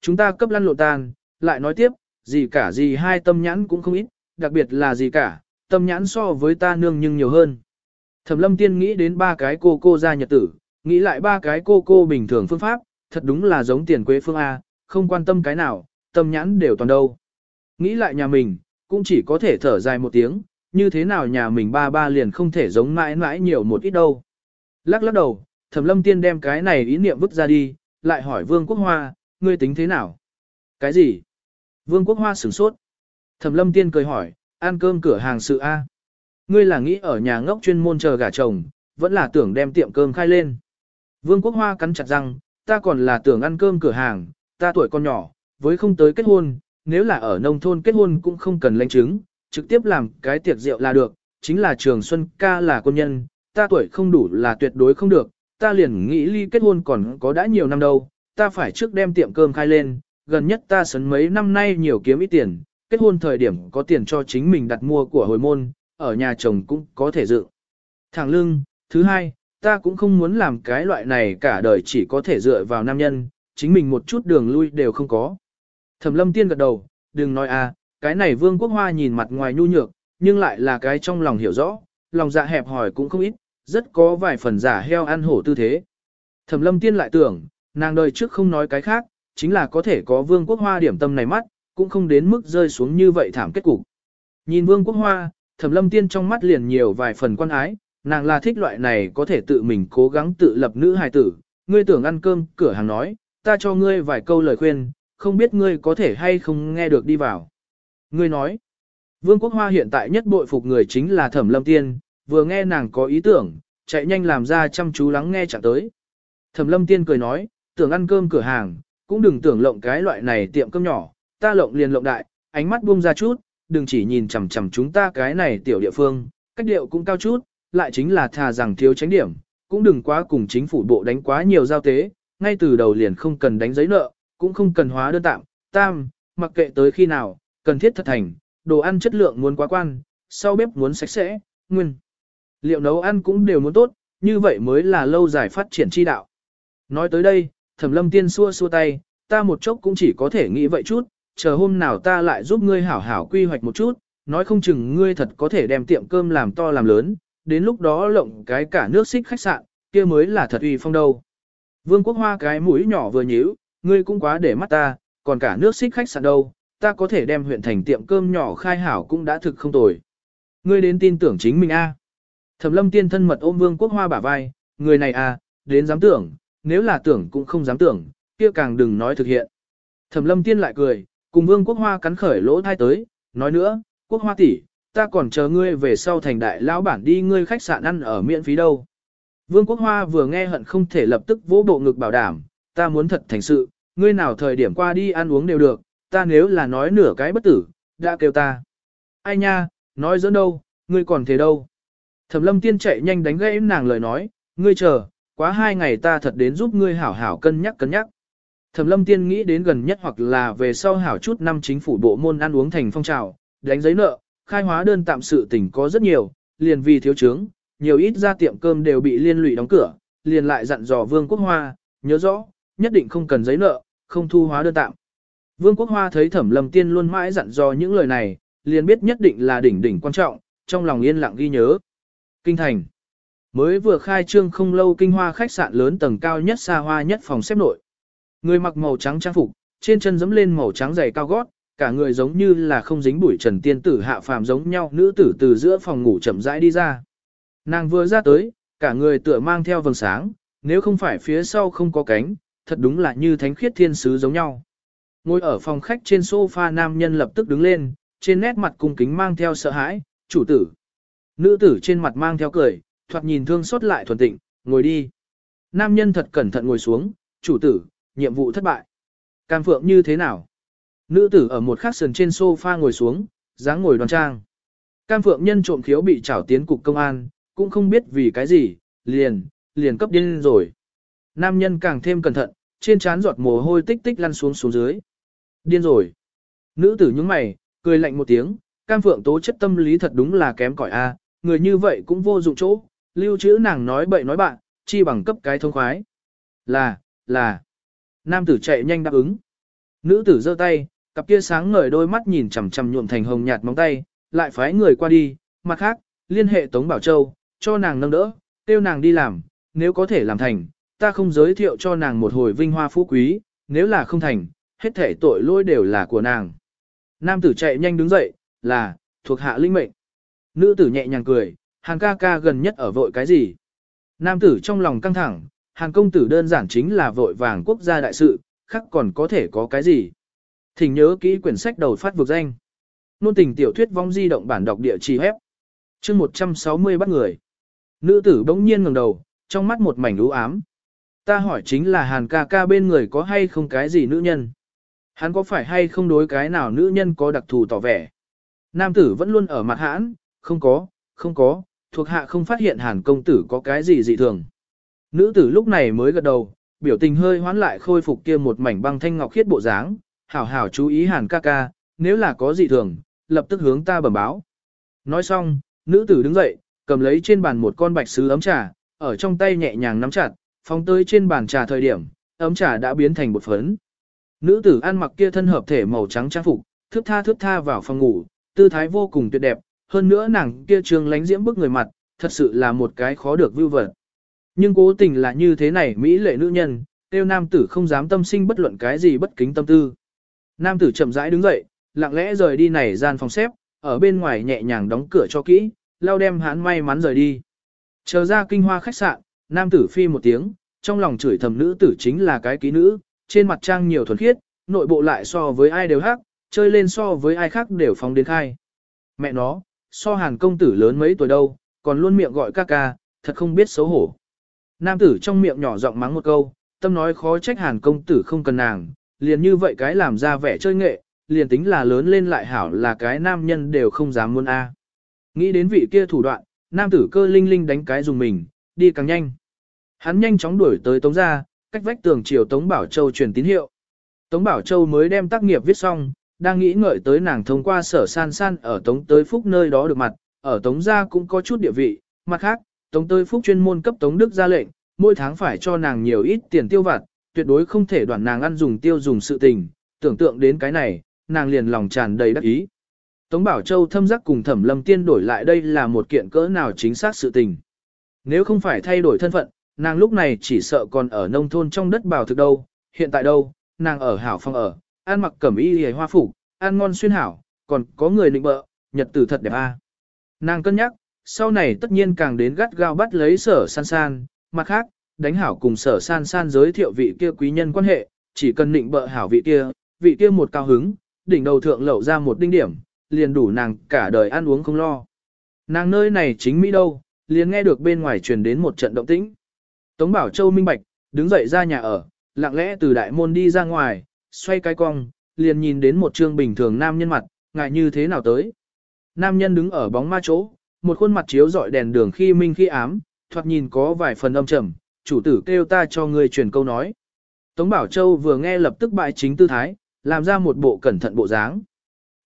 chúng ta cấp lăn lộn tan, lại nói tiếp, gì cả gì hai tâm nhãn cũng không ít, đặc biệt là gì cả, tâm nhãn so với ta nương nhưng nhiều hơn. Thẩm lâm tiên nghĩ đến ba cái cô cô ra nhật tử, nghĩ lại ba cái cô cô bình thường phương pháp, thật đúng là giống tiền quế phương A, không quan tâm cái nào, tâm nhãn đều toàn đâu. Nghĩ lại nhà mình, cũng chỉ có thể thở dài một tiếng, như thế nào nhà mình ba ba liền không thể giống mãi mãi nhiều một ít đâu. Lắc lắc đầu, thẩm lâm tiên đem cái này ý niệm vứt ra đi, lại hỏi vương quốc hoa, ngươi tính thế nào? Cái gì? Vương quốc hoa sửng sốt. Thẩm lâm tiên cười hỏi, ăn cơm cửa hàng sự A. Ngươi là nghĩ ở nhà ngốc chuyên môn chờ gả chồng, vẫn là tưởng đem tiệm cơm khai lên. Vương quốc hoa cắn chặt răng, ta còn là tưởng ăn cơm cửa hàng, ta tuổi còn nhỏ, với không tới kết hôn, nếu là ở nông thôn kết hôn cũng không cần lãnh chứng, trực tiếp làm cái tiệc rượu là được, chính là trường Xuân ca là quân nhân, ta tuổi không đủ là tuyệt đối không được, ta liền nghĩ ly kết hôn còn có đã nhiều năm đâu, ta phải trước đem tiệm cơm khai lên, gần nhất ta sấn mấy năm nay nhiều kiếm ít tiền, kết hôn thời điểm có tiền cho chính mình đặt mua của hồi môn, ở nhà chồng cũng có thể dự. Thẳng lưng, thứ hai, ta cũng không muốn làm cái loại này cả đời chỉ có thể dựa vào nam nhân, chính mình một chút đường lui đều không có. Thẩm lâm tiên gật đầu, đừng nói à, cái này vương quốc hoa nhìn mặt ngoài nhu nhược, nhưng lại là cái trong lòng hiểu rõ, lòng dạ hẹp hỏi cũng không ít, rất có vài phần giả heo ăn hổ tư thế. Thẩm lâm tiên lại tưởng, nàng đời trước không nói cái khác, chính là có thể có vương quốc hoa điểm tâm này mắt, cũng không đến mức rơi xuống như vậy thảm kết cục. Nhìn vương quốc hoa, thẩm lâm tiên trong mắt liền nhiều vài phần quan ái, nàng là thích loại này có thể tự mình cố gắng tự lập nữ hài tử, ngươi tưởng ăn cơm, cửa hàng nói, ta cho ngươi vài câu lời khuyên, không biết ngươi có thể hay không nghe được đi vào. Ngươi nói, Vương Quốc Hoa hiện tại nhất bội phục người chính là Thẩm Lâm Tiên, vừa nghe nàng có ý tưởng, chạy nhanh làm ra chăm chú lắng nghe chẳng tới. Thẩm Lâm Tiên cười nói, tưởng ăn cơm cửa hàng, cũng đừng tưởng lộng cái loại này tiệm cơm nhỏ, ta lộng liền lộng đại, ánh mắt buông ra chút, đừng chỉ nhìn chằm chằm chúng ta cái này tiểu địa phương, cách điệu cũng cao chút, lại chính là thà rằng thiếu tránh điểm, cũng đừng quá cùng chính phủ bộ đánh quá nhiều giao tế, ngay từ đầu liền không cần đánh giấy nợ, cũng không cần hóa đơn tạm, tam, mặc kệ tới khi nào, cần thiết thật thành, đồ ăn chất lượng muốn quá quan, sau bếp muốn sạch sẽ, nguyên. Liệu nấu ăn cũng đều muốn tốt, như vậy mới là lâu dài phát triển chi đạo. Nói tới đây, thẩm lâm tiên xua xua tay, ta một chốc cũng chỉ có thể nghĩ vậy chút, chờ hôm nào ta lại giúp ngươi hảo hảo quy hoạch một chút, nói không chừng ngươi thật có thể đem tiệm cơm làm to làm lớn, đến lúc đó lộng cái cả nước xích khách sạn, kia mới là thật uy phong đâu. Vương quốc hoa cái mũi nhỏ vừa nhíu, ngươi cũng quá để mắt ta, còn cả nước xích khách sạn đâu, ta có thể đem huyện thành tiệm cơm nhỏ khai hảo cũng đã thực không tồi. Ngươi đến tin tưởng chính mình a. Thẩm lâm tiên thân mật ôm vương quốc hoa bả vai, người này à, đến dám tưởng, nếu là tưởng cũng không dám tưởng, kia càng đừng nói thực hiện. Thẩm lâm tiên lại cười, cùng vương quốc hoa cắn khởi lỗ thai tới, nói nữa, quốc hoa tỷ, ta còn chờ ngươi về sau thành đại lão bản đi ngươi khách sạn ăn ở miễn phí đâu. Vương quốc hoa vừa nghe hận không thể lập tức vỗ bộ ngực bảo đảm, ta muốn thật thành sự, ngươi nào thời điểm qua đi ăn uống đều được, ta nếu là nói nửa cái bất tử, đã kêu ta. Ai nha, nói dẫn đâu, ngươi còn thế đâu. Thẩm lâm tiên chạy nhanh đánh gãy nàng lời nói, ngươi chờ, quá hai ngày ta thật đến giúp ngươi hảo hảo cân nhắc cân nhắc. Thẩm lâm tiên nghĩ đến gần nhất hoặc là về sau hảo chút năm chính phủ bộ môn ăn uống thành phong trào, đánh giấy nợ, khai hóa đơn tạm sự tỉnh có rất nhiều, liền vì thiếu chứng, nhiều ít ra tiệm cơm đều bị liên lụy đóng cửa, liền lại dặn dò Vương Quốc Hoa, nhớ rõ, nhất định không cần giấy nợ, không thu hóa đơn tạm. Vương Quốc Hoa thấy Thẩm Lâm Tiên luôn mãi dặn dò những lời này, liền biết nhất định là đỉnh đỉnh quan trọng, trong lòng yên lặng ghi nhớ. Kinh thành. Mới vừa khai trương không lâu kinh hoa khách sạn lớn tầng cao nhất xa hoa nhất phòng xếp nội. Người mặc màu trắng trang phục, trên chân giẫm lên màu trắng giày cao gót, cả người giống như là không dính bụi trần tiên tử hạ phàm giống nhau, nữ tử từ giữa phòng ngủ chậm rãi đi ra. Nàng vừa ra tới, cả người tựa mang theo vầng sáng, nếu không phải phía sau không có cánh, thật đúng là như thánh khiết thiên sứ giống nhau. Ngồi ở phòng khách trên sofa nam nhân lập tức đứng lên, trên nét mặt cung kính mang theo sợ hãi, chủ tử. Nữ tử trên mặt mang theo cười, thoạt nhìn thương xót lại thuần tịnh, ngồi đi. Nam nhân thật cẩn thận ngồi xuống, chủ tử, nhiệm vụ thất bại. Cam phượng như thế nào? Nữ tử ở một khắc sườn trên sofa ngồi xuống, dáng ngồi đoan trang. Cam phượng nhân trộm khiếu bị trảo tiến cục công an, cũng không biết vì cái gì, liền, liền cấp điên rồi. Nam nhân càng thêm cẩn thận, trên trán giọt mồ hôi tích tích lăn xuống xuống dưới. Điên rồi. Nữ tử nhướng mày, cười lạnh một tiếng, cam phượng tố chất tâm lý thật đúng là kém cỏi a, người như vậy cũng vô dụng chỗ, lưu trữ nàng nói bậy nói bạn, chi bằng cấp cái thông khoái. Là, là. Nam tử chạy nhanh đáp ứng. Nữ tử giơ tay, cặp kia sáng ngời đôi mắt nhìn chằm chằm nhuộm thành hồng nhạt móng tay, lại phái người qua đi, mặt khác, liên hệ Tống Bảo Châu, cho nàng nâng đỡ, tiêu nàng đi làm, nếu có thể làm thành, ta không giới thiệu cho nàng một hồi vinh hoa phú quý, nếu là không thành, hết thể tội lỗi đều là của nàng. Nam tử chạy nhanh đứng dậy, là, thuộc hạ linh mệnh. Nữ tử nhẹ nhàng cười, hàn ca ca gần nhất ở vội cái gì? Nam tử trong lòng căng thẳng, hàn công tử đơn giản chính là vội vàng quốc gia đại sự, khác còn có thể có cái gì? Thỉnh nhớ kỹ quyển sách đầu phát vực danh. Nôn tình tiểu thuyết vong di động bản đọc địa chỉ hép. chương 160 bắt người. Nữ tử bỗng nhiên ngẩng đầu, trong mắt một mảnh u ám. Ta hỏi chính là hàn ca ca bên người có hay không cái gì nữ nhân? Hắn có phải hay không đối cái nào nữ nhân có đặc thù tỏ vẻ? Nam tử vẫn luôn ở mặt hãn, không có, không có, thuộc hạ không phát hiện hàn công tử có cái gì dị thường. Nữ tử lúc này mới gật đầu, biểu tình hơi hoán lại khôi phục kia một mảnh băng thanh ngọc khiết bộ dáng, hảo hảo chú ý hàn ca ca, nếu là có dị thường, lập tức hướng ta bẩm báo. Nói xong, nữ tử đứng dậy, cầm lấy trên bàn một con bạch sứ ấm trà, ở trong tay nhẹ nhàng nắm chặt, phóng tới trên bàn trà thời điểm, ấm trà đã biến thành bột phấn. Nữ tử ăn mặc kia thân hợp thể màu trắng trang phục, thướt tha thướt tha vào phòng ngủ, tư thái vô cùng tuyệt đẹp, hơn nữa nàng kia trường lánh diễm bức người mặt, thật sự là một cái khó được vưu vật. Nhưng cố tình là như thế này Mỹ lệ nữ nhân, tiêu nam tử không dám tâm sinh bất luận cái gì bất kính tâm tư. Nam tử chậm rãi đứng dậy, lặng lẽ rời đi này gian phòng xếp, ở bên ngoài nhẹ nhàng đóng cửa cho kỹ, lao đem hắn may mắn rời đi. Chờ ra kinh hoa khách sạn, nam tử phi một tiếng, trong lòng chửi thầm nữ tử chính là cái ký nữ, trên mặt trang nhiều thuần khiết, nội bộ lại so với ai đều hắc, chơi lên so với ai khác đều phóng đến khai. Mẹ nó, so hàn công tử lớn mấy tuổi đâu, còn luôn miệng gọi ca ca, thật không biết xấu hổ. Nam tử trong miệng nhỏ giọng mắng một câu, tâm nói khó trách hàn công tử không cần nàng, liền như vậy cái làm ra vẻ chơi nghệ, liền tính là lớn lên lại hảo là cái nam nhân đều không dám muốn a. Nghĩ đến vị kia thủ đoạn, nam tử cơ linh linh đánh cái dùng mình, đi càng nhanh. Hắn nhanh chóng đuổi tới Tống gia, cách vách tường chiều Tống Bảo Châu truyền tín hiệu. Tống Bảo Châu mới đem tác nghiệp viết xong, đang nghĩ ngợi tới nàng thông qua sở san san ở Tống tới Phúc nơi đó được mặt, ở Tống gia cũng có chút địa vị, mặt khác, Tống tới Phúc chuyên môn cấp Tống Đức ra lệnh, mỗi tháng phải cho nàng nhiều ít tiền tiêu vặt, tuyệt đối không thể đoạn nàng ăn dùng tiêu dùng sự tình, tưởng tượng đến cái này, nàng liền lòng tràn đầy đắc ý. Tống Bảo Châu thâm giác cùng Thẩm Lâm Tiên đổi lại đây là một kiện cỡ nào chính xác sự tình. Nếu không phải thay đổi thân phận, nàng lúc này chỉ sợ còn ở nông thôn trong đất bào thực đâu, hiện tại đâu, nàng ở hảo phong ở, ăn mặc cẩm y hề hoa phục, ăn ngon xuyên hảo, còn có người nịnh bợ, nhật tử thật đẹp a. Nàng cân nhắc, sau này tất nhiên càng đến gắt gao bắt lấy sở san san, mặt khác, đánh hảo cùng sở san san giới thiệu vị kia quý nhân quan hệ, chỉ cần nịnh bợ hảo vị kia, vị kia một cao hứng, đỉnh đầu thượng lẩu ra một đinh điểm, liền đủ nàng cả đời ăn uống không lo. Nàng nơi này chính Mỹ đâu, liền nghe được bên ngoài truyền đến một trận động tĩnh. Tống Bảo Châu minh bạch, đứng dậy ra nhà ở, lặng lẽ từ đại môn đi ra ngoài, xoay cái cong, liền nhìn đến một trương bình thường nam nhân mặt, ngại như thế nào tới. Nam nhân đứng ở bóng ma chỗ, một khuôn mặt chiếu dọi đèn đường khi minh khi ám, thoạt nhìn có vài phần âm trầm, chủ tử kêu ta cho người truyền câu nói. Tống Bảo Châu vừa nghe lập tức bại chính tư thái, làm ra một bộ cẩn thận bộ dáng.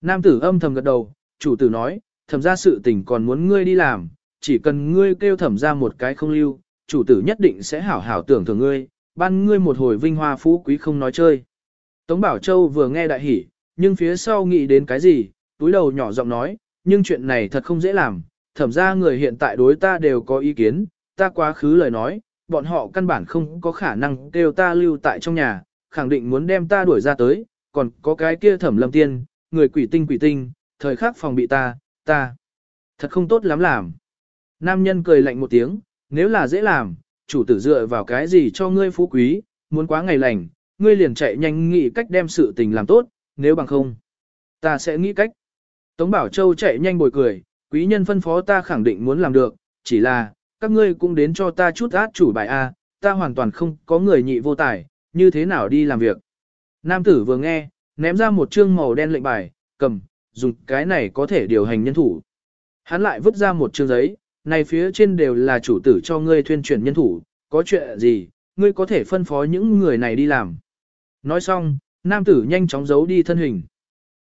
Nam tử âm thầm gật đầu, chủ tử nói, thẩm ra sự tình còn muốn ngươi đi làm, chỉ cần ngươi kêu thẩm ra một cái không lưu, chủ tử nhất định sẽ hảo hảo tưởng thưởng ngươi, ban ngươi một hồi vinh hoa phú quý không nói chơi. Tống Bảo Châu vừa nghe đại hỉ, nhưng phía sau nghĩ đến cái gì, túi đầu nhỏ giọng nói, nhưng chuyện này thật không dễ làm, thẩm ra người hiện tại đối ta đều có ý kiến, ta quá khứ lời nói, bọn họ căn bản không có khả năng kêu ta lưu tại trong nhà, khẳng định muốn đem ta đuổi ra tới, còn có cái kia thẩm lâm tiên, người quỷ tinh quỷ tinh, thời khắc phòng bị ta, ta. Thật không tốt lắm làm. Nam nhân cười lạnh một tiếng, nếu là dễ làm, chủ tử dựa vào cái gì cho ngươi phú quý, muốn quá ngày lành, ngươi liền chạy nhanh nghĩ cách đem sự tình làm tốt, nếu bằng không. Ta sẽ nghĩ cách. Tống Bảo Châu chạy nhanh bồi cười, quý nhân phân phó ta khẳng định muốn làm được, chỉ là, các ngươi cũng đến cho ta chút át chủ bài A, ta hoàn toàn không có người nhị vô tài, như thế nào đi làm việc. Nam tử vừa nghe, ném ra một chương màu đen lệnh bài, cầm, dùng cái này có thể điều hành nhân thủ. Hắn lại vứt ra một chương giấy, này phía trên đều là chủ tử cho ngươi thuyên chuyển nhân thủ, có chuyện gì, ngươi có thể phân phó những người này đi làm. Nói xong, nam tử nhanh chóng giấu đi thân hình.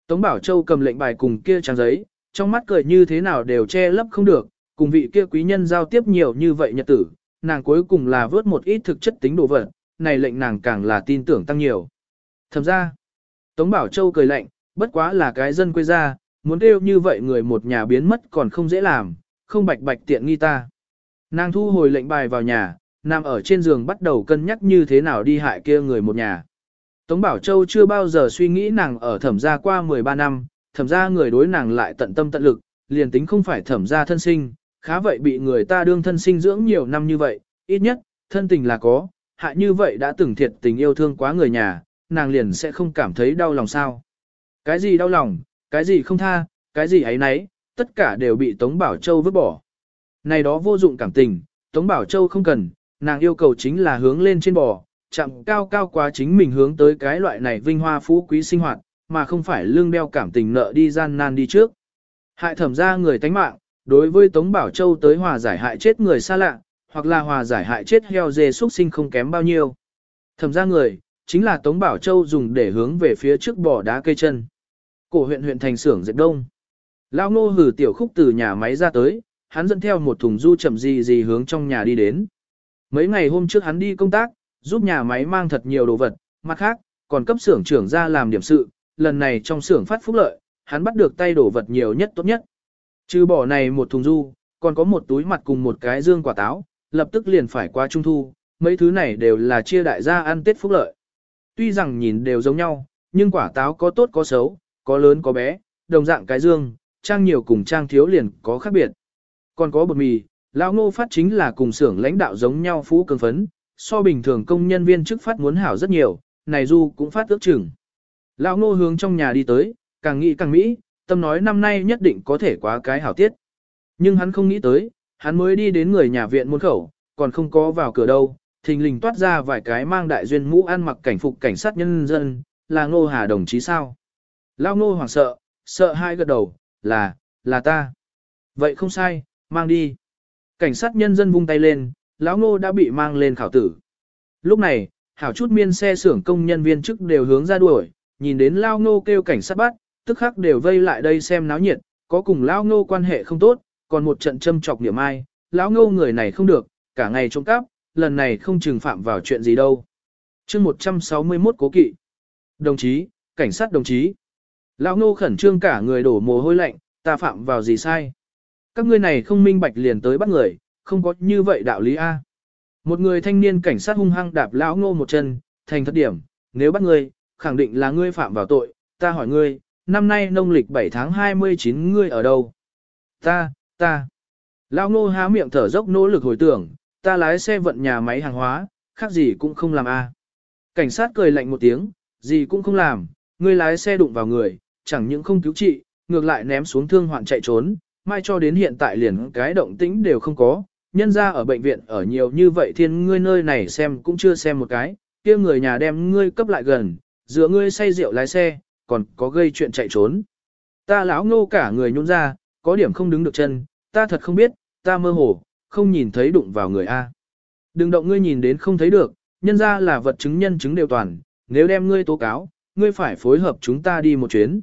Tống Bảo Châu cầm lệnh bài cùng kia trang giấy, trong mắt cười như thế nào đều che lấp không được, cùng vị kia quý nhân giao tiếp nhiều như vậy nhật tử, nàng cuối cùng là vớt một ít thực chất tính đồ vật, này lệnh nàng càng là tin tưởng tăng nhiều. Thầm ra, Tống Bảo Châu cười lạnh, bất quá là cái dân quê ra, muốn kêu như vậy người một nhà biến mất còn không dễ làm, không bạch bạch tiện nghi ta. Nàng thu hồi lệnh bài vào nhà, nằm ở trên giường bắt đầu cân nhắc như thế nào đi hại kia người một nhà. Tống Bảo Châu chưa bao giờ suy nghĩ nàng ở thẩm gia qua 13 năm, thẩm gia người đối nàng lại tận tâm tận lực, liền tính không phải thẩm gia thân sinh, khá vậy bị người ta đương thân sinh dưỡng nhiều năm như vậy, ít nhất, thân tình là có, hại như vậy đã từng thiệt tình yêu thương quá người nhà, nàng liền sẽ không cảm thấy đau lòng sao. Cái gì đau lòng, cái gì không tha, cái gì ấy nấy, tất cả đều bị Tống Bảo Châu vứt bỏ. Này đó vô dụng cảm tình, Tống Bảo Châu không cần, nàng yêu cầu chính là hướng lên trên bò, chạm cao cao quá chính mình hướng tới cái loại này vinh hoa phú quý sinh hoạt, mà không phải lương đeo cảm tình nợ đi gian nan đi trước. Hại thẩm ra người tánh mạng, đối với Tống Bảo Châu tới hòa giải hại chết người xa lạ, hoặc là hòa giải hại chết heo dê xuất sinh không kém bao nhiêu. Thẩm ra người, chính là Tống Bảo Châu dùng để hướng về phía trước bỏ đá cây chân. Cổ huyện huyện thành xưởng dệt đông. Lao ngô hử tiểu khúc từ nhà máy ra tới, hắn dẫn theo một thùng du chậm gì gì hướng trong nhà đi đến. Mấy ngày hôm trước hắn đi công tác, giúp nhà máy mang thật nhiều đồ vật, mặt khác, còn cấp xưởng trưởng ra làm điểm sự, lần này trong xưởng phát phúc lợi, hắn bắt được tay đồ vật nhiều nhất tốt nhất. Trừ bỏ này một thùng du, còn có một túi mặt cùng một cái dương quả táo, lập tức liền phải qua trung thu, mấy thứ này đều là chia đại gia ăn Tết phúc lợi. Tuy rằng nhìn đều giống nhau, nhưng quả táo có tốt có xấu, có lớn có bé, đồng dạng cái dương, trang nhiều cùng trang thiếu liền có khác biệt. Còn có bột mì, lão ngô phát chính là cùng xưởng lãnh đạo giống nhau phú cường phấn, so bình thường công nhân viên chức phát muốn hảo rất nhiều, này du cũng phát ước chừng. Lão ngô hướng trong nhà đi tới, càng nghĩ càng mỹ, tâm nói năm nay nhất định có thể quá cái hảo tiết. Nhưng hắn không nghĩ tới, hắn mới đi đến người nhà viện môn khẩu, còn không có vào cửa đâu, thình lình toát ra vài cái mang đại duyên mũ ăn mặc cảnh phục cảnh sát nhân dân, là ngô hà đồng chí sao. Lao ngô hoảng sợ, sợ hai gật đầu, là, là ta. Vậy không sai, mang đi. Cảnh sát nhân dân vung tay lên, lão ngô đã bị mang lên khảo tử. Lúc này, hảo chút miên xe xưởng công nhân viên chức đều hướng ra đuổi, nhìn đến lao ngô kêu cảnh sát bắt, tức khắc đều vây lại đây xem náo nhiệt, có cùng lao ngô quan hệ không tốt, còn một trận châm chọc niệm ai, lão ngô người này không được, cả ngày trông cắp, lần này không trừng phạm vào chuyện gì đâu. chương 161 cố kỵ. Đồng chí, cảnh sát đồng chí. Lão ngô khẩn trương cả người đổ mồ hôi lạnh, ta phạm vào gì sai. Các ngươi này không minh bạch liền tới bắt người, không có như vậy đạo lý A. Một người thanh niên cảnh sát hung hăng đạp lão ngô một chân, thành thất điểm, nếu bắt ngươi, khẳng định là ngươi phạm vào tội, ta hỏi ngươi, năm nay nông lịch 7 tháng 29 ngươi ở đâu? Ta, ta. Lão ngô há miệng thở dốc nỗ lực hồi tưởng, ta lái xe vận nhà máy hàng hóa, khác gì cũng không làm a. Cảnh sát cười lạnh một tiếng, gì cũng không làm, ngươi lái xe đụng vào người, chẳng những không cứu trị, ngược lại ném xuống thương hoạn chạy trốn, mai cho đến hiện tại liền cái động tĩnh đều không có, nhân ra ở bệnh viện ở nhiều như vậy thiên ngươi nơi này xem cũng chưa xem một cái, kia người nhà đem ngươi cấp lại gần, giữa ngươi say rượu lái xe, còn có gây chuyện chạy trốn. Ta lão ngô cả người nhún ra, có điểm không đứng được chân, ta thật không biết, ta mơ hồ, không nhìn thấy đụng vào người A. Đừng động ngươi nhìn đến không thấy được, nhân ra là vật chứng nhân chứng đều toàn, nếu đem ngươi tố cáo, ngươi phải phối hợp chúng ta đi một chuyến.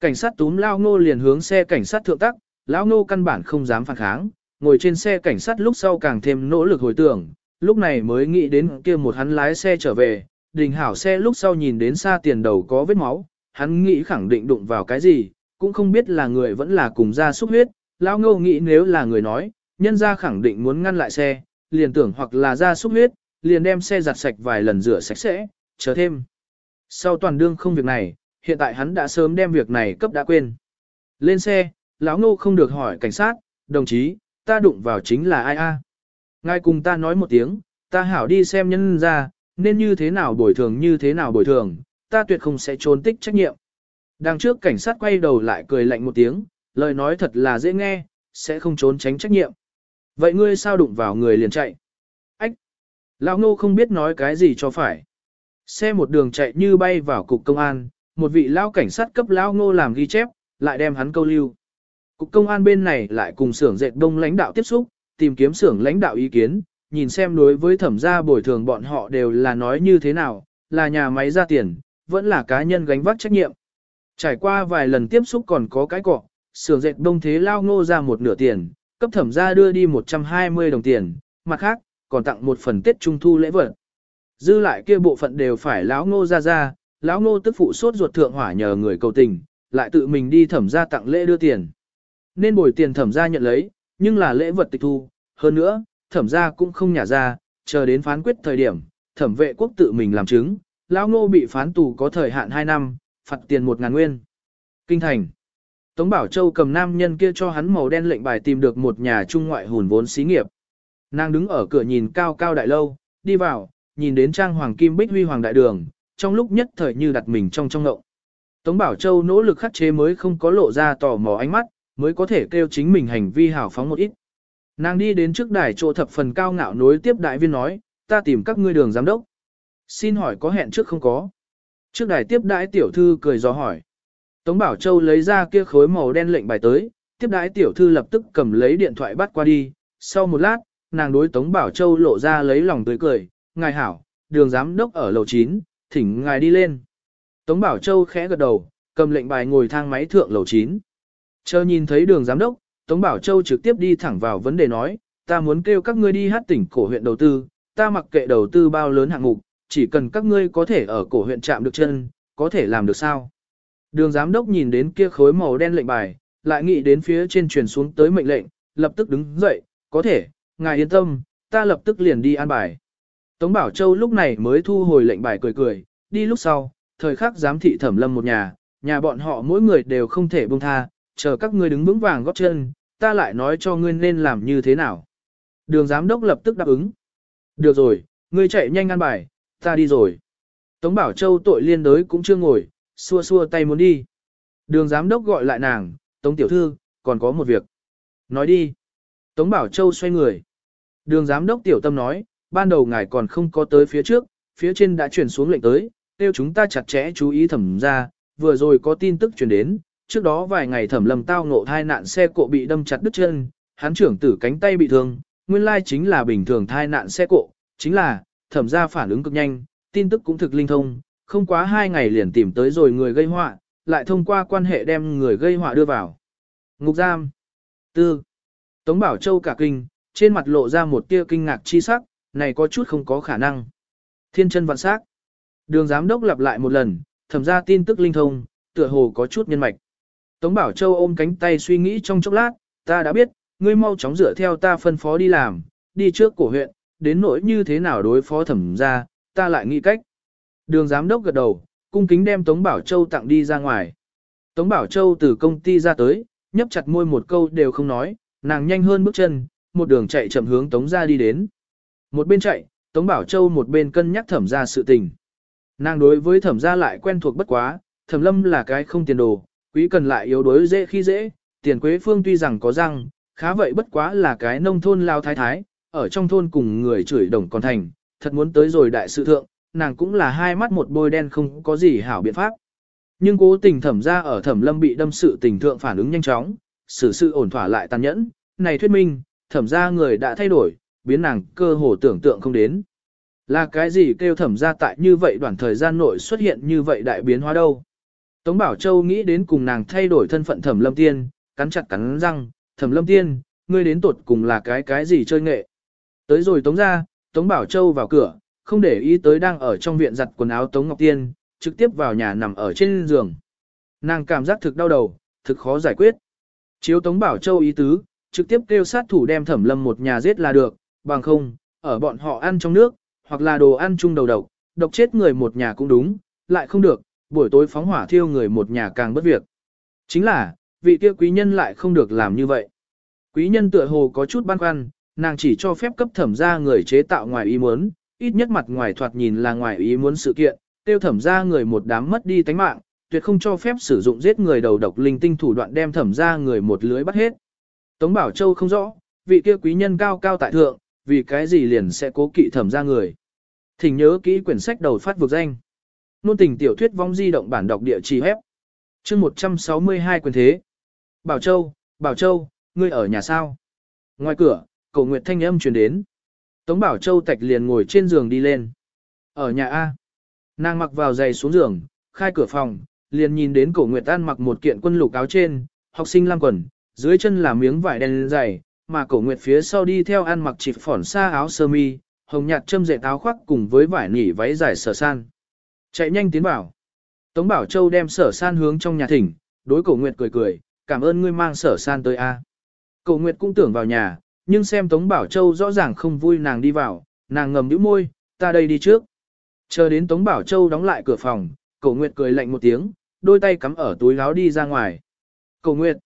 Cảnh sát túm lao ngô liền hướng xe cảnh sát thượng tắc, lão ngô căn bản không dám phản kháng, ngồi trên xe cảnh sát lúc sau càng thêm nỗ lực hồi tưởng, lúc này mới nghĩ đến kia một hắn lái xe trở về, đình hảo xe lúc sau nhìn đến xa tiền đầu có vết máu, hắn nghĩ khẳng định đụng vào cái gì, cũng không biết là người vẫn là cùng ra xúc huyết, lão ngô nghĩ nếu là người nói, nhân ra khẳng định muốn ngăn lại xe, liền tưởng hoặc là ra xúc huyết, liền đem xe giặt sạch vài lần rửa sạch sẽ, chờ thêm. Sau toàn đương không việc này, hiện tại hắn đã sớm đem việc này cấp đã quên. Lên xe, lão ngô không được hỏi cảnh sát, đồng chí, ta đụng vào chính là ai a? Ngài cùng ta nói một tiếng, ta hảo đi xem nhân ra, nên như thế nào bồi thường như thế nào bồi thường, ta tuyệt không sẽ trốn tích trách nhiệm. Đằng trước cảnh sát quay đầu lại cười lạnh một tiếng, lời nói thật là dễ nghe, sẽ không trốn tránh trách nhiệm. Vậy ngươi sao đụng vào người liền chạy? Ách! Lão ngô không biết nói cái gì cho phải. Xe một đường chạy như bay vào cục công an, một vị lão cảnh sát cấp lão ngô làm ghi chép, lại đem hắn câu lưu. Cục công an bên này lại cùng xưởng dệt đông lãnh đạo tiếp xúc, tìm kiếm xưởng lãnh đạo ý kiến, nhìn xem đối với thẩm gia bồi thường bọn họ đều là nói như thế nào, là nhà máy ra tiền, vẫn là cá nhân gánh vác trách nhiệm. Trải qua vài lần tiếp xúc còn có cái cọ, xưởng dệt đông thế lao ngô ra một nửa tiền, cấp thẩm gia đưa đi 120 đồng tiền, mặt khác, còn tặng một phần Tết Trung Thu lễ vật. Dư lại kia bộ phận đều phải lão ngô ra ra, Lão Ngô tức phụ sốt ruột thượng hỏa nhờ người cầu tình, lại tự mình đi thẩm gia tặng lễ đưa tiền. Nên bồi tiền thẩm ra nhận lấy, nhưng là lễ vật tịch thu, hơn nữa, thẩm ra cũng không nhả ra, chờ đến phán quyết thời điểm, thẩm vệ quốc tự mình làm chứng, lão ngô bị phán tù có thời hạn 2 năm, phạt tiền 1 ngàn nguyên. Kinh thành. Tống Bảo Châu cầm nam nhân kia cho hắn màu đen lệnh bài tìm được một nhà trung ngoại hùn vốn xí nghiệp. Nàng đứng ở cửa nhìn cao cao đại lâu, đi vào, nhìn đến trang hoàng kim bích huy hoàng đại đường, trong lúc nhất thời như đặt mình trong trong ngộng. Tống Bảo Châu nỗ lực khắc chế mới không có lộ ra tò mò ánh mắt, mới có thể kêu chính mình hành vi hào phóng một ít. Nàng đi đến trước đài chỗ thập phần cao ngạo nối tiếp đại viên nói, ta tìm các ngươi đường giám đốc. Xin hỏi có hẹn trước không có? Trước đài tiếp đãi tiểu thư cười gió hỏi. Tống Bảo Châu lấy ra kia khối màu đen lệnh bài tới, tiếp đãi tiểu thư lập tức cầm lấy điện thoại bắt qua đi. Sau một lát, nàng đối Tống Bảo Châu lộ ra lấy lòng tươi cười, ngài hảo, đường giám đốc ở lầu 9, thỉnh ngài đi lên. Tống Bảo Châu khẽ gật đầu, cầm lệnh bài ngồi thang máy thượng lầu 9. Chờ nhìn thấy đường giám đốc, Tống Bảo Châu trực tiếp đi thẳng vào vấn đề nói, ta muốn kêu các ngươi đi hát tỉnh cổ huyện đầu tư, ta mặc kệ đầu tư bao lớn hạng mục, chỉ cần các ngươi có thể ở cổ huyện chạm được chân, có thể làm được sao. Đường giám đốc nhìn đến kia khối màu đen lệnh bài, lại nghĩ đến phía trên truyền xuống tới mệnh lệnh, lập tức đứng dậy, có thể, ngài yên tâm, ta lập tức liền đi an bài. Tống Bảo Châu lúc này mới thu hồi lệnh bài cười cười, đi lúc sau, thời khắc giám thị thẩm lâm một nhà, nhà bọn họ mỗi người đều không thể buông tha, chờ các ngươi đứng vững vàng góp chân, ta lại nói cho ngươi nên làm như thế nào. Đường giám đốc lập tức đáp ứng. Được rồi, ngươi chạy nhanh ăn bài, ta đi rồi. Tống Bảo Châu tội liên đới cũng chưa ngồi, xua xua tay muốn đi. Đường giám đốc gọi lại nàng, Tống Tiểu Thư, còn có một việc. Nói đi. Tống Bảo Châu xoay người. Đường giám đốc Tiểu Tâm nói, ban đầu ngài còn không có tới phía trước, phía trên đã chuyển xuống lệnh tới, tiêu chúng ta chặt chẽ chú ý thẩm ra, vừa rồi có tin tức truyền đến, trước đó vài ngày thẩm lầm tao ngộ thai nạn xe cộ bị đâm chặt đứt chân, hắn trưởng tử cánh tay bị thương, nguyên lai chính là bình thường thai nạn xe cộ, chính là, thẩm ra phản ứng cực nhanh, tin tức cũng thực linh thông, không quá hai ngày liền tìm tới rồi người gây họa, lại thông qua quan hệ đem người gây họa đưa vào. Ngục giam. Tư. Tống Bảo Châu cả kinh, trên mặt lộ ra một tia kinh ngạc chi sắc, này có chút không có khả năng. Thiên chân vạn sắc. Đường giám đốc lặp lại một lần, thẩm ra tin tức linh thông, tựa hồ có chút nhân mạch. Tống Bảo Châu ôm cánh tay suy nghĩ trong chốc lát, ta đã biết, ngươi mau chóng dựa theo ta phân phó đi làm, đi trước cổ huyện, đến nỗi như thế nào đối phó thẩm ra, ta lại nghĩ cách. Đường giám đốc gật đầu, cung kính đem Tống Bảo Châu tặng đi ra ngoài. Tống Bảo Châu từ công ty ra tới, nhấp chặt môi một câu đều không nói, nàng nhanh hơn bước chân, một đường chạy chậm hướng Tống ra đi đến. Một bên chạy, Tống Bảo Châu một bên cân nhắc thẩm ra sự tình. Nàng đối với thẩm ra lại quen thuộc bất quá, thẩm lâm là cái không tiền đồ, quý cần lại yếu đuối dễ khi dễ, tiền quế phương tuy rằng có răng, khá vậy bất quá là cái nông thôn lao thái thái, ở trong thôn cùng người chửi đồng còn thành, thật muốn tới rồi đại sự thượng, nàng cũng là hai mắt một bôi đen không có gì hảo biện pháp. Nhưng cố tình thẩm ra ở thẩm lâm bị đâm sự tình thượng phản ứng nhanh chóng, xử sự ổn thỏa lại tàn nhẫn, này thuyết minh, thẩm ra người đã thay đổi, biến nàng cơ hồ tưởng tượng không đến. Là cái gì kêu thẩm ra tại như vậy đoạn thời gian nội xuất hiện như vậy đại biến hóa đâu. Tống Bảo Châu nghĩ đến cùng nàng thay đổi thân phận thẩm lâm tiên, cắn chặt cắn răng, thẩm lâm tiên, ngươi đến tột cùng là cái cái gì chơi nghệ. Tới rồi Tống ra, Tống Bảo Châu vào cửa, không để ý tới đang ở trong viện giặt quần áo Tống Ngọc Tiên, trực tiếp vào nhà nằm ở trên giường. Nàng cảm giác thực đau đầu, thực khó giải quyết. Chiếu Tống Bảo Châu ý tứ, trực tiếp kêu sát thủ đem thẩm lâm một nhà giết là được, bằng không, ở bọn họ ăn trong nước, hoặc là đồ ăn chung đầu độc, độc chết người một nhà cũng đúng, lại không được, buổi tối phóng hỏa thiêu người một nhà càng bất việc. Chính là, vị kia quý nhân lại không được làm như vậy. Quý nhân tựa hồ có chút băn khoăn, nàng chỉ cho phép cấp thẩm ra người chế tạo ngoài ý muốn, ít nhất mặt ngoài thoạt nhìn là ngoài ý muốn sự kiện, tiêu thẩm ra người một đám mất đi tánh mạng, tuyệt không cho phép sử dụng giết người đầu độc linh tinh thủ đoạn đem thẩm ra người một lưới bắt hết. Tống Bảo Châu không rõ, vị kia quý nhân cao cao tại thượng, vì cái gì liền sẽ cố kỵ thẩm ra người. Thỉnh nhớ kỹ quyển sách đầu phát vực danh. Nôn tình tiểu thuyết vong di động bản đọc địa chỉ hép. chương 162 quyền thế. Bảo Châu, Bảo Châu, ngươi ở nhà sao? Ngoài cửa, cổ nguyệt thanh âm truyền đến. Tống Bảo Châu tạch liền ngồi trên giường đi lên. Ở nhà A. Nàng mặc vào giày xuống giường, khai cửa phòng, liền nhìn đến cổ nguyệt an mặc một kiện quân lục áo trên, học sinh lam quần, dưới chân là miếng vải đen dày, mà cổ nguyệt phía sau đi theo An mặc chỉ phỏn xa áo sơ mi, hồng nhạt châm dệt áo khoác cùng với vải nỉ váy dài sờ san. Chạy nhanh tiến vào. Tống Bảo Châu đem sở san hướng trong nhà thỉnh, đối cổ nguyệt cười cười, cảm ơn ngươi mang sở san tới a. Cổ nguyệt cũng tưởng vào nhà, nhưng xem Tống Bảo Châu rõ ràng không vui nàng đi vào, nàng ngầm nhíu môi, ta đây đi trước. Chờ đến Tống Bảo Châu đóng lại cửa phòng, cổ nguyệt cười lạnh một tiếng, đôi tay cắm ở túi áo đi ra ngoài. Cổ nguyệt,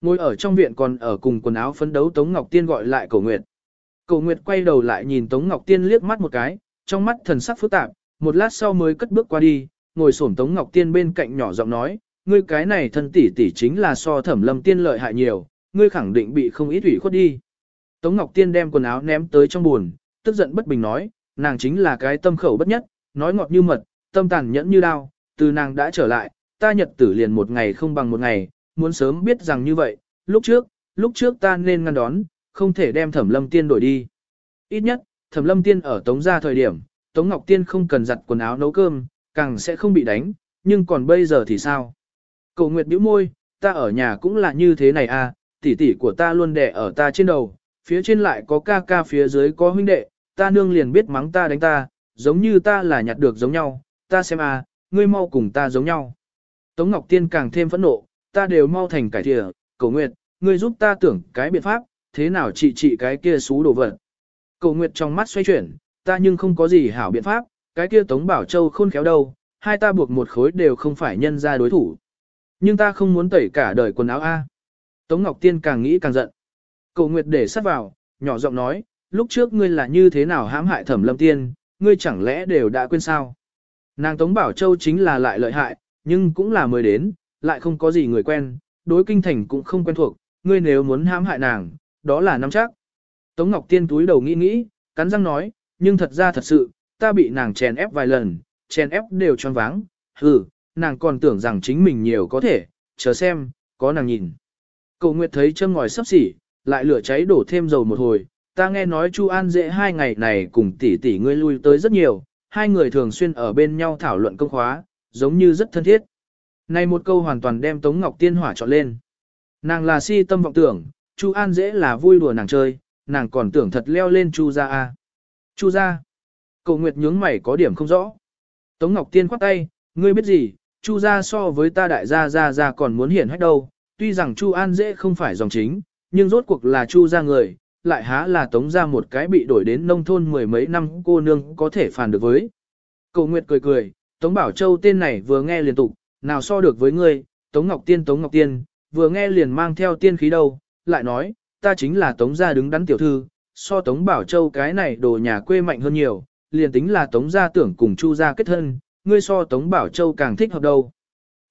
ngồi ở trong viện còn ở cùng quần áo phấn đấu Tống Ngọc Tiên gọi lại cổ nguyệt. Cổ nguyệt quay đầu lại nhìn Tống Ngọc Tiên liếc mắt một cái, trong mắt thần sắc phức tạp, một lát sau mới cất bước qua đi, ngồi xổm Tống Ngọc Tiên bên cạnh nhỏ giọng nói, ngươi cái này thân tỷ tỷ chính là so thẩm lâm tiên lợi hại nhiều, ngươi khẳng định bị không ít ủy khuất đi. Tống Ngọc Tiên đem quần áo ném tới trong buồn, tức giận bất bình nói, nàng chính là cái tâm khẩu bất nhất, nói ngọt như mật, tâm tàn nhẫn như đao, từ nàng đã trở lại, ta nhật tử liền một ngày không bằng một ngày, muốn sớm biết rằng như vậy, lúc trước, lúc trước ta nên ngăn đón, không thể đem thẩm lâm tiên đổi đi. Ít nhất, thẩm lâm tiên ở tống gia thời điểm, tống ngọc tiên không cần giặt quần áo nấu cơm, càng sẽ không bị đánh, nhưng còn bây giờ thì sao? Cầu Nguyệt bĩu môi, ta ở nhà cũng là như thế này à, tỷ tỷ của ta luôn đẻ ở ta trên đầu, phía trên lại có ca ca phía dưới có huynh đệ, ta nương liền biết mắng ta đánh ta, giống như ta là nhặt được giống nhau, ta xem à, ngươi mau cùng ta giống nhau. Tống Ngọc Tiên càng thêm phẫn nộ, ta đều mau thành cải thìa, cầu nguyệt, ngươi giúp ta tưởng cái biện pháp, thế nào trị trị cái kia xú đồ vật. Cầu nguyệt trong mắt xoay chuyển, ta nhưng không có gì hảo biện pháp, cái kia Tống Bảo Châu khôn khéo đâu, hai ta buộc một khối đều không phải nhân ra đối thủ. Nhưng ta không muốn tẩy cả đời quần áo A. Tống Ngọc Tiên càng nghĩ càng giận. Cầu Nguyệt để sát vào, nhỏ giọng nói, lúc trước ngươi là như thế nào hãm hại thẩm lâm tiên, ngươi chẳng lẽ đều đã quên sao? Nàng Tống Bảo Châu chính là lại lợi hại, nhưng cũng là mới đến, lại không có gì người quen, đối kinh thành cũng không quen thuộc, ngươi nếu muốn hãm hại nàng, đó là nắm chắc. Tống Ngọc Tiên túi đầu nghĩ nghĩ, cắn răng nói, nhưng thật ra thật sự, ta bị nàng chèn ép vài lần, chèn ép đều choáng váng, hừ, nàng còn tưởng rằng chính mình nhiều có thể, chờ xem, có nàng nhìn. cậu Nguyệt thấy châm ngòi sắp xỉ, lại lửa cháy đổ thêm dầu một hồi, ta nghe nói Chu An dễ hai ngày này cùng tỷ tỷ ngươi lui tới rất nhiều, hai người thường xuyên ở bên nhau thảo luận công khóa, giống như rất thân thiết. Này một câu hoàn toàn đem Tống Ngọc Tiên hỏa trọn lên. Nàng là si tâm vọng tưởng, Chu An dễ là vui đùa nàng chơi, nàng còn tưởng thật leo lên Chu gia a. Chu gia. Cầu Nguyệt nhướng mày có điểm không rõ. Tống Ngọc Tiên khoát tay, ngươi biết gì, Chu gia so với ta đại gia gia gia còn muốn hiển hách đâu, tuy rằng Chu An dễ không phải dòng chính, nhưng rốt cuộc là Chu gia người, lại há là tống gia một cái bị đổi đến nông thôn mười mấy năm cô nương có thể phản được với. Cầu Nguyệt cười cười, Tống Bảo Châu tên này vừa nghe liền tục, nào so được với ngươi, Tống Ngọc Tiên Tống Ngọc Tiên, vừa nghe liền mang theo tiên khí đâu, lại nói, ta chính là Tống gia đứng đắn tiểu thư, so Tống Bảo Châu cái này đồ nhà quê mạnh hơn nhiều, liền tính là Tống gia tưởng cùng Chu gia kết thân, ngươi so Tống Bảo Châu càng thích hợp đâu.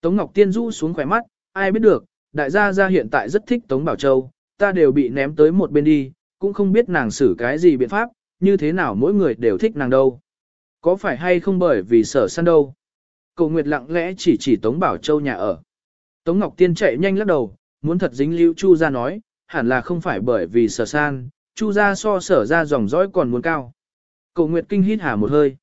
Tống Ngọc Tiên rũ xuống khỏe mắt, ai biết được, đại gia gia hiện tại rất thích Tống Bảo Châu, ta đều bị ném tới một bên đi, cũng không biết nàng xử cái gì biện pháp, như thế nào mỗi người đều thích nàng đâu. Có phải hay không bởi vì sở săn đâu? Cầu Nguyệt lặng lẽ chỉ chỉ Tống Bảo Châu nhà ở. Tống Ngọc Tiên chạy nhanh lắc đầu, muốn thật dính lưu Chu ra nói, hẳn là không phải bởi vì sở san, Chu ra so sở ra dòng dõi còn muốn cao. Cầu Nguyệt kinh hít hà một hơi.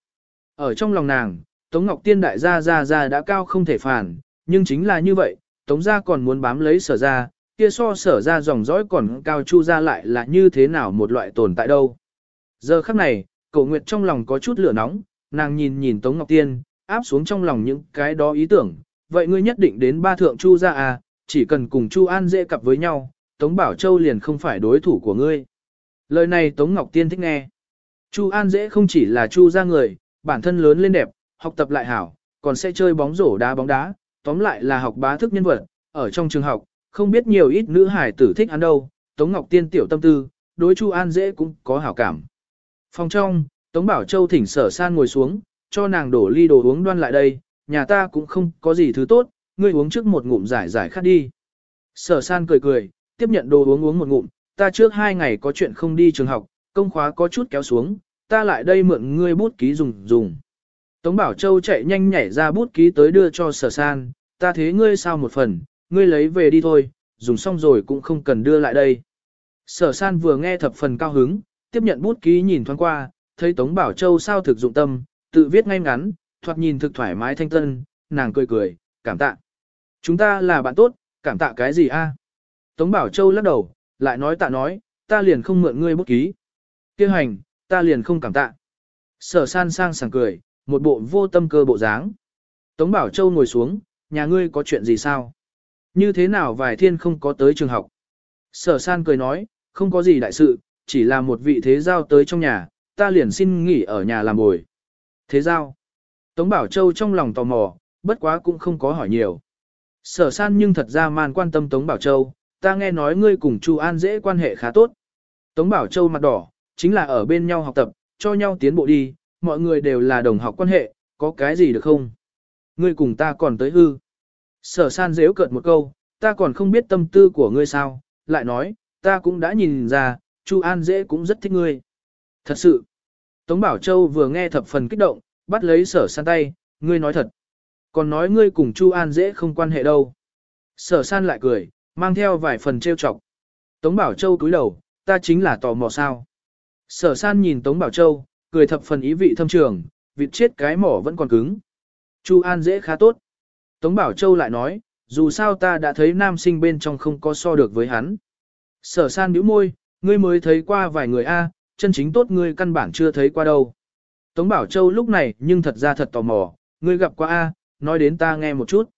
Ở trong lòng nàng, Tống Ngọc Tiên đại gia gia gia đã cao không thể phản, nhưng chính là như vậy, Tống gia còn muốn bám lấy sở ra, kia so sở ra dòng dõi còn cao chu ra lại là như thế nào một loại tồn tại đâu. Giờ khắc này, cậu Nguyệt trong lòng có chút lửa nóng, nàng nhìn nhìn Tống Ngọc Tiên, áp xuống trong lòng những cái đó ý tưởng, vậy ngươi nhất định đến ba thượng chu ra à, chỉ cần cùng chu An dễ cặp với nhau, Tống Bảo Châu liền không phải đối thủ của ngươi. Lời này Tống Ngọc Tiên thích nghe. Chu An dễ không chỉ là chu ra người, bản thân lớn lên đẹp, học tập lại hảo, còn sẽ chơi bóng rổ đá bóng đá, tóm lại là học bá thức nhân vật, ở trong trường học, không biết nhiều ít nữ hải tử thích hắn đâu, Tống Ngọc Tiên tiểu tâm tư, đối Chu An dễ cũng có hảo cảm. Phòng trong, Tống Bảo Châu thỉnh sở san ngồi xuống, cho nàng đổ ly đồ uống đoan lại đây, nhà ta cũng không có gì thứ tốt, ngươi uống trước một ngụm giải giải khát đi. Sở san cười cười, tiếp nhận đồ uống uống một ngụm, ta trước hai ngày có chuyện không đi trường học, công khóa có chút kéo xuống, ta lại đây mượn ngươi bút ký dùng dùng. Tống Bảo Châu chạy nhanh nhảy ra bút ký tới đưa cho sở san, ta thế ngươi sao một phần, ngươi lấy về đi thôi, dùng xong rồi cũng không cần đưa lại đây. Sở san vừa nghe thập phần cao hứng, tiếp nhận bút ký nhìn thoáng qua, thấy Tống Bảo Châu sao thực dụng tâm, tự viết ngay ngắn, thoạt nhìn thực thoải mái thanh tân, nàng cười cười, cảm tạ. Chúng ta là bạn tốt, cảm tạ cái gì a? Tống Bảo Châu lắc đầu, lại nói tạ nói, ta liền không mượn ngươi bút ký. Kêu hành, ta liền không cảm tạ. Sở san sang sảng cười, một bộ vô tâm cơ bộ dáng. Tống Bảo Châu ngồi xuống, nhà ngươi có chuyện gì sao? Như thế nào vài thiên không có tới trường học? Sở san cười nói, không có gì đại sự, chỉ là một vị thế giao tới trong nhà, ta liền xin nghỉ ở nhà làm bồi. Thế giao? Tống Bảo Châu trong lòng tò mò, bất quá cũng không có hỏi nhiều. Sở san nhưng thật ra man quan tâm Tống Bảo Châu, ta nghe nói ngươi cùng Chu An dễ quan hệ khá tốt. Tống Bảo Châu mặt đỏ, chính là ở bên nhau học tập, cho nhau tiến bộ đi, mọi người đều là đồng học quan hệ, có cái gì được không? Ngươi cùng ta còn tới hư. Sở san dễu cợt một câu, ta còn không biết tâm tư của ngươi sao, lại nói, ta cũng đã nhìn ra, Chu An dễ cũng rất thích ngươi. Thật sự, Tống Bảo Châu vừa nghe thập phần kích động, bắt lấy sở san tay, ngươi nói thật. Còn nói ngươi cùng Chu An dễ không quan hệ đâu. Sở san lại cười, mang theo vài phần trêu chọc. Tống Bảo Châu cúi đầu, ta chính là tò mò sao. Sở san nhìn Tống Bảo Châu, cười thập phần ý vị thâm trường, vịt chết cái mỏ vẫn còn cứng. Chu An dễ khá tốt. Tống Bảo Châu lại nói, dù sao ta đã thấy nam sinh bên trong không có so được với hắn. Sở san nhíu môi, ngươi mới thấy qua vài người A, chân chính tốt ngươi căn bản chưa thấy qua đâu. Tống Bảo Châu lúc này nhưng thật ra thật tò mò, ngươi gặp qua A, nói đến ta nghe một chút.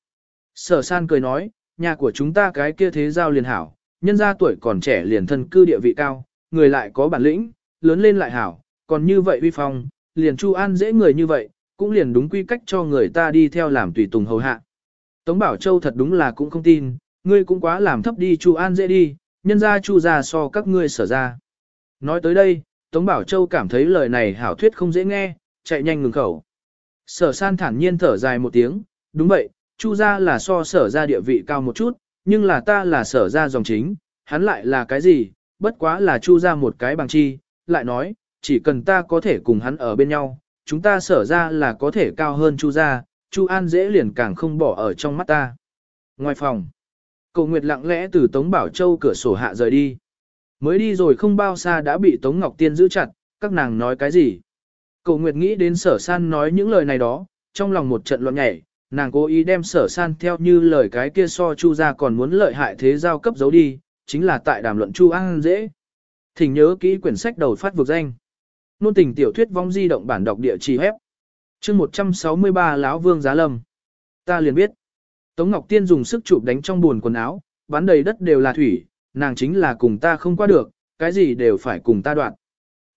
Sở san cười nói, nhà của chúng ta cái kia thế giao liền hảo, nhân gia tuổi còn trẻ liền thân cư địa vị cao, người lại có bản lĩnh, lớn lên lại hảo, còn như vậy uy phong, liền Chu An dễ người như vậy, cũng liền đúng quy cách cho người ta đi theo làm tùy tùng hầu hạ. Tống Bảo Châu thật đúng là cũng không tin, ngươi cũng quá làm thấp đi Chu An dễ đi, nhân ra Chu ra so các ngươi sở ra. Nói tới đây, Tống Bảo Châu cảm thấy lời này hảo thuyết không dễ nghe, chạy nhanh ngừng khẩu. Sở san thản nhiên thở dài một tiếng, đúng vậy, Chu gia là so sở ra địa vị cao một chút, nhưng là ta là sở ra dòng chính, hắn lại là cái gì, bất quá là Chu gia một cái bằng chi, lại nói, chỉ cần ta có thể cùng hắn ở bên nhau, chúng ta sở ra là có thể cao hơn Chu gia. Chu An dễ liền càng không bỏ ở trong mắt ta. Ngoài phòng, Cầu Nguyệt lặng lẽ từ Tống Bảo Châu cửa sổ hạ rời đi. Mới đi rồi không bao xa đã bị Tống Ngọc Tiên giữ chặt, các nàng nói cái gì. Cầu Nguyệt nghĩ đến sở san nói những lời này đó, trong lòng một trận loạn nhảy, nàng cố ý đem sở san theo như lời cái kia so Chu ra còn muốn lợi hại thế giao cấp giấu đi, chính là tại đàm luận Chu An dễ. Thỉnh nhớ kỹ quyển sách đầu phát vực danh. Nôn tình tiểu thuyết vong di động bản đọc địa chỉ hép. chương 163 lão Vương Giá Lâm. Ta liền biết. Tống Ngọc Tiên dùng sức chụp đánh trong buồn quần áo, bắn đầy đất đều là thủy, nàng chính là cùng ta không qua được, cái gì đều phải cùng ta đoạn.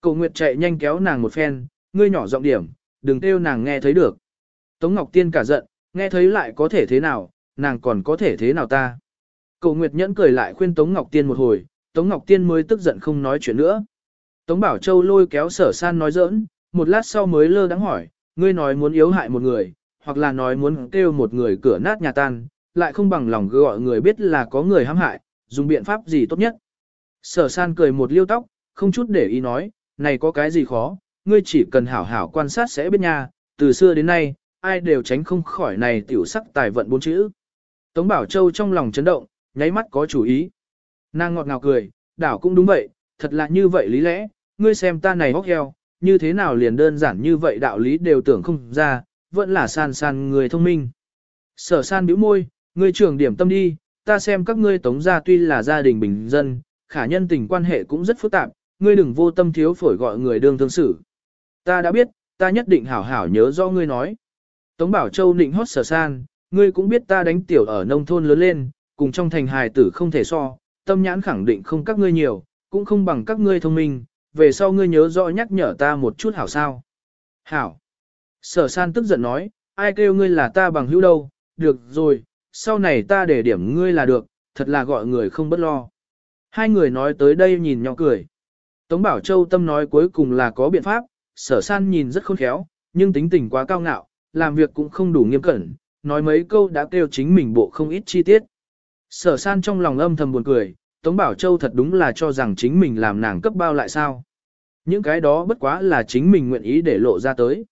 Cậu Nguyệt chạy nhanh kéo nàng một phen, ngươi nhỏ giọng điểm, đừng kêu nàng nghe thấy được. Tống Ngọc Tiên cả giận, nghe thấy lại có thể thế nào, nàng còn có thể thế nào ta. Cậu Nguyệt nhẫn cười lại khuyên Tống Ngọc Tiên một hồi, Tống Ngọc Tiên mới tức giận không nói chuyện nữa. Tống Bảo Châu lôi kéo sở san nói giỡn, một lát sau mới lơ đắng hỏi, ngươi nói muốn yếu hại một người, hoặc là nói muốn kêu một người cửa nát nhà tan, lại không bằng lòng gọi người biết là có người hãm hại, dùng biện pháp gì tốt nhất. Sở san cười một liêu tóc, không chút để ý nói, này có cái gì khó, ngươi chỉ cần hảo hảo quan sát sẽ biết nha, từ xưa đến nay, ai đều tránh không khỏi này tiểu sắc tài vận bốn chữ. Tống Bảo Châu trong lòng chấn động, nháy mắt có chủ ý. Nàng ngọt ngào cười, đảo cũng đúng vậy, thật là như vậy lý lẽ, ngươi xem ta này hóc heo, như thế nào liền đơn giản như vậy đạo lý đều tưởng không ra, vẫn là san san người thông minh. Sở san bĩu môi, ngươi trưởng điểm tâm đi, ta xem các ngươi tống gia tuy là gia đình bình dân, khả nhân tình quan hệ cũng rất phức tạp, ngươi đừng vô tâm thiếu phổi gọi người đương thương xử. Ta đã biết, ta nhất định hảo hảo nhớ do ngươi nói. Tống Bảo Châu nịnh hót sở san, ngươi cũng biết ta đánh tiểu ở nông thôn lớn lên, cùng trong thành hài tử không thể so, tâm nhãn khẳng định không các ngươi nhiều, cũng không bằng các ngươi thông minh, về sau ngươi nhớ rõ nhắc nhở ta một chút hảo sao. Hảo. Sở san tức giận nói, ai kêu ngươi là ta bằng hữu đâu, được rồi, sau này ta để điểm ngươi là được, thật là gọi người không bất lo. Hai người nói tới đây nhìn nhỏ cười. Tống Bảo Châu tâm nói cuối cùng là có biện pháp, sở san nhìn rất khôn khéo, nhưng tính tình quá cao ngạo, làm việc cũng không đủ nghiêm cẩn, nói mấy câu đã kêu chính mình bộ không ít chi tiết. Sở san trong lòng âm thầm buồn cười, Tống Bảo Châu thật đúng là cho rằng chính mình làm nàng cấp bao lại sao. Những cái đó bất quá là chính mình nguyện ý để lộ ra tới.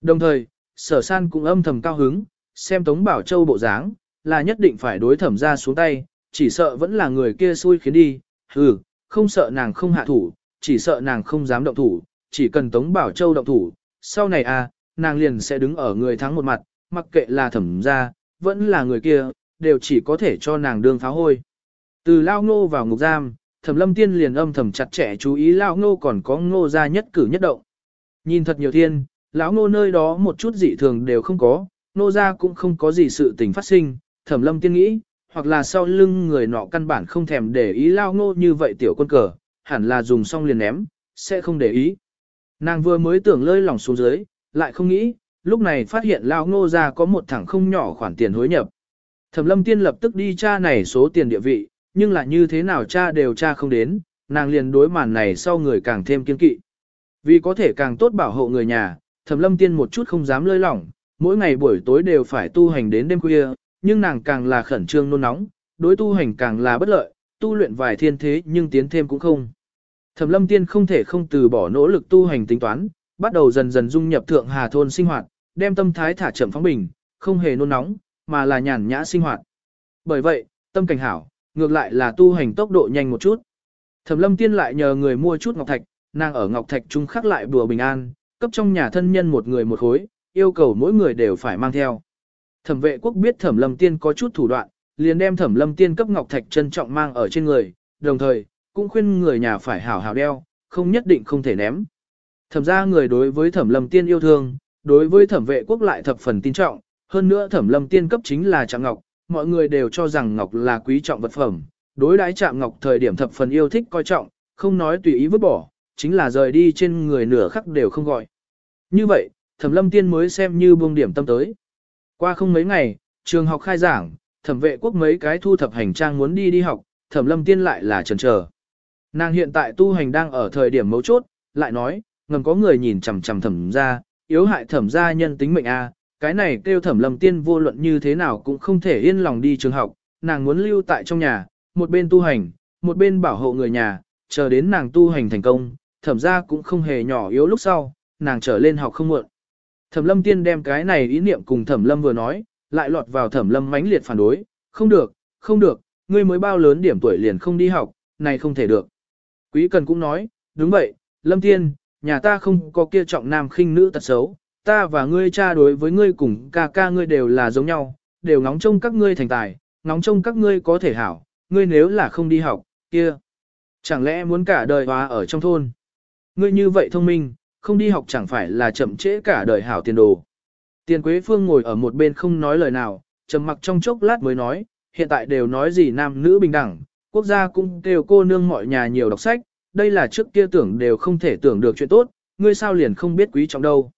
Đồng thời, sở san cũng âm thầm cao hứng, xem Tống Bảo Châu bộ dáng, là nhất định phải đối thẩm ra xuống tay, chỉ sợ vẫn là người kia xui khiến đi, hừ, không sợ nàng không hạ thủ, chỉ sợ nàng không dám động thủ, chỉ cần Tống Bảo Châu động thủ, sau này à, nàng liền sẽ đứng ở người thắng một mặt, mặc kệ là thẩm gia vẫn là người kia, đều chỉ có thể cho nàng đương pháo hôi. Từ lao ngô vào ngục giam, thẩm lâm tiên liền âm thầm chặt chẽ chú ý lao ngô còn có ngô ra nhất cử nhất động. Nhìn thật nhiều thiên, lão ngô nơi đó một chút dị thường đều không có, Ngô ra cũng không có gì sự tình phát sinh, thẩm lâm tiên nghĩ, hoặc là sau lưng người nọ căn bản không thèm để ý lao ngô như vậy tiểu quân cờ, hẳn là dùng xong liền ném, sẽ không để ý. Nàng vừa mới tưởng lơi lỏng xuống dưới, lại không nghĩ, lúc này phát hiện lao ngô ra có một thẳng không nhỏ khoản tiền hối nhập. Thẩm lâm tiên lập tức đi tra này số tiền địa vị, nhưng là như thế nào cha đều cha không đến, nàng liền đối màn này sau người càng thêm kiên kỵ. Vì có thể càng tốt bảo hộ người nhà, thẩm lâm tiên một chút không dám lơi lỏng, mỗi ngày buổi tối đều phải tu hành đến đêm khuya, nhưng nàng càng là khẩn trương nôn nóng, đối tu hành càng là bất lợi, tu luyện vài thiên thế nhưng tiến thêm cũng không. Thẩm lâm tiên không thể không từ bỏ nỗ lực tu hành tính toán, bắt đầu dần dần dung nhập thượng hà thôn sinh hoạt, đem tâm thái thả chậm phóng bình, không hề nôn nóng, mà là nhàn nhã sinh hoạt. Bởi vậy, tâm cảnh hảo, ngược lại là tu hành tốc độ nhanh một chút. Thẩm lâm tiên lại nhờ người mua chút ngọc thạch, nàng ở ngọc thạch trung khắc lại bùa bình an, cấp trong nhà thân nhân một người một khối, yêu cầu mỗi người đều phải mang theo. Thẩm vệ quốc biết thẩm lâm tiên có chút thủ đoạn, liền đem thẩm lâm tiên cấp ngọc thạch trân trọng mang ở trên người, đồng thời, cũng khuyên người nhà phải hảo hảo đeo, không nhất định không thể ném. Thẩm ra người đối với thẩm lâm tiên yêu thương, đối với thẩm vệ quốc lại thập phần tin trọng, hơn nữa thẩm lâm tiên cấp chính là trạng ngọc, mọi người đều cho rằng ngọc là quý trọng vật phẩm, đối đãi chạm ngọc thời điểm thập phần yêu thích coi trọng, không nói tùy ý vứt bỏ, chính là rời đi trên người nửa khắc đều không gọi. Như vậy, thẩm lâm tiên mới xem như buông điểm tâm tới. Qua không mấy ngày, trường học khai giảng, thẩm vệ quốc mấy cái thu thập hành trang muốn đi đi học, thẩm lâm tiên lại là trần chờ. Nàng hiện tại tu hành đang ở thời điểm mấu chốt, lại nói, ngầm có người nhìn chằm chằm thẩm ra, yếu hại thẩm ra nhân tính mệnh a cái này kêu thẩm lâm tiên vô luận như thế nào cũng không thể yên lòng đi trường học, nàng muốn lưu tại trong nhà, một bên tu hành, một bên bảo hộ người nhà, chờ đến nàng tu hành thành công, thẩm ra cũng không hề nhỏ yếu lúc sau, nàng trở lên học không muộn. Thẩm lâm tiên đem cái này ý niệm cùng thẩm lâm vừa nói, lại lọt vào thẩm lâm mãnh liệt phản đối, không được, không được, ngươi mới bao lớn điểm tuổi liền không đi học, này không thể được. Quý cần cũng nói, đúng vậy, lâm tiên, nhà ta không có kia trọng nam khinh nữ tật xấu, ta và ngươi cha đối với ngươi cùng ca ca ngươi đều là giống nhau, đều ngóng trông các ngươi thành tài, ngóng trông các ngươi có thể hảo, ngươi nếu là không đi học, kia. Chẳng lẽ muốn cả đời hóa ở trong thôn? Ngươi như vậy thông minh, không đi học chẳng phải là chậm trễ cả đời hảo tiền đồ. Tiền Quế Phương ngồi ở một bên không nói lời nào, trầm mặc trong chốc lát mới nói, hiện tại đều nói gì nam nữ bình đẳng, quốc gia cũng kêu cô nương mọi nhà nhiều đọc sách, đây là trước kia tưởng đều không thể tưởng được chuyện tốt, ngươi sao liền không biết quý trọng đâu.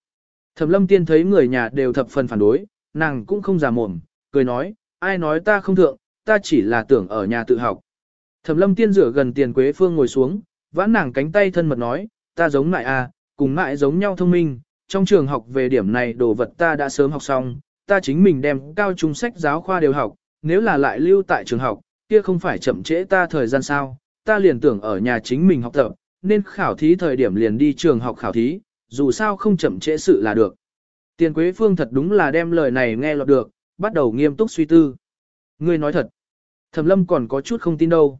Thẩm lâm tiên thấy người nhà đều thập phần phản đối, nàng cũng không già mồm, cười nói, ai nói ta không thượng, ta chỉ là tưởng ở nhà tự học. Thẩm lâm tiên rửa gần tiền quế phương ngồi xuống, vãn nàng cánh tay thân mật nói, ta giống mại à, cùng mại giống nhau thông minh, trong trường học về điểm này đồ vật ta đã sớm học xong, ta chính mình đem cao trung sách giáo khoa đều học, nếu là lại lưu tại trường học, kia không phải chậm trễ ta thời gian sao, ta liền tưởng ở nhà chính mình học tập, nên khảo thí thời điểm liền đi trường học khảo thí, dù sao không chậm trễ sự là được. Tiền Quế Phương thật đúng là đem lời này nghe lọt được, bắt đầu nghiêm túc suy tư. Ngươi nói thật. Thẩm Lâm còn có chút không tin đâu.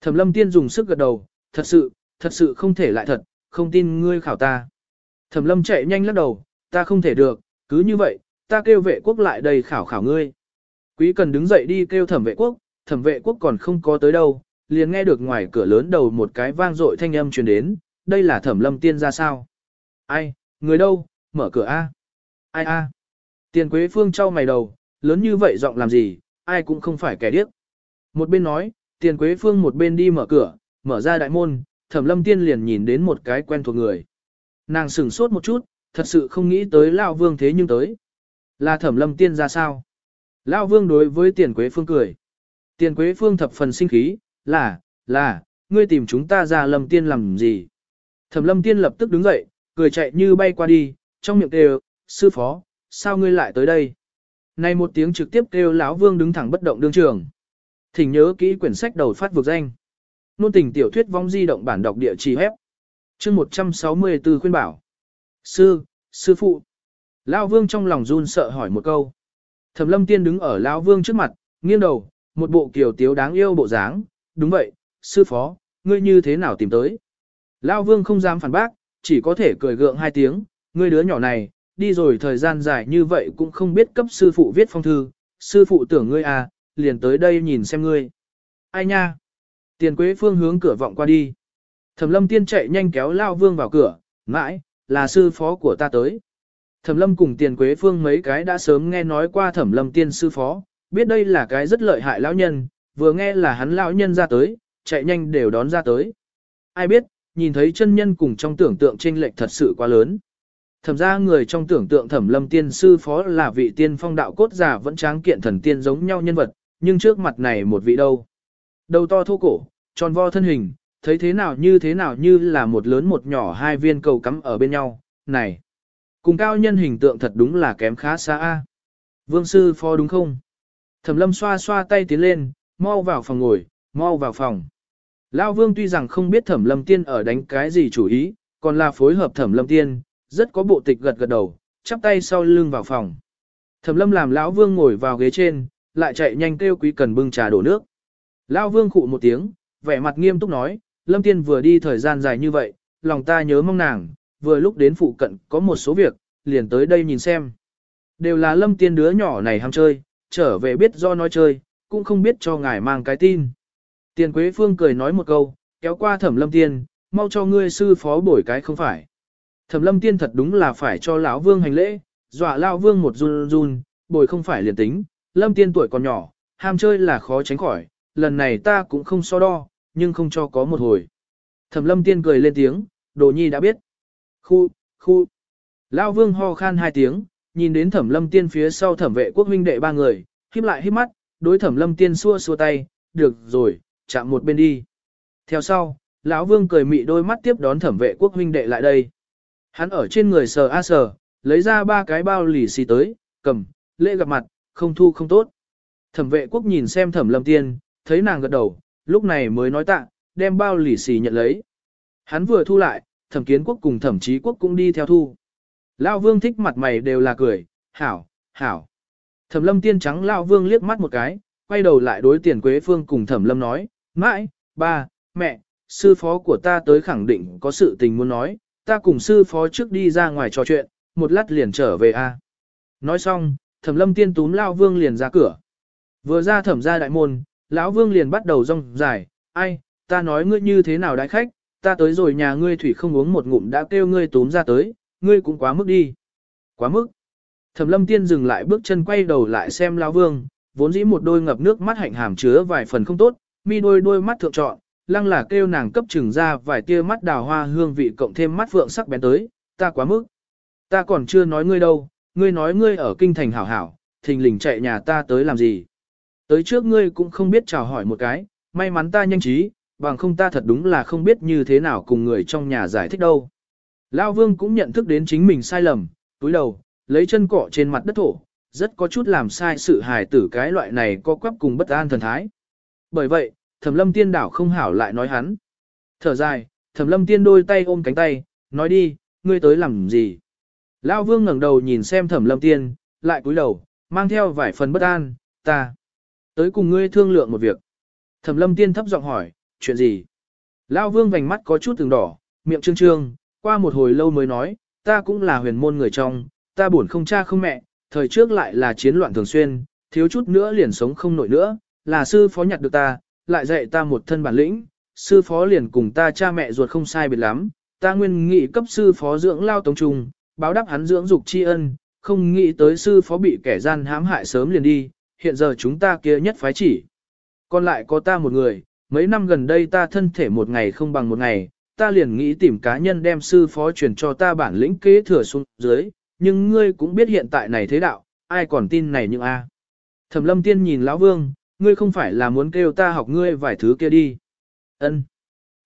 Thẩm Lâm tiên dùng sức gật đầu, thật sự, thật sự không thể lại thật, không tin ngươi khảo ta. Thẩm Lâm chạy nhanh lắc đầu, ta không thể được, cứ như vậy, ta kêu vệ quốc lại đây khảo khảo ngươi. Quý cần đứng dậy đi kêu thẩm vệ quốc, thẩm vệ quốc còn không có tới đâu, liền nghe được ngoài cửa lớn đầu một cái vang dội thanh âm truyền đến, đây là thẩm lâm tiên ra sao. Ai, người đâu, mở cửa A. Ai A. Tiền Quế Phương trao mày đầu, lớn như vậy giọng làm gì, ai cũng không phải kẻ điếc. Một bên nói, Tiền Quế Phương một bên đi mở cửa, mở ra đại môn, Thẩm Lâm Tiên liền nhìn đến một cái quen thuộc người. Nàng sửng sốt một chút, thật sự không nghĩ tới Lão Vương thế nhưng tới. Là Thẩm Lâm Tiên ra sao? Lão Vương đối với Tiền Quế Phương cười. Tiền Quế Phương thập phần sinh khí, là, là, ngươi tìm chúng ta ra Lâm Tiên làm gì? Thẩm Lâm Tiên lập tức đứng dậy, cười chạy như bay qua đi, trong miệng kêu, sư phó, sao ngươi lại tới đây? Này một tiếng trực tiếp kêu lão vương đứng thẳng bất động đương trường. Thỉnh nhớ kỹ quyển sách đầu phát vực danh. Nôn tình tiểu thuyết vong di động bản đọc địa chỉ hép. chương 164 khuyên bảo. Sư, sư phụ. Lão vương trong lòng run sợ hỏi một câu. Thẩm lâm tiên đứng ở lão vương trước mặt, nghiêng đầu, một bộ kiểu tiếu đáng yêu bộ dáng. Đúng vậy, sư phó, ngươi như thế nào tìm tới? Lão vương không dám phản bác, chỉ có thể cười gượng hai tiếng, ngươi đứa nhỏ này, đi rồi thời gian dài như vậy cũng không biết cấp sư phụ viết phong thư, sư phụ tưởng ngươi à, liền tới đây nhìn xem ngươi. Ai nha? Tiền Quế Phương hướng cửa vọng qua đi. Thẩm lâm tiên chạy nhanh kéo Lao Vương vào cửa, mãi, là sư phó của ta tới. Thẩm lâm cùng tiền quế phương mấy cái đã sớm nghe nói qua thẩm lâm tiên sư phó, biết đây là cái rất lợi hại lão nhân, vừa nghe là hắn lão nhân ra tới, chạy nhanh đều đón ra tới. Ai biết, nhìn thấy chân nhân cùng trong tưởng tượng chênh lệch thật sự quá lớn. Thẩm ra người trong tưởng tượng thẩm lâm tiên sư phó là vị tiên phong đạo cốt giả vẫn tráng kiện thần tiên giống nhau nhân vật, nhưng trước mặt này một vị đâu. Đầu to thô cổ, tròn vo thân hình, thấy thế nào như thế nào như là một lớn một nhỏ hai viên cầu cắm ở bên nhau, này. Cùng cao nhân hình tượng thật đúng là kém khá xa a. Vương sư phó đúng không? Thẩm lâm xoa xoa tay tiến lên, mau vào phòng ngồi, mau vào phòng. Lão vương tuy rằng không biết thẩm lâm tiên ở đánh cái gì chủ ý, còn là phối hợp thẩm lâm tiên, rất có bộ tịch gật gật đầu, chắp tay sau lưng vào phòng. Thẩm lâm làm lão vương ngồi vào ghế trên, lại chạy nhanh kêu quý cần bưng trà đổ nước. Lão vương khụ một tiếng, vẻ mặt nghiêm túc nói, lâm tiên vừa đi thời gian dài như vậy, lòng ta nhớ mong nàng, vừa lúc đến phụ cận có một số việc, liền tới đây nhìn xem. Đều là lâm tiên đứa nhỏ này ham chơi, trở về biết do nói chơi, cũng không biết cho ngài mang cái tin. Tiền Quế Phương cười nói một câu, kéo qua thẩm lâm tiên, mau cho ngươi sư phó bổi cái không phải. Thẩm lâm tiên thật đúng là phải cho lão vương hành lễ, dọa lão vương một run run, bồi không phải liền tính, lâm tiên tuổi còn nhỏ, ham chơi là khó tránh khỏi, lần này ta cũng không so đo, nhưng không cho có một hồi. Thẩm lâm tiên cười lên tiếng, đồ nhi đã biết. Khu, khu. Lão vương ho khan hai tiếng, nhìn đến thẩm lâm tiên phía sau thẩm vệ quốc huynh đệ ba người, híp lại híp mắt, đối thẩm lâm tiên xua xua tay, được rồi, chạm một bên đi. Theo sau, lão vương cười mị đôi mắt tiếp đón thẩm vệ quốc huynh đệ lại đây. Hắn ở trên người sờ a sờ, lấy ra ba cái bao lì xì tới, cầm, lễ gặp mặt, không thu không tốt. Thẩm vệ quốc nhìn xem thẩm lâm tiên, thấy nàng gật đầu, lúc này mới nói tạ, đem bao lì xì nhận lấy. Hắn vừa thu lại, thẩm kiến quốc cùng thẩm trí quốc cũng đi theo thu. Lão vương thích mặt mày đều là cười, hảo, hảo. Thẩm lâm tiên trắng Lão vương liếc mắt một cái, quay đầu lại đối tiền quế phương cùng thẩm lâm nói, mãi, ba, mẹ, sư phó của ta tới khẳng định có sự tình muốn nói, ta cùng sư phó trước đi ra ngoài trò chuyện, một lát liền trở về a. Nói xong, thẩm lâm tiên túm lao vương liền ra cửa. Vừa ra thẩm ra đại môn, lão vương liền bắt đầu rong dài, ai, ta nói ngươi như thế nào đại khách, ta tới rồi nhà ngươi thủy không uống một ngụm đã kêu ngươi túm ra tới, ngươi cũng quá mức đi. Quá mức. Thẩm lâm tiên dừng lại bước chân quay đầu lại xem lão vương, vốn dĩ một đôi ngập nước mắt hạnh hàm chứa vài phần không tốt, mi đôi đôi mắt thượng trọn, lăng là kêu nàng cấp trừng ra vài tia mắt đào hoa hương vị cộng thêm mắt phượng sắc bén tới, ta quá mức. Ta còn chưa nói ngươi đâu, ngươi nói ngươi ở kinh thành hảo hảo, thình lình chạy nhà ta tới làm gì. Tới trước ngươi cũng không biết chào hỏi một cái, may mắn ta nhanh trí, bằng không ta thật đúng là không biết như thế nào cùng người trong nhà giải thích đâu. Lao vương cũng nhận thức đến chính mình sai lầm, túi đầu, lấy chân cọ trên mặt đất thổ, rất có chút làm sai sự hài tử cái loại này có quắp cùng bất an thần thái. Bởi vậy, thẩm lâm tiên đảo không hảo lại nói hắn. Thở dài, thẩm lâm tiên đôi tay ôm cánh tay, nói đi, ngươi tới làm gì? Lão vương ngẩng đầu nhìn xem thẩm lâm tiên, lại cúi đầu, mang theo vài phần bất an, ta. Tới cùng ngươi thương lượng một việc. Thẩm lâm tiên thấp giọng hỏi, chuyện gì? Lão vương vành mắt có chút từng đỏ, miệng trương trương, qua một hồi lâu mới nói, ta cũng là huyền môn người trong, ta buồn không cha không mẹ, thời trước lại là chiến loạn thường xuyên, thiếu chút nữa liền sống không nổi nữa, là sư phó nhặt được ta, lại dạy ta một thân bản lĩnh, sư phó liền cùng ta cha mẹ ruột không sai biệt lắm, ta nguyên nghị cấp sư phó dưỡng lao tống trung, báo đáp hắn dưỡng dục tri ân, không nghĩ tới sư phó bị kẻ gian hãm hại sớm liền đi, hiện giờ chúng ta kia nhất phái chỉ. Còn lại có ta một người, mấy năm gần đây ta thân thể một ngày không bằng một ngày, ta liền nghĩ tìm cá nhân đem sư phó truyền cho ta bản lĩnh kế thừa xuống dưới, nhưng ngươi cũng biết hiện tại này thế đạo, ai còn tin này nhưng a. Thẩm lâm tiên nhìn lão vương, ngươi không phải là muốn kêu ta học ngươi vài thứ kia đi. Ân.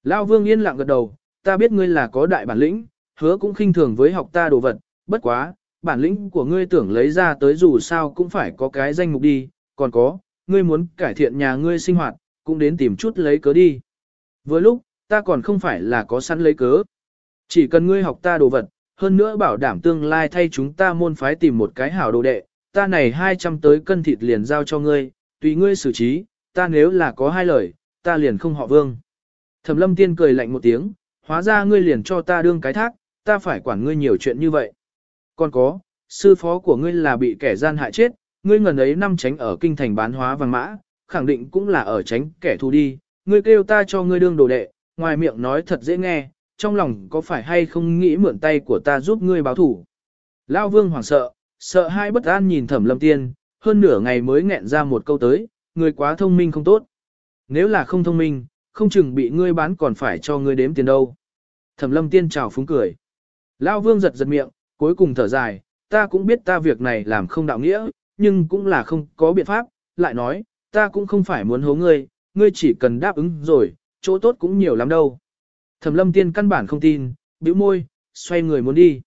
Lão vương yên lặng gật đầu, ta biết ngươi là có đại bản lĩnh, hứa cũng khinh thường với học ta đồ vật, bất quá, bản lĩnh của ngươi tưởng lấy ra tới dù sao cũng phải có cái danh mục đi, còn có, ngươi muốn cải thiện nhà ngươi sinh hoạt, cũng đến tìm chút lấy cớ đi. Vừa lúc, ta còn không phải là có sẵn lấy cớ. Chỉ cần ngươi học ta đồ vật, hơn nữa bảo đảm tương lai thay chúng ta môn phái tìm một cái hảo đồ đệ, ta này 200 tới cân thịt liền giao cho ngươi, tùy ngươi xử trí, ta nếu là có hai lời, ta liền không họ vương. Thẩm lâm tiên cười lạnh một tiếng, hóa ra ngươi liền cho ta đương cái thác, ta phải quản ngươi nhiều chuyện như vậy. Còn có, sư phó của ngươi là bị kẻ gian hại chết, ngươi ngần ấy năm tránh ở kinh thành bán hóa vàng mã, khẳng định cũng là ở tránh kẻ thù đi, ngươi kêu ta cho ngươi đương đồ đệ, ngoài miệng nói thật dễ nghe, trong lòng có phải hay không nghĩ mượn tay của ta giúp ngươi báo thủ. Lao vương hoảng sợ, sợ hai bất an nhìn thẩm lâm tiên, hơn nửa ngày mới nghẹn ra một câu tới, người quá thông minh không tốt. Nếu là không thông minh, không chừng bị ngươi bán còn phải cho ngươi đếm tiền đâu. Thẩm lâm tiên chào phúng cười. Lao vương giật giật miệng, cuối cùng thở dài, ta cũng biết ta việc này làm không đạo nghĩa, nhưng cũng là không có biện pháp, lại nói, ta cũng không phải muốn hố ngươi, ngươi chỉ cần đáp ứng rồi, chỗ tốt cũng nhiều lắm đâu. Thẩm lâm tiên căn bản không tin, bĩu môi, xoay người muốn đi.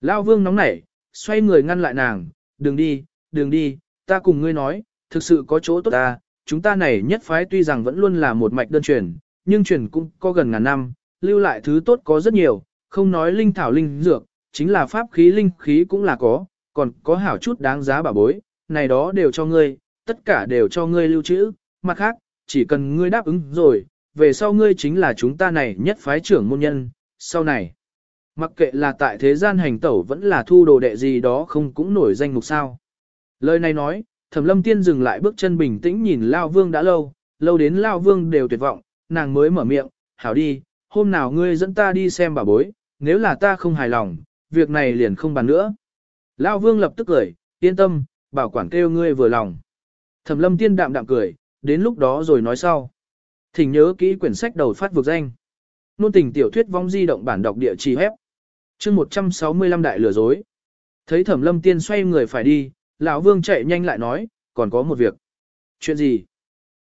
Lao vương nóng nảy, xoay người ngăn lại nàng, đừng đi, đừng đi, ta cùng ngươi nói, thực sự có chỗ tốt ta, chúng ta này nhất phái tuy rằng vẫn luôn là một mạch đơn truyền, nhưng truyền cũng có gần ngàn năm, lưu lại thứ tốt có rất nhiều, không nói linh thảo linh dược, chính là pháp khí linh khí cũng là có, còn có hảo chút đáng giá bảo bối, này đó đều cho ngươi, tất cả đều cho ngươi lưu trữ, mặt khác, chỉ cần ngươi đáp ứng rồi, về sau ngươi chính là chúng ta này nhất phái trưởng môn nhân, sau này. Mặc kệ là tại thế gian hành tẩu vẫn là thu đồ đệ gì đó không cũng nổi danh mục sao. Lời này nói, thẩm lâm tiên dừng lại bước chân bình tĩnh nhìn Lao Vương đã lâu, lâu đến Lao Vương đều tuyệt vọng, nàng mới mở miệng, hảo đi, hôm nào ngươi dẫn ta đi xem bà bối, nếu là ta không hài lòng, việc này liền không bàn nữa. Lao Vương lập tức cười, yên tâm, bảo quản kêu ngươi vừa lòng. Thẩm lâm tiên đạm đạm cười, đến lúc đó rồi nói sau. Thỉnh nhớ kỹ quyển sách đầu phát vực danh. Nôn tình tiểu thuyết vong di động bản đọc địa chỉ hép. chương 165 đại lừa dối. Thấy thẩm lâm tiên xoay người phải đi, lão vương chạy nhanh lại nói, còn có một việc. Chuyện gì?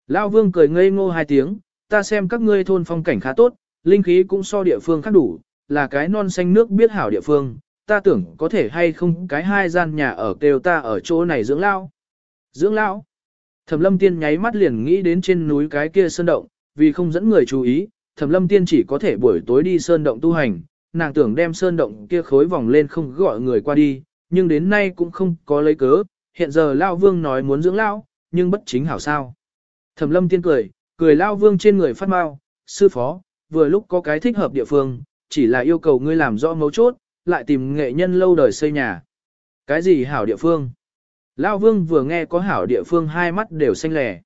Lão vương cười ngây ngô hai tiếng, ta xem các ngươi thôn phong cảnh khá tốt, linh khí cũng so địa phương khác đủ, là cái non xanh nước biết hảo địa phương, ta tưởng có thể hay không cái hai gian nhà ở kêu ta ở chỗ này dưỡng lão. Dưỡng lão. Thẩm lâm tiên nháy mắt liền nghĩ đến trên núi cái kia sơn động, vì không dẫn người chú ý, Thẩm lâm tiên chỉ có thể buổi tối đi sơn động tu hành, nàng tưởng đem sơn động kia khối vòng lên không gọi người qua đi, nhưng đến nay cũng không có lấy cớ, hiện giờ Lao Vương nói muốn dưỡng Lao, nhưng bất chính hảo sao. Thẩm lâm tiên cười, cười Lao Vương trên người phát mau, sư phó, vừa lúc có cái thích hợp địa phương, chỉ là yêu cầu ngươi làm rõ mấu chốt, lại tìm nghệ nhân lâu đời xây nhà. Cái gì hảo địa phương? Lao Vương vừa nghe có hảo địa phương hai mắt đều xanh lẻ.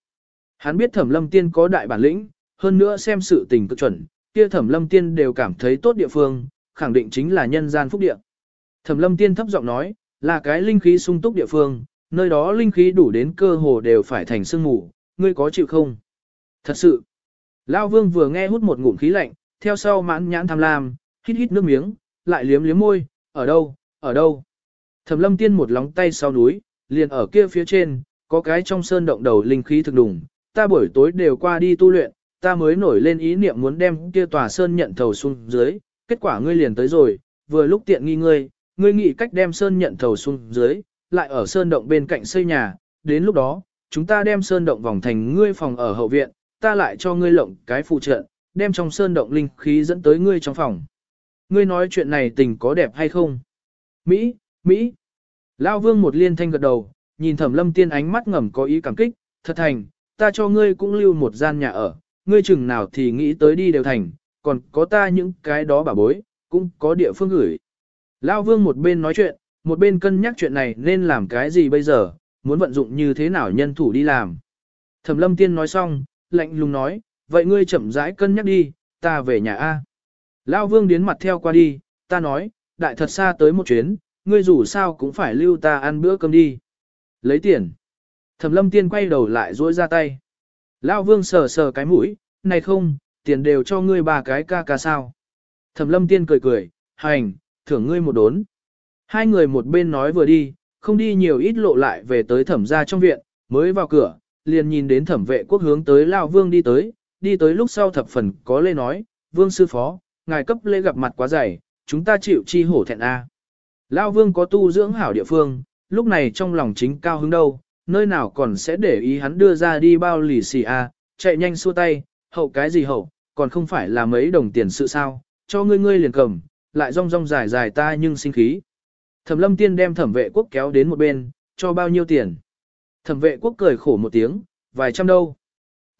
Hắn biết thẩm lâm tiên có đại bản lĩnh, hơn nữa xem sự tình cực chuẩn, kia thẩm lâm tiên đều cảm thấy tốt địa phương, khẳng định chính là nhân gian phúc địa. Thẩm lâm tiên thấp giọng nói, là cái linh khí sung túc địa phương, nơi đó linh khí đủ đến cơ hồ đều phải thành sương mù, ngươi có chịu không? Thật sự, Lao Vương vừa nghe hút một ngụm khí lạnh, theo sau mãn nhãn tham lam, hít hít nước miếng, lại liếm liếm môi, ở đâu, ở đâu? Thẩm lâm tiên một lóng tay sau núi, liền ở kia phía trên, có cái trong sơn động đầu linh khí thực đủng, ta buổi tối đều qua đi tu luyện, ta mới nổi lên ý niệm muốn đem kia tòa sơn nhận thầu xuống dưới, kết quả ngươi liền tới rồi, vừa lúc tiện nghi ngươi, ngươi nghĩ cách đem sơn nhận thầu xuống dưới, lại ở sơn động bên cạnh xây nhà, đến lúc đó, chúng ta đem sơn động vòng thành ngươi phòng ở hậu viện, ta lại cho ngươi lộng cái phụ trợ, đem trong sơn động linh khí dẫn tới ngươi trong phòng. Ngươi nói chuyện này tình có đẹp hay không? Mỹ, Mỹ. Lao vương một liên thanh gật đầu, nhìn thẩm lâm tiên ánh mắt ngầm có ý cảm kích, thật thành, ta cho ngươi cũng lưu một gian nhà ở, ngươi chừng nào thì nghĩ tới đi đều thành, còn có ta những cái đó bà bối, cũng có địa phương gửi. Lao vương một bên nói chuyện, một bên cân nhắc chuyện này nên làm cái gì bây giờ, muốn vận dụng như thế nào nhân thủ đi làm. Thẩm lâm tiên nói xong, lạnh lùng nói, vậy ngươi chậm rãi cân nhắc đi, ta về nhà A. Lao vương điến mặt theo qua đi, ta nói, đại thật xa tới một chuyến, ngươi dù sao cũng phải lưu ta ăn bữa cơm đi. Lấy tiền. Thẩm lâm tiên quay đầu lại dối ra tay. Lão vương sờ sờ cái mũi, này không, tiền đều cho ngươi ba cái ca ca sao. Thẩm lâm tiên cười cười, hành, thưởng ngươi một đốn. Hai người một bên nói vừa đi, không đi nhiều ít lộ lại về tới thẩm gia trong viện, mới vào cửa, liền nhìn đến thẩm vệ quốc hướng tới Lao vương đi tới, đi tới lúc sau thập phần có lê nói, vương sư phó, ngài cấp lễ gặp mặt quá dày, chúng ta chịu chi hổ thẹn a. Lao vương có tu dưỡng hảo địa phương, lúc này trong lòng chính cao hứng đâu, nơi nào còn sẽ để ý hắn đưa ra đi bao lì xì a, chạy nhanh xua tay, hậu cái gì hậu, còn không phải là mấy đồng tiền sự sao, cho ngươi ngươi liền cầm, lại rong rong dài dài ta nhưng sinh khí. Thẩm lâm tiên đem thẩm vệ quốc kéo đến một bên, cho bao nhiêu tiền. Thẩm vệ quốc cười khổ một tiếng, vài trăm đâu.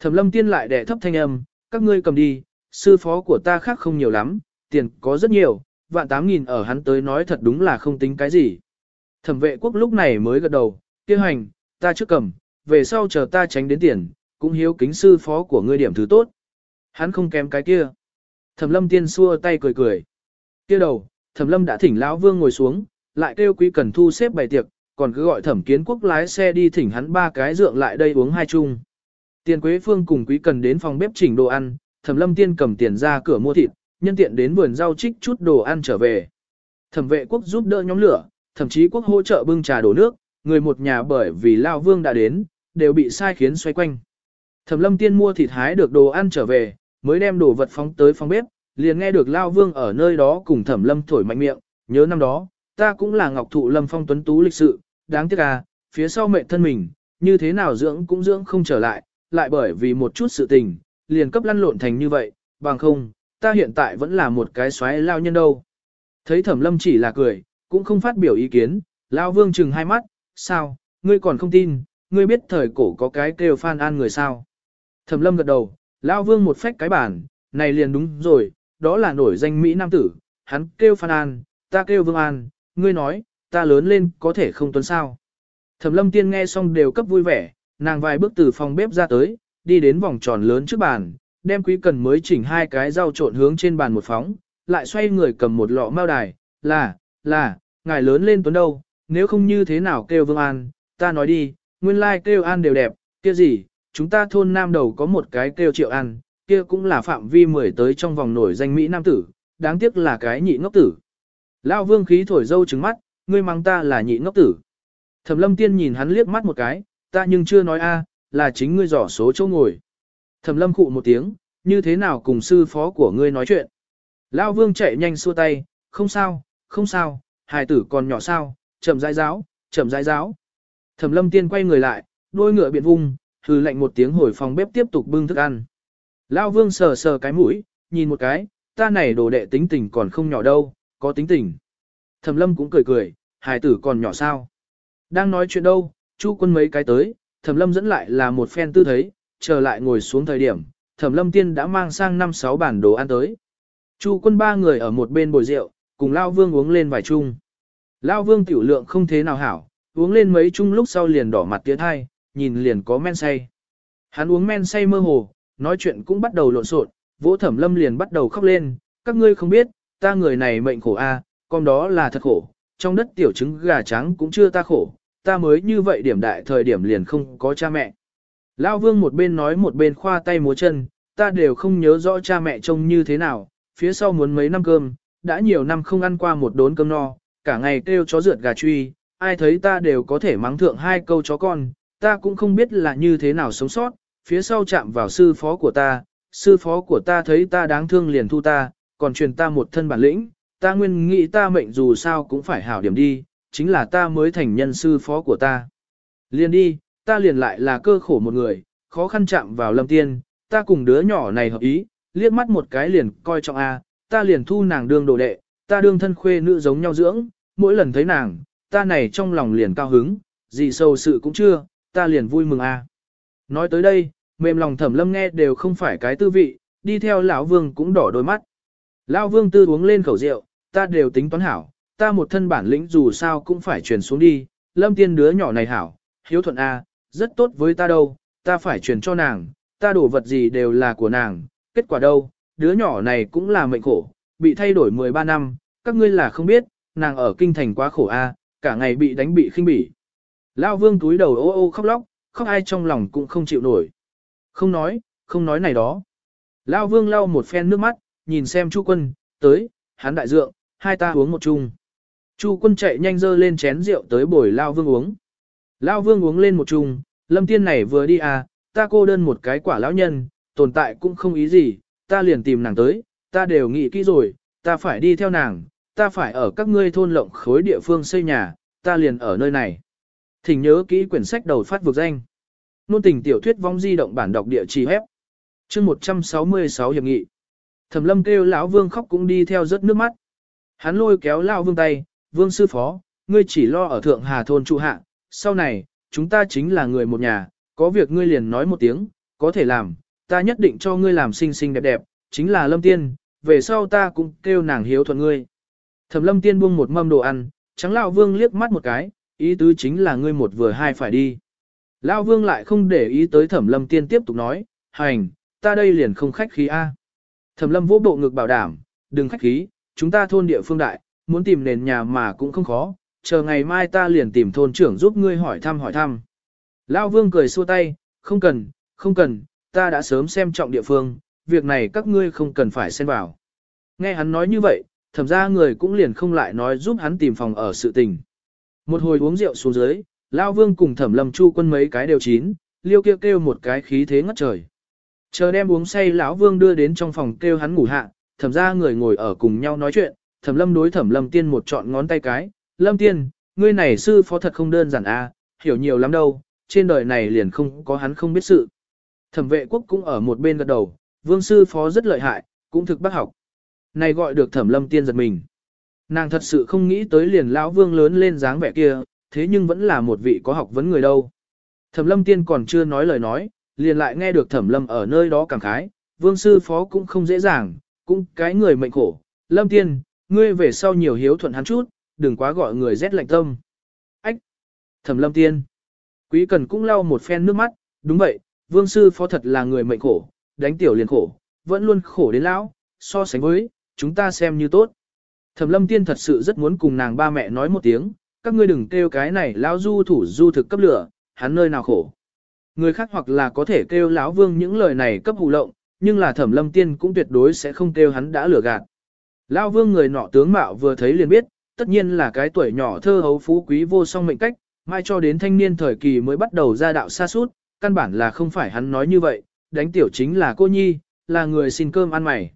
Thẩm lâm tiên lại đẻ thấp thanh âm, các ngươi cầm đi, sư phó của ta khác không nhiều lắm, tiền có rất nhiều, vạn tám nghìn ở hắn tới nói thật đúng là không tính cái gì. Thẩm vệ quốc lúc này mới gật đầu, kia hành, ta trước cầm, về sau chờ ta tránh đến tiền, cũng hiếu kính sư phó của ngươi điểm thứ tốt. Hắn không kém cái kia. Thẩm lâm tiên xua tay cười cười. Kia đầu, thẩm lâm đã thỉnh lão vương ngồi xuống, lại kêu quý cần thu xếp bày tiệc, còn cứ gọi thẩm kiến quốc lái xe đi thỉnh hắn ba cái dượng lại đây uống hai chung. Tiền Quế Phương cùng quý cần đến phòng bếp chỉnh đồ ăn, thẩm lâm tiên cầm tiền ra cửa mua thịt, nhân tiện đến vườn rau trích chút đồ ăn trở về. Thẩm vệ quốc giúp đỡ nhóm lửa, thậm chí quốc hỗ trợ bưng trà đổ nước, người một nhà bởi vì Lao Vương đã đến, đều bị sai khiến xoay quanh. Thẩm lâm tiên mua thịt hái được đồ ăn trở về, mới đem đồ vật phóng tới phòng bếp, liền nghe được Lao Vương ở nơi đó cùng thẩm lâm thổi mạnh miệng, nhớ năm đó, ta cũng là ngọc thụ lâm phong tuấn tú lịch sự, đáng tiếc à, phía sau mẹ thân mình, như thế nào dưỡng cũng dưỡng không trở lại, lại bởi vì một chút sự tình, liền cấp lăn lộn thành như vậy, bằng không, ta hiện tại vẫn là một cái xoáy lao nhân đâu. Thấy thẩm lâm chỉ là cười, cũng không phát biểu ý kiến, lao vương chừng hai mắt, sao, ngươi còn không tin, ngươi biết thời cổ có cái kêu phan an người sao. Thẩm lâm gật đầu, lao vương một phách cái bản, này liền đúng rồi, đó là nổi danh Mỹ Nam tử, hắn kêu phan an, ta kêu vương an, ngươi nói, ta lớn lên có thể không tuấn sao. Thẩm lâm tiên nghe xong đều cấp vui vẻ, nàng vài bước từ phòng bếp ra tới, đi đến vòng tròn lớn trước bàn, đem quý cần mới chỉnh hai cái rau trộn hướng trên bàn một phóng, lại xoay người cầm một lọ mao đài, là, là, ngài lớn lên tuấn đâu, nếu không như thế nào kêu Vương An, ta nói đi, nguyên lai like kêu An đều đẹp, kia gì, chúng ta thôn Nam Đầu có một cái kêu Triệu An, kia cũng là phạm vi mười tới trong vòng nổi danh Mỹ Nam tử, đáng tiếc là cái nhị ngốc tử. Lao Vương khí thổi dâu trứng mắt, ngươi mang ta là nhị ngốc tử. Thẩm lâm tiên nhìn hắn liếc mắt một cái, ta nhưng chưa nói a, là chính ngươi dò số chỗ ngồi. Thẩm lâm khụ một tiếng, như thế nào cùng sư phó của ngươi nói chuyện. Lao vương chạy nhanh xua tay, không sao, không sao, hài tử còn nhỏ sao, chậm rãi giáo, chậm rãi giáo. Thẩm lâm tiên quay người lại, đôi ngựa biện vung, hừ lạnh một tiếng hồi phòng bếp tiếp tục bưng thức ăn. Lão vương sờ sờ cái mũi, nhìn một cái, ta này đồ đệ tính tình còn không nhỏ đâu, có tính tình. Thẩm lâm cũng cười cười, hài tử còn nhỏ sao. Đang nói chuyện đâu, chu quân mấy cái tới, thẩm lâm dẫn lại là một phen tư thấy, trở lại ngồi xuống thời điểm, thẩm lâm tiên đã mang sang năm sáu bản đồ ăn tới. Chu quân ba người ở một bên bồi rượu, cùng Lão Vương uống lên vài chung. Lao Vương tiểu lượng không thế nào hảo, uống lên mấy chung lúc sau liền đỏ mặt tiến hai, nhìn liền có men say. Hắn uống men say mơ hồ, nói chuyện cũng bắt đầu lộn xộn, vỗ thẩm lâm liền bắt đầu khóc lên, các ngươi không biết, ta người này mệnh khổ a, con đó là thật khổ, trong đất tiểu trứng gà trắng cũng chưa ta khổ, ta mới như vậy điểm đại thời điểm liền không có cha mẹ. Lao vương một bên nói một bên khoa tay múa chân, ta đều không nhớ rõ cha mẹ trông như thế nào, phía sau muốn mấy năm cơm, đã nhiều năm không ăn qua một đốn cơm no, cả ngày kêu chó rượt gà truy, ai thấy ta đều có thể mắng thượng hai câu chó con, ta cũng không biết là như thế nào sống sót, phía sau chạm vào sư phó của ta, sư phó của ta thấy ta đáng thương liền thu ta, còn truyền ta một thân bản lĩnh, ta nguyên nghĩ ta mệnh dù sao cũng phải hảo điểm đi, chính là ta mới thành nhân sư phó của ta. Liền đi, ta liền lại là cơ khổ một người, khó khăn chạm vào lâm tiên, ta cùng đứa nhỏ này hợp ý, liếc mắt một cái liền coi trọng A, ta liền thu nàng đương đồ đệ, ta đương thân khuê nữ giống nhau dưỡng, mỗi lần thấy nàng, ta này trong lòng liền cao hứng, gì sâu sự cũng chưa, ta liền vui mừng A. Nói tới đây, mềm lòng thẩm lâm nghe đều không phải cái tư vị, đi theo lão vương cũng đỏ đôi mắt. Lão vương tư uống lên khẩu rượu, ta đều tính toán hảo, ta một thân bản lĩnh dù sao cũng phải truyền xuống đi, lâm tiên đứa nhỏ này hảo, hiếu thuận A, rất tốt với ta đâu, ta phải truyền cho nàng, ta đổ vật gì đều là của nàng, kết quả đâu, đứa nhỏ này cũng là mệnh khổ, bị thay đổi 13 năm, các ngươi là không biết, nàng ở kinh thành quá khổ A, cả ngày bị đánh bị khinh bỉ. Lao vương túi đầu ô ô khóc lóc, khóc ai trong lòng cũng không chịu nổi. Không nói, không nói này đó. Lao vương lau một phen nước mắt, nhìn xem chu quân, tới, hắn đại dượng, hai ta uống một chung. Chu quân chạy nhanh dơ lên chén rượu tới bồi Lao Vương uống. Lao Vương uống lên một chung, lâm tiên này vừa đi à, ta cô đơn một cái quả lão nhân, tồn tại cũng không ý gì, ta liền tìm nàng tới, ta đều nghĩ kỹ rồi, ta phải đi theo nàng, ta phải ở các ngươi thôn lộng khối địa phương xây nhà, ta liền ở nơi này. Thỉnh nhớ kỹ quyển sách đầu phát vực danh. Nôn tình tiểu thuyết vong di động bản đọc địa chỉ hép. chương 166 hiệp nghị. Thẩm lâm kêu lão vương khóc cũng đi theo rất nước mắt. Hắn lôi kéo lão vương tay, vương sư phó, ngươi chỉ lo ở thượng hà thôn trụ hạ, sau này, chúng ta chính là người một nhà, có việc ngươi liền nói một tiếng, có thể làm, ta nhất định cho ngươi làm xinh xinh đẹp đẹp, chính là lâm tiên, về sau ta cũng kêu nàng hiếu thuận ngươi. Thẩm lâm tiên buông một mâm đồ ăn, trắng lão vương liếc mắt một cái, ý tứ chính là ngươi một vừa hai phải đi. Lão vương lại không để ý tới thẩm lâm tiên tiếp tục nói, hành, ta đây liền không khách khí a. Thẩm lâm vỗ bộ ngực bảo đảm, đừng khách khí, chúng ta thôn địa phương đại, muốn tìm nền nhà mà cũng không khó, chờ ngày mai ta liền tìm thôn trưởng giúp ngươi hỏi thăm hỏi thăm. Lão Vương cười xua tay, không cần, không cần, ta đã sớm xem trọng địa phương, việc này các ngươi không cần phải xen vào. Nghe hắn nói như vậy, thẩm ra người cũng liền không lại nói giúp hắn tìm phòng ở sự tình. Một hồi uống rượu xuống dưới, Lão Vương cùng thẩm lâm chu quân mấy cái đều chín, liêu kêu kêu một cái khí thế ngất trời. Chờ đem uống say lão Vương đưa đến trong phòng kêu hắn ngủ hạ, thẩm ra người ngồi ở cùng nhau nói chuyện, thẩm lâm đối thẩm lâm tiên một trọn ngón tay cái, lâm tiên, ngươi này sư phó thật không đơn giản a, à, hiểu nhiều lắm đâu, trên đời này liền không có hắn không biết sự. Thẩm vệ quốc cũng ở một bên gật đầu, vương sư phó rất lợi hại, cũng thực bác học. Này gọi được thẩm lâm tiên giật mình. Nàng thật sự không nghĩ tới liền lão vương lớn lên dáng vẻ kia, thế nhưng vẫn là một vị có học vấn người đâu. Thẩm lâm tiên còn chưa nói lời nói, liền lại nghe được thẩm lâm ở nơi đó cảm khái, vương sư phó cũng không dễ dàng, cũng cái người mệnh khổ. Lâm tiên, ngươi về sau nhiều hiếu thuận hắn chút, đừng quá gọi người rét lạnh tâm. Ách! Thẩm lâm tiên. Quý cần cũng lau một phen nước mắt, đúng vậy, vương sư phó thật là người mệnh khổ, đánh tiểu liền khổ, vẫn luôn khổ đến lão, so sánh với, chúng ta xem như tốt. Thẩm lâm tiên thật sự rất muốn cùng nàng ba mẹ nói một tiếng, các ngươi đừng kêu cái này lão du thủ du thực cấp lửa, hắn nơi nào khổ. Người khác hoặc là có thể kêu lão vương những lời này cấp hù lộng, nhưng là thẩm lâm tiên cũng tuyệt đối sẽ không kêu hắn đã lừa gạt. Lão vương người nọ tướng mạo vừa thấy liền biết, tất nhiên là cái tuổi nhỏ thơ hấu phú quý vô song mệnh cách, mai cho đến thanh niên thời kỳ mới bắt đầu ra đạo xa suốt, căn bản là không phải hắn nói như vậy, đánh tiểu chính là cô nhi, là người xin cơm ăn mày.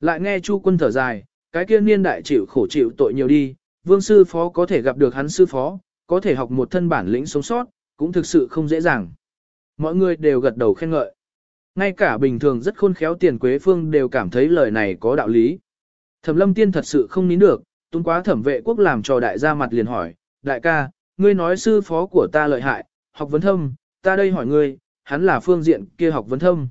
Lại nghe Chu quân thở dài, cái kia niên đại chịu khổ chịu tội nhiều đi, vương sư phó có thể gặp được hắn sư phó, có thể học một thân bản lĩnh sống sót, cũng thực sự không dễ dàng. Mọi người đều gật đầu khen ngợi. Ngay cả bình thường rất khôn khéo tiền quế phương đều cảm thấy lời này có đạo lý. Thẩm lâm tiên thật sự không nín được, tuôn quá thẩm vệ quốc làm cho đại gia mặt liền hỏi, đại ca, ngươi nói sư phó của ta lợi hại, học vấn thâm, ta đây hỏi ngươi, hắn là phương diện kia học vấn thâm.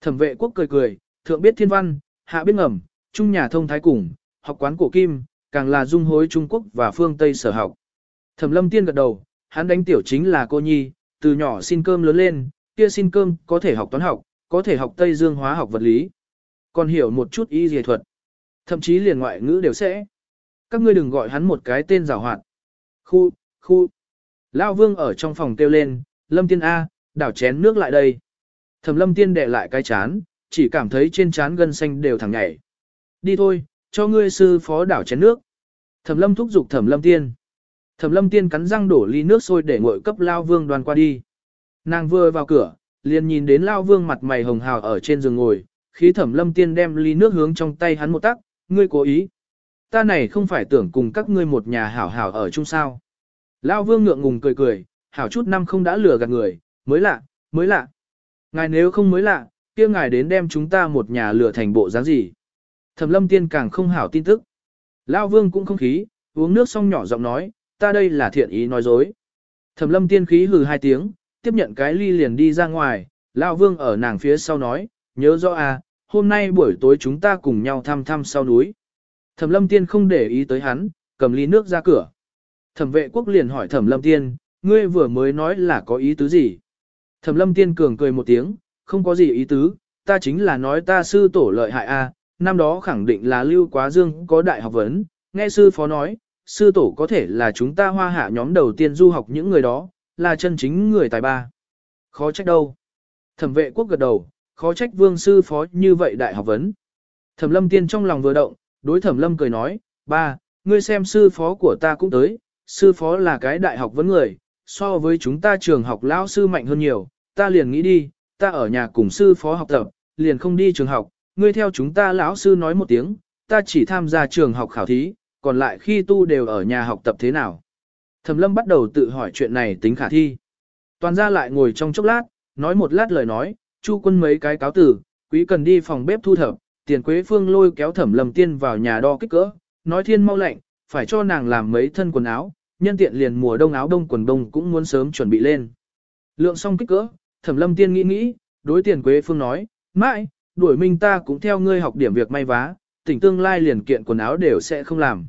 Thẩm vệ quốc cười cười, thượng biết thiên văn, hạ biết ngầm, trung nhà thông thái cùng, học quán cổ kim, càng là dung hối Trung Quốc và phương Tây sở học. Thẩm lâm tiên gật đầu, hắn đánh tiểu chính là cô nhi, từ nhỏ xin cơm lớn lên, kia xin cơm có thể học toán học, có thể học Tây Dương hóa học vật lý, còn hiểu một chút y dề thuật. Thậm chí liền ngoại ngữ đều sẽ. Các ngươi đừng gọi hắn một cái tên rào hoạt. Khu, khu. Lao vương ở trong phòng kêu lên, lâm tiên A, đảo chén nước lại đây. Thẩm lâm tiên đệ lại cái chán, chỉ cảm thấy trên chán gân xanh đều thẳng nhảy. Đi thôi, cho ngươi sư phó đảo chén nước. Thẩm lâm thúc giục thẩm lâm tiên. Thẩm lâm tiên cắn răng đổ ly nước sôi để ngội cấp Lao vương đoàn qua đi. Nàng vừa vào cửa, liền nhìn đến Lao vương mặt mày hồng hào ở trên giường ngồi, khí thẩm lâm tiên đem ly nước hướng trong tay hắn một tắc, ngươi cố ý. Ta này không phải tưởng cùng các ngươi một nhà hảo hảo ở chung sao. Lao vương ngượng ngùng cười cười, hảo chút năm không đã lừa gạt người, mới lạ, mới lạ. Ngài nếu không mới lạ, kia ngài đến đem chúng ta một nhà lừa thành bộ dáng gì. Thẩm lâm tiên càng không hảo tin tức. Lao vương cũng không khí, uống nước xong nhỏ giọng nói, ta đây là thiện ý nói dối. Thẩm lâm tiên khí hừ hai tiếng, tiếp nhận cái ly liền đi ra ngoài, Lao vương ở nàng phía sau nói, nhớ rõ à, hôm nay buổi tối chúng ta cùng nhau thăm thăm sau núi. Thẩm lâm tiên không để ý tới hắn, cầm ly nước ra cửa. Thẩm vệ quốc liền hỏi thẩm lâm tiên, ngươi vừa mới nói là có ý tứ gì? Thẩm lâm tiên cường cười một tiếng, không có gì ý tứ, ta chính là nói ta sư tổ lợi hại a, năm đó khẳng định là lưu quá dương có đại học vấn, nghe sư phó nói, sư tổ có thể là chúng ta hoa hạ nhóm đầu tiên du học những người đó, là chân chính người tài ba. Khó trách đâu. Thẩm vệ quốc gật đầu, khó trách vương sư phó như vậy đại học vấn. Thẩm lâm tiên trong lòng vừa động, đối thẩm lâm cười nói, ba, ngươi xem sư phó của ta cũng tới, sư phó là cái đại học vấn người, so với chúng ta trường học lão sư mạnh hơn nhiều, ta liền nghĩ đi, ta ở nhà cùng sư phó học tập, liền không đi trường học, ngươi theo chúng ta lão sư nói một tiếng, ta chỉ tham gia trường học khảo thí, còn lại khi tu đều ở nhà học tập thế nào. Thẩm lâm bắt đầu tự hỏi chuyện này tính khả thi. Toàn ra lại ngồi trong chốc lát, nói một lát lời nói, chu quân mấy cái cáo tử, quý cần đi phòng bếp thu thập, tiền quế phương lôi kéo thẩm lâm tiên vào nhà đo kích cỡ, nói thiên mau lạnh, phải cho nàng làm mấy thân quần áo, nhân tiện liền mùa đông áo đông quần đông cũng muốn sớm chuẩn bị lên. Lượng xong kích cỡ, thẩm lâm tiên nghĩ nghĩ, đối tiền quế phương nói, mãi, đuổi minh ta cũng theo ngươi học điểm việc may vá, tỉnh tương lai liền kiện quần áo đều sẽ không làm.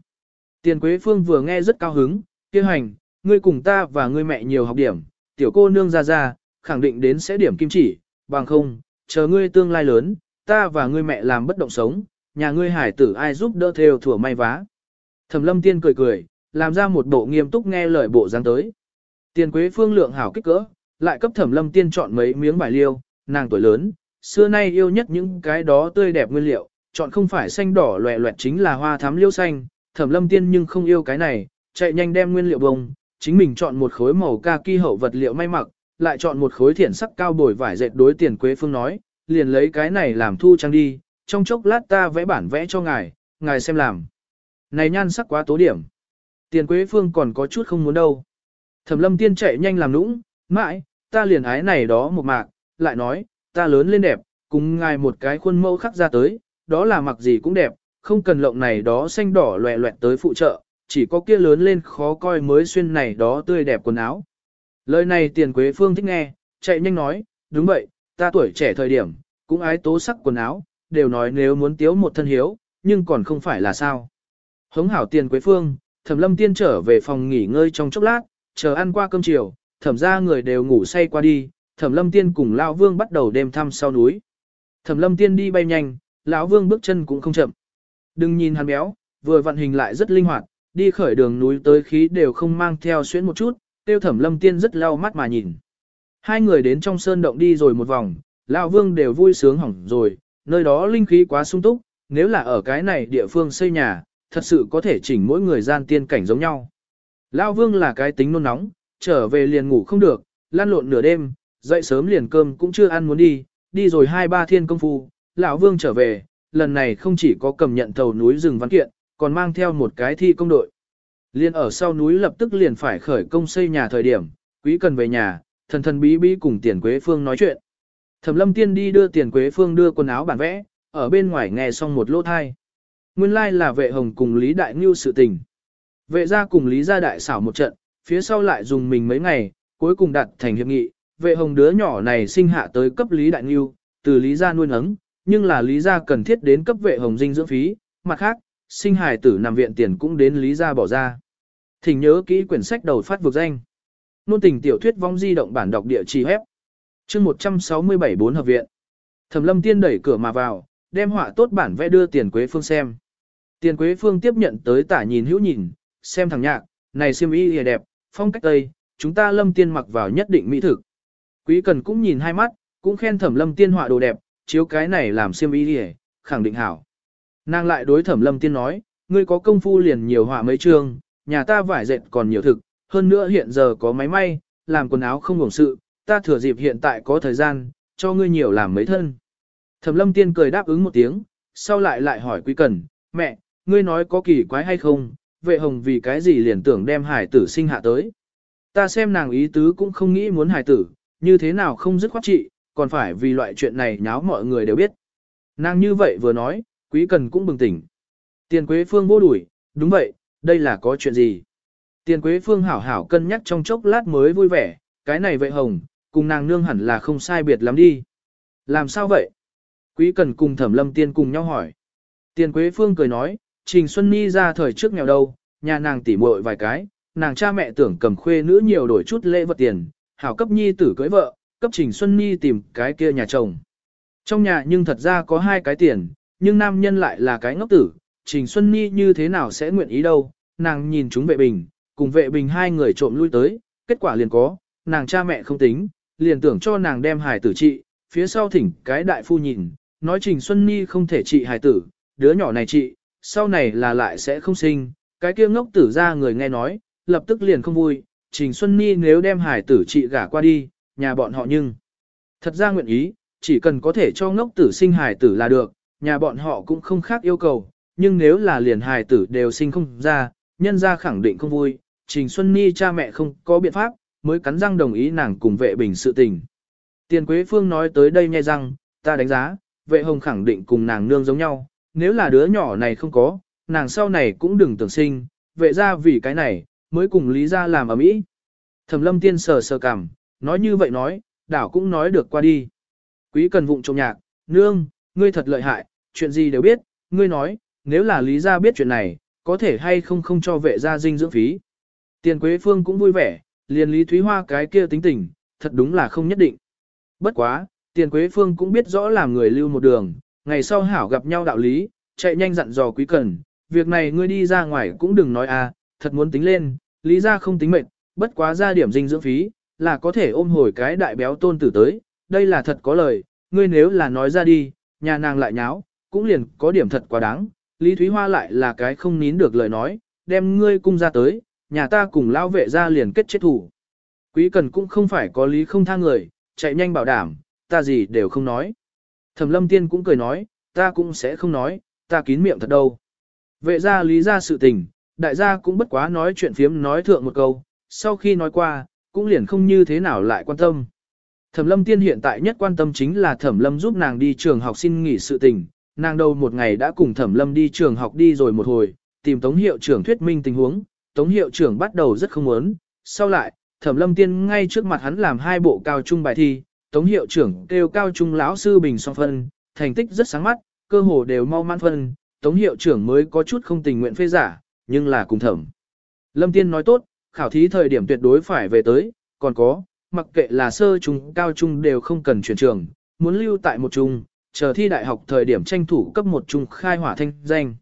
Tiền quế phương vừa nghe rất cao hứng, kêu hành, ngươi cùng ta và ngươi mẹ nhiều học điểm, tiểu cô nương ra ra, khẳng định đến sẽ điểm kim chỉ, bằng không, chờ ngươi tương lai lớn, ta và ngươi mẹ làm bất động sống, nhà ngươi hải tử ai giúp đỡ theo thừa may vá. Thẩm lâm tiên cười cười, làm ra một bộ nghiêm túc nghe lời bộ dáng tới. Tiền Quế Phương lượng hảo kích cỡ, lại cấp Thẩm Lâm Tiên chọn mấy miếng bài liêu, nàng tuổi lớn, xưa nay yêu nhất những cái đó tươi đẹp nguyên liệu, chọn không phải xanh đỏ loẹ loẹt chính là hoa thắm liêu xanh, Thẩm Lâm Tiên nhưng không yêu cái này, chạy nhanh đem nguyên liệu bông, chính mình chọn một khối màu kaki hậu vật liệu may mặc, lại chọn một khối thiển sắc cao bồi vải dệt đối tiền Quế Phương nói, liền lấy cái này làm thu trang đi, trong chốc lát ta vẽ bản vẽ cho ngài, ngài xem làm. Này nhan sắc quá tố điểm. Tiền Quế Phương còn có chút không muốn đâu. Thẩm lâm tiên chạy nhanh làm nũng, mãi, ta liền ái này đó một mạc, lại nói, ta lớn lên đẹp, cùng ngài một cái khuôn mẫu khắc ra tới, đó là mặc gì cũng đẹp, không cần lộng này đó xanh đỏ loẹ loẹt tới phụ trợ, chỉ có kia lớn lên khó coi mới xuyên này đó tươi đẹp quần áo. Lời này tiền quế phương thích nghe, chạy nhanh nói, đúng vậy, ta tuổi trẻ thời điểm, cũng ái tố sắc quần áo, đều nói nếu muốn tiếu một thân hiếu, nhưng còn không phải là sao. Hống hảo tiền quế phương, thẩm lâm tiên trở về phòng nghỉ ngơi trong chốc lát, chờ ăn qua cơm chiều, thẩm ra người đều ngủ say qua đi, thẩm lâm tiên cùng lão vương bắt đầu đêm thăm sau núi. Thẩm lâm tiên đi bay nhanh, lão vương bước chân cũng không chậm. Đừng nhìn hắn béo, vừa vận hình lại rất linh hoạt, đi khởi đường núi tới khí đều không mang theo xuyến một chút, tiêu thẩm lâm tiên rất lau mắt mà nhìn. Hai người đến trong sơn động đi rồi một vòng, lão vương đều vui sướng hỏng rồi, nơi đó linh khí quá sung túc, nếu là ở cái này địa phương xây nhà, thật sự có thể chỉnh mỗi người gian tiên cảnh giống nhau. Lão vương là cái tính nôn nóng, trở về liền ngủ không được, lăn lộn nửa đêm, dậy sớm liền cơm cũng chưa ăn muốn đi, đi rồi hai ba thiên công phu, lão vương trở về, lần này không chỉ có cầm nhận thầu núi rừng văn kiện, còn mang theo một cái thi công đội. Liên ở sau núi lập tức liền phải khởi công xây nhà thời điểm, quý cần về nhà, thần thần bí bí cùng tiền quế phương nói chuyện. Thẩm lâm tiên đi đưa tiền quế phương đưa quần áo bản vẽ, ở bên ngoài nghe xong một lỗ thai. Nguyên lai like là vệ hồng cùng Lý Đại Ngưu sự tình. Vệ gia cùng Lý gia đại xảo một trận, phía sau lại dùng mình mấy ngày, cuối cùng đặt thành hiệp nghị, vệ hồng đứa nhỏ này sinh hạ tới cấp Lý Đại Nghiêu, từ Lý gia nuôi nấng, nhưng là Lý gia cần thiết đến cấp vệ hồng dinh dưỡng phí, mặt khác, sinh hài tử nằm viện tiền cũng đến Lý gia bỏ ra. Thỉnh nhớ kỹ quyển sách đầu phát vực danh. Nôn tình tiểu thuyết vong di động bản đọc địa chỉ hép. chương 167 bốn hợp viện. Thẩm lâm tiên đẩy cửa mà vào, đem họa tốt bản vẽ đưa tiền quế phương xem. Tiền quế phương tiếp nhận tới tả nhìn hữu nhìn, xem thằng nhạc, này xiêm y hề đẹp, phong cách tây, chúng ta lâm tiên mặc vào nhất định mỹ thực. Quý cần cũng nhìn hai mắt, cũng khen thẩm lâm tiên họa đồ đẹp, chiếu cái này làm xiêm y hề, khẳng định hảo. Nàng lại đối thẩm lâm tiên nói, ngươi có công phu liền nhiều họa mấy chương, nhà ta vải dệt còn nhiều thực, hơn nữa hiện giờ có máy may, làm quần áo không hưởng sự, ta thừa dịp hiện tại có thời gian, cho ngươi nhiều làm mấy thân. Thẩm lâm tiên cười đáp ứng một tiếng, sau lại lại hỏi quý cần, mẹ, ngươi nói có kỳ quái hay không, vệ hồng vì cái gì liền tưởng đem hải tử sinh hạ tới. Ta xem nàng ý tứ cũng không nghĩ muốn hải tử, như thế nào không dứt khoát trị, còn phải vì loại chuyện này nháo mọi người đều biết. Nàng như vậy vừa nói, quý cần cũng bừng tỉnh. Tiền quế phương vô đuổi, đúng vậy, đây là có chuyện gì. Tiền quế phương hảo hảo cân nhắc trong chốc lát mới vui vẻ, cái này vệ hồng, cùng nàng nương hẳn là không sai biệt lắm đi. Làm sao vậy? Quý cần cùng thẩm lâm tiên cùng nhau hỏi. Tiền quế phương cười nói, Trình Xuân Ni ra thời trước nghèo đâu, nhà nàng tỉ muội vài cái, nàng cha mẹ tưởng cầm khuê nữ nhiều đổi chút lễ vật tiền, hảo cấp nhi tử cưới vợ, cấp Trình Xuân Ni tìm cái kia nhà chồng. Trong nhà nhưng thật ra có hai cái tiền, nhưng nam nhân lại là cái ngốc tử, Trình Xuân Ni như thế nào sẽ nguyện ý đâu, nàng nhìn chúng vệ bình, cùng vệ bình hai người trộm lui tới, kết quả liền có, nàng cha mẹ không tính, liền tưởng cho nàng đem hài tử trị, phía sau thỉnh cái đại phu nhìn, nói Trình Xuân Ni không thể trị hài tử, đứa nhỏ này trị, sau này là lại sẽ không sinh, cái kia ngốc tử ra người nghe nói, lập tức liền không vui, Trình Xuân Ni nếu đem hải tử trị gả qua đi, nhà bọn họ nhưng thật ra nguyện ý, chỉ cần có thể cho ngốc tử sinh hải tử là được, nhà bọn họ cũng không khác yêu cầu, nhưng nếu là liền hải tử đều sinh không ra, nhân ra khẳng định không vui, Trình Xuân Ni cha mẹ không có biện pháp, mới cắn răng đồng ý nàng cùng vệ bình sự tình. Tiền Quế Phương nói tới đây nghe rằng, ta đánh giá, vệ hồng khẳng định cùng nàng nương giống nhau, nếu là đứa nhỏ này không có, nàng sau này cũng đừng tưởng sinh, vệ ra vì cái này, mới cùng lý ra làm ở mỹ. Thẩm lâm tiên sờ sờ cảm, nói như vậy nói, đảo cũng nói được qua đi. Quý cần vụng trộm nhạc, nương, ngươi thật lợi hại, chuyện gì đều biết, ngươi nói, nếu là lý ra biết chuyện này, có thể hay không không cho vệ gia dinh dưỡng phí. Tiền Quế Phương cũng vui vẻ, liền Lý Thúy Hoa cái kia tính tình, thật đúng là không nhất định. Bất quá, Tiền Quế Phương cũng biết rõ làm người lưu một đường, ngày sau hảo gặp nhau đạo lý, chạy nhanh dặn dò quý cần, việc này ngươi đi ra ngoài cũng đừng nói à, thật muốn tính lên, lý ra không tính mệnh, bất quá ra điểm dinh dưỡng phí, là có thể ôm hồi cái đại béo tôn tử tới, đây là thật có lời, ngươi nếu là nói ra đi, nhà nàng lại nháo, cũng liền có điểm thật quá đáng, Lý Thúy Hoa lại là cái không nín được lời nói, đem ngươi cung ra tới, nhà ta cùng lao vệ ra liền kết chết thủ. Quý cần cũng không phải có lý không tha người, chạy nhanh bảo đảm, ta gì đều không nói. Thẩm lâm tiên cũng cười nói, ta cũng sẽ không nói, ta kín miệng thật đâu. Vệ ra lý ra sự tình, đại gia cũng bất quá nói chuyện phiếm nói thượng một câu, sau khi nói qua, cũng liền không như thế nào lại quan tâm. Thẩm lâm tiên hiện tại nhất quan tâm chính là thẩm lâm giúp nàng đi trường học xin nghỉ sự tình, nàng đầu một ngày đã cùng thẩm lâm đi trường học đi rồi một hồi, tìm tống hiệu trưởng thuyết minh tình huống, tống hiệu trưởng bắt đầu rất không muốn, sau lại, thẩm lâm tiên ngay trước mặt hắn làm hai bộ cao trung bài thi, tống hiệu trưởng kêu cao trung lão sư bình song phân, thành tích rất sáng mắt, cơ hồ đều mau mãn phân, tống hiệu trưởng mới có chút không tình nguyện phê giả, nhưng là cùng thẩm. Lâm tiên nói tốt, khảo thí thời điểm tuyệt đối phải về tới, còn có, mặc kệ là sơ trung cao trung đều không cần chuyển trường, muốn lưu tại một trung, chờ thi đại học thời điểm tranh thủ cấp một trung khai hỏa thanh danh.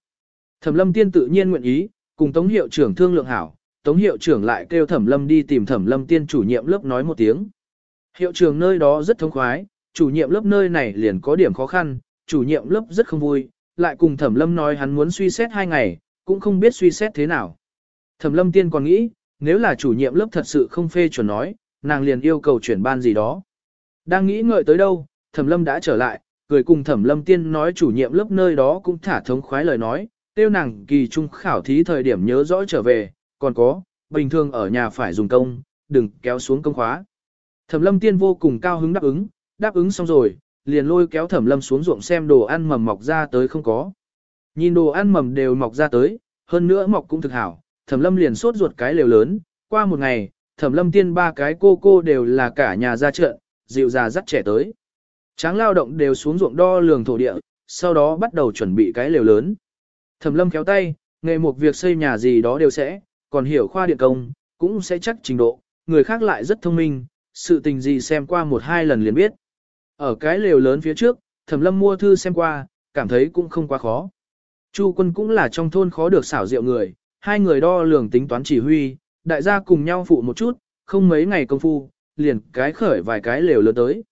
Thẩm lâm tiên tự nhiên nguyện ý, cùng tống hiệu trưởng thương lượng hảo, tống hiệu trưởng lại kêu thẩm lâm đi tìm thẩm lâm tiên chủ nhiệm lớp nói một tiếng. Hiệu trường nơi đó rất thông khoái, chủ nhiệm lớp nơi này liền có điểm khó khăn, chủ nhiệm lớp rất không vui, lại cùng thẩm lâm nói hắn muốn suy xét hai ngày, cũng không biết suy xét thế nào. Thẩm lâm tiên còn nghĩ, nếu là chủ nhiệm lớp thật sự không phê chuẩn nói, nàng liền yêu cầu chuyển ban gì đó. Đang nghĩ ngợi tới đâu, thẩm lâm đã trở lại, cười cùng thẩm lâm tiên nói chủ nhiệm lớp nơi đó cũng thả thống khoái lời nói, tiêu nàng kỳ trung khảo thí thời điểm nhớ rõ trở về, còn có, bình thường ở nhà phải dùng công, đừng kéo xuống công khóa. Thẩm lâm tiên vô cùng cao hứng đáp ứng, đáp ứng xong rồi, liền lôi kéo thẩm lâm xuống ruộng xem đồ ăn mầm mọc ra tới không có. Nhìn đồ ăn mầm đều mọc ra tới, hơn nữa mọc cũng thực hảo, thẩm lâm liền sốt ruột cái lều lớn, qua một ngày, thẩm lâm tiên ba cái cô cô đều là cả nhà ra chợ, dịu già dắt trẻ tới. Tráng lao động đều xuống ruộng đo lường thổ địa, sau đó bắt đầu chuẩn bị cái lều lớn. Thẩm lâm kéo tay, nghề một việc xây nhà gì đó đều sẽ, còn hiểu khoa điện công, cũng sẽ chắc trình độ, người khác lại rất thông minh, sự tình gì xem qua một hai lần liền biết. Ở cái lều lớn phía trước, thẩm lâm mua thư xem qua, cảm thấy cũng không quá khó. Chu quân cũng là trong thôn khó được xảo rượu người, hai người đo lường tính toán chỉ huy, đại gia cùng nhau phụ một chút, không mấy ngày công phu, liền cái khởi vài cái lều lớn tới.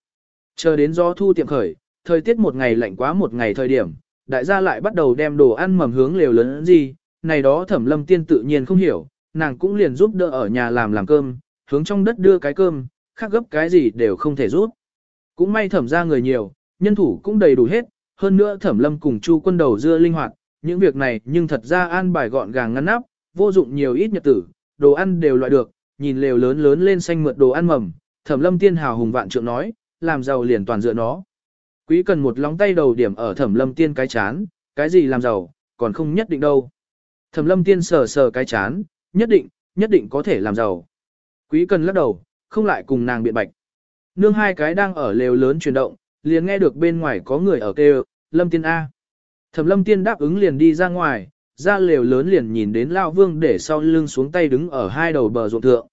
Chờ đến gió thu tiệm khởi, thời tiết một ngày lạnh quá một ngày thời điểm, đại gia lại bắt đầu đem đồ ăn mầm hướng lều lớn gì, này đó thẩm lâm tiên tự nhiên không hiểu, nàng cũng liền giúp đỡ ở nhà làm làm cơm, hướng trong đất đưa cái cơm, khác gấp cái gì đều không thể giúp. Cũng may thẩm ra người nhiều, nhân thủ cũng đầy đủ hết, hơn nữa thẩm lâm cùng chu quân đầu dưa linh hoạt, những việc này nhưng thật ra an bài gọn gàng ngăn nắp, vô dụng nhiều ít nhật tử, đồ ăn đều loại được, nhìn lều lớn lớn lên xanh mượt đồ ăn mầm, thẩm lâm tiên hào hùng vạn trượng nói, làm giàu liền toàn dựa nó. Quý cần một lóng tay đầu điểm ở thẩm lâm tiên cái chán, cái gì làm giàu, còn không nhất định đâu. Thẩm lâm tiên sờ sờ cái chán, nhất định, nhất định có thể làm giàu. Quý cần lắc đầu, không lại cùng nàng biện bạch. Nương hai cái đang ở lều lớn chuyển động, liền nghe được bên ngoài có người ở kêu, lâm tiên A. Thẩm lâm tiên đáp ứng liền đi ra ngoài, ra lều lớn liền nhìn đến Lao Vương để sau lưng xuống tay đứng ở hai đầu bờ ruộng thượng.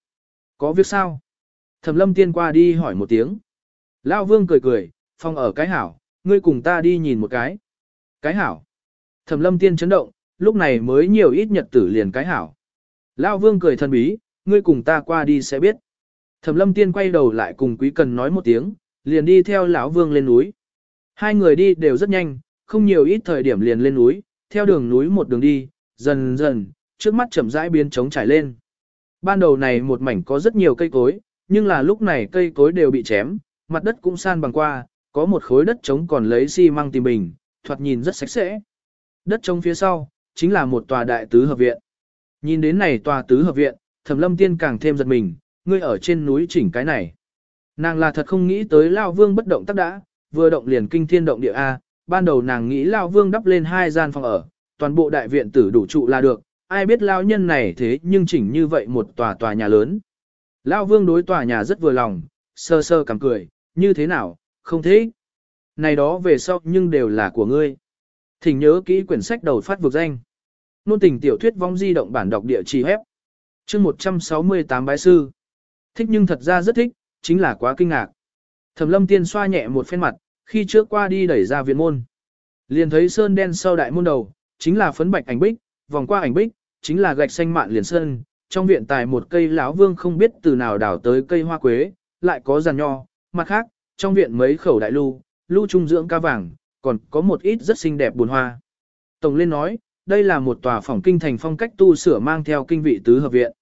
Có việc sao? Thẩm lâm tiên qua đi hỏi một tiếng. Lao Vương cười cười, phong ở cái hảo, ngươi cùng ta đi nhìn một cái. Cái hảo. Thẩm lâm tiên chấn động, lúc này mới nhiều ít nhật tử liền cái hảo. Lao Vương cười thân bí, ngươi cùng ta qua đi sẽ biết. Thẩm lâm tiên quay đầu lại cùng quý cần nói một tiếng, liền đi theo lão Vương lên núi. Hai người đi đều rất nhanh, không nhiều ít thời điểm liền lên núi, theo đường núi một đường đi, dần dần, trước mắt chậm rãi biến trống trải lên. Ban đầu này một mảnh có rất nhiều cây cối, nhưng là lúc này cây cối đều bị chém, mặt đất cũng san bằng qua, có một khối đất trống còn lấy xi măng tìm bình, thoạt nhìn rất sạch sẽ. Đất trống phía sau, chính là một tòa đại tứ hợp viện. Nhìn đến này tòa tứ hợp viện, Thẩm Lâm Tiên càng thêm giật mình, ngươi ở trên núi chỉnh cái này. Nàng là thật không nghĩ tới Lao Vương bất động tác đã, vừa động liền kinh thiên động địa A, ban đầu nàng nghĩ Lao Vương đắp lên hai gian phòng ở, toàn bộ đại viện tử đủ trụ là được, ai biết Lao nhân này thế nhưng chỉnh như vậy một tòa tòa nhà lớn. Lao Vương đối tòa nhà rất vừa lòng, sơ sơ cảm cười, như thế nào, không thế. Này đó về sau nhưng đều là của ngươi. Thỉnh nhớ kỹ quyển sách đầu phát vực danh. Nôn tình tiểu thuyết vong di động bản đọc địa chỉ hép. chương 168 bái sư. Thích nhưng thật ra rất thích, chính là quá kinh ngạc. Thẩm lâm tiên xoa nhẹ một phen mặt, khi trước qua đi đẩy ra viện môn. Liền thấy sơn đen sau đại môn đầu, chính là phấn bạch ảnh bích, vòng qua ảnh bích, chính là gạch xanh mạn liền sơn, trong viện tài một cây lão vương không biết từ nào đào tới cây hoa quế, lại có giàn nho, mặt khác, trong viện mấy khẩu đại lưu, lưu trung dưỡng ca vàng, còn có một ít rất xinh đẹp buồn hoa. Tổng lên nói, đây là một tòa phòng kinh thành phong cách tu sửa mang theo kinh vị tứ hợp viện.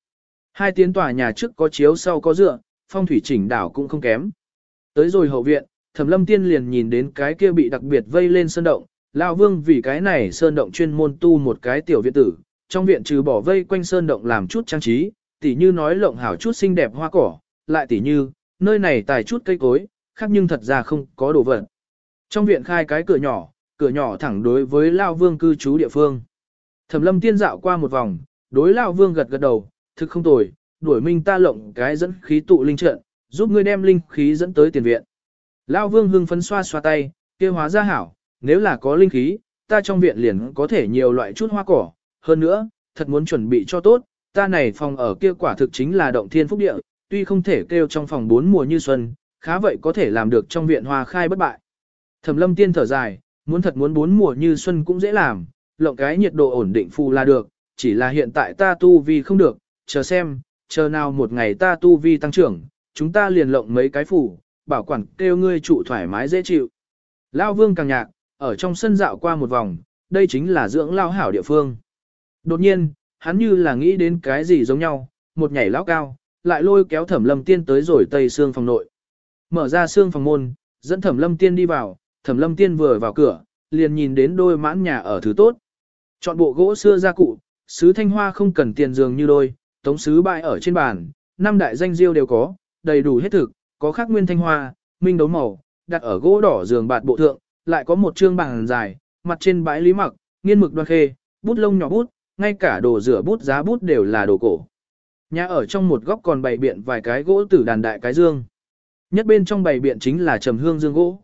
Hai tiến tòa nhà trước có chiếu sau có dựa, phong thủy chỉnh đảo cũng không kém. Tới rồi hậu viện, Thẩm Lâm Tiên liền nhìn đến cái kia bị đặc biệt vây lên sơn động, lão Vương vì cái này sơn động chuyên môn tu một cái tiểu viện tử, trong viện trừ bỏ vây quanh sơn động làm chút trang trí, tỉ như nói lộng hảo chút xinh đẹp hoa cỏ, lại tỉ như, nơi này tài chút cây cối, khác nhưng thật ra không có đồ vật. Trong viện khai cái cửa nhỏ, cửa nhỏ thẳng đối với lão Vương cư trú địa phương. Thẩm Lâm Tiên dạo qua một vòng, đối lão Vương gật gật đầu, thực không tồi, đuổi minh ta lộng cái dẫn khí tụ linh trận, giúp ngươi đem linh khí dẫn tới tiền viện. Lão Vương hưng phấn xoa xoa tay, kia hóa ra hảo, nếu là có linh khí, ta trong viện liền có thể nhiều loại chút hoa cỏ, hơn nữa, thật muốn chuẩn bị cho tốt, ta này phòng ở kia quả thực chính là động thiên phúc địa, tuy không thể kêu trong phòng bốn mùa như xuân, khá vậy có thể làm được trong viện hoa khai bất bại. Thẩm lâm tiên thở dài, muốn thật muốn bốn mùa như xuân cũng dễ làm, lộng cái nhiệt độ ổn định phù là được, chỉ là hiện tại ta tu vì không được, chờ xem, chờ nào một ngày ta tu vi tăng trưởng, chúng ta liền lộng mấy cái phủ, bảo quản kêu ngươi trụ thoải mái dễ chịu. Lao vương càng nhạc, ở trong sân dạo qua một vòng, đây chính là dưỡng lao hảo địa phương. Đột nhiên, hắn như là nghĩ đến cái gì giống nhau, một nhảy lão cao, lại lôi kéo thẩm lâm tiên tới rồi tây xương phòng nội. Mở ra xương phòng môn, dẫn thẩm lâm tiên đi vào, thẩm lâm tiên vừa vào cửa, liền nhìn đến đôi mãn nhà ở thứ tốt. Chọn bộ gỗ xưa gia cụ, sứ thanh hoa không cần tiền giường như đôi, tống sứ bại ở trên bàn, năm đại danh diêu đều có, đầy đủ hết thực, có khắc nguyên thanh hoa, minh đấu màu, đặt ở gỗ đỏ giường bạt bộ thượng, lại có một trương bàn dài, mặt trên bãi lý mặc, nghiên mực đoan khê, bút lông nhỏ bút, ngay cả đồ rửa bút giá bút đều là đồ cổ. Nhà ở trong một góc còn bày biện vài cái gỗ tử đàn đại cái dương. Nhất bên trong bày biện chính là trầm hương dương gỗ.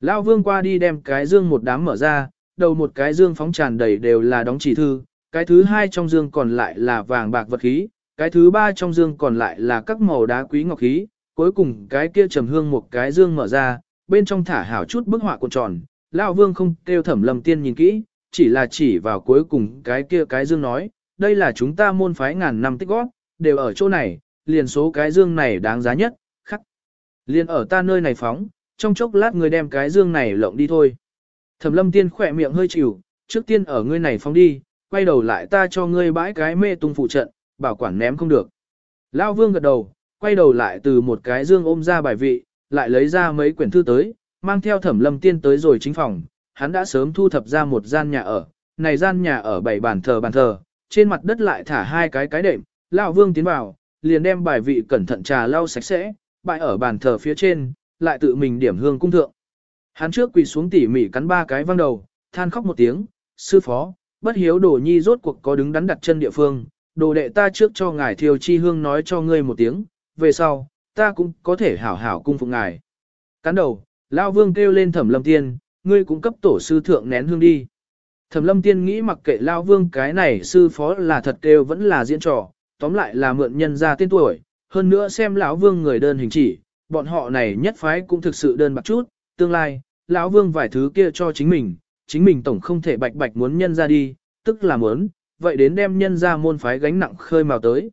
Lao vương qua đi đem cái dương một đám mở ra, đầu một cái dương phóng tràn đầy đều là đóng chỉ thư, cái thứ hai trong dương còn lại là vàng bạc vật khí, cái thứ ba trong dương còn lại là các màu đá quý ngọc khí, cuối cùng cái kia trầm hương một cái dương mở ra, bên trong thả hảo chút bức họa cuộn tròn, lão vương không kêu thẩm lầm tiên nhìn kỹ, chỉ là chỉ vào cuối cùng cái kia cái dương nói, đây là chúng ta môn phái ngàn năm tích góp, đều ở chỗ này, liền số cái dương này đáng giá nhất, khắc. Liền ở ta nơi này phóng, trong chốc lát người đem cái dương này lộng đi thôi. Thẩm lâm tiên khỏe miệng hơi chịu, trước tiên ở ngươi này phóng đi, quay đầu lại ta cho ngươi bãi cái mê tung phụ trận, bảo quản ném không được. Lão vương gật đầu, quay đầu lại từ một cái dương ôm ra bài vị, lại lấy ra mấy quyển thư tới, mang theo thẩm lâm tiên tới rồi chính phòng, hắn đã sớm thu thập ra một gian nhà ở, này gian nhà ở bảy bàn thờ bàn thờ, trên mặt đất lại thả hai cái cái đệm, lão vương tiến vào, liền đem bài vị cẩn thận trà lau sạch sẽ, bại ở bàn thờ phía trên, lại tự mình điểm hương cung thượng. Hắn trước quỳ xuống tỉ mỉ cắn ba cái văng đầu, than khóc một tiếng, sư phó, bất hiếu đồ nhi rốt cuộc có đứng đắn đặt chân địa phương, đồ đệ ta trước cho ngài thiêu chi hương nói cho ngươi một tiếng, về sau, ta cũng có thể hảo hảo cung phục ngài. Cắn đầu, Lao Vương kêu lên Thẩm Lâm Tiên, ngươi cũng cấp tổ sư thượng nén hương đi. Thẩm Lâm Tiên nghĩ mặc kệ Lao Vương cái này sư phó là thật kêu vẫn là diễn trò, tóm lại là mượn nhân ra tên tuổi, hơn nữa xem lão Vương người đơn hình chỉ, bọn họ này nhất phái cũng thực sự đơn bạc chút, tương lai, lão Vương vài thứ kia cho chính mình, chính mình tổng không thể bạch bạch muốn nhân ra đi, tức là muốn, vậy đến đem nhân ra môn phái gánh nặng khơi mào tới.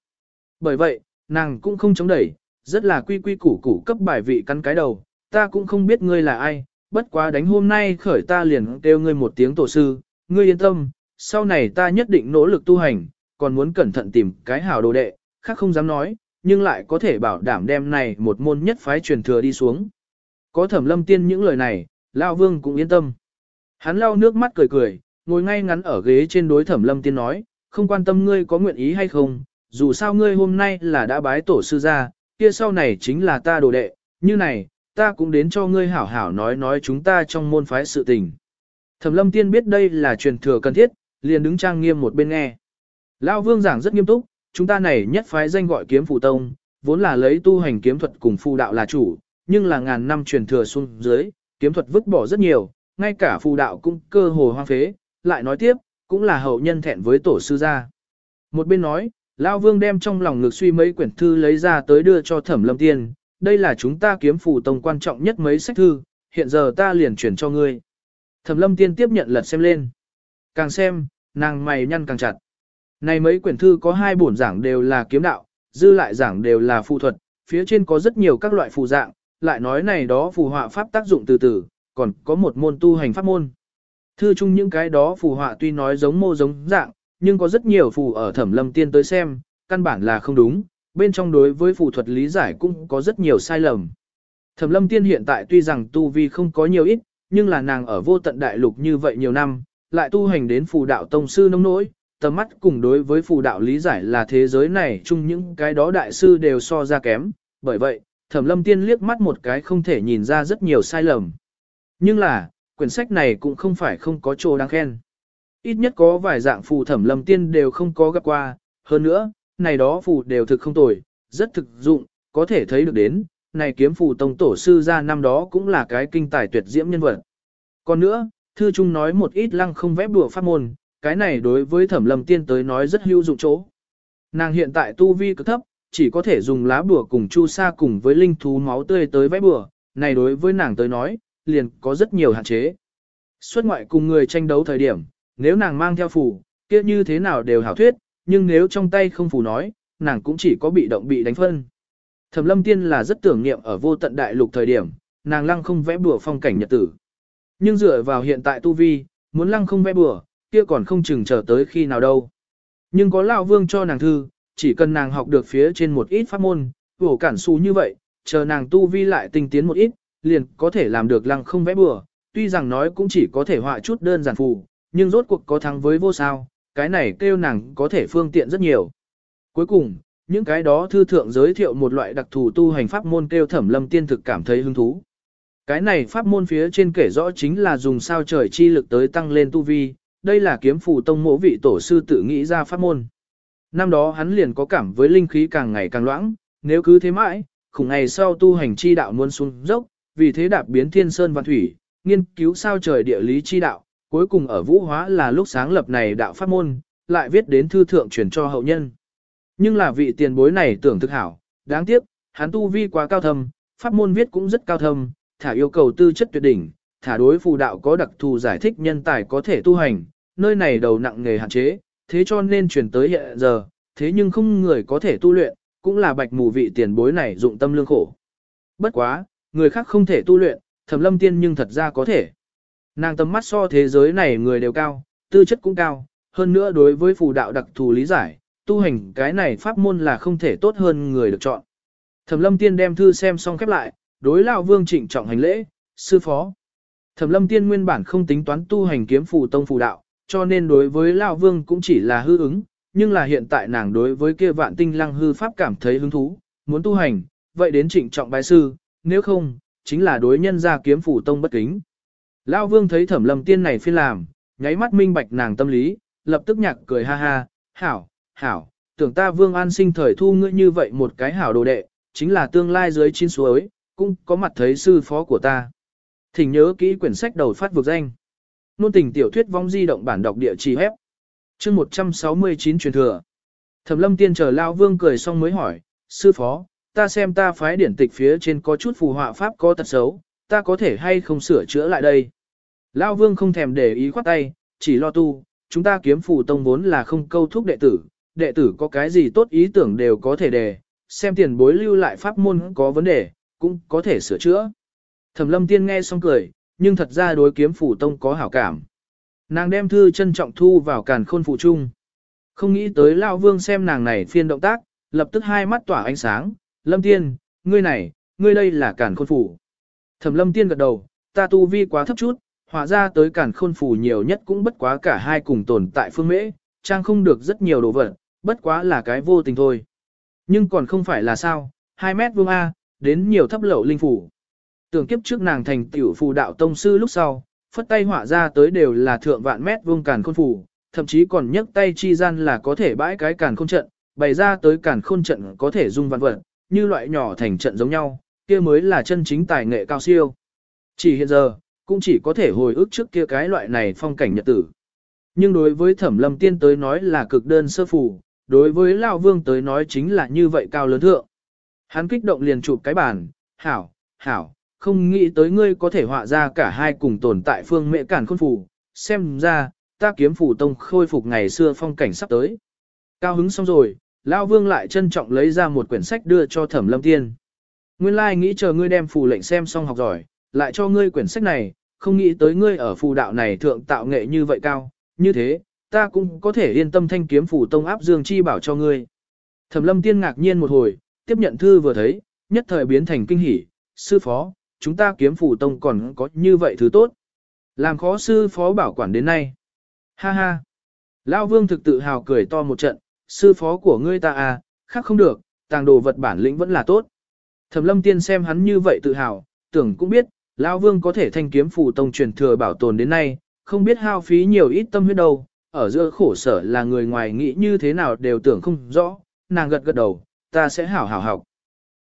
Bởi vậy, nàng cũng không chống đẩy, rất là quy quy củ củ cấp bài vị cắn cái đầu, ta cũng không biết ngươi là ai, bất quá đánh hôm nay khởi ta liền kêu ngươi một tiếng tổ sư, ngươi yên tâm, sau này ta nhất định nỗ lực tu hành, còn muốn cẩn thận tìm cái hảo đồ đệ, khác không dám nói, nhưng lại có thể bảo đảm đem này một môn nhất phái truyền thừa đi xuống. Có thẩm lâm tiên những lời này, lão Vương cũng yên tâm. Hắn lau nước mắt cười cười, ngồi ngay ngắn ở ghế trên đối thẩm lâm tiên nói, không quan tâm ngươi có nguyện ý hay không, dù sao ngươi hôm nay là đã bái tổ sư ra, kia sau này chính là ta đồ đệ, như này, ta cũng đến cho ngươi hảo hảo nói nói chúng ta trong môn phái sự tình. Thẩm lâm tiên biết đây là truyền thừa cần thiết, liền đứng trang nghiêm một bên nghe. Lão vương giảng rất nghiêm túc, chúng ta này nhất phái danh gọi kiếm phụ tông, vốn là lấy tu hành kiếm thuật cùng phu đạo là chủ, nhưng là ngàn năm truyền thừa xuống dưới, kiếm thuật vứt bỏ rất nhiều, ngay cả phù đạo cũng cơ hồ hoang phế, lại nói tiếp, cũng là hậu nhân thẹn với tổ sư gia. Một bên nói, Lão Vương đem trong lòng ngực suy mấy quyển thư lấy ra tới đưa cho Thẩm Lâm Tiên, đây là chúng ta kiếm phù tông quan trọng nhất mấy sách thư, hiện giờ ta liền chuyển cho ngươi. Thẩm Lâm Tiên tiếp nhận lật xem lên. Càng xem, nàng mày nhăn càng chặt. Này mấy quyển thư có hai bổn giảng đều là kiếm đạo, dư lại giảng đều là phù thuật, phía trên có rất nhiều các loại phù dạng, lại nói này đó phù họa pháp tác dụng từ từ, còn có một môn tu hành pháp môn. Thư chung những cái đó phù họa tuy nói giống mô giống dạng, nhưng có rất nhiều phù ở thẩm lâm tiên tới xem, căn bản là không đúng, bên trong đối với phù thuật lý giải cũng có rất nhiều sai lầm. Thẩm lâm tiên hiện tại tuy rằng tu vi không có nhiều ít, nhưng là nàng ở vô tận đại lục như vậy nhiều năm, lại tu hành đến phù đạo tông sư nông nỗi, tầm mắt cùng đối với phù đạo lý giải là thế giới này chung những cái đó đại sư đều so ra kém, bởi vậy, thẩm lâm tiên liếc mắt một cái không thể nhìn ra rất nhiều sai lầm. Nhưng là, quyển sách này cũng không phải không có chỗ đáng khen. Ít nhất có vài dạng phù thẩm lâm tiên đều không có gặp qua, hơn nữa, này đó phù đều thực không tồi, rất thực dụng, có thể thấy được đến, này kiếm phù tông tổ sư ra năm đó cũng là cái kinh tài tuyệt diễm nhân vật. Còn nữa, thư trung nói một ít lăng không vẽ bùa pháp môn, cái này đối với thẩm lâm tiên tới nói rất hữu dụng chỗ. Nàng hiện tại tu vi cực thấp, chỉ có thể dùng lá bùa cùng chu sa cùng với linh thú máu tươi tới vẽ bùa, này đối với nàng tới nói, liền có rất nhiều hạn chế. Xuất ngoại cùng người tranh đấu thời điểm, nếu nàng mang theo phù, kia như thế nào đều hảo thuyết, nhưng nếu trong tay không phù nói, nàng cũng chỉ có bị động bị đánh phân. Thẩm lâm tiên là rất tưởng niệm ở vô tận đại lục thời điểm, nàng lăng không vẽ bùa phong cảnh nhật tử. Nhưng dựa vào hiện tại tu vi, muốn lăng không vẽ bùa, kia còn không chừng chờ tới khi nào đâu. Nhưng có lão vương cho nàng thư, chỉ cần nàng học được phía trên một ít pháp môn, vổ cản xu như vậy, chờ nàng tu vi lại tinh tiến một ít, liền có thể làm được lăng không vẽ bừa, tuy rằng nói cũng chỉ có thể họa chút đơn giản phù, nhưng rốt cuộc có thắng với vô sao, cái này kêu nàng có thể phương tiện rất nhiều. Cuối cùng, những cái đó thư thượng giới thiệu một loại đặc thù tu hành pháp môn kêu thẩm lâm tiên thực cảm thấy hứng thú. Cái này pháp môn phía trên kể rõ chính là dùng sao trời chi lực tới tăng lên tu vi, đây là kiếm phù tông mộ vị tổ sư tự nghĩ ra pháp môn. Năm đó hắn liền có cảm với linh khí càng ngày càng loãng, nếu cứ thế mãi, khủng ngày sau tu hành chi đạo muốn xuống dốc, vì thế đạp biến thiên sơn văn thủy, nghiên cứu sao trời địa lý chi đạo, cuối cùng ở vũ hóa là lúc sáng lập này đạo pháp môn, lại viết đến thư thượng truyền cho hậu nhân. Nhưng là vị tiền bối này tưởng thực hảo, đáng tiếc, hắn tu vi quá cao thâm, pháp môn viết cũng rất cao thâm, thả yêu cầu tư chất tuyệt đỉnh, thả đối phù đạo có đặc thù giải thích nhân tài có thể tu hành, nơi này đầu nặng nghề hạn chế, thế cho nên truyền tới hiện giờ, thế nhưng không người có thể tu luyện, cũng là bạch mù vị tiền bối này dụng tâm lương khổ. Bất quá, người khác không thể tu luyện, thẩm lâm tiên nhưng thật ra có thể. Nàng tầm mắt so thế giới này người đều cao, tư chất cũng cao, hơn nữa đối với phù đạo đặc thù lý giải, tu hành cái này pháp môn là không thể tốt hơn người được chọn. Thẩm lâm tiên đem thư xem xong khép lại, đối lão vương trịnh trọng hành lễ, sư phó. Thẩm lâm tiên nguyên bản không tính toán tu hành kiếm phù tông phù đạo, cho nên đối với lão vương cũng chỉ là hư ứng, nhưng là hiện tại nàng đối với kia vạn tinh lăng hư pháp cảm thấy hứng thú, muốn tu hành, vậy đến trịnh trọng bái sư, nếu không, chính là đối nhân ra kiếm phủ tông bất kính. Lão vương thấy thẩm lâm tiên này phiên làm, nháy mắt minh bạch nàng tâm lý, lập tức nhạc cười ha ha, hảo, hảo, tưởng ta vương an sinh thời thu ngươi như vậy một cái hảo đồ đệ, chính là tương lai dưới chín suối, cũng có mặt thấy sư phó của ta. Thỉnh nhớ kỹ quyển sách đầu phát vực danh. Nôn tình tiểu thuyết vong di động bản đọc địa chỉ hép. chương 169 truyền thừa. Thẩm lâm tiên chờ Lão Vương cười xong mới hỏi, sư phó, ta xem ta phái điển tịch phía trên có chút phù họa pháp có tật xấu, ta có thể hay không sửa chữa lại đây. Lao Vương không thèm để ý khoát tay, chỉ lo tu, chúng ta kiếm phù tông vốn là không câu thúc đệ tử, đệ tử có cái gì tốt ý tưởng đều có thể đề, xem tiền bối lưu lại pháp môn có vấn đề, cũng có thể sửa chữa. Thẩm lâm tiên nghe xong cười, nhưng thật ra đối kiếm phủ tông có hảo cảm. Nàng đem thư trân trọng thu vào càn khôn phụ trung. Không nghĩ tới Lão Vương xem nàng này phiên động tác, lập tức hai mắt tỏa ánh sáng. Lâm tiên, ngươi này, ngươi đây là càn khôn phủ. Thẩm lâm tiên gật đầu, ta tu vi quá thấp chút, hóa ra tới càn khôn phủ nhiều nhất cũng bất quá cả hai cùng tồn tại phương mễ, trang không được rất nhiều đồ vật, bất quá là cái vô tình thôi. Nhưng còn không phải là sao, 2 mét vuông A, đến nhiều thấp lậu linh phủ. Tưởng kiếp trước nàng thành tiểu phù đạo tông sư lúc sau, phất tay họa ra tới đều là thượng vạn mét vuông càn khôn phủ, thậm chí còn nhấc tay chi gian là có thể bãi cái càn khôn trận, bày ra tới càn khôn trận có thể dung vạn vật, như loại nhỏ thành trận giống nhau, kia mới là chân chính tài nghệ cao siêu. Chỉ hiện giờ, cũng chỉ có thể hồi ức trước kia cái loại này phong cảnh nhật tử. Nhưng đối với thẩm lâm tiên tới nói là cực đơn sơ phủ, đối với Lão Vương tới nói chính là như vậy cao lớn thượng. Hắn kích động liền chụp cái bàn, hảo, hảo, không nghĩ tới ngươi có thể họa ra cả hai cùng tồn tại phương mẹ cản khôn phủ, xem ra, ta kiếm phủ tông khôi phục ngày xưa phong cảnh sắp tới. Cao hứng xong rồi, Lão Vương lại trân trọng lấy ra một quyển sách đưa cho Thẩm Lâm Tiên. Nguyên lai nghĩ chờ ngươi đem phù lệnh xem xong học giỏi, lại cho ngươi quyển sách này, không nghĩ tới ngươi ở phù đạo này thượng tạo nghệ như vậy cao, như thế, ta cũng có thể yên tâm thanh kiếm phù tông áp dương chi bảo cho ngươi. Thẩm Lâm Tiên ngạc nhiên một hồi, tiếp nhận thư vừa thấy, nhất thời biến thành kinh hỉ, sư phó, chúng ta kiếm phù tông còn có như vậy thứ tốt. Làm khó sư phó bảo quản đến nay. Ha ha. Lão Vương thực tự hào cười to một trận, sư phó của ngươi ta à, khác không được, tàng đồ vật bản lĩnh vẫn là tốt. Thẩm lâm tiên xem hắn như vậy tự hào, tưởng cũng biết, Lão Vương có thể thanh kiếm phù tông truyền thừa bảo tồn đến nay, không biết hao phí nhiều ít tâm huyết đâu, ở giữa khổ sở là người ngoài nghĩ như thế nào đều tưởng không rõ, nàng gật gật đầu, ta sẽ hảo hảo học.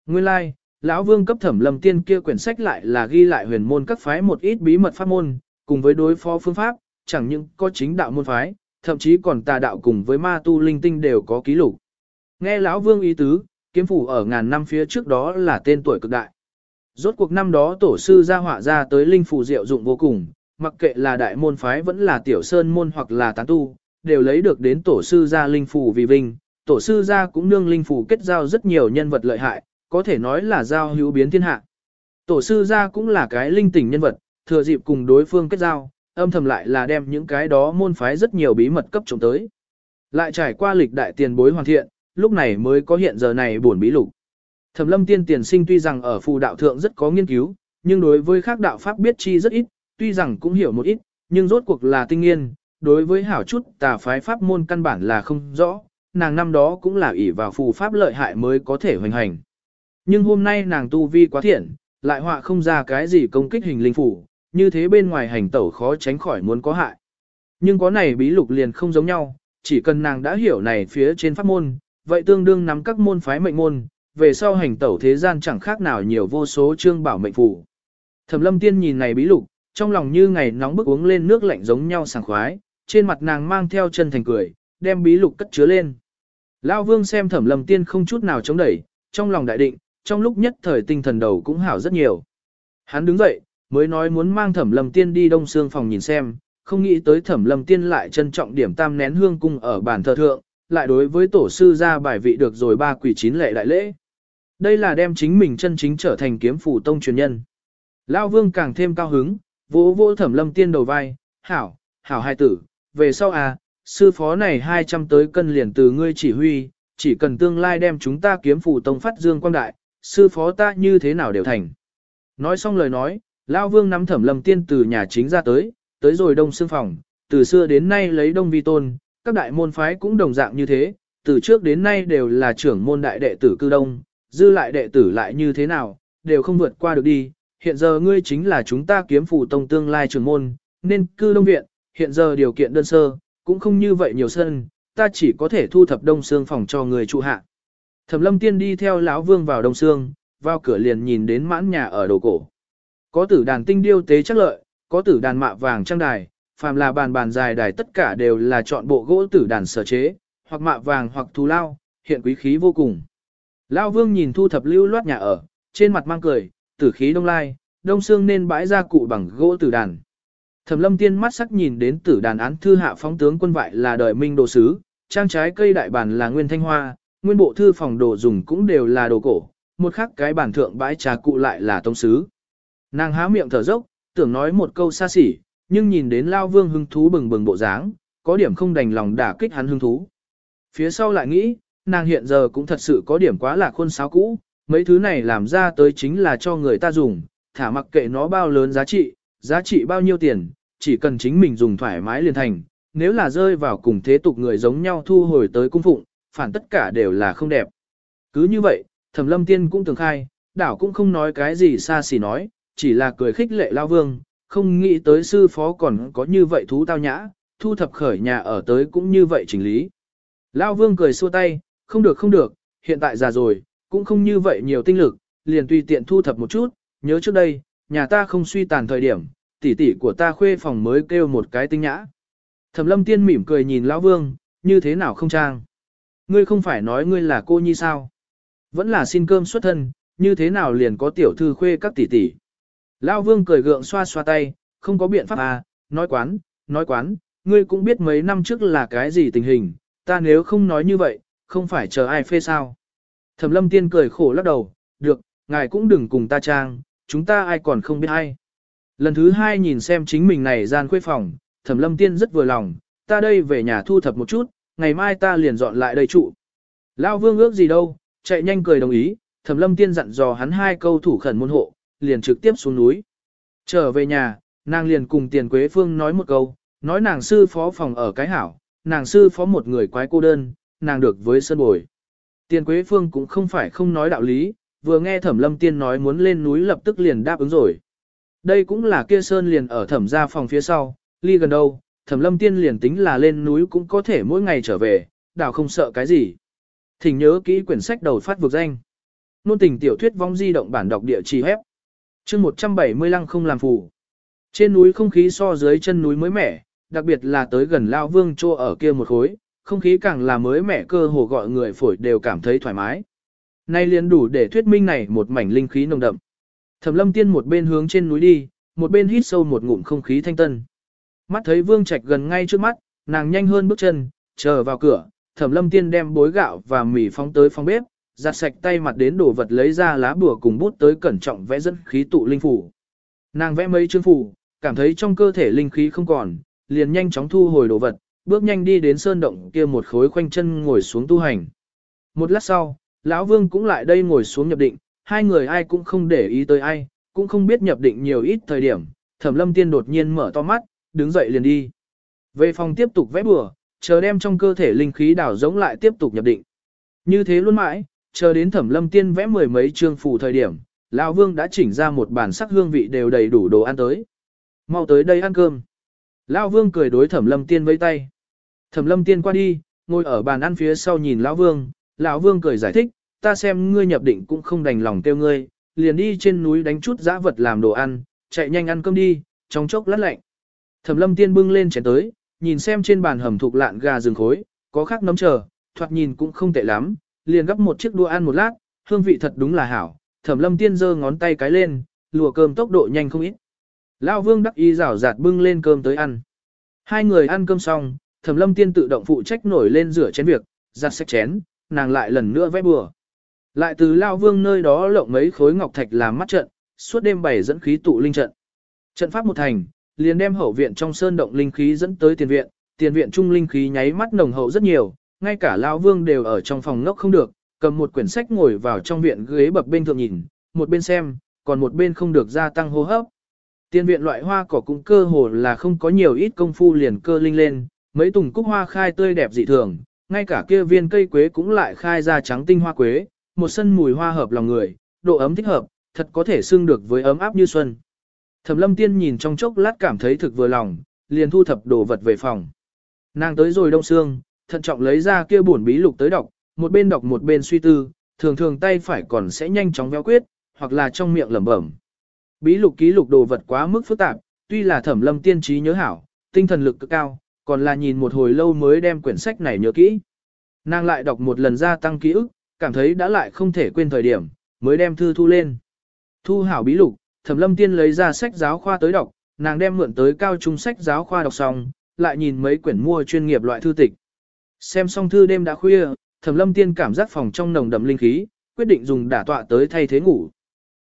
Nguyên lai, like, lão Vương cấp thẩm lâm tiên kia quyển sách lại là ghi lại huyền môn các phái một ít bí mật pháp môn, cùng với đối phó phương pháp, chẳng những có chính đạo môn phái, thậm chí còn tà đạo cùng với ma tu linh tinh đều có ký lục. Nghe lão Vương ý tứ, kiếm phủ ở ngàn năm phía trước đó là tên tuổi cực đại. Rốt cuộc năm đó tổ sư gia họa ra tới linh phù diệu dụng vô cùng, mặc kệ là đại môn phái vẫn là tiểu sơn môn hoặc là tán tu, đều lấy được đến tổ sư gia linh phù vì vinh. Tổ sư gia cũng nương linh phù kết giao rất nhiều nhân vật lợi hại, có thể nói là giao hữu biến thiên hạ. Tổ sư gia cũng là cái linh tỉnh nhân vật, thừa dịp cùng đối phương kết giao, âm thầm lại là đem những cái đó môn phái rất nhiều bí mật cấp trộm tới. Lại trải qua lịch đại tiền bối hoàn thiện, lúc này mới có hiện giờ này buồn bí lục. Thẩm lâm tiên tiền sinh tuy rằng ở phù đạo thượng rất có nghiên cứu, nhưng đối với khác đạo pháp biết chi rất ít, tuy rằng cũng hiểu một ít, nhưng rốt cuộc là tinh nghiên, đối với hảo chút tà phái pháp môn căn bản là không rõ, nàng năm đó cũng là ỷ vào phù pháp lợi hại mới có thể hoành hành. Nhưng hôm nay nàng tu vi quá thiện, lại họa không ra cái gì công kích hình linh phủ, như thế bên ngoài hành tẩu khó tránh khỏi muốn có hại. Nhưng có này bí lục liền không giống nhau, chỉ cần nàng đã hiểu này phía trên pháp môn, vậy tương đương nắm các môn phái mệnh môn, về sau hành tẩu thế gian chẳng khác nào nhiều vô số chương bảo mệnh phủ. Thẩm lâm tiên nhìn này bí lục, trong lòng như ngày nóng bức uống lên nước lạnh giống nhau sảng khoái, trên mặt nàng mang theo chân thành cười, đem bí lục cất chứa lên. Lão vương xem thẩm lâm tiên không chút nào chống đẩy, trong lòng đại định, trong lúc nhất thời tinh thần đầu cũng hảo rất nhiều. Hắn đứng dậy, mới nói muốn mang thẩm lâm tiên đi đông xương phòng nhìn xem, không nghĩ tới thẩm lâm tiên lại trân trọng điểm tam nén hương cung ở bàn thờ thượng, lại đối với tổ sư ra bài vị được rồi ba quỷ chín lệ đại lễ. Đây là đem chính mình chân chính trở thành kiếm phủ tông truyền nhân. Lao vương càng thêm cao hứng, vỗ vỗ thẩm lâm tiên đầu vai, hảo, hảo hai tử, về sau à, sư phó này 200 tới cân liền từ ngươi chỉ huy, chỉ cần tương lai đem chúng ta kiếm phủ tông phát dương quang đại, sư phó ta như thế nào đều thành. Nói xong lời nói, Lao Vương nắm thẩm lâm tiên từ nhà chính ra tới, tới rồi đông xương phòng, từ xưa đến nay lấy đông vi tôn, các đại môn phái cũng đồng dạng như thế, từ trước đến nay đều là trưởng môn đại đệ tử cư đông, dư lại đệ tử lại như thế nào, đều không vượt qua được đi. Hiện giờ ngươi chính là chúng ta kiếm phủ tông tương lai trưởng môn, nên cư đông viện, hiện giờ điều kiện đơn sơ, cũng không như vậy nhiều sân, ta chỉ có thể thu thập đông xương phòng cho người trụ hạ. Thẩm lâm tiên đi theo lão vương vào đông xương, vào cửa liền nhìn đến mãn nhà ở đồ cổ. Có tử đàn tinh điêu tế chắc lợi, có tử đàn mạ vàng trang đài, phàm là bàn bàn dài đài tất cả đều là chọn bộ gỗ tử đàn sở chế, hoặc mạ vàng hoặc thù lao, hiện quý khí vô cùng. Lao vương nhìn thu thập lưu loát nhà ở, trên mặt mang cười, tử khí đông lai, đông xương nên bãi ra cụ bằng gỗ tử đàn. Thẩm lâm tiên mắt sắc nhìn đến tử đàn án thư hạ phóng tướng quân vại là đời minh đồ sứ, trang trái cây đại bản là nguyên thanh hoa, nguyên bộ thư phòng đồ dùng cũng đều là đồ cổ, một khắc cái bản thượng bãi trà cụ lại là tông sứ. Nàng há miệng thở dốc, tưởng nói một câu xa xỉ, nhưng nhìn đến Lao Vương hứng thú bừng bừng bộ dáng, có điểm không đành lòng đả kích hắn hứng thú. Phía sau lại nghĩ, nàng hiện giờ cũng thật sự có điểm quá là khuôn sáo cũ, mấy thứ này làm ra tới chính là cho người ta dùng, thả mặc kệ nó bao lớn giá trị, giá trị bao nhiêu tiền, chỉ cần chính mình dùng thoải mái liền thành, nếu là rơi vào cùng thế tục người giống nhau thu hồi tới cung phụng, phản tất cả đều là không đẹp. Cứ như vậy, thẩm lâm tiên cũng thường khai, đảo cũng không nói cái gì xa xỉ nói, chỉ là cười khích lệ lao vương, không nghĩ tới sư phó còn có như vậy thú tao nhã, thu thập khởi nhà ở tới cũng như vậy chỉnh lý. Lao vương cười xua tay, không được không được, hiện tại già rồi, cũng không như vậy nhiều tinh lực, liền tùy tiện thu thập một chút, nhớ trước đây, nhà ta không suy tàn thời điểm, tỷ tỷ của ta khuê phòng mới kêu một cái tinh nhã. Thẩm lâm tiên mỉm cười nhìn lão vương, như thế nào không trang. Ngươi không phải nói ngươi là cô nhi sao? Vẫn là xin cơm xuất thân, như thế nào liền có tiểu thư khuê các tỷ tỷ. Lao vương cười gượng xoa xoa tay, không có biện pháp à, nói quán, nói quán, ngươi cũng biết mấy năm trước là cái gì tình hình, ta nếu không nói như vậy, không phải chờ ai phê sao. Thẩm lâm tiên cười khổ lắc đầu, được, ngài cũng đừng cùng ta trang, chúng ta ai còn không biết ai. Lần thứ hai nhìn xem chính mình này gian khuê phòng, thẩm lâm tiên rất vừa lòng, ta đây về nhà thu thập một chút, ngày mai ta liền dọn lại đây trụ. Lao vương ước gì đâu, chạy nhanh cười đồng ý, thẩm lâm tiên dặn dò hắn hai câu thủ khẩn môn hộ, liền trực tiếp xuống núi. Trở về nhà, nàng liền cùng tiền quế phương nói một câu, nói nàng sư phó phòng ở cái hảo, nàng sư phó một người quái cô đơn, nàng được với sân bồi. Tiền quế phương cũng không phải không nói đạo lý, vừa nghe thẩm lâm tiên nói muốn lên núi lập tức liền đáp ứng rồi. Đây cũng là kia sơn liền ở thẩm gia phòng phía sau, ly gần đâu, thẩm lâm tiên liền tính là lên núi cũng có thể mỗi ngày trở về, đảo không sợ cái gì. Thỉnh nhớ kỹ quyển sách đầu phát vực danh. Nôn tình tiểu thuyết vong di động bản đọc địa chỉ hép chương 170 lăng không làm phù. Trên núi không khí so dưới chân núi mới mẻ, đặc biệt là tới gần Lao Vương Chô ở kia một khối, không khí càng là mới mẻ cơ hồ gọi người phổi đều cảm thấy thoải mái. Nay liền đủ để thuyết minh này một mảnh linh khí nồng đậm. Thẩm lâm tiên một bên hướng trên núi đi, một bên hít sâu một ngụm không khí thanh tân. Mắt thấy Vương Trạch gần ngay trước mắt, nàng nhanh hơn bước chân, chờ vào cửa, Thẩm Lâm Tiên đem bối gạo và mì phóng tới phòng bếp, giặt sạch tay mặt đến đồ vật lấy ra lá bùa cùng bút tới cẩn trọng vẽ dẫn khí tụ linh phủ. Nàng vẽ mấy chương phủ, cảm thấy trong cơ thể linh khí không còn, liền nhanh chóng thu hồi đồ vật, bước nhanh đi đến sơn động kia một khối khoanh chân ngồi xuống tu hành. Một lát sau, lão Vương cũng lại đây ngồi xuống nhập định, hai người ai cũng không để ý tới ai, cũng không biết nhập định nhiều ít thời điểm, Thẩm Lâm Tiên đột nhiên mở to mắt, đứng dậy liền đi. Về phòng tiếp tục vẽ bừa, chờ đem trong cơ thể linh khí đảo giống lại tiếp tục nhập định. Như thế luôn mãi, chờ đến Thẩm Lâm Tiên vẽ mười mấy chương phù thời điểm, lão Vương đã chỉnh ra một bản sắc hương vị đều đầy đủ đồ ăn tới. Mau tới đây ăn cơm. Lão Vương cười đối Thẩm Lâm Tiên vẫy tay. Thẩm Lâm Tiên qua đi, ngồi ở bàn ăn phía sau nhìn lão Vương, lão Vương cười giải thích, ta xem ngươi nhập định cũng không đành lòng tiêu ngươi, liền đi trên núi đánh chút dã vật làm đồ ăn, chạy nhanh ăn cơm đi, trong chốc lát lạnh. Thẩm lâm tiên bưng lên chén tới, nhìn xem trên bàn hầm thuộc lạn gà rừng khối, có khác nấm chờ, thoạt nhìn cũng không tệ lắm, liền gấp một chiếc đũa ăn một lát, hương vị thật đúng là hảo. Thẩm lâm tiên giơ ngón tay cái lên, lùa cơm tốc độ nhanh không ít. Lão vương đắc ý rảo rạt bưng lên cơm tới ăn. Hai người ăn cơm xong, thẩm lâm tiên tự động phụ trách nổi lên rửa chén việc, giặt sạch chén, nàng lại lần nữa vẽ bừa. Lại từ Lão vương nơi đó lộng mấy khối ngọc thạch làm mắt trận, suốt đêm bày dẫn khí tụ linh trận. Trận pháp một thành, liền đem hậu viện trong sơn động linh khí dẫn tới tiền viện, tiền viện trung linh khí nháy mắt nồng hậu rất nhiều, ngay cả lão vương đều ở trong phòng ngốc không được, cầm một quyển sách ngồi vào trong viện ghế bập bên thượng nhìn, một bên xem, còn một bên không được gia tăng hô hấp. Tiên viện loại hoa cỏ cũng cơ hồ là không có nhiều ít công phu liền cơ linh lên, mấy tùng cúc hoa khai tươi đẹp dị thường, ngay cả kia viên cây quế cũng lại khai ra trắng tinh hoa quế, một sân mùi hoa hợp lòng người, độ ấm thích hợp, thật có thể xưng được với ấm áp như xuân. Thẩm lâm tiên nhìn trong chốc lát cảm thấy thực vừa lòng, liền thu thập đồ vật về phòng. Nàng tới rồi đông xương, thận trọng lấy ra kia bổn bí lục tới đọc, một bên đọc một bên suy tư, thường thường tay phải còn sẽ nhanh chóng véo quyết, hoặc là trong miệng lẩm bẩm. Bí lục ký lục đồ vật quá mức phức tạp, tuy là thẩm lâm tiên trí nhớ hảo, tinh thần lực cực cao, còn là nhìn một hồi lâu mới đem quyển sách này nhớ kỹ. Nàng lại đọc một lần gia tăng ký ức, cảm thấy đã lại không thể quên thời điểm, mới đem thư thu lên. Thu hảo bí lục, Thẩm Lâm Tiên lấy ra sách giáo khoa tới đọc, nàng đem mượn tới cao trung sách giáo khoa đọc xong, lại nhìn mấy quyển mua chuyên nghiệp loại thư tịch. Xem xong thư đêm đã khuya, Thẩm Lâm Tiên cảm giác phòng trong nồng đậm linh khí, quyết định dùng đả tọa tới thay thế ngủ.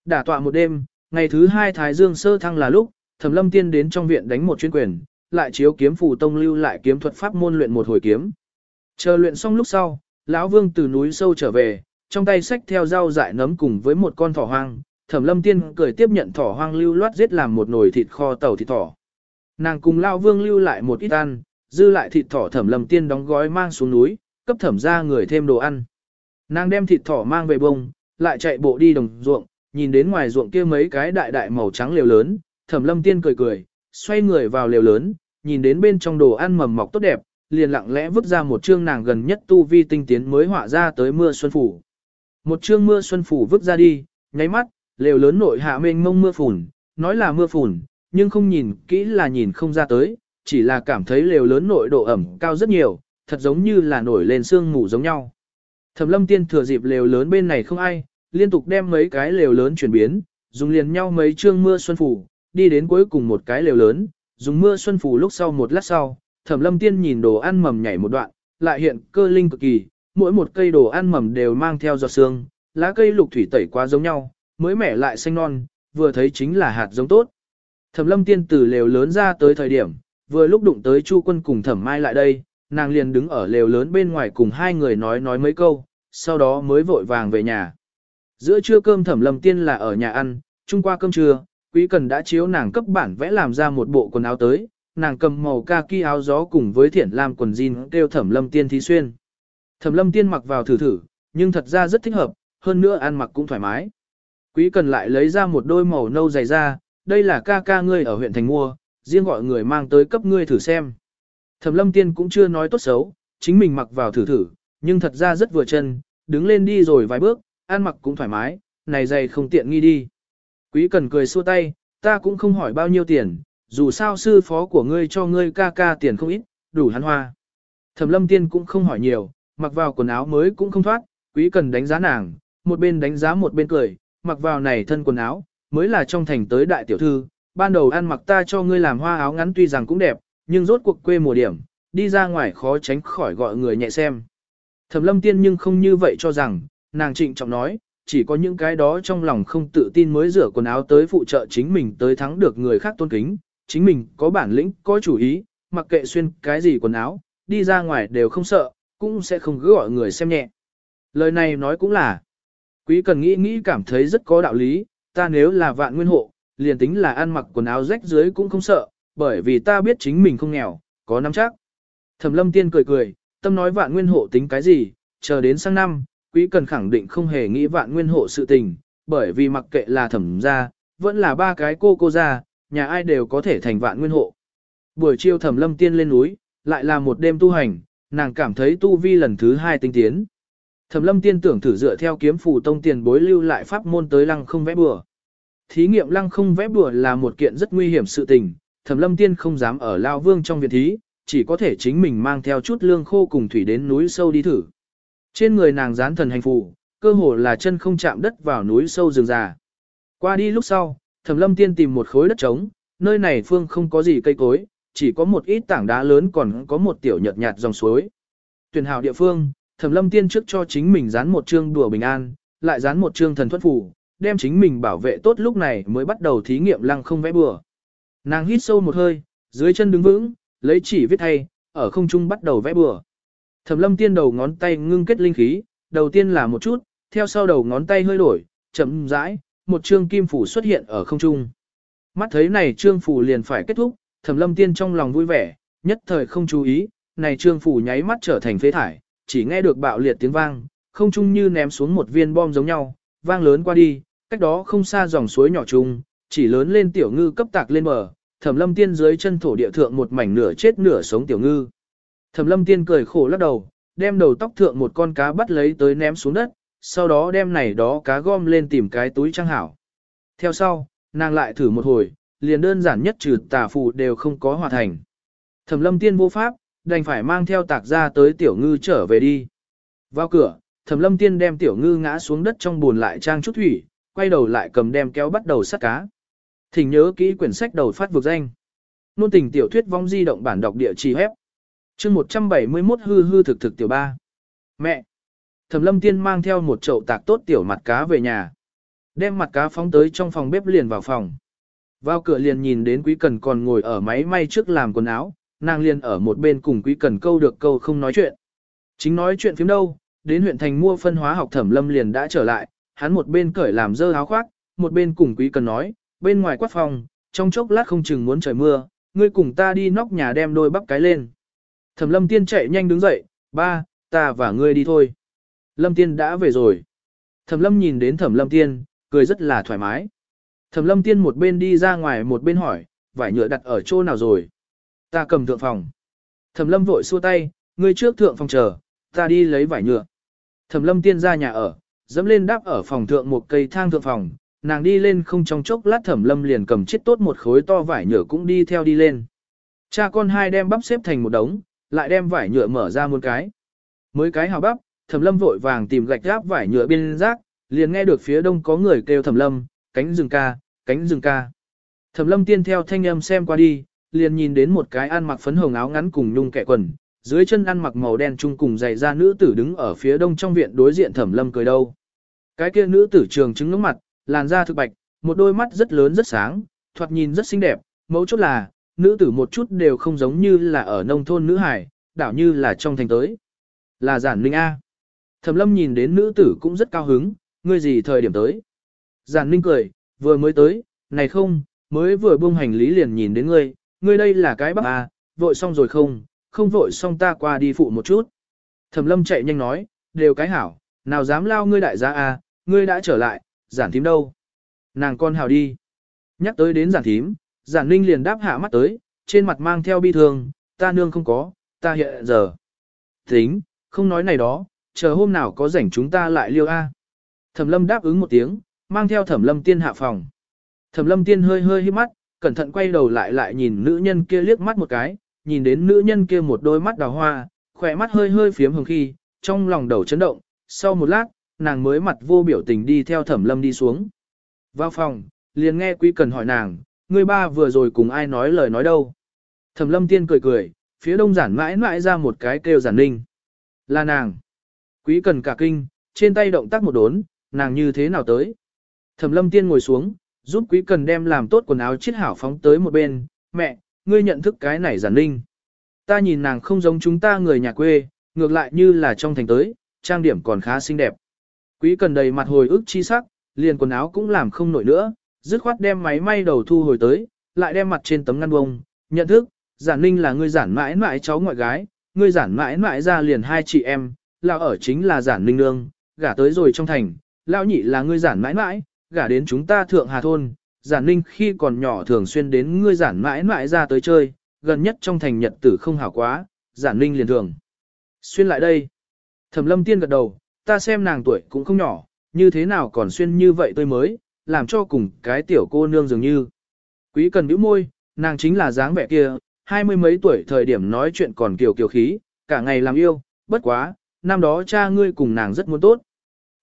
Đả tọa một đêm, ngày thứ hai Thái Dương sơ thăng là lúc, Thẩm Lâm Tiên đến trong viện đánh một chuyên quyền, lại chiếu kiếm phù tông lưu lại kiếm thuật pháp môn luyện một hồi kiếm. Chờ luyện xong lúc sau, lão Vương từ núi sâu trở về, trong tay sách theo dao dại nấm cùng với một con thỏ hoang, Thẩm lâm tiên cười tiếp nhận thỏ hoang lưu loát giết làm một nồi thịt kho tàu thịt thỏ. Nàng cùng lão vương lưu lại một ít ăn, dư lại thịt thỏ thẩm lâm tiên đóng gói mang xuống núi, cấp thẩm ra người thêm đồ ăn. Nàng đem thịt thỏ mang về bông, lại chạy bộ đi đồng ruộng, nhìn đến ngoài ruộng kia mấy cái đại đại màu trắng lều lớn, thẩm lâm tiên cười cười, xoay người vào lều lớn, nhìn đến bên trong đồ ăn mầm mọc tốt đẹp, liền lặng lẽ vứt ra một chương nàng gần nhất tu vi tinh tiến mới họa ra tới mưa xuân phủ. Một chương mưa xuân phủ vứt ra đi, nháy mắt, lều lớn nội hạ mênh mông mưa phùn, nói là mưa phùn, nhưng không nhìn kỹ là nhìn không ra tới, chỉ là cảm thấy lều lớn nội độ ẩm cao rất nhiều, thật giống như là nổi lên sương mù giống nhau. Thẩm lâm tiên thừa dịp lều lớn bên này không ai, liên tục đem mấy cái lều lớn chuyển biến, dùng liền nhau mấy chương mưa xuân phủ, đi đến cuối cùng một cái lều lớn, dùng mưa xuân phủ lúc sau một lát sau, thẩm lâm tiên nhìn đồ ăn mầm nhảy một đoạn, lại hiện cơ linh cực kỳ, mỗi một cây đồ ăn mầm đều mang theo giọt xương, lá cây lục thủy tẩy quá giống nhau, mới mẻ lại xanh non, vừa thấy chính là hạt giống tốt. Thẩm lâm tiên từ lều lớn ra tới thời điểm, vừa lúc đụng tới Chu quân cùng thẩm mai lại đây, nàng liền đứng ở lều lớn bên ngoài cùng hai người nói nói mấy câu, sau đó mới vội vàng về nhà. Giữa trưa cơm thẩm lâm tiên là ở nhà ăn, chung qua cơm trưa, quý cần đã chiếu nàng cấp bản vẽ làm ra một bộ quần áo tới, nàng cầm màu kaki áo gió cùng với thiển lam quần jean kêu thẩm lâm tiên thí xuyên. Thẩm lâm tiên mặc vào thử thử, nhưng thật ra rất thích hợp, hơn nữa ăn mặc cũng thoải mái. Quý cần lại lấy ra một đôi màu nâu dày da, đây là ca ca ngươi ở huyện thành mua, riêng gọi người mang tới cấp ngươi thử xem. Thẩm lâm tiên cũng chưa nói tốt xấu, chính mình mặc vào thử thử, nhưng thật ra rất vừa chân, đứng lên đi rồi vài bước, ăn mặc cũng thoải mái, này giày không tiện nghi đi. Quý cần cười xua tay, ta cũng không hỏi bao nhiêu tiền, dù sao sư phó của ngươi cho ngươi ca ca tiền không ít, đủ hắn hoa. Thẩm lâm tiên cũng không hỏi nhiều, mặc vào quần áo mới cũng không thoát, quý cần đánh giá nàng, một bên đánh giá một bên cười, mặc vào này thân quần áo, mới là trong thành tới đại tiểu thư, ban đầu ăn mặc ta cho ngươi làm hoa áo ngắn tuy rằng cũng đẹp, nhưng rốt cuộc quê mùa điểm, đi ra ngoài khó tránh khỏi gọi người nhẹ xem. Thẩm lâm tiên nhưng không như vậy cho rằng, nàng trịnh trọng nói, chỉ có những cái đó trong lòng không tự tin mới rửa quần áo tới phụ trợ chính mình tới thắng được người khác tôn kính, chính mình có bản lĩnh, có chủ ý, mặc kệ xuyên cái gì quần áo, đi ra ngoài đều không sợ, cũng sẽ không cứ gọi người xem nhẹ. Lời này nói cũng là, quý cần nghĩ nghĩ cảm thấy rất có đạo lý, ta nếu là vạn nguyên hộ, liền tính là ăn mặc quần áo rách dưới cũng không sợ, bởi vì ta biết chính mình không nghèo, có nắm chắc. Thẩm lâm tiên cười cười, tâm nói vạn nguyên hộ tính cái gì, chờ đến sang năm, quý cần khẳng định không hề nghĩ vạn nguyên hộ sự tình, bởi vì mặc kệ là thẩm gia, vẫn là ba cái cô cô gia, nhà ai đều có thể thành vạn nguyên hộ. Buổi chiều thẩm lâm tiên lên núi, lại là một đêm tu hành, nàng cảm thấy tu vi lần thứ hai tinh tiến. Thẩm lâm tiên tưởng thử dựa theo kiếm phù tông tiền bối lưu lại pháp môn tới lăng không vẽ bừa. Thí nghiệm lăng không vẽ bùa là một kiện rất nguy hiểm sự tình, thẩm lâm tiên không dám ở lao vương trong viện thí, chỉ có thể chính mình mang theo chút lương khô cùng thủy đến núi sâu đi thử. Trên người nàng dán thần hành phù, cơ hồ là chân không chạm đất vào núi sâu rừng già. Qua đi lúc sau, thẩm lâm tiên tìm một khối đất trống, nơi này phương không có gì cây cối, chỉ có một ít tảng đá lớn còn có một tiểu nhợt nhạt dòng suối. Tuyển hào địa phương, Thẩm Lâm Tiên trước cho chính mình dán một chương đùa bình an, lại dán một chương thần thuẫn phủ, đem chính mình bảo vệ tốt lúc này mới bắt đầu thí nghiệm lăng không vẽ bừa. Nàng hít sâu một hơi, dưới chân đứng vững, lấy chỉ viết thay, ở không trung bắt đầu vẽ bừa. Thẩm Lâm Tiên đầu ngón tay ngưng kết linh khí, đầu tiên là một chút, theo sau đầu ngón tay hơi đổi, chậm rãi, một chương kim phủ xuất hiện ở không trung. Mắt thấy này trương phủ liền phải kết thúc, Thẩm Lâm Tiên trong lòng vui vẻ, nhất thời không chú ý, này trương phủ nháy mắt trở thành phế thải, chỉ nghe được bạo liệt tiếng vang, không trung như ném xuống một viên bom giống nhau, vang lớn qua đi, cách đó không xa dòng suối nhỏ chung, chỉ lớn lên tiểu ngư cấp tạc lên bờ, Thẩm Lâm Tiên dưới chân thổ địa thượng một mảnh nửa chết nửa sống tiểu ngư. Thẩm Lâm Tiên cười khổ lắc đầu, đem đầu tóc thượng một con cá bắt lấy tới ném xuống đất, sau đó đem này đó cá gom lên tìm cái túi trang hảo. Theo sau, nàng lại thử một hồi, liền đơn giản nhất trừ tà phù đều không có hòa thành. Thẩm Lâm Tiên vô pháp, đành phải mang theo tạc ra tới tiểu ngư trở về đi. Vào cửa, thẩm lâm tiên đem tiểu ngư ngã xuống đất trong buồn lại trang chút thủy, quay đầu lại cầm đem kéo bắt đầu sắt cá. Thỉnh nhớ kỹ quyển sách đầu phát vực danh. Nôn tình tiểu thuyết vong di động bản đọc địa chỉ hép. chương 171 hư hư thực thực tiểu ba. Mẹ! Thẩm lâm tiên mang theo một chậu tạc tốt tiểu mặt cá về nhà. Đem mặt cá phóng tới trong phòng bếp liền vào phòng. Vào cửa liền nhìn đến quý cần còn ngồi ở máy may trước làm quần áo, nàng liền ở một bên cùng quý cần câu được câu không nói chuyện. Chính nói chuyện phím đâu, đến huyện thành mua phân hóa học thẩm lâm liền đã trở lại, hắn một bên cởi làm dơ áo khoác, một bên cùng quý cần nói, bên ngoài quát phòng, trong chốc lát không chừng muốn trời mưa, ngươi cùng ta đi nóc nhà đem đôi bắp cái lên. Thẩm lâm tiên chạy nhanh đứng dậy, ba, ta và ngươi đi thôi. Lâm tiên đã về rồi. Thẩm lâm nhìn đến thẩm lâm tiên, cười rất là thoải mái. Thẩm lâm tiên một bên đi ra ngoài một bên hỏi, vải nhựa đặt ở chỗ nào rồi. Ta cầm thượng phòng. Thẩm lâm vội xua tay, ngươi trước thượng phòng chờ, ta đi lấy vải nhựa. Thẩm lâm tiên ra nhà ở, dẫm lên đáp ở phòng thượng một cây thang thượng phòng, nàng đi lên không trong chốc lát thẩm lâm liền cầm chết tốt một khối to vải nhựa cũng đi theo đi lên. Cha con hai đem bắp xếp thành một đống, lại đem vải nhựa mở ra một cái. Mới cái hào bắp, thẩm lâm vội vàng tìm gạch gáp vải nhựa bên rác, liền nghe được phía đông có người kêu thẩm lâm, cánh rừng ca, cánh rừng ca. Thẩm lâm tiên theo thanh âm xem qua đi, liền nhìn đến một cái ăn mặc phấn hồng áo ngắn cùng nhung kẻ quần, dưới chân ăn mặc màu đen chung cùng giày da nữ tử đứng ở phía đông trong viện đối diện thẩm lâm cười đâu. Cái kia nữ tử trường trứng ngưỡng mặt, làn da thực bạch, một đôi mắt rất lớn rất sáng, thoạt nhìn rất xinh đẹp, mấu chốt là, nữ tử một chút đều không giống như là ở nông thôn nữ hải, đảo như là trong thành tới. Là giản ninh A. Thẩm lâm nhìn đến nữ tử cũng rất cao hứng, ngươi gì thời điểm tới. Giản ninh cười, vừa mới tới, này không, mới vừa buông hành lý liền nhìn đến ngươi, ngươi đây là cái bắp A, vội xong rồi không, không vội xong ta qua đi phụ một chút. Thẩm lâm chạy nhanh nói, đều cái hảo, nào dám lao ngươi đại gia A, à, ngươi đã trở lại, giản thím đâu. Nàng con hào đi. Nhắc tới đến giản thím, giản ninh liền đáp hạ mắt tới, trên mặt mang theo bi thương, ta nương không có, ta hiện giờ. Tính, không nói này đó, chờ hôm nào có rảnh chúng ta lại liêu A. Thẩm lâm đáp ứng một tiếng, mang theo thẩm lâm tiên hạ phòng. Thẩm lâm tiên hơi hơi hít mắt, cẩn thận quay đầu lại lại nhìn nữ nhân kia liếc mắt một cái, nhìn đến nữ nhân kia một đôi mắt đào hoa, khỏe mắt hơi hơi phiếm hồng khi, trong lòng đầu chấn động, sau một lát, nàng mới mặt vô biểu tình đi theo thẩm lâm đi xuống. Vào phòng, liền nghe quý cần hỏi nàng, người ba vừa rồi cùng ai nói lời nói đâu. Thẩm lâm tiên cười cười, phía đông giản mãi mãi ra một cái kêu giản ninh. Là nàng. Quý cần cả kinh, trên tay động tác một đốn, nàng như thế nào tới. Thẩm lâm tiên ngồi xuống, giúp quý cần đem làm tốt quần áo chiết hảo phóng tới một bên. Mẹ, ngươi nhận thức cái này giản ninh. Ta nhìn nàng không giống chúng ta người nhà quê, ngược lại như là trong thành tới, trang điểm còn khá xinh đẹp. Quý cần đầy mặt hồi ức chi sắc, liền quần áo cũng làm không nổi nữa, dứt khoát đem máy may đầu thu hồi tới, lại đem mặt trên tấm ngăn bông, nhận thức, giản ninh là người giản mãi mãi cháu ngoại gái, người giản mãi mãi ra liền hai chị em, lão ở chính là giản ninh nương, gả tới rồi trong thành, lão nhị là người giản mãi mãi, gả đến chúng ta thượng hà thôn, giản ninh khi còn nhỏ thường xuyên đến ngươi giản mãi mãi ra tới chơi, gần nhất trong thành nhật tử không hảo quá, giản ninh liền thường. Xuyên lại đây. Thẩm lâm tiên gật đầu, ta xem nàng tuổi cũng không nhỏ, như thế nào còn xuyên như vậy tôi mới, làm cho cùng cái tiểu cô nương dường như. Quý cần bĩu môi, nàng chính là dáng vẻ kia, hai mươi mấy tuổi thời điểm nói chuyện còn kiều kiều khí, cả ngày làm yêu, bất quá, năm đó cha ngươi cùng nàng rất muốn tốt.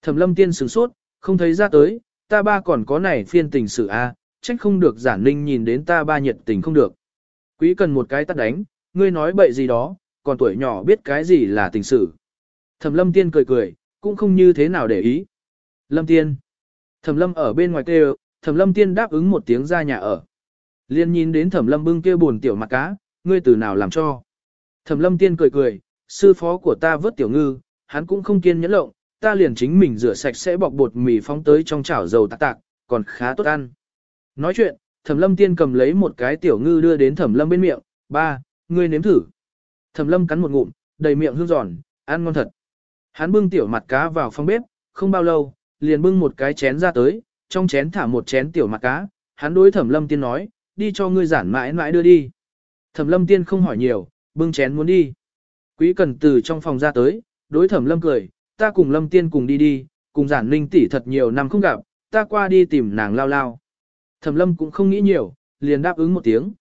Thẩm lâm tiên sửng sốt, không thấy ra tới, ta ba còn có này phiên tình sự a, trách không được giản ninh nhìn đến ta ba nhiệt tình không được. Quý cần một cái tắt đánh, ngươi nói bậy gì đó, còn tuổi nhỏ biết cái gì là tình sự. Thẩm lâm tiên cười cười, cũng không như thế nào để ý. Lâm tiên. Thẩm lâm ở bên ngoài kêu, thẩm lâm tiên đáp ứng một tiếng ra nhà ở. Liên nhìn đến thẩm lâm bưng kia buồn tiểu mặt cá, ngươi từ nào làm cho. Thẩm lâm tiên cười cười, sư phó của ta vớt tiểu ngư, hắn cũng không kiên nhẫn lộng, ta liền chính mình rửa sạch sẽ bọc bột mì phóng tới trong chảo dầu tạc tạc, còn khá tốt ăn. Nói chuyện, thẩm lâm tiên cầm lấy một cái tiểu ngư đưa đến thẩm lâm bên miệng, ba, ngươi nếm thử. Thẩm lâm cắn một ngụm, đầy miệng hương giòn, ăn ngon thật. Hắn bưng tiểu mặt cá vào phòng bếp, không bao lâu, liền bưng một cái chén ra tới, trong chén thả một chén tiểu mặt cá, hắn đối thẩm lâm tiên nói, đi cho ngươi giản mãi mãi đưa đi. Thẩm lâm tiên không hỏi nhiều, bưng chén muốn đi. Quý cần từ trong phòng ra tới, đối thẩm lâm cười, ta cùng lâm tiên cùng đi đi, cùng giản ninh tỷ thật nhiều năm không gặp, ta qua đi tìm nàng lao lao. Thẩm lâm cũng không nghĩ nhiều, liền đáp ứng một tiếng.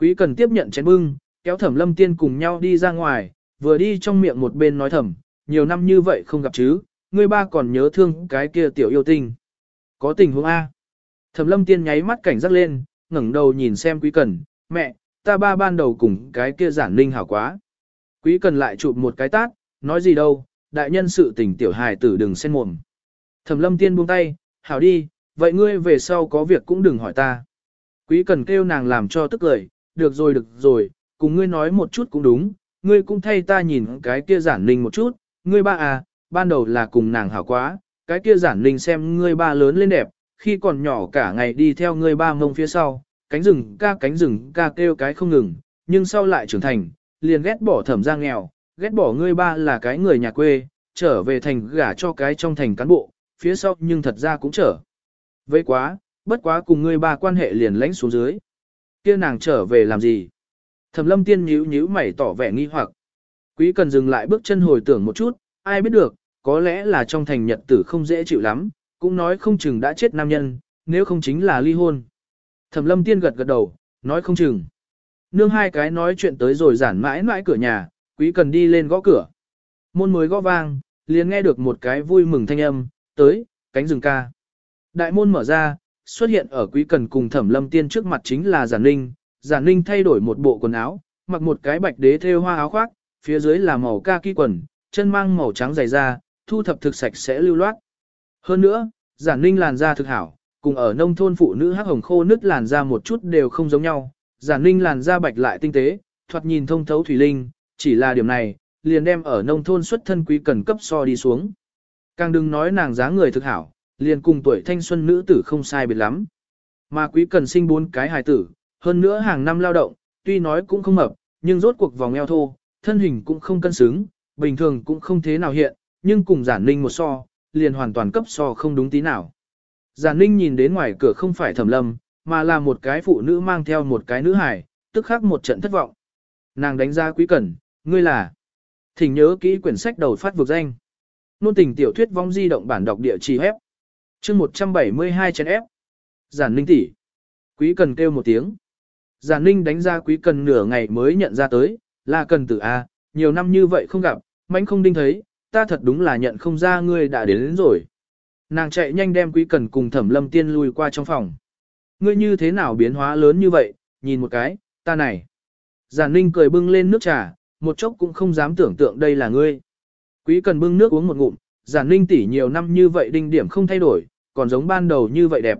Quý cần tiếp nhận chén bưng, kéo thẩm lâm tiên cùng nhau đi ra ngoài, vừa đi trong miệng một bên nói thầm, nhiều năm như vậy không gặp chứ, ngươi ba còn nhớ thương cái kia tiểu yêu tinh. Có tình huống A. Thẩm lâm tiên nháy mắt cảnh giác lên, ngẩng đầu nhìn xem quý cần, mẹ, ta ba ban đầu cùng cái kia giản ninh hảo quá. Quý cần lại chụp một cái tát, nói gì đâu, đại nhân sự tình tiểu hài tử đừng xen mồm. Thẩm lâm tiên buông tay, hảo đi, vậy ngươi về sau có việc cũng đừng hỏi ta. Quý cần kêu nàng làm cho tức lời, được rồi được rồi, cùng ngươi nói một chút cũng đúng, ngươi cũng thay ta nhìn cái kia giản ninh một chút, ngươi ba à, ban đầu là cùng nàng hảo quá, cái kia giản ninh xem ngươi ba lớn lên đẹp, khi còn nhỏ cả ngày đi theo ngươi ba mông phía sau, cánh rừng ca cánh rừng ca kêu cái không ngừng, nhưng sau lại trưởng thành, liền ghét bỏ thẩm ra nghèo, ghét bỏ ngươi ba là cái người nhà quê, trở về thành gả cho cái trong thành cán bộ, phía sau nhưng thật ra cũng trở. Vậy quá, bất quá cùng ngươi ba quan hệ liền lãnh xuống dưới. kia nàng trở về làm gì? Thẩm lâm tiên nhíu nhíu mày tỏ vẻ nghi hoặc. Quý cần dừng lại bước chân hồi tưởng một chút, ai biết được, có lẽ là trong thành nhật tử không dễ chịu lắm, cũng nói không chừng đã chết nam nhân, nếu không chính là ly hôn. Thẩm lâm tiên gật gật đầu, nói không chừng. Nương hai cái nói chuyện tới rồi giản mãi mãi cửa nhà, quý cần đi lên gõ cửa. Môn mới gõ vang, liền nghe được một cái vui mừng thanh âm, tới, cánh rừng ca. Đại môn mở ra, xuất hiện ở quý cần cùng thẩm lâm tiên trước mặt chính là giản ninh. Giản ninh thay đổi một bộ quần áo, mặc một cái bạch đế thêu hoa áo khoác, phía dưới là màu kaki quần, chân mang màu trắng dày da, thu thập thực sạch sẽ lưu loát. Hơn nữa, giản ninh làn da thực hảo, cùng ở nông thôn phụ nữ hắc hồng khô nứt làn da một chút đều không giống nhau, giản ninh làn da bạch lại tinh tế, thoạt nhìn thông thấu thủy linh, chỉ là điểm này, liền đem ở nông thôn xuất thân quý cần cấp so đi xuống. Càng đừng nói nàng dáng người thực hảo, liền cùng tuổi thanh xuân nữ tử không sai biệt lắm. Mà quý cần sinh bốn cái hài tử, hơn nữa hàng năm lao động, tuy nói cũng không mập, nhưng rốt cuộc vòng eo thô, thân hình cũng không cân xứng, bình thường cũng không thế nào hiện, nhưng cùng giản ninh một so, liền hoàn toàn cấp so không đúng tí nào. Giản ninh nhìn đến ngoài cửa không phải thẩm lâm, mà là một cái phụ nữ mang theo một cái nữ hải, tức khắc một trận thất vọng. Nàng đánh giá quý cẩn, ngươi là. Thỉnh nhớ kỹ quyển sách đầu phát vực danh. Nôn tình tiểu thuyết vong di động bản đọc địa chỉ hép. chương 172 chén ép. Giản ninh tỷ. Quý cần kêu một tiếng. Giản ninh đánh ra quý cần nửa ngày mới nhận ra tới, là cần tử A, nhiều năm như vậy không gặp, mánh không đinh thấy, ta thật đúng là nhận không ra ngươi đã đến, đến rồi. Nàng chạy nhanh đem quý cần cùng thẩm lâm tiên lui qua trong phòng. Ngươi như thế nào biến hóa lớn như vậy, nhìn một cái, ta này. Giản ninh cười bưng lên nước trà, một chốc cũng không dám tưởng tượng đây là ngươi. Quý cần bưng nước uống một ngụm, giản ninh tỉ nhiều năm như vậy đinh điểm không thay đổi, còn giống ban đầu như vậy đẹp.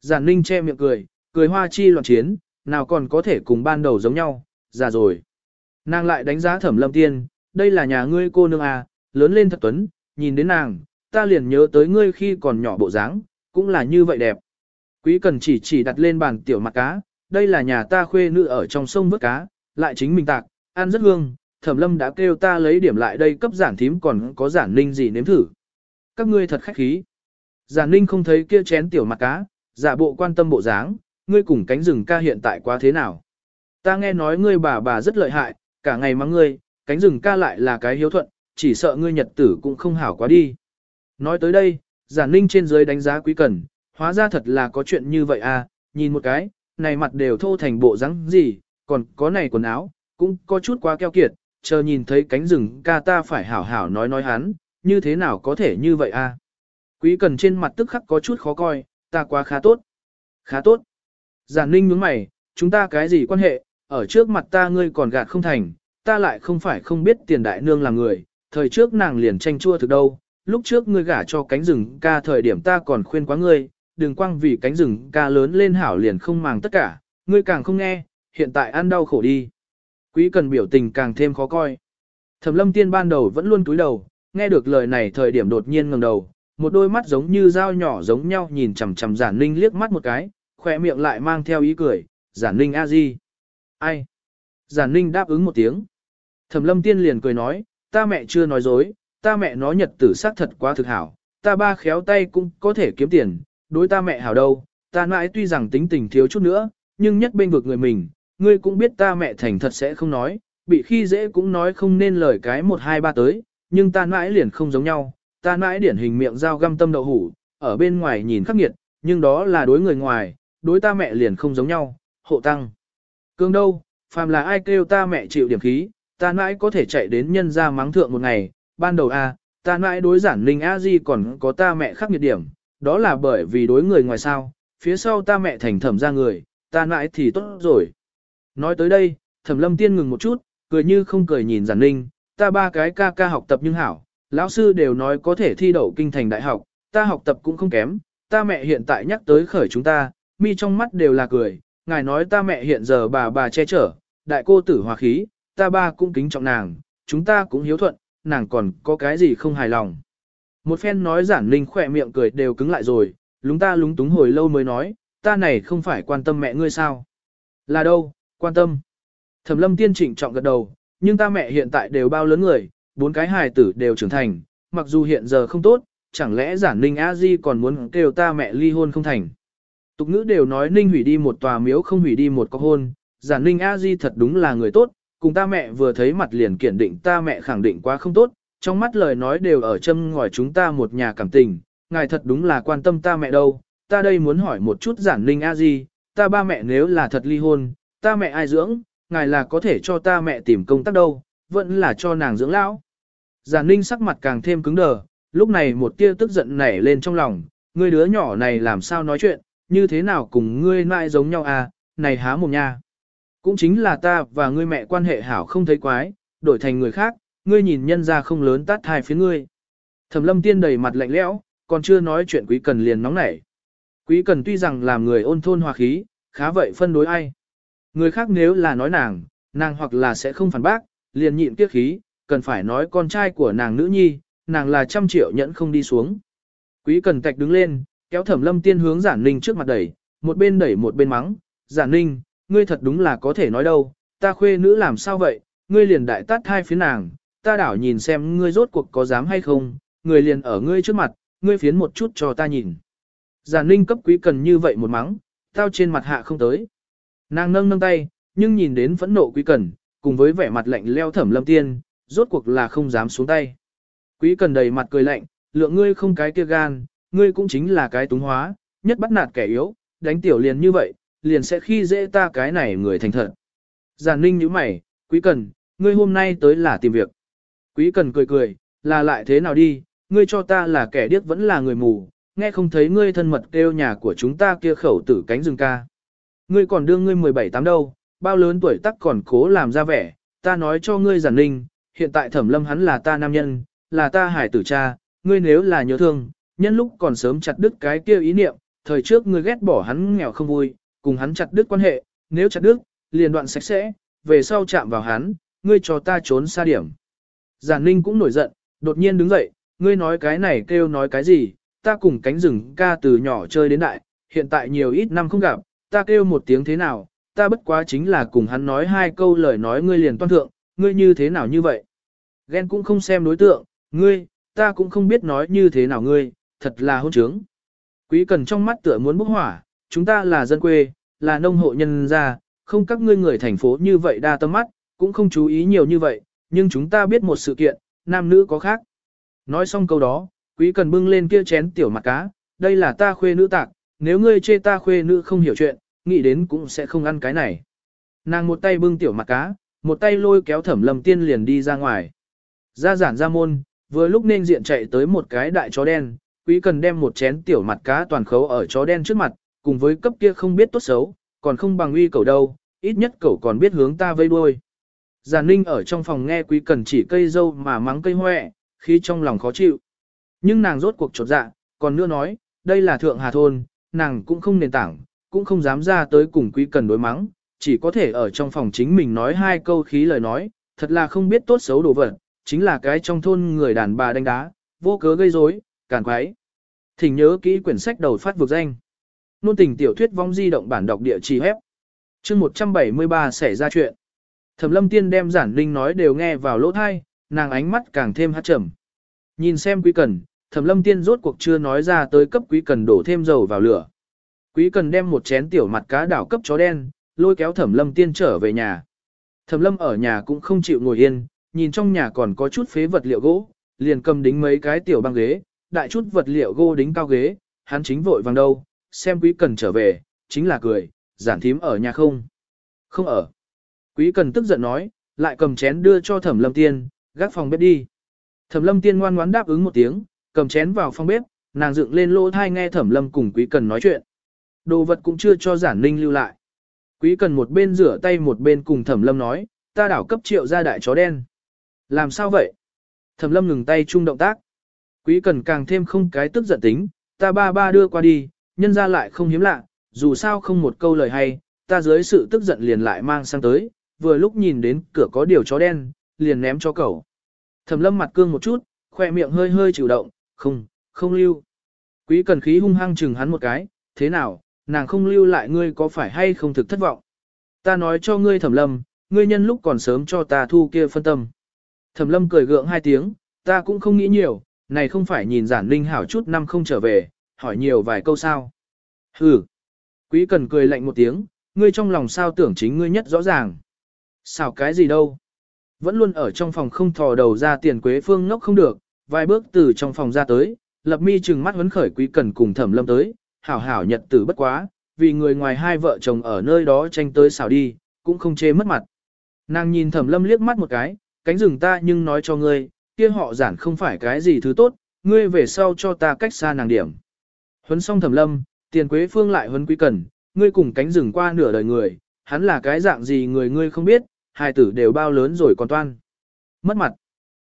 Giản ninh che miệng cười, cười hoa chi loạn chiến, nào còn có thể cùng ban đầu giống nhau, già rồi. Nàng lại đánh giá thẩm lâm tiên, đây là nhà ngươi cô nương à, lớn lên thật tuấn, nhìn đến nàng, ta liền nhớ tới ngươi khi còn nhỏ bộ dáng, cũng là như vậy đẹp. Quý cần chỉ chỉ đặt lên bàn tiểu mặt cá, đây là nhà ta khuê nữ ở trong sông vớt cá, lại chính mình tạc, ăn rất hương, thẩm lâm đã kêu ta lấy điểm lại đây cấp giản thím còn có giản ninh gì nếm thử. Các ngươi thật khách khí. Giản ninh không thấy kia chén tiểu mặt cá, giả bộ quan tâm bộ dáng, ngươi cùng cánh rừng ca hiện tại quá thế nào. Ta nghe nói ngươi bà bà rất lợi hại, cả ngày mắng ngươi, cánh rừng ca lại là cái hiếu thuận, chỉ sợ ngươi nhật tử cũng không hảo quá đi. Nói tới đây, giản ninh trên dưới đánh giá quý cần, hóa ra thật là có chuyện như vậy à, nhìn một cái, này mặt đều thô thành bộ rắn gì, còn có này quần áo, cũng có chút quá keo kiệt, chờ nhìn thấy cánh rừng ca ta phải hảo hảo nói nói hắn, như thế nào có thể như vậy à. Quý cần trên mặt tức khắc có chút khó coi, ta quá khá tốt. Khá tốt. Giản ninh nhướng mày, chúng ta cái gì quan hệ, ở trước mặt ta ngươi còn gạt không thành, ta lại không phải không biết tiền đại nương là người, thời trước nàng liền tranh chua thực đâu, lúc trước ngươi gả cho cánh rừng ca thời điểm ta còn khuyên quá ngươi, đừng quăng vì cánh rừng ca lớn lên hảo liền không màng tất cả, ngươi càng không nghe, hiện tại ăn đau khổ đi. Quý cần biểu tình càng thêm khó coi. Thẩm lâm tiên ban đầu vẫn luôn cúi đầu, nghe được lời này thời điểm đột nhiên ngẩng đầu, một đôi mắt giống như dao nhỏ giống nhau nhìn chằm chằm giản ninh liếc mắt một cái, khỏe miệng lại mang theo ý cười, giản ninh a di. Ai? Giản ninh đáp ứng một tiếng. Thẩm lâm tiên liền cười nói, ta mẹ chưa nói dối, ta mẹ nói nhật tử xác thật quá thực hảo, ta ba khéo tay cũng có thể kiếm tiền, đối ta mẹ hảo đâu, ta mãi tuy rằng tính tình thiếu chút nữa, nhưng nhất bên vực người mình, ngươi cũng biết ta mẹ thành thật sẽ không nói, bị khi dễ cũng nói không nên lời cái một hai ba tới, nhưng ta mãi liền không giống nhau, ta mãi điển hình miệng dao găm tâm đậu hủ, ở bên ngoài nhìn khắc nghiệt, nhưng đó là đối người ngoài, đối ta mẹ liền không giống nhau, hộ tăng. Cương đâu, phàm là ai kêu ta mẹ chịu điểm khí, ta mãi có thể chạy đến nhân ra mắng thượng một ngày, ban đầu a, ta mãi đối giản linh a di còn có ta mẹ khắc nghiệt điểm, đó là bởi vì đối người ngoài sao, phía sau ta mẹ thành thẩm ra người, ta mãi thì tốt rồi. Nói tới đây, thẩm lâm tiên ngừng một chút, cười như không cười nhìn giản linh, ta ba cái ca ca học tập nhưng hảo, lão sư đều nói có thể thi đậu kinh thành đại học, ta học tập cũng không kém, ta mẹ hiện tại nhắc tới khởi chúng ta, mi trong mắt đều là cười, ngài nói ta mẹ hiện giờ bà bà che chở, đại cô tử hòa khí, ta ba cũng kính trọng nàng, chúng ta cũng hiếu thuận, nàng còn có cái gì không hài lòng. Một phen nói giản linh khỏe miệng cười đều cứng lại rồi, lúng ta lúng túng hồi lâu mới nói, ta này không phải quan tâm mẹ ngươi sao. Là đâu, quan tâm. Thẩm lâm tiên trịnh trọng gật đầu, nhưng ta mẹ hiện tại đều bao lớn người, bốn cái hài tử đều trưởng thành, mặc dù hiện giờ không tốt, chẳng lẽ giản ninh a di còn muốn kêu ta mẹ ly hôn không thành. Tục ngữ đều nói ninh hủy đi một tòa miếu không hủy đi một có hôn, giản ninh a di thật đúng là người tốt, cùng ta mẹ vừa thấy mặt liền kiển định ta mẹ khẳng định quá không tốt, trong mắt lời nói đều ở châm ngòi chúng ta một nhà cảm tình, ngài thật đúng là quan tâm ta mẹ đâu, ta đây muốn hỏi một chút giản ninh a di, ta ba mẹ nếu là thật ly hôn, ta mẹ ai dưỡng, ngài là có thể cho ta mẹ tìm công tác đâu, vẫn là cho nàng dưỡng lão. Giản ninh sắc mặt càng thêm cứng đờ, lúc này một tia tức giận nảy lên trong lòng, ngươi đứa nhỏ này làm sao nói chuyện, như thế nào cùng ngươi nại giống nhau à, này há mồm nha. Cũng chính là ta và ngươi mẹ quan hệ hảo không thấy quái, đổi thành người khác, ngươi nhìn nhân ra không lớn tát thai phía ngươi. Thẩm lâm tiên đầy mặt lạnh lẽo, còn chưa nói chuyện quý cần liền nóng nảy. Quý cần tuy rằng làm người ôn thôn hòa khí, khá vậy phân đối ai. Người khác nếu là nói nàng, nàng hoặc là sẽ không phản bác, liền nhịn tiếc khí, cần phải nói con trai của nàng nữ nhi, nàng là trăm triệu nhẫn không đi xuống. Quý cần tạch đứng lên, kéo thẩm lâm tiên hướng giản ninh trước mặt đẩy, một bên đẩy một bên mắng, giản ninh, ngươi thật đúng là có thể nói đâu, ta khuê nữ làm sao vậy, ngươi liền đại tát hai phía nàng, ta đảo nhìn xem ngươi rốt cuộc có dám hay không, người liền ở ngươi trước mặt, ngươi phiến một chút cho ta nhìn. Giản ninh cấp quý cần như vậy một mắng, tao trên mặt hạ không tới. Nàng nâng nâng tay, nhưng nhìn đến phẫn nộ quý cần, cùng với vẻ mặt lạnh leo thẩm lâm tiên, rốt cuộc là không dám xuống tay. Quý cần đầy mặt cười lạnh, lượng ngươi không cái kia gan, ngươi cũng chính là cái túng hóa, nhất bắt nạt kẻ yếu, đánh tiểu liền như vậy, liền sẽ khi dễ ta cái này người thành thật. Giản ninh như mày, quý cần, ngươi hôm nay tới là tìm việc. Quý cần cười cười, là lại thế nào đi, ngươi cho ta là kẻ điếc vẫn là người mù, nghe không thấy ngươi thân mật kêu nhà của chúng ta kia khẩu tử cánh rừng ca. Ngươi còn đương ngươi 17 tám đâu, bao lớn tuổi tắc còn cố làm ra vẻ, ta nói cho ngươi giản ninh, hiện tại thẩm lâm hắn là ta nam nhân, là ta hải tử cha, ngươi nếu là nhớ thương, nhân lúc còn sớm chặt đứt cái kia ý niệm, thời trước ngươi ghét bỏ hắn nghèo không vui, cùng hắn chặt đứt quan hệ, nếu chặt đứt, liền đoạn sạch sẽ, về sau chạm vào hắn, ngươi cho ta trốn xa điểm. Giản ninh cũng nổi giận, đột nhiên đứng dậy, ngươi nói cái này kêu nói cái gì, ta cùng cánh rừng ca từ nhỏ chơi đến đại, hiện tại nhiều ít năm không gặp, ta kêu một tiếng thế nào, ta bất quá chính là cùng hắn nói hai câu lời nói ngươi liền toan thượng, ngươi như thế nào như vậy. Ghen cũng không xem đối tượng, ngươi, ta cũng không biết nói như thế nào ngươi, thật là hôn trướng. Quý cần trong mắt tựa muốn bốc hỏa, chúng ta là dân quê, là nông hộ nhân gia, không các ngươi người thành phố như vậy đa tâm mắt, cũng không chú ý nhiều như vậy, nhưng chúng ta biết một sự kiện, nam nữ có khác. Nói xong câu đó, quý cần bưng lên kia chén tiểu mặt cá, đây là ta khuê nữ tạc, nếu ngươi chê ta khuê nữ không hiểu chuyện, nghĩ đến cũng sẽ không ăn cái này. Nàng một tay bưng tiểu mặt cá, một tay lôi kéo thẩm lầm tiên liền đi ra ngoài. Ra giản ra môn, vừa lúc nên diện chạy tới một cái đại chó đen, quý cần đem một chén tiểu mặt cá toàn khấu ở chó đen trước mặt, cùng với cấp kia không biết tốt xấu, còn không bằng uy cầu đâu, ít nhất cậu còn biết hướng ta vây đuôi. Giàn ninh ở trong phòng nghe quý cần chỉ cây dâu mà mắng cây hoẹ, khi trong lòng khó chịu. Nhưng nàng rốt cuộc trột dạ, còn nữa nói, đây là thượng hà thôn, nàng cũng không nền tảng, cũng không dám ra tới cùng quý cần đối mắng, chỉ có thể ở trong phòng chính mình nói hai câu khí lời nói, thật là không biết tốt xấu đồ vật, chính là cái trong thôn người đàn bà đánh đá, vô cớ gây rối, càn quái. Thỉnh nhớ kỹ quyển sách đầu phát vực danh. Nôn tình tiểu thuyết vong di động bản đọc địa chỉ hép. chương 173 xảy ra chuyện. Thẩm lâm tiên đem giản linh nói đều nghe vào lỗ thai, nàng ánh mắt càng thêm hát trầm. Nhìn xem quý cần, thẩm lâm tiên rốt cuộc chưa nói ra tới cấp quý cần đổ thêm dầu vào lửa. Quý cần đem một chén tiểu mặt cá đảo cấp chó đen, lôi kéo thẩm lâm tiên trở về nhà. Thẩm lâm ở nhà cũng không chịu ngồi yên, nhìn trong nhà còn có chút phế vật liệu gỗ, liền cầm đính mấy cái tiểu băng ghế, đại chút vật liệu gỗ đính cao ghế, hắn chính vội vàng đâu, xem quý cần trở về, chính là cười, giản thím ở nhà không? Không ở. Quý cần tức giận nói, lại cầm chén đưa cho thẩm lâm tiên, gác phòng bếp đi. Thẩm lâm tiên ngoan ngoãn đáp ứng một tiếng, cầm chén vào phòng bếp, nàng dựng lên lỗ thai nghe thẩm lâm cùng quý cần nói chuyện. Đồ vật cũng chưa cho giản ninh lưu lại. Quý cần một bên rửa tay một bên cùng thẩm lâm nói, ta đảo cấp triệu ra đại chó đen. Làm sao vậy? Thẩm lâm ngừng tay chung động tác. Quý cần càng thêm không cái tức giận tính, ta ba ba đưa qua đi, nhân ra lại không hiếm lạ, dù sao không một câu lời hay, ta dưới sự tức giận liền lại mang sang tới, vừa lúc nhìn đến cửa có điều chó đen, liền ném cho cậu. Thẩm lâm mặt cương một chút, khoe miệng hơi hơi chịu động, không, không lưu. Quý cần khí hung hăng chừng hắn một cái, thế nào, nàng không lưu lại ngươi có phải hay không thực thất vọng. Ta nói cho ngươi thẩm lâm, ngươi nhân lúc còn sớm cho ta thu kia phân tâm. Thẩm lâm cười gượng hai tiếng, ta cũng không nghĩ nhiều, này không phải nhìn giản linh hảo chút năm không trở về, hỏi nhiều vài câu sao. Hừ. Quý cần cười lạnh một tiếng, ngươi trong lòng sao tưởng chính ngươi nhất rõ ràng. Sao cái gì đâu. Vẫn luôn ở trong phòng không thò đầu ra tiền quế phương ngốc không được, vài bước từ trong phòng ra tới, lập mi trừng mắt vấn khởi quý cần cùng thẩm lâm tới, hảo hảo nhật tử bất quá, vì người ngoài hai vợ chồng ở nơi đó tranh tới xảo đi, cũng không chê mất mặt. Nàng nhìn thẩm lâm liếc mắt một cái, cánh rừng ta nhưng nói cho ngươi, kia họ giản không phải cái gì thứ tốt, ngươi về sau cho ta cách xa nàng điểm. Huấn xong thẩm lâm, tiền quế phương lại huấn quý cần, ngươi cùng cánh rừng qua nửa đời người, hắn là cái dạng gì người ngươi không biết, hai tử đều bao lớn rồi còn toan. Mất mặt.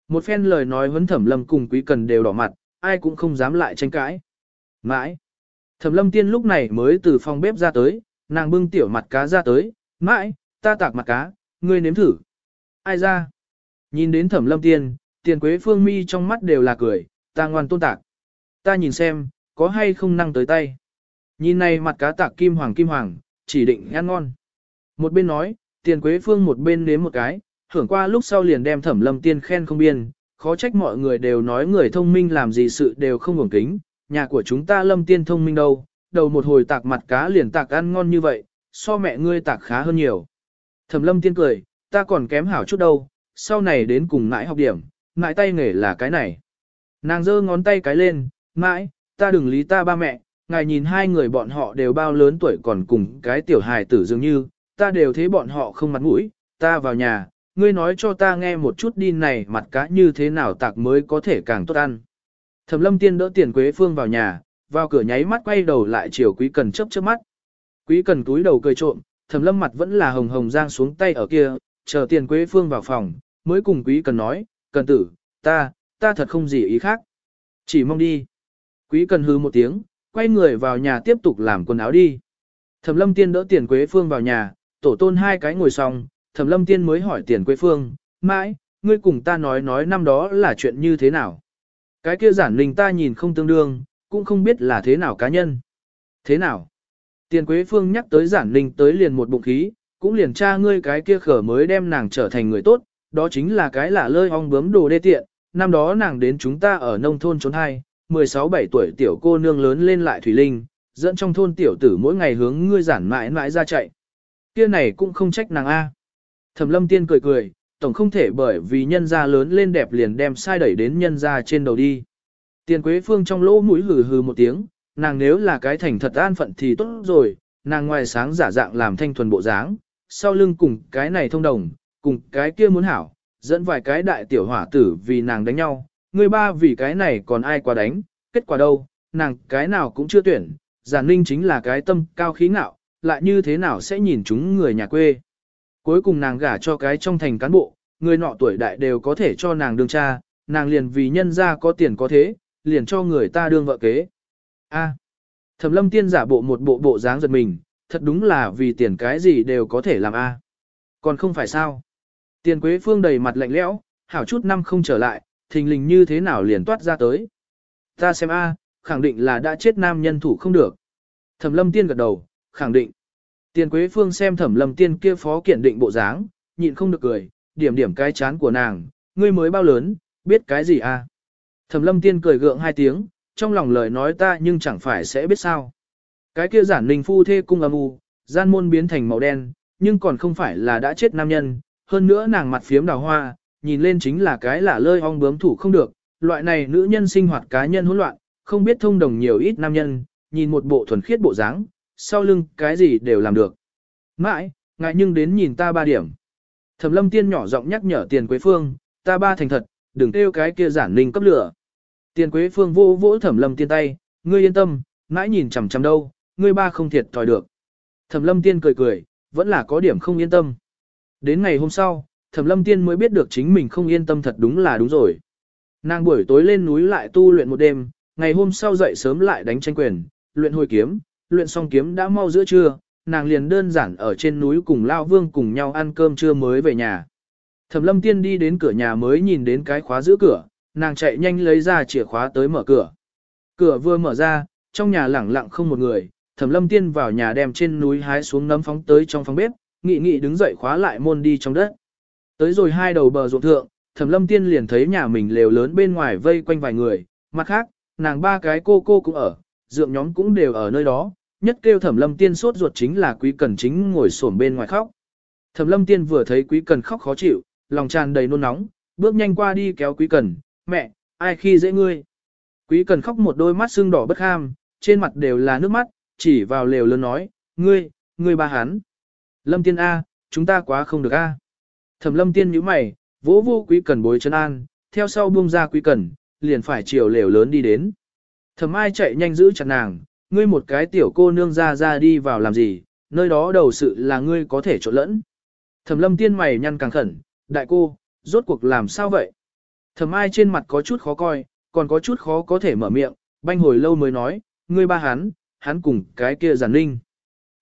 Một phen lời nói huấn thẩm lâm cùng quý cần đều đỏ mặt, ai cũng không dám lại tranh cãi. Mãi. Thẩm lâm tiên lúc này mới từ phòng bếp ra tới, nàng bưng tiểu mặt cá ra tới, mãi, ta tạc mặt cá, ngươi nếm thử. Ai ra? Nhìn đến thẩm lâm tiên, tiền quế phương mi trong mắt đều là cười, ta ngoan tôn tạc. Ta nhìn xem, có hay không năng tới tay. Nhìn này mặt cá tạc kim hoàng kim hoàng, chỉ định ăn ngon. Một bên nói, tiền quế phương một bên nếm một cái, hưởng qua lúc sau liền đem thẩm lâm tiên khen không biên, khó trách mọi người đều nói người thông minh làm gì sự đều không hưởng kính, nhà của chúng ta lâm tiên thông minh đâu, đầu một hồi tạc mặt cá liền tạc ăn ngon như vậy, so mẹ ngươi tạc khá hơn nhiều. Thẩm lâm tiên cười, ta còn kém hảo chút đâu, sau này đến cùng nãi học điểm, mãi tay nghề là cái này. Nàng giơ ngón tay cái lên, mãi, ta đừng lý ta ba mẹ, ngài nhìn hai người bọn họ đều bao lớn tuổi còn cùng cái tiểu hài tử dường như, ta đều thấy bọn họ không mặt mũi, ta vào nhà, ngươi nói cho ta nghe một chút đi này mặt cá như thế nào tạc mới có thể càng tốt ăn. Thẩm lâm tiên đỡ tiền quế phương vào nhà, vào cửa nháy mắt quay đầu lại chiều quý cần chớp chớp mắt. Quý cần túi đầu cười trộm, thẩm lâm mặt vẫn là hồng hồng giang xuống tay ở kia, chờ tiền quế phương vào phòng, mới cùng quý cần nói, cần tử, ta, ta thật không gì ý khác. Chỉ mong đi. Quý cần hư một tiếng, quay người vào nhà tiếp tục làm quần áo đi. Thẩm lâm tiên đỡ tiền quế phương vào nhà, tổ tôn hai cái ngồi xong, thẩm lâm tiên mới hỏi tiền quế phương, mãi, ngươi cùng ta nói nói năm đó là chuyện như thế nào. Cái kia giản linh ta nhìn không tương đương, cũng không biết là thế nào cá nhân. Thế nào? Tiền quế phương nhắc tới giản linh tới liền một bụng khí, cũng liền cha ngươi cái kia khở mới đem nàng trở thành người tốt, đó chính là cái lạ lơi ong bướm đồ đê tiện, năm đó nàng đến chúng ta ở nông thôn trốn hai, 16-17 tuổi tiểu cô nương lớn lên lại Thủy Linh, dẫn trong thôn tiểu tử mỗi ngày hướng ngươi giản mãi mãi ra chạy. Kia này cũng không trách nàng A. Thẩm lâm tiên cười cười, tổng không thể bởi vì nhân gia lớn lên đẹp liền đem sai đẩy đến nhân gia trên đầu đi. Tiền Quế Phương trong lỗ mũi hừ hừ một tiếng, nàng nếu là cái thành thật an phận thì tốt rồi, nàng ngoài sáng giả dạng làm thanh thuần bộ dáng, sau lưng cùng cái này thông đồng, cùng cái kia muốn hảo, dẫn vài cái đại tiểu hỏa tử vì nàng đánh nhau, người ba vì cái này còn ai qua đánh, kết quả đâu, nàng cái nào cũng chưa tuyển, giản ninh chính là cái tâm cao khí ngạo, lại như thế nào sẽ nhìn chúng người nhà quê. Cuối cùng nàng gả cho cái trong thành cán bộ, người nọ tuổi đại đều có thể cho nàng đương cha, nàng liền vì nhân ra có tiền có thế, liền cho người ta đương vợ kế. A. Thẩm lâm tiên giả bộ một bộ bộ dáng giật mình, thật đúng là vì tiền cái gì đều có thể làm A. Còn không phải sao. Tiền quế phương đầy mặt lạnh lẽo, hảo chút năm không trở lại, thình lình như thế nào liền toát ra tới. Ta xem A, khẳng định là đã chết nam nhân thủ không được. Thẩm lâm tiên gật đầu, khẳng định. Tiền Quế Phương xem Thẩm Lâm Tiên kia phó kiện định bộ dáng, nhịn không được cười, điểm điểm cái chán của nàng, ngươi mới bao lớn, biết cái gì à? Thẩm Lâm Tiên cười gượng hai tiếng, trong lòng lời nói ta nhưng chẳng phải sẽ biết sao. Cái kia giản ninh phu thê cung âm u, gian môn biến thành màu đen, nhưng còn không phải là đã chết nam nhân, hơn nữa nàng mặt phiếm đào hoa, nhìn lên chính là cái lả lơi ong bướm thủ không được, loại này nữ nhân sinh hoạt cá nhân hỗn loạn, không biết thông đồng nhiều ít nam nhân, nhìn một bộ thuần khiết bộ dáng, sau lưng cái gì đều làm được. Mãi, ngại nhưng đến nhìn ta ba điểm. Thẩm lâm tiên nhỏ giọng nhắc nhở tiền quế phương, ta ba thành thật, đừng kêu cái kia giản linh cấp lửa. Tiền quế phương vô vỗ thẩm lâm tiên tay, ngươi yên tâm, mãi nhìn chằm chằm đâu, ngươi ba không thiệt thòi được. Thẩm lâm tiên cười cười, vẫn là có điểm không yên tâm. Đến ngày hôm sau, thẩm lâm tiên mới biết được chính mình không yên tâm thật đúng là đúng rồi. Nàng buổi tối lên núi lại tu luyện một đêm, ngày hôm sau dậy sớm lại đánh tranh quyền, luyện hồi kiếm, luyện xong kiếm đã mau giữa trưa, nàng liền đơn giản ở trên núi cùng Lao Vương cùng nhau ăn cơm trưa mới về nhà. Thẩm lâm tiên đi đến cửa nhà mới nhìn đến cái khóa giữ cửa, nàng chạy nhanh lấy ra chìa khóa tới mở cửa. Cửa vừa mở ra, trong nhà lẳng lặng không một người, thẩm lâm tiên vào nhà đem trên núi hái xuống nấm phóng tới trong phòng bếp, nghị nghị đứng dậy khóa lại môn đi trong đất. Tới rồi hai đầu bờ ruộng thượng, thẩm lâm tiên liền thấy nhà mình lều lớn bên ngoài vây quanh vài người, mặt khác, nàng ba cái cô cô cũng ở, dượng nhóm cũng đều ở nơi đó, nhất kêu thẩm lâm tiên sốt ruột chính là quý cần chính ngồi xổm bên ngoài khóc. Thẩm lâm tiên vừa thấy quý cần khóc khó chịu, lòng tràn đầy nôn nóng, bước nhanh qua đi kéo quý cần, mẹ, ai khi dễ ngươi. Quý cần khóc một đôi mắt sưng đỏ bất ham, trên mặt đều là nước mắt, chỉ vào lều lớn nói, ngươi, ngươi ba hắn. Lâm tiên A, chúng ta quá không được A. Thẩm lâm tiên nhíu mày, vỗ vô quý cần bối chân an, theo sau buông ra quý cần, liền phải chiều lều lớn đi đến. Thẩm ai chạy nhanh giữ chặt nàng, ngươi một cái tiểu cô nương ra ra đi vào làm gì, nơi đó đầu sự là ngươi có thể trộn lẫn. Thẩm lâm tiên mày nhăn càng khẩn, đại cô, rốt cuộc làm sao vậy? Thẩm ai trên mặt có chút khó coi, còn có chút khó có thể mở miệng, banh hồi lâu mới nói, ngươi ba hắn, hắn cùng cái kia giản ninh.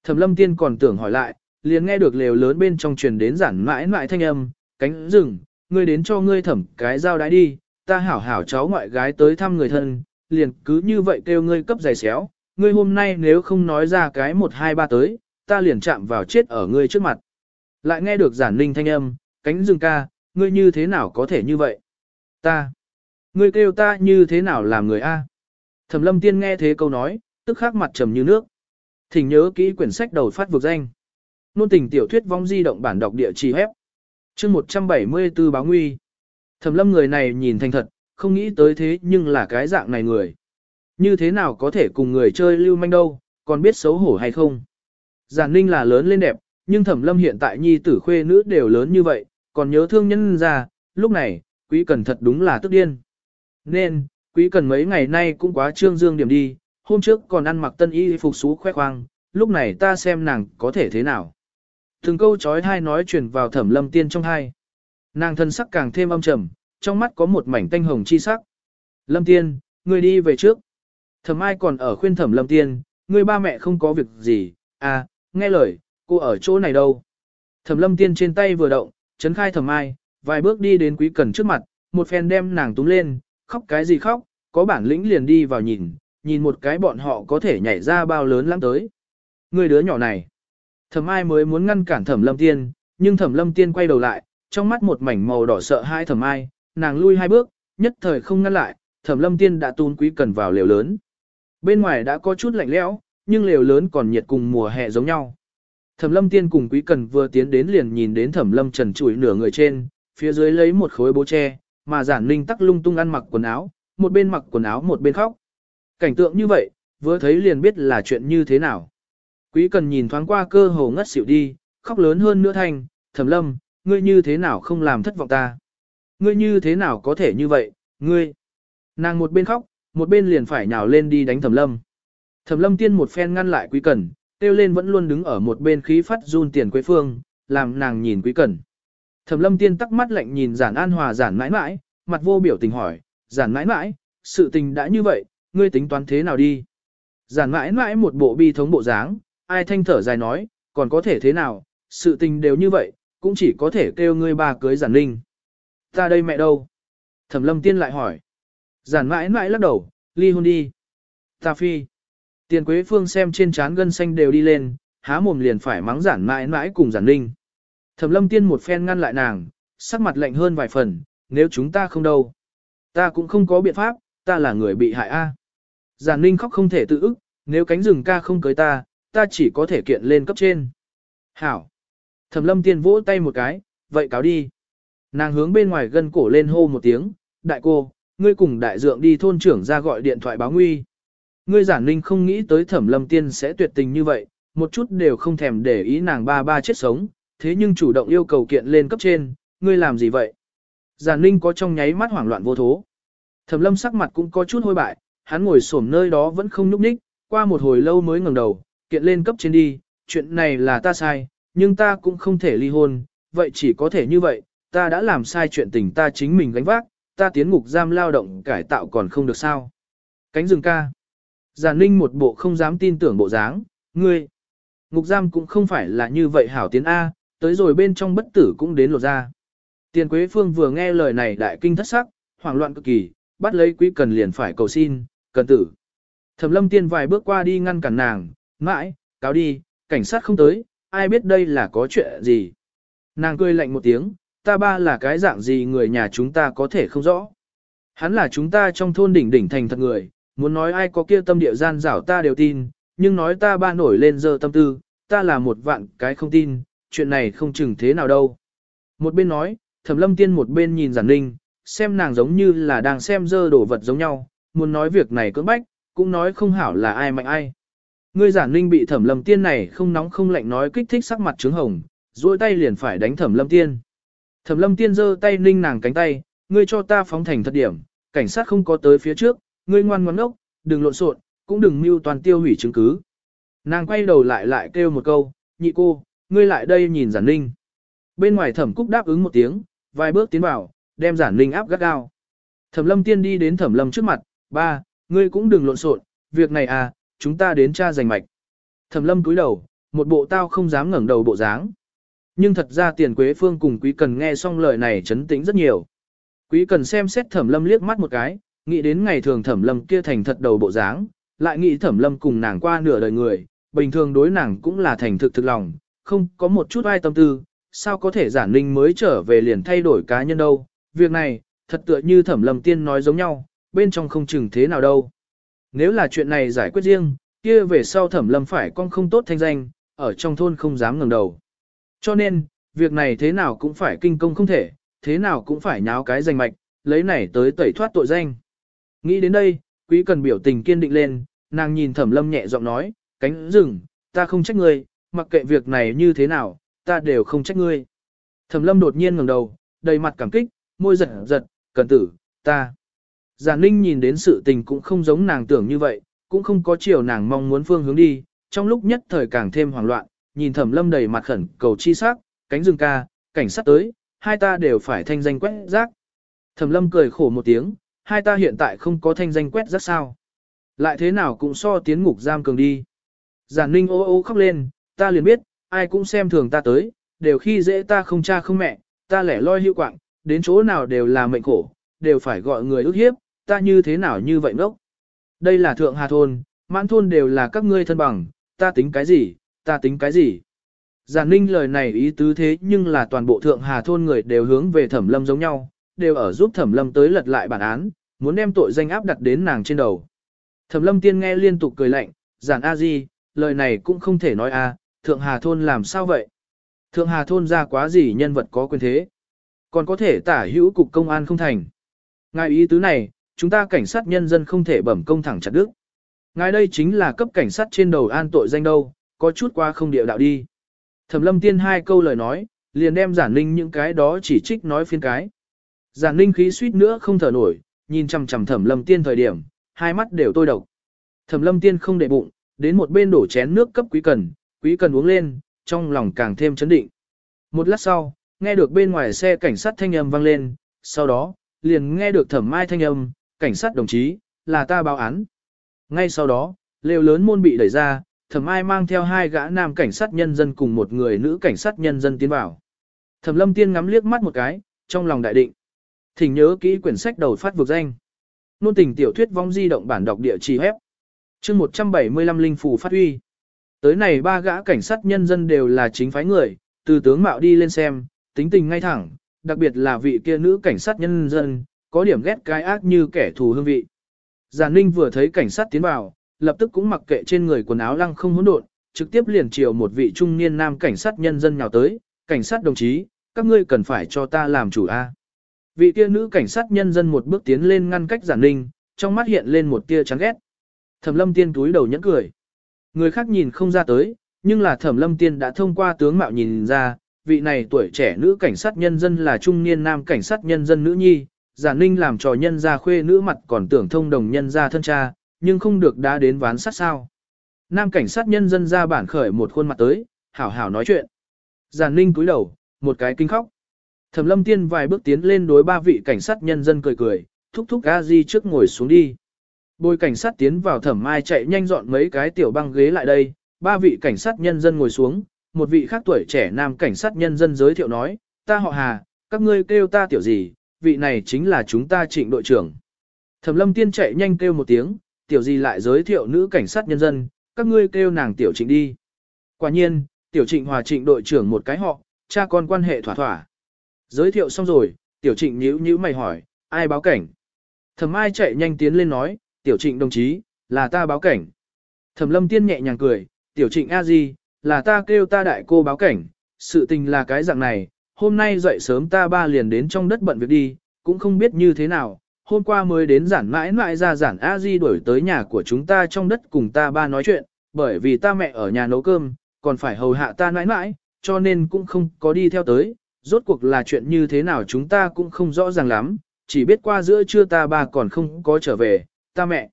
Thẩm lâm tiên còn tưởng hỏi lại, liền nghe được lều lớn bên trong truyền đến giản mãi mãi thanh âm, cánh rừng, ngươi đến cho ngươi thẩm cái dao đái đi, ta hảo hảo cháu ngoại gái tới thăm người thân, liền cứ như vậy kêu ngươi cấp giày xéo, ngươi hôm nay nếu không nói ra cái một hai ba tới, ta liền chạm vào chết ở ngươi trước mặt. Lại nghe được giản ninh thanh âm, cánh rừng ca, ngươi như thế nào có thể như vậy? Ta, ngươi kêu ta như thế nào làm người A? Thẩm lâm tiên nghe thế câu nói, tức khắc mặt trầm như nước. Thỉnh nhớ kỹ quyển sách đầu phát vực danh. Nôn tình tiểu thuyết vong di động bản đọc địa chỉ hép. chương 174 báo nguy. Thẩm lâm người này nhìn thành thật, không nghĩ tới thế nhưng là cái dạng này người. Như thế nào có thể cùng người chơi lưu manh đâu, còn biết xấu hổ hay không? Giản ninh là lớn lên đẹp, nhưng thẩm lâm hiện tại nhi tử khuê nữ đều lớn như vậy, còn nhớ thương nhân ra, lúc này, quý cần thật đúng là tức điên. Nên, quý cần mấy ngày nay cũng quá trương dương điểm đi, hôm trước còn ăn mặc tân y phục xú khoe khoang, lúc này ta xem nàng có thể thế nào. Từng câu chói hai nói truyền vào thẩm lâm tiên trong hai. Nàng thân sắc càng thêm âm trầm, trong mắt có một mảnh tanh hồng chi sắc. Lâm tiên, ngươi đi về trước. Thẩm ai còn ở khuyên thẩm lâm tiên, ngươi ba mẹ không có việc gì, à, nghe lời, cô ở chỗ này đâu. Thẩm lâm tiên trên tay vừa động, chấn khai thẩm ai, vài bước đi đến quý cần trước mặt, một phen đem nàng túm lên, khóc cái gì khóc, có bản lĩnh liền đi vào nhìn, nhìn một cái bọn họ có thể nhảy ra bao lớn lắm tới. Người đứa nhỏ này, thẩm ai mới muốn ngăn cản thẩm lâm tiên, nhưng thẩm lâm tiên quay đầu lại, trong mắt một mảnh màu đỏ sợ hai thẩm ai, nàng lui hai bước, nhất thời không ngăn lại, thẩm lâm tiên đã tún quý cần vào lều lớn. Bên ngoài đã có chút lạnh lẽo, nhưng lều lớn còn nhiệt cùng mùa hè giống nhau. Thẩm lâm tiên cùng quý cần vừa tiến đến liền nhìn đến thẩm lâm trần trụi nửa người trên, phía dưới lấy một khối bố tre, mà giản ninh tắc lung tung ăn mặc quần áo, một bên mặc quần áo một bên khóc. Cảnh tượng như vậy, vừa thấy liền biết là chuyện như thế nào. Quý cần nhìn thoáng qua cơ hồ ngất xỉu đi, khóc lớn hơn nữa thanh, thẩm lâm, ngươi như thế nào không làm thất vọng ta. Ngươi như thế nào có thể như vậy, ngươi. Nàng một bên khóc, một bên liền phải nhào lên đi đánh thẩm lâm. Thẩm lâm tiên một phen ngăn lại quý cần, tiêu lên vẫn luôn đứng ở một bên khí phát run tiền quế phương, làm nàng nhìn quý cần. Thẩm lâm tiên tắc mắt lạnh nhìn giản an hòa giản mãi mãi, mặt vô biểu tình hỏi, giản mãi mãi, sự tình đã như vậy, ngươi tính toán thế nào đi? Giản mãi mãi một bộ bi thống bộ dáng, ai thanh thở dài nói, còn có thể thế nào, sự tình đều như vậy, cũng chỉ có thể kêu ngươi ba cưới giản linh. Ta đây mẹ đâu? Thẩm lâm tiên lại hỏi. Giản mãi mãi lắc đầu, ly hôn đi. Ta phi. Tiền quế phương xem trên trán gân xanh đều đi lên, há mồm liền phải mắng giản mãi mãi cùng giản linh. Thẩm lâm tiên một phen ngăn lại nàng, sắc mặt lạnh hơn vài phần, nếu chúng ta không đâu. Ta cũng không có biện pháp, ta là người bị hại a. Giản ninh khóc không thể tự ức, nếu cánh rừng ca không cưới ta, ta chỉ có thể kiện lên cấp trên. Hảo. Thẩm lâm tiên vỗ tay một cái, vậy cáo đi. Nàng hướng bên ngoài gân cổ lên hô một tiếng, đại cô, ngươi cùng đại dượng đi thôn trưởng ra gọi điện thoại báo nguy. Ngươi giản ninh không nghĩ tới thẩm lâm tiên sẽ tuyệt tình như vậy, một chút đều không thèm để ý nàng ba ba chết sống, thế nhưng chủ động yêu cầu kiện lên cấp trên, ngươi làm gì vậy? Giản ninh có trong nháy mắt hoảng loạn vô thố. Thẩm lâm sắc mặt cũng có chút hôi bại, hắn ngồi xổm nơi đó vẫn không nhúc nhích, qua một hồi lâu mới ngẩng đầu, kiện lên cấp trên đi, chuyện này là ta sai, nhưng ta cũng không thể ly hôn, vậy chỉ có thể như vậy, ta đã làm sai chuyện tình ta chính mình gánh vác, ta tiến ngục giam lao động cải tạo còn không được sao. Cánh rừng ca. Giản ninh một bộ không dám tin tưởng bộ dáng, ngươi. Ngục giam cũng không phải là như vậy hảo tiến A, tới rồi bên trong bất tử cũng đến lột ra. Tiền Quế Phương vừa nghe lời này đại kinh thất sắc, hoảng loạn cực kỳ, bắt lấy quý cần liền phải cầu xin, cần tử. Thẩm lâm tiên vài bước qua đi ngăn cản nàng, mãi, cáo đi, cảnh sát không tới, ai biết đây là có chuyện gì. Nàng cười lạnh một tiếng, ta ba là cái dạng gì người nhà chúng ta có thể không rõ. Hắn là chúng ta trong thôn đỉnh đỉnh thành thật người, muốn nói ai có kia tâm địa gian rảo ta đều tin, nhưng nói ta ba nổi lên dơ tâm tư, ta là một vạn cái không tin, chuyện này không chừng thế nào đâu. Một bên nói, thẩm lâm tiên một bên nhìn giản ninh, xem nàng giống như là đang xem dơ đổ vật giống nhau, muốn nói việc này cưỡng bách, cũng nói không hảo là ai mạnh ai. Ngươi giản ninh bị thẩm lâm tiên này không nóng không lạnh nói kích thích sắc mặt trứng hồng, duỗi tay liền phải đánh thẩm lâm tiên. Thẩm lâm tiên giơ tay ninh nàng cánh tay, ngươi cho ta phóng thành thật điểm, cảnh sát không có tới phía trước, ngươi ngoan ngoãn ốc, đừng lộn xộn, cũng đừng mưu toàn tiêu hủy chứng cứ. Nàng quay đầu lại lại kêu một câu, nhị cô, ngươi lại đây nhìn giản ninh. Bên ngoài thẩm cúc đáp ứng một tiếng, vài bước tiến vào, đem giản ninh áp gắt gao. Thẩm lâm tiên đi đến thẩm lâm trước mặt, ba, ngươi cũng đừng lộn xộn, việc này à, chúng ta đến tra giành mạch. Thẩm lâm cúi đầu, một bộ tao không dám ngẩng đầu bộ dáng. Nhưng thật ra tiền quế phương cùng quý cần nghe xong lời này chấn tĩnh rất nhiều. Quý cần xem xét thẩm lâm liếc mắt một cái, nghĩ đến ngày thường thẩm lâm kia thành thật đầu bộ dáng, lại nghĩ thẩm lâm cùng nàng qua nửa đời người, bình thường đối nàng cũng là thành thực thực lòng, không có một chút ai tâm tư, sao có thể giản ninh mới trở về liền thay đổi cá nhân đâu, việc này, thật tựa như thẩm lâm tiên nói giống nhau, bên trong không chừng thế nào đâu. Nếu là chuyện này giải quyết riêng, kia về sau thẩm lâm phải con không tốt thanh danh, ở trong thôn không dám ngẩng đầu. Cho nên, việc này thế nào cũng phải kinh công không thể, thế nào cũng phải nháo cái danh mạch, lấy này tới tẩy thoát tội danh. Nghĩ đến đây, quý cần biểu tình kiên định lên, nàng nhìn thẩm lâm nhẹ giọng nói, cánh rừng, ta không trách ngươi, mặc kệ việc này như thế nào, ta đều không trách ngươi. Thẩm lâm đột nhiên ngẩng đầu, đầy mặt cảm kích, môi giật giật, cần tử, ta. Giản Ninh nhìn đến sự tình cũng không giống nàng tưởng như vậy, cũng không có chiều nàng mong muốn phương hướng đi, trong lúc nhất thời càng thêm hoảng loạn, nhìn thẩm lâm đầy mặt khẩn cầu chi sắc, cánh rừng ca, cảnh sát tới, hai ta đều phải thanh danh quét rác. Thẩm lâm cười khổ một tiếng, hai ta hiện tại không có thanh danh quét rác sao. Lại thế nào cũng so tiến ngục giam cường đi. Giản ninh ô ô khóc lên, ta liền biết, ai cũng xem thường ta tới, đều khi dễ ta không cha không mẹ, ta lẻ loi hưu quạng, đến chỗ nào đều là mệnh khổ, đều phải gọi người ức hiếp, ta như thế nào như vậy ngốc. Đây là thượng hà thôn, mãn thôn đều là các ngươi thân bằng, ta tính cái gì, ta tính cái gì. Giản ninh lời này ý tứ thế nhưng là toàn bộ thượng hà thôn người đều hướng về thẩm lâm giống nhau, đều ở giúp thẩm lâm tới lật lại bản án, muốn đem tội danh áp đặt đến nàng trên đầu. Thẩm lâm tiên nghe liên tục cười lạnh, giản a di, lời này cũng không thể nói a, thượng hà thôn làm sao vậy? Thượng hà thôn ra quá gì nhân vật có quyền thế? Còn có thể tả hữu cục công an không thành. Ngài ý tứ này, chúng ta cảnh sát nhân dân không thể bẩm công thẳng chặt đức. Ngài đây chính là cấp cảnh sát trên đầu an tội danh đâu, có chút qua không địa đạo đi. Thẩm lâm tiên hai câu lời nói, liền đem giản ninh những cái đó chỉ trích nói phiên cái. Giản ninh khí suýt nữa không thở nổi, nhìn chằm chằm thẩm lâm tiên thời điểm, hai mắt đều tôi độc. Thẩm lâm tiên không để bụng, đến một bên đổ chén nước cấp quý cần, quý cần uống lên, trong lòng càng thêm chấn định. Một lát sau, nghe được bên ngoài xe cảnh sát thanh âm vang lên, sau đó, liền nghe được thẩm mai thanh âm, cảnh sát đồng chí, là ta báo án. Ngay sau đó, lều lớn môn bị đẩy ra, thẩm ai mang theo hai gã nam cảnh sát nhân dân cùng một người nữ cảnh sát nhân dân tiến vào. Thẩm lâm tiên ngắm liếc mắt một cái, trong lòng đại định. Thỉnh nhớ kỹ quyển sách đầu phát vực danh. Nôn tình tiểu thuyết vong di động bản đọc địa chỉ hép. chương 175 linh phù phát huy. Tới này ba gã cảnh sát nhân dân đều là chính phái người, từ tướng mạo đi lên xem, tính tình ngay thẳng, đặc biệt là vị kia nữ cảnh sát nhân dân, có điểm ghét cái ác như kẻ thù hương vị. Giản Ninh vừa thấy cảnh sát tiến vào, lập tức cũng mặc kệ trên người quần áo lăng không hỗn độn, trực tiếp liền chiều một vị trung niên nam cảnh sát nhân dân nhào tới, cảnh sát đồng chí, các ngươi cần phải cho ta làm chủ a. Vị kia nữ cảnh sát nhân dân một bước tiến lên ngăn cách Giản Ninh, trong mắt hiện lên một tia chán ghét. Thẩm Lâm Tiên túi đầu nhẫn cười. Người khác nhìn không ra tới, nhưng là Thẩm Lâm Tiên đã thông qua tướng mạo nhìn ra, vị này tuổi trẻ nữ cảnh sát nhân dân là trung niên nam cảnh sát nhân dân nữ nhi, giả ninh làm trò nhân ra khuê nữ mặt còn tưởng thông đồng nhân ra thân cha, nhưng không được đã đến ván sát sao. Nam cảnh sát nhân dân ra bản khởi một khuôn mặt tới, hảo hảo nói chuyện. Giả ninh cúi đầu, một cái kinh khóc. Thẩm lâm tiên vài bước tiến lên đối ba vị cảnh sát nhân dân cười cười, thúc thúc a di trước ngồi xuống đi. Bôi cảnh sát tiến vào thẩm mai chạy nhanh dọn mấy cái tiểu băng ghế lại đây, ba vị cảnh sát nhân dân ngồi xuống, một vị khác tuổi trẻ nam cảnh sát nhân dân giới thiệu nói, ta họ hà, các ngươi kêu ta tiểu gì, vị này chính là chúng ta trịnh đội trưởng. Thẩm lâm tiên chạy nhanh kêu một tiếng, tiểu gì lại giới thiệu nữ cảnh sát nhân dân, các ngươi kêu nàng tiểu trịnh đi. Quả nhiên, tiểu trịnh hòa trịnh đội trưởng một cái họ, cha con quan hệ thỏa thỏa. Giới thiệu xong rồi, tiểu trịnh nhíu nhíu mày hỏi, ai báo cảnh? Thẩm ai chạy nhanh tiến lên nói, tiểu trịnh đồng chí, là ta báo cảnh. Thẩm lâm tiên nhẹ nhàng cười, tiểu trịnh a di, là ta kêu ta đại cô báo cảnh, sự tình là cái dạng này, hôm nay dậy sớm ta ba liền đến trong đất bận việc đi, cũng không biết như thế nào, hôm qua mới đến giản mãi mãi ra giản a di đuổi tới nhà của chúng ta trong đất cùng ta ba nói chuyện, bởi vì ta mẹ ở nhà nấu cơm, còn phải hầu hạ ta mãi mãi, cho nên cũng không có đi theo tới, rốt cuộc là chuyện như thế nào chúng ta cũng không rõ ràng lắm, chỉ biết qua giữa trưa ta ba còn không có trở về, ta mẹ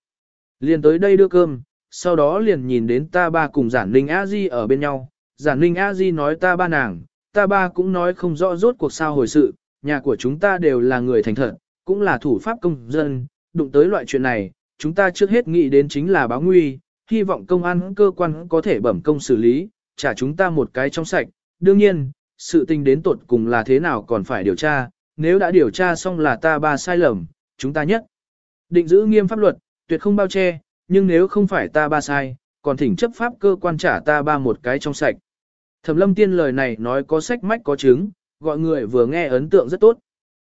liền tới đây đưa cơm, sau đó liền nhìn đến ta ba cùng giản Linh a di ở bên nhau, giản Linh a di nói ta ba nàng, ta ba cũng nói không rõ rốt cuộc sao hồi sự, nhà của chúng ta đều là người thành thật, cũng là thủ pháp công dân, đụng tới loại chuyện này, chúng ta trước hết nghĩ đến chính là báo nguy, hy vọng công an cơ quan có thể bẩm công xử lý, trả chúng ta một cái trong sạch. Đương nhiên, sự tình đến tột cùng là thế nào còn phải điều tra, nếu đã điều tra xong là ta ba sai lầm, chúng ta nhất. Định giữ nghiêm pháp luật, tuyệt không bao che, nhưng nếu không phải ta ba sai, còn thỉnh chấp pháp cơ quan trả ta ba một cái trong sạch. Thẩm lâm tiên lời này nói có sách mách có chứng, gọi người vừa nghe ấn tượng rất tốt.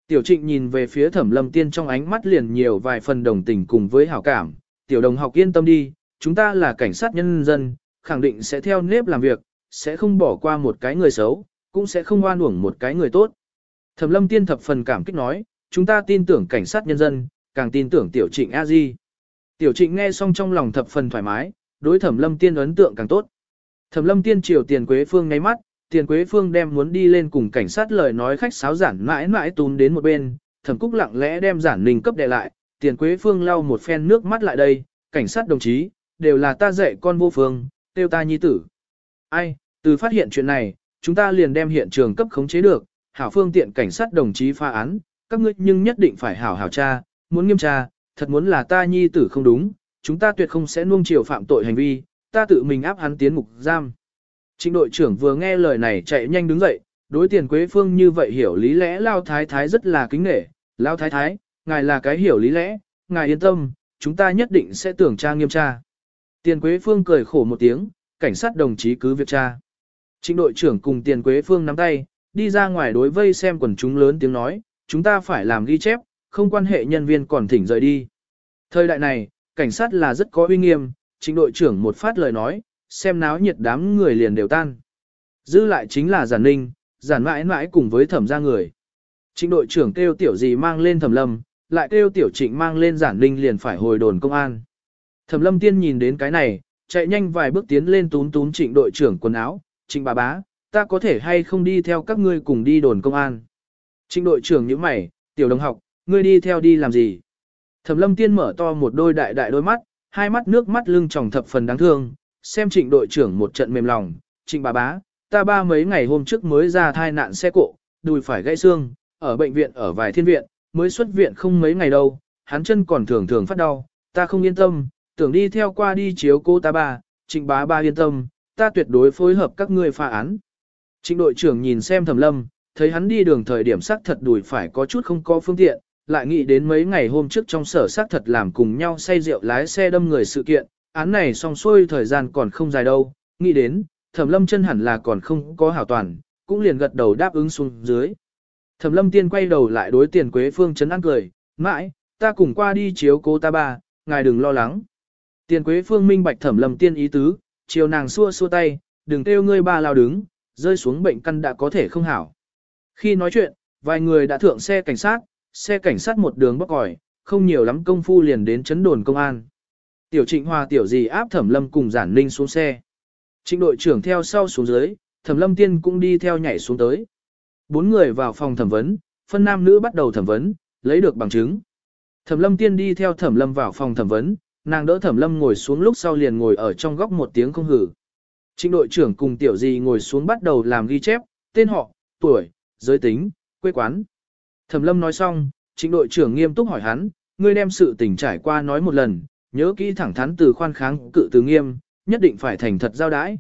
Tiểu trịnh nhìn về phía thẩm lâm tiên trong ánh mắt liền nhiều vài phần đồng tình cùng với hảo cảm. Tiểu đồng học yên tâm đi, chúng ta là cảnh sát nhân dân, khẳng định sẽ theo nếp làm việc, sẽ không bỏ qua một cái người xấu, cũng sẽ không oan uổng một cái người tốt. Thẩm lâm tiên thập phần cảm kích nói, chúng ta tin tưởng cảnh sát nhân dân, càng tin tưởng tiểu trịnh a di. Tiểu trịnh nghe xong trong lòng thập phần thoải mái, đối thẩm lâm tiên ấn tượng càng tốt. Thẩm lâm tiên triều tiền quế phương ngáy mắt, tiền quế phương đem muốn đi lên cùng cảnh sát lời nói khách sáo giản mãi mãi tún đến một bên, thẩm cúc lặng lẽ đem giản ninh cấp đệ lại, tiền quế phương lau một phen nước mắt lại đây, cảnh sát đồng chí, đều là ta dạy con vô phương, tiêu ta nhi tử. Ai, từ phát hiện chuyện này, chúng ta liền đem hiện trường cấp khống chế được, hảo phương tiện cảnh sát đồng chí pha án, các ngươi nhưng nhất định phải hảo hảo tra, muốn nghiêm tra, thật muốn là ta nhi tử không đúng, chúng ta tuyệt không sẽ nuông chiều phạm tội hành vi, ta tự mình áp hắn tiến ngục giam. Trịnh đội trưởng vừa nghe lời này chạy nhanh đứng dậy, đối tiền quế phương như vậy hiểu lý lẽ lao thái thái rất là kính nể, lao thái thái, ngài là cái hiểu lý lẽ, ngài yên tâm, chúng ta nhất định sẽ tưởng tra nghiêm tra. Tiền quế phương cười khổ một tiếng, cảnh sát đồng chí cứ việc tra. Trịnh đội trưởng cùng tiền quế phương nắm tay, đi ra ngoài đối vây xem quần chúng lớn tiếng nói, chúng ta phải làm ghi chép, không quan hệ nhân viên còn thỉnh rời đi. Thời đại này, cảnh sát là rất có uy nghiêm, trịnh đội trưởng một phát lời nói, xem náo nhiệt đám người liền đều tan. Dư lại chính là giản ninh, giản mãi mãi cùng với thẩm ra người. Trịnh đội trưởng kêu tiểu gì mang lên thẩm lâm, lại kêu tiểu trịnh mang lên giản ninh liền phải hồi đồn công an. Thẩm lâm tiên nhìn đến cái này, chạy nhanh vài bước tiến lên tún tún trịnh đội trưởng quần áo, trịnh bà bá, ta có thể hay không đi theo các ngươi cùng đi đồn công an. Trịnh đội trưởng như mày, tiểu đồng học, ngươi đi theo đi làm gì? Thẩm lâm tiên mở to một đôi đại đại đôi mắt, hai mắt nước mắt lưng tròng thập phần đáng thương, xem trịnh đội trưởng một trận mềm lòng, trịnh bà bá, ta ba mấy ngày hôm trước mới ra thai nạn xe cộ, đùi phải gãy xương, ở bệnh viện ở vài thiên viện, mới xuất viện không mấy ngày đâu, hắn chân còn thường thường phát đau, ta không yên tâm, tưởng đi theo qua đi chiếu cô ta ba, trịnh bá ba yên tâm, ta tuyệt đối phối hợp các ngươi phá án. Trịnh đội trưởng nhìn xem thẩm lâm, thấy hắn đi đường thời điểm sắc thật đùi phải có chút không có phương tiện, lại nghĩ đến mấy ngày hôm trước trong sở xác thật làm cùng nhau say rượu lái xe đâm người sự kiện, án này xong xuôi thời gian còn không dài đâu, nghĩ đến, thẩm lâm chân hẳn là còn không có hảo toàn, cũng liền gật đầu đáp ứng xuống dưới. Thẩm lâm tiên quay đầu lại đối tiền quế phương chấn an cười, mãi, ta cùng qua đi chiếu cô ta ba, ngài đừng lo lắng. Tiền quế phương minh bạch thẩm lâm tiên ý tứ, chiều nàng xua xua tay, đừng kêu ngươi ba lao đứng, rơi xuống bệnh căn đã có thể không hảo. Khi nói chuyện, vài người đã thượng xe cảnh sát, xe cảnh sát một đường bóc còi, không nhiều lắm công phu liền đến chấn đồn công an. Tiểu trịnh hòa tiểu gì áp thẩm lâm cùng giản ninh xuống xe. Trịnh đội trưởng theo sau xuống dưới, thẩm lâm tiên cũng đi theo nhảy xuống tới. Bốn người vào phòng thẩm vấn, phân nam nữ bắt đầu thẩm vấn, lấy được bằng chứng. Thẩm lâm tiên đi theo thẩm lâm vào phòng thẩm vấn, nàng đỡ thẩm lâm ngồi xuống lúc sau liền ngồi ở trong góc một tiếng không hử. Trịnh đội trưởng cùng tiểu gì ngồi xuống bắt đầu làm ghi chép, tên họ, tuổi, giới tính, quê quán. Thẩm lâm nói xong, trịnh đội trưởng nghiêm túc hỏi hắn, ngươi đem sự tình trải qua nói một lần, nhớ kỹ thẳng thắn từ khoan kháng cự từ nghiêm, nhất định phải thành thật giao đãi.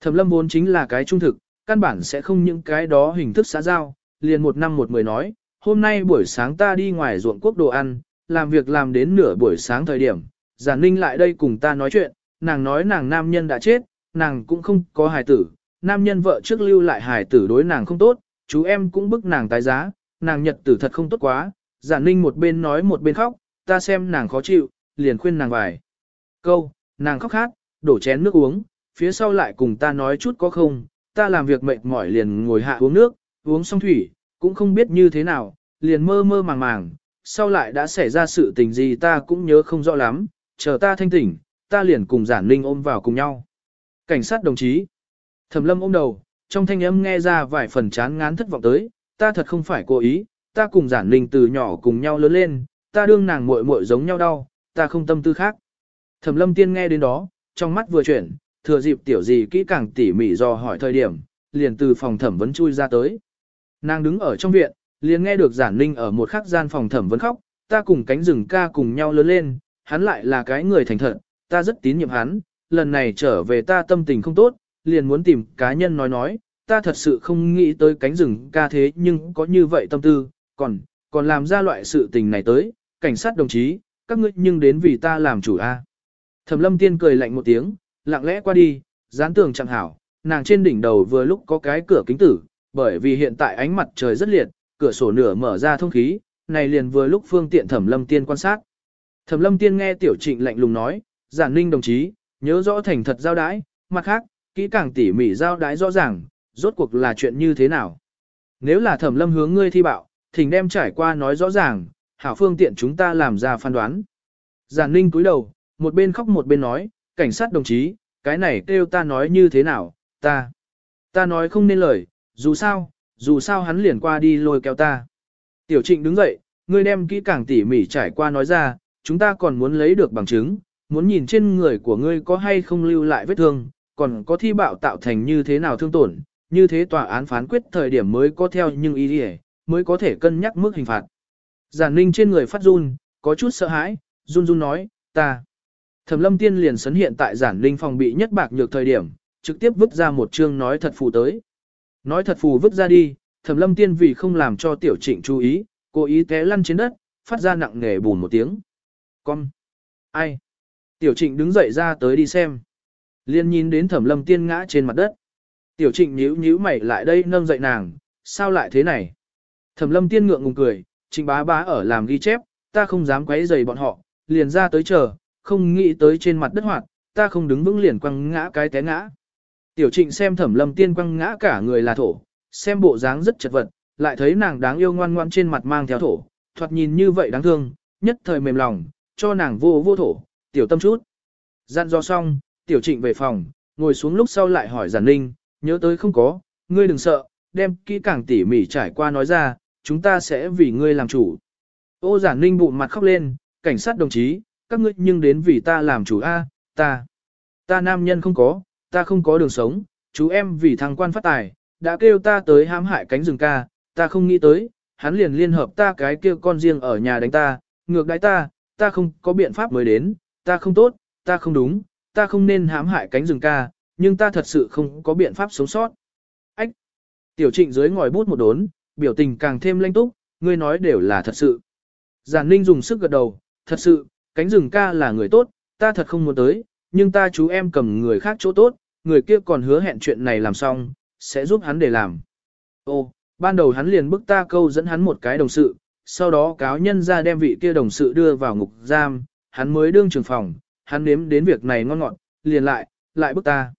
Thẩm lâm vốn chính là cái trung thực, căn bản sẽ không những cái đó hình thức xã giao, liền một năm một mười nói, hôm nay buổi sáng ta đi ngoài ruộng quốc đồ ăn, làm việc làm đến nửa buổi sáng thời điểm, giản ninh lại đây cùng ta nói chuyện, nàng nói nàng nam nhân đã chết, nàng cũng không có hài tử, nam nhân vợ trước lưu lại hài tử đối nàng không tốt, chú em cũng bức nàng tái giá, nàng nhật tử thật không tốt quá, giản ninh một bên nói một bên khóc, ta xem nàng khó chịu, liền khuyên nàng vài. Câu, nàng khóc hát, đổ chén nước uống, phía sau lại cùng ta nói chút có không, ta làm việc mệt mỏi liền ngồi hạ uống nước, uống xong thủy, cũng không biết như thế nào, liền mơ mơ màng màng, sau lại đã xảy ra sự tình gì ta cũng nhớ không rõ lắm, chờ ta thanh tỉnh, ta liền cùng giản ninh ôm vào cùng nhau. Cảnh sát đồng chí, thẩm lâm ôm đầu, trong thanh âm nghe ra vài phần chán ngán thất vọng tới, ta thật không phải cố ý, ta cùng giản ninh từ nhỏ cùng nhau lớn lên, ta đương nàng muội muội giống nhau đau, ta không tâm tư khác. Thẩm lâm tiên nghe đến đó, trong mắt vừa chuyển, thừa dịp tiểu gì kỹ càng tỉ mỉ do hỏi thời điểm, liền từ phòng thẩm vấn chui ra tới. Nàng đứng ở trong viện, liền nghe được giản ninh ở một khắc gian phòng thẩm vấn khóc, ta cùng cánh rừng ca cùng nhau lớn lên, hắn lại là cái người thành thật, ta rất tín nhiệm hắn, lần này trở về ta tâm tình không tốt, liền muốn tìm cá nhân nói nói, ta thật sự không nghĩ tới cánh rừng ca thế nhưng có như vậy tâm tư, còn, còn làm ra loại sự tình này tới, cảnh sát đồng chí, các ngươi nhưng đến vì ta làm chủ a. Thẩm lâm tiên cười lạnh một tiếng, lặng lẽ qua đi, dán tường chẳng hảo, nàng trên đỉnh đầu vừa lúc có cái cửa kính tử, bởi vì hiện tại ánh mặt trời rất liệt, cửa sổ nửa mở ra thông khí, này liền vừa lúc phương tiện thẩm lâm tiên quan sát. Thẩm lâm tiên nghe tiểu trịnh lạnh lùng nói, giản ninh đồng chí, nhớ rõ thành thật giao đái, mặt khác, kỹ càng tỉ mỉ giao đái rõ ràng, rốt cuộc là chuyện như thế nào. Nếu là thẩm lâm hướng ngươi thi bạo, thỉnh đem trải qua nói rõ ràng, hảo phương tiện chúng ta làm ra phán đoán. Giản ninh cúi đầu, một bên khóc một bên nói, cảnh sát đồng chí, cái này kêu ta nói như thế nào, ta, ta nói không nên lời, dù sao, dù sao hắn liền qua đi lôi kéo ta. Tiểu trịnh đứng dậy, ngươi đem kỹ càng tỉ mỉ trải qua nói ra, chúng ta còn muốn lấy được bằng chứng, muốn nhìn trên người của ngươi có hay không lưu lại vết thương, còn có thi bạo tạo thành như thế nào thương tổn, như thế tòa án phán quyết thời điểm mới có theo nhưng ý nghĩa mới có thể cân nhắc mức hình phạt. Giản ninh trên người phát run, có chút sợ hãi, run run nói, ta. Thẩm lâm tiên liền sấn hiện tại giản ninh phòng bị nhất bạc nhược thời điểm, trực tiếp vứt ra một chương nói thật phù tới. Nói thật phù vứt ra đi, thẩm lâm tiên vì không làm cho tiểu trịnh chú ý, cố ý té lăn trên đất, phát ra nặng nề bùn một tiếng. Con! Ai? Tiểu trịnh đứng dậy ra tới đi xem. Liên nhìn đến thẩm lâm tiên ngã trên mặt đất. Tiểu trịnh nhíu nhíu mày lại đây nâng dậy nàng, sao lại thế này? Thẩm lâm tiên ngượng ngùng cười, trịnh bá bá ở làm ghi chép, ta không dám quấy rầy bọn họ, liền ra tới chờ, không nghĩ tới trên mặt đất hoạt, ta không đứng vững liền quăng ngã cái té ngã. Tiểu trịnh xem thẩm lâm tiên quăng ngã cả người là thổ, xem bộ dáng rất chật vật, lại thấy nàng đáng yêu ngoan ngoan trên mặt mang theo thổ, thoạt nhìn như vậy đáng thương, nhất thời mềm lòng, cho nàng vô vô thổ, tiểu tâm chút. Dặn do xong, tiểu trịnh về phòng, ngồi xuống lúc sau lại hỏi giản ninh, nhớ tới không có, ngươi đừng sợ, đem kỹ càng tỉ mỉ trải qua nói ra, chúng ta sẽ vì ngươi làm chủ. Ô giản ninh bụng mặt khóc lên, cảnh sát đồng chí, các ngươi nhưng đến vì ta làm chủ A, ta. Ta nam nhân không có, ta không có đường sống, chú em vì thằng quan phát tài, đã kêu ta tới hãm hại cánh rừng ca, ta không nghĩ tới, hắn liền liên hợp ta cái kia con riêng ở nhà đánh ta, ngược đáy ta, ta không có biện pháp mới đến, ta không tốt, ta không đúng, ta không nên hãm hại cánh rừng ca, nhưng ta thật sự không có biện pháp sống sót. Ách! Tiểu trịnh dưới ngòi bút một đốn, biểu tình càng thêm lanh túc, ngươi nói đều là thật sự. Giản ninh dùng sức gật đầu, thật sự, cánh rừng ca là người tốt, ta thật không muốn tới, nhưng ta chú em cầm người khác chỗ tốt, người kia còn hứa hẹn chuyện này làm xong, sẽ giúp hắn để làm. Ô, ban đầu hắn liền bức ta câu dẫn hắn một cái đồng sự, sau đó cáo nhân ra đem vị kia đồng sự đưa vào ngục giam, hắn mới đương trường phòng, hắn nếm đến việc này ngon ngọt, liền lại, lại bức ta.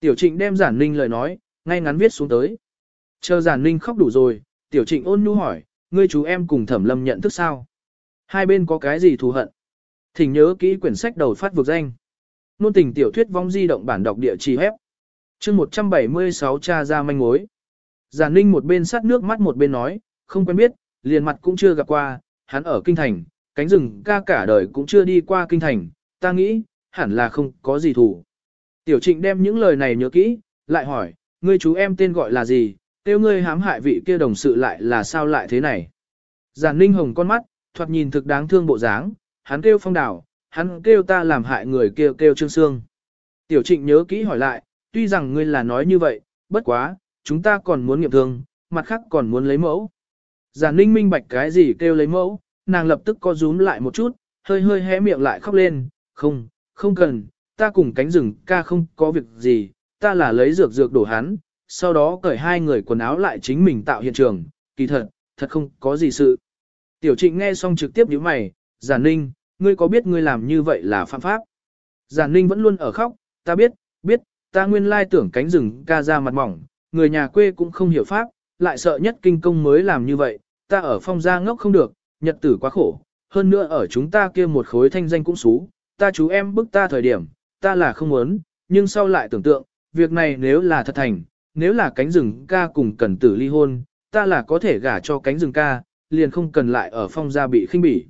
Tiểu trịnh đem giản ninh lời nói, ngay ngắn viết xuống tới. Chờ giản ninh khóc đủ rồi, tiểu trịnh ôn nhu hỏi, ngươi chú em cùng thẩm lâm nhận thức sao? Hai bên có cái gì thù hận? Thỉnh nhớ kỹ quyển sách đầu phát vực danh. Nôn tình tiểu thuyết vong di động bản đọc địa chỉ hép. chương 176 cha ra manh mối. Giản ninh một bên sát nước mắt một bên nói, không quen biết, liền mặt cũng chưa gặp qua, hắn ở kinh thành, cánh rừng ca cả đời cũng chưa đi qua kinh thành, ta nghĩ, hẳn là không có gì thủ. Tiểu trịnh đem những lời này nhớ kỹ, lại hỏi, ngươi chú em tên gọi là gì, tiêu ngươi hãm hại vị kia đồng sự lại là sao lại thế này. Giản ninh hồng con mắt, thoạt nhìn thực đáng thương bộ dáng, hắn kêu phong đảo, hắn kêu ta làm hại người kêu kêu trương xương. Tiểu trịnh nhớ kỹ hỏi lại, tuy rằng ngươi là nói như vậy, bất quá, chúng ta còn muốn nghiệm thương, mặt khác còn muốn lấy mẫu. Giản ninh minh bạch cái gì kêu lấy mẫu, nàng lập tức co rúm lại một chút, hơi hơi hé miệng lại khóc lên, không, không cần, ta cùng cánh rừng ca không có việc gì, ta là lấy dược dược đổ hắn, sau đó cởi hai người quần áo lại chính mình tạo hiện trường, kỳ thật, thật không có gì sự. Tiểu trịnh nghe xong trực tiếp nhíu mày, giản ninh, ngươi có biết ngươi làm như vậy là phạm pháp? Giản ninh vẫn luôn ở khóc, ta biết, biết, ta nguyên lai tưởng cánh rừng ca ra mặt mỏng, người nhà quê cũng không hiểu pháp, lại sợ nhất kinh công mới làm như vậy, ta ở phong gia ngốc không được, nhật tử quá khổ, hơn nữa ở chúng ta kia một khối thanh danh cũng xú, ta chú em bức ta thời điểm, ta là không muốn, nhưng sau lại tưởng tượng, việc này nếu là thật thành, nếu là cánh rừng ca cùng cần tử ly hôn, ta là có thể gả cho cánh rừng ca, liền không cần lại ở phong gia bị khinh bỉ.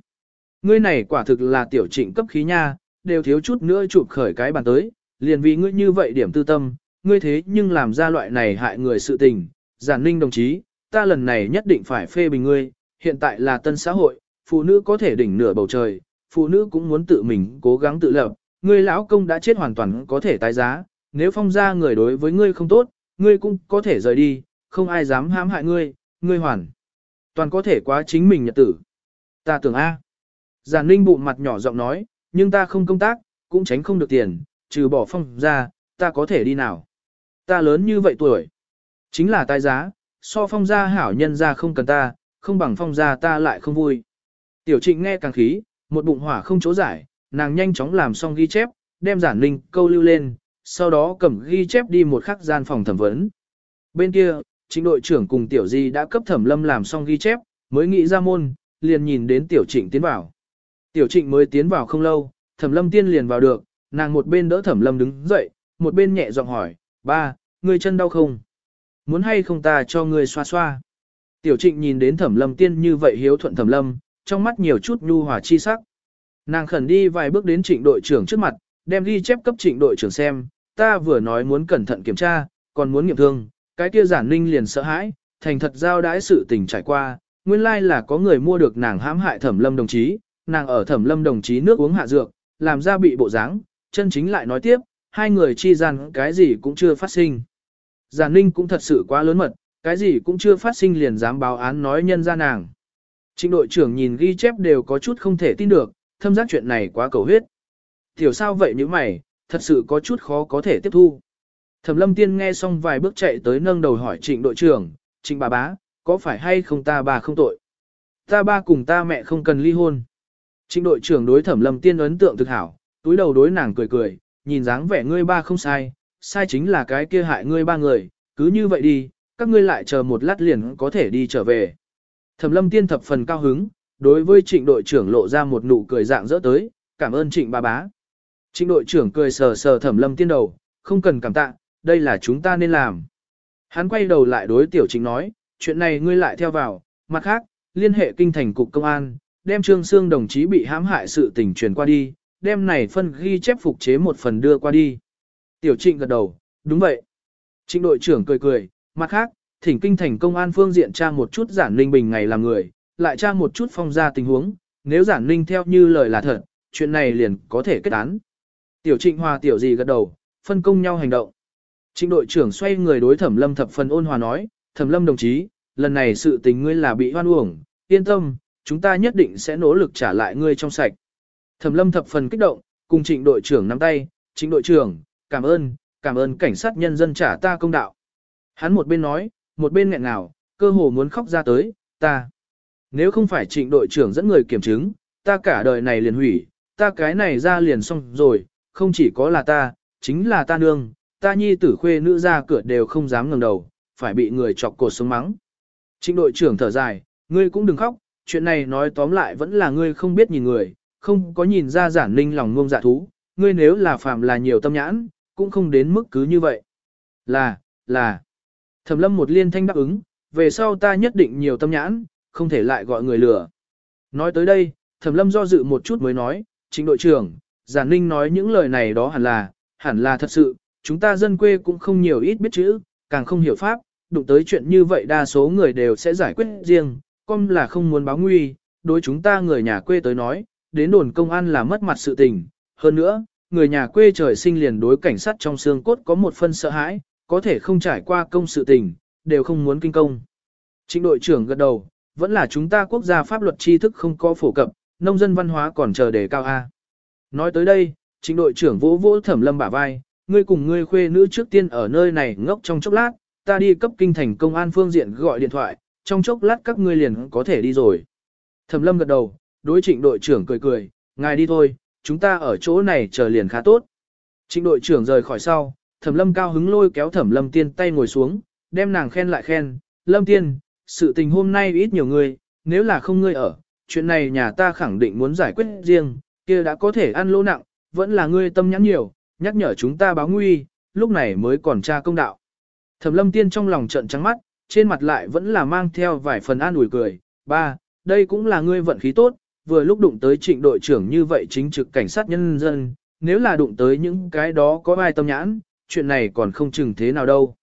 Ngươi này quả thực là tiểu trịnh cấp khí nha, đều thiếu chút nữa chụp khởi cái bàn tới, liền vì ngươi như vậy điểm tư tâm, ngươi thế nhưng làm ra loại này hại người sự tình, giản ninh đồng chí, ta lần này nhất định phải phê bình ngươi, hiện tại là tân xã hội, phụ nữ có thể đỉnh nửa bầu trời, phụ nữ cũng muốn tự mình cố gắng tự lập, ngươi lão công đã chết hoàn toàn có thể tái giá, nếu phong ra người đối với ngươi không tốt, ngươi cũng có thể rời đi, không ai dám hãm hại ngươi, ngươi hoàn. Toàn có thể quá chính mình nhật tử. Ta tưởng A. Giản ninh bụng mặt nhỏ giọng nói, nhưng ta không công tác, cũng tránh không được tiền, trừ bỏ phong ra, ta có thể đi nào. Ta lớn như vậy tuổi. Chính là tài giá, so phong gia hảo nhân ra không cần ta, không bằng phong gia ta lại không vui. Tiểu trịnh nghe càng khí, một bụng hỏa không chỗ giải, nàng nhanh chóng làm xong ghi chép, đem giản linh câu lưu lên, sau đó cầm ghi chép đi một khắc gian phòng thẩm vấn. Bên kia, chính đội trưởng cùng tiểu di đã cấp thẩm lâm làm xong ghi chép, mới nghĩ ra môn, liền nhìn đến tiểu trịnh tiến vào. Tiểu trịnh mới tiến vào không lâu, thẩm lâm tiên liền vào được, nàng một bên đỡ thẩm lâm đứng dậy, một bên nhẹ giọng hỏi, ba, ngươi chân đau không? Muốn hay không ta cho ngươi xoa xoa? Tiểu trịnh nhìn đến thẩm lâm tiên như vậy hiếu thuận thẩm lâm, trong mắt nhiều chút nhu hòa chi sắc. Nàng khẩn đi vài bước đến trịnh đội trưởng trước mặt, đem ghi chép cấp trịnh đội trưởng xem, ta vừa nói muốn cẩn thận kiểm tra, còn muốn nghiệm thương, cái kia giản ninh liền sợ hãi, thành thật giao đãi sự tình trải qua, nguyên lai là có người mua được nàng hãm hại thẩm lâm đồng chí, nàng ở thẩm lâm đồng chí nước uống hạ dược, làm ra bị bộ dáng, chân chính lại nói tiếp, hai người chi gian cái gì cũng chưa phát sinh. Giản ninh cũng thật sự quá lớn mật, cái gì cũng chưa phát sinh liền dám báo án nói nhân ra nàng. Trịnh đội trưởng nhìn ghi chép đều có chút không thể tin được, thâm giác chuyện này quá cầu huyết. Tiểu sao vậy như mày, thật sự có chút khó có thể tiếp thu. Thẩm lâm tiên nghe xong vài bước chạy tới nâng đầu hỏi trịnh đội trưởng, trịnh bà bá, có phải hay không ta bà không tội? Ta ba cùng ta mẹ không cần ly hôn. Trịnh đội trưởng đối thẩm lâm tiên ấn tượng thực hảo, túi đầu đối nàng cười cười, nhìn dáng vẻ ngươi ba không sai, sai chính là cái kia hại ngươi ba người, cứ như vậy đi, các ngươi lại chờ một lát liền có thể đi trở về. Thẩm lâm tiên thập phần cao hứng, đối với trịnh đội trưởng lộ ra một nụ cười dạng dỡ tới, cảm ơn trịnh ba bá. Trịnh đội trưởng cười sờ sờ thẩm lâm tiên đầu, không cần cảm tạ, đây là chúng ta nên làm. Hắn quay đầu lại đối tiểu trịnh nói, chuyện này ngươi lại theo vào, mặt khác, liên hệ kinh thành cục công an, đem trương xương đồng chí bị hãm hại sự tình truyền qua đi, đem này phân ghi chép phục chế một phần đưa qua đi. Tiểu trịnh gật đầu, đúng vậy. Trịnh đội trưởng cười cười, mặt khác, thỉnh kinh thành công an phương diện tra một chút giản ninh bình ngày làm người, lại tra một chút phong ra tình huống, nếu giản ninh theo như lời là thật, chuyện này liền có thể kết án. Tiểu trịnh hòa tiểu gì gật đầu, phân công nhau hành động. Trịnh đội trưởng xoay người đối thẩm lâm thập phần ôn hòa nói, thẩm lâm đồng chí, lần này sự tình ngươi là bị hoan uổng, yên tâm, chúng ta nhất định sẽ nỗ lực trả lại ngươi trong sạch. Thẩm lâm thập phần kích động, cùng trịnh đội trưởng nắm tay, trịnh đội trưởng, cảm ơn, cảm ơn cảnh sát nhân dân trả ta công đạo. Hắn một bên nói, một bên nghẹn ngào, cơ hồ muốn khóc ra tới, ta. Nếu không phải trịnh đội trưởng dẫn người kiểm chứng, ta cả đời này liền hủy, ta cái này ra liền xong rồi, không chỉ có là ta, chính là ta nương, ta nhi tử khuê nữ ra cửa đều không dám ngẩng đầu, phải bị người chọc cột sống mắng. Trịnh đội trưởng thở dài, ngươi cũng đừng khóc, chuyện này nói tóm lại vẫn là ngươi không biết nhìn người, không có nhìn ra giản ninh lòng ngông dạ thú, ngươi nếu là phạm là nhiều tâm nhãn, cũng không đến mức cứ như vậy. Là, là. Thẩm lâm một liên thanh đáp ứng, về sau ta nhất định nhiều tâm nhãn, không thể lại gọi người lừa. Nói tới đây, thẩm lâm do dự một chút mới nói, chính đội trưởng, giản ninh nói những lời này đó hẳn là, hẳn là thật sự, chúng ta dân quê cũng không nhiều ít biết chữ, càng không hiểu pháp, đụng tới chuyện như vậy đa số người đều sẽ giải quyết riêng, con là không muốn báo nguy, đối chúng ta người nhà quê tới nói, đến đồn công an là mất mặt sự tình, hơn nữa, người nhà quê trời sinh liền đối cảnh sát trong xương cốt có một phân sợ hãi, có thể không trải qua công sự tình, đều không muốn kinh công. Trịnh đội trưởng gật đầu, vẫn là chúng ta quốc gia pháp luật tri thức không có phổ cập, nông dân văn hóa còn chờ đề cao A. Nói tới đây, trịnh đội trưởng vỗ vỗ thẩm lâm bả vai, ngươi cùng ngươi khuê nữ trước tiên ở nơi này ngốc trong chốc lát, ta đi cấp kinh thành công an phương diện gọi điện thoại, trong chốc lát các ngươi liền có thể đi rồi. Thẩm lâm gật đầu, đối trịnh đội trưởng cười cười, ngài đi thôi, chúng ta ở chỗ này chờ liền khá tốt. Trịnh đội trưởng rời khỏi sau, thẩm lâm cao hứng lôi kéo thẩm lâm tiên tay ngồi xuống, đem nàng khen lại khen, lâm tiên, sự tình hôm nay ít nhiều người, nếu là không ngươi ở, chuyện này nhà ta khẳng định muốn giải quyết riêng, kia đã có thể ăn lỗ nặng, vẫn là ngươi tâm nhắn nhiều, nhắc nhở chúng ta báo nguy, lúc này mới còn tra công đạo. Thẩm lâm tiên trong lòng trận trắng mắt, trên mặt lại vẫn là mang theo vài phần an ủi cười, ba, đây cũng là ngươi vận khí tốt, vừa lúc đụng tới trịnh đội trưởng như vậy chính trực cảnh sát nhân dân, nếu là đụng tới những cái đó có ai tâm nhãn, chuyện này còn không chừng thế nào đâu.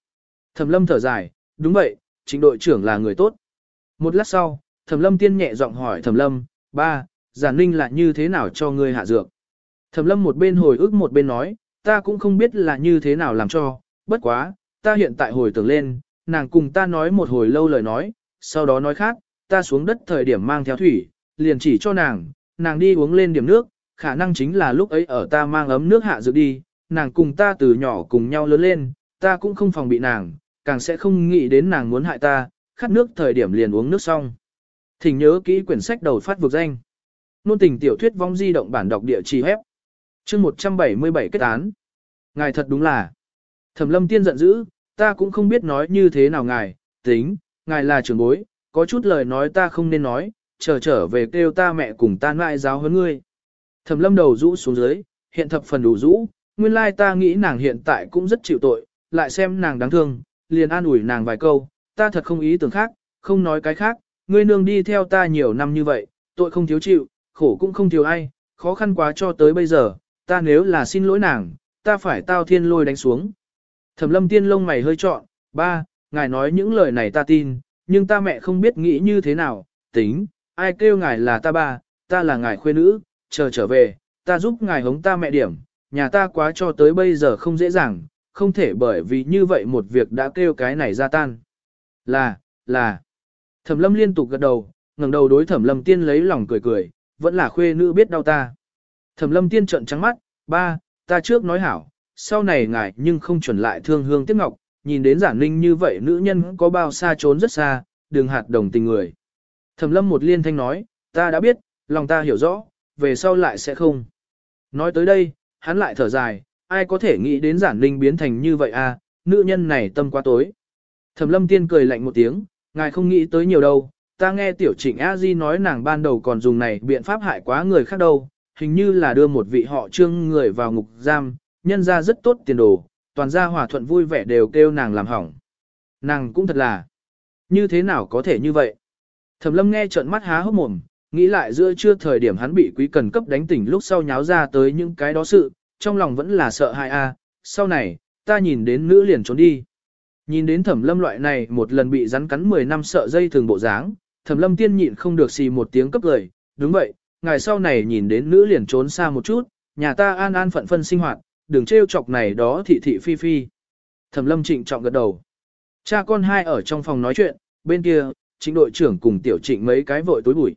Thẩm lâm thở dài, đúng vậy, trịnh đội trưởng là người tốt. Một lát sau, Thẩm Lâm tiên nhẹ giọng hỏi Thẩm Lâm, ba, giản ninh là như thế nào cho ngươi hạ dược? Thẩm Lâm một bên hồi ức một bên nói, ta cũng không biết là như thế nào làm cho, bất quá, ta hiện tại hồi tưởng lên, nàng cùng ta nói một hồi lâu lời nói, sau đó nói khác, ta xuống đất thời điểm mang theo thủy, liền chỉ cho nàng, nàng đi uống lên điểm nước, khả năng chính là lúc ấy ở ta mang ấm nước hạ dược đi, nàng cùng ta từ nhỏ cùng nhau lớn lên, ta cũng không phòng bị nàng, càng sẽ không nghĩ đến nàng muốn hại ta, khát nước thời điểm liền uống nước xong. Thỉnh nhớ kỹ quyển sách đầu phát vực danh. Nôn tình tiểu thuyết vong di động bản đọc địa chỉ hép. chương 177 kết án. Ngài thật đúng là. Thẩm lâm tiên giận dữ, ta cũng không biết nói như thế nào ngài, tính, ngài là trưởng bối, có chút lời nói ta không nên nói, chờ trở về kêu ta mẹ cùng ta ngoại giáo hơn ngươi. Thẩm lâm đầu rũ xuống dưới, hiện thập phần đủ rũ, nguyên lai ta nghĩ nàng hiện tại cũng rất chịu tội, lại xem nàng đáng thương, liền an ủi nàng vài câu, ta thật không ý tưởng khác, không nói cái khác, ngươi nương đi theo ta nhiều năm như vậy, tội không thiếu chịu, khổ cũng không thiếu ai, khó khăn quá cho tới bây giờ, ta nếu là xin lỗi nàng, ta phải tao thiên lôi đánh xuống. Thẩm lâm tiên lông mày hơi trọn, ba, ngài nói những lời này ta tin, nhưng ta mẹ không biết nghĩ như thế nào, tính, ai kêu ngài là ta ba, ta là ngài khuê nữ, chờ trở về, ta giúp ngài hống ta mẹ điểm, nhà ta quá cho tới bây giờ không dễ dàng, không thể bởi vì như vậy một việc đã kêu cái này ra tan. Là, là. Thẩm lâm liên tục gật đầu, ngẩng đầu đối thẩm lâm tiên lấy lòng cười cười, vẫn là khuê nữ biết đau ta. Thẩm lâm tiên trợn trắng mắt, ba, ta trước nói hảo, sau này ngài nhưng không chuẩn lại thương hương tiếc ngọc, nhìn đến giản ninh như vậy nữ nhân có bao xa trốn rất xa, đừng hạt đồng tình người. Thẩm lâm một liên thanh nói, ta đã biết, lòng ta hiểu rõ, về sau lại sẽ không. Nói tới đây, hắn lại thở dài, ai có thể nghĩ đến giản ninh biến thành như vậy à, nữ nhân này tâm quá tối. Thẩm lâm tiên cười lạnh một tiếng, ngài không nghĩ tới nhiều đâu, ta nghe tiểu trịnh a di nói nàng ban đầu còn dùng này biện pháp hại quá người khác đâu, hình như là đưa một vị họ trương người vào ngục giam, nhân ra rất tốt tiền đồ, toàn gia hòa thuận vui vẻ đều kêu nàng làm hỏng. Nàng cũng thật là, như thế nào có thể như vậy? Thẩm lâm nghe trợn mắt há hốc mồm, nghĩ lại giữa trưa thời điểm hắn bị quý cần cấp đánh tỉnh lúc sau nháo ra tới những cái đó sự, trong lòng vẫn là sợ hại a. sau này, ta nhìn đến nữ liền trốn đi. Nhìn đến thẩm lâm loại này một lần bị rắn cắn 10 năm sợ dây thường bộ dáng, thẩm lâm tiên nhịn không được xì một tiếng cấp lời, đúng vậy, ngày sau này nhìn đến nữ liền trốn xa một chút, nhà ta an an phận phân sinh hoạt, đừng trêu chọc này đó thị thị phi phi. Thẩm lâm trịnh trọng gật đầu. Cha con hai ở trong phòng nói chuyện, bên kia, chính đội trưởng cùng tiểu trịnh mấy cái vội tối bụi.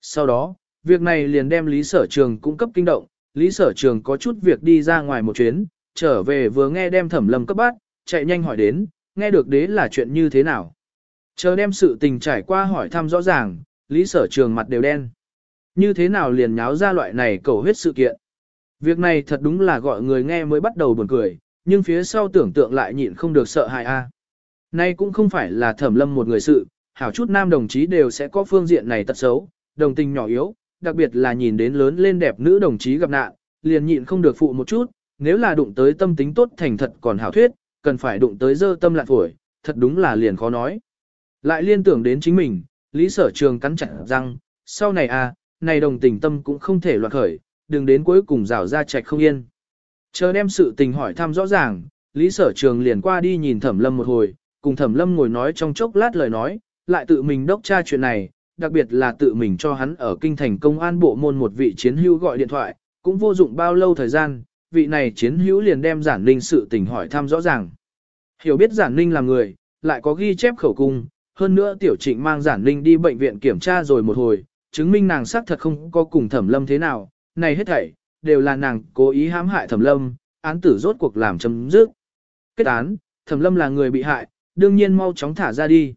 Sau đó, việc này liền đem Lý Sở Trường cung cấp kinh động, Lý Sở Trường có chút việc đi ra ngoài một chuyến, trở về vừa nghe đem thẩm lâm cấp bát, chạy nhanh hỏi đến, nghe được đế là chuyện như thế nào. Chờ đem sự tình trải qua hỏi thăm rõ ràng, Lý Sở Trường mặt đều đen. Như thế nào liền nháo ra loại này cầu huyết sự kiện. Việc này thật đúng là gọi người nghe mới bắt đầu buồn cười, nhưng phía sau tưởng tượng lại nhịn không được sợ hại a. Nay cũng không phải là thẩm lâm một người sự, hảo chút nam đồng chí đều sẽ có phương diện này tật xấu, đồng tình nhỏ yếu, đặc biệt là nhìn đến lớn lên đẹp nữ đồng chí gặp nạn, liền nhịn không được phụ một chút, nếu là đụng tới tâm tính tốt thành thật còn hảo thuyết, cần phải đụng tới dơ tâm lạn phổi, thật đúng là liền khó nói. Lại liên tưởng đến chính mình, lý sở trường cắn chặt răng, sau này à, này đồng tình tâm cũng không thể loạn khởi, đừng đến cuối cùng rào ra chạch không yên. Chờ đem sự tình hỏi thăm rõ ràng, lý sở trường liền qua đi nhìn thẩm lâm một hồi, cùng thẩm lâm ngồi nói trong chốc lát lời nói, lại tự mình đốc tra chuyện này, đặc biệt là tự mình cho hắn ở kinh thành công an bộ môn một vị chiến hữu gọi điện thoại, cũng vô dụng bao lâu thời gian, vị này chiến hữu liền đem giản ninh sự tình hỏi thăm rõ ràng. Hiểu biết giản ninh là người, lại có ghi chép khẩu cung, hơn nữa tiểu trịnh mang giản ninh đi bệnh viện kiểm tra rồi một hồi, chứng minh nàng xác thật không có cùng thẩm lâm thế nào, này hết thảy, đều là nàng cố ý hãm hại thẩm lâm, án tử rốt cuộc làm chấm dứt. Kết án, thẩm lâm là người bị hại, đương nhiên mau chóng thả ra đi.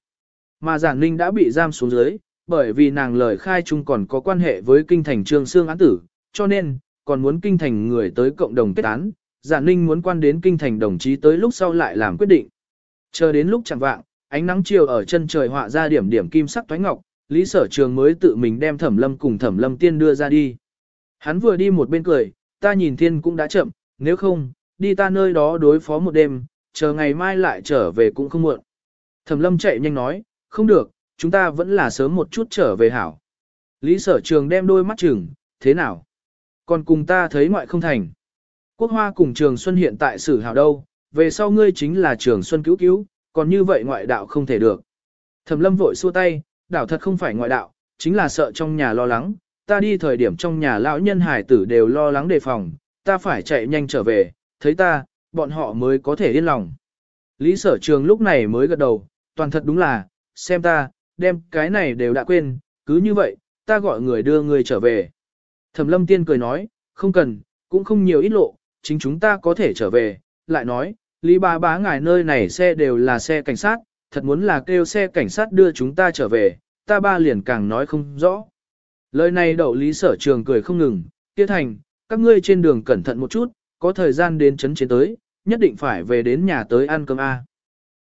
Mà giản ninh đã bị giam xuống dưới, bởi vì nàng lời khai chung còn có quan hệ với kinh thành trương xương án tử, cho nên, còn muốn kinh thành người tới cộng đồng kết án, giả ninh muốn quan đến kinh thành đồng chí tới lúc sau lại làm quyết định. Chờ đến lúc chẳng vạng, ánh nắng chiều ở chân trời họa ra điểm điểm kim sắc thoái ngọc, Lý Sở Trường mới tự mình đem Thẩm Lâm cùng Thẩm Lâm Tiên đưa ra đi. Hắn vừa đi một bên cười, ta nhìn thiên cũng đã chậm, nếu không, đi ta nơi đó đối phó một đêm, chờ ngày mai lại trở về cũng không muộn. Thẩm Lâm chạy nhanh nói, không được, chúng ta vẫn là sớm một chút trở về hảo. Lý sở trường đem đôi mắt chừng, thế nào? Còn cùng ta thấy ngoại không thành. Quốc hoa cùng trường xuân hiện tại xử hảo đâu, về sau ngươi chính là trường xuân cứu cứu, còn như vậy ngoại đạo không thể được. Thẩm lâm vội xua tay, đảo thật không phải ngoại đạo, chính là sợ trong nhà lo lắng, ta đi thời điểm trong nhà lão nhân hải tử đều lo lắng đề phòng, ta phải chạy nhanh trở về, thấy ta, bọn họ mới có thể yên lòng. Lý sở trường lúc này mới gật đầu, toàn thật đúng là, xem ta, đem cái này đều đã quên, cứ như vậy, ta gọi người đưa người trở về. Thẩm lâm tiên cười nói, không cần, cũng không nhiều ít lộ, chính chúng ta có thể trở về, lại nói, Lý ba bá ngài nơi này xe đều là xe cảnh sát, thật muốn là kêu xe cảnh sát đưa chúng ta trở về, ta ba liền càng nói không rõ. Lời này đậu Lý sở trường cười không ngừng, tiết thành, các ngươi trên đường cẩn thận một chút, có thời gian đến chấn chiến tới, nhất định phải về đến nhà tới ăn cơm A.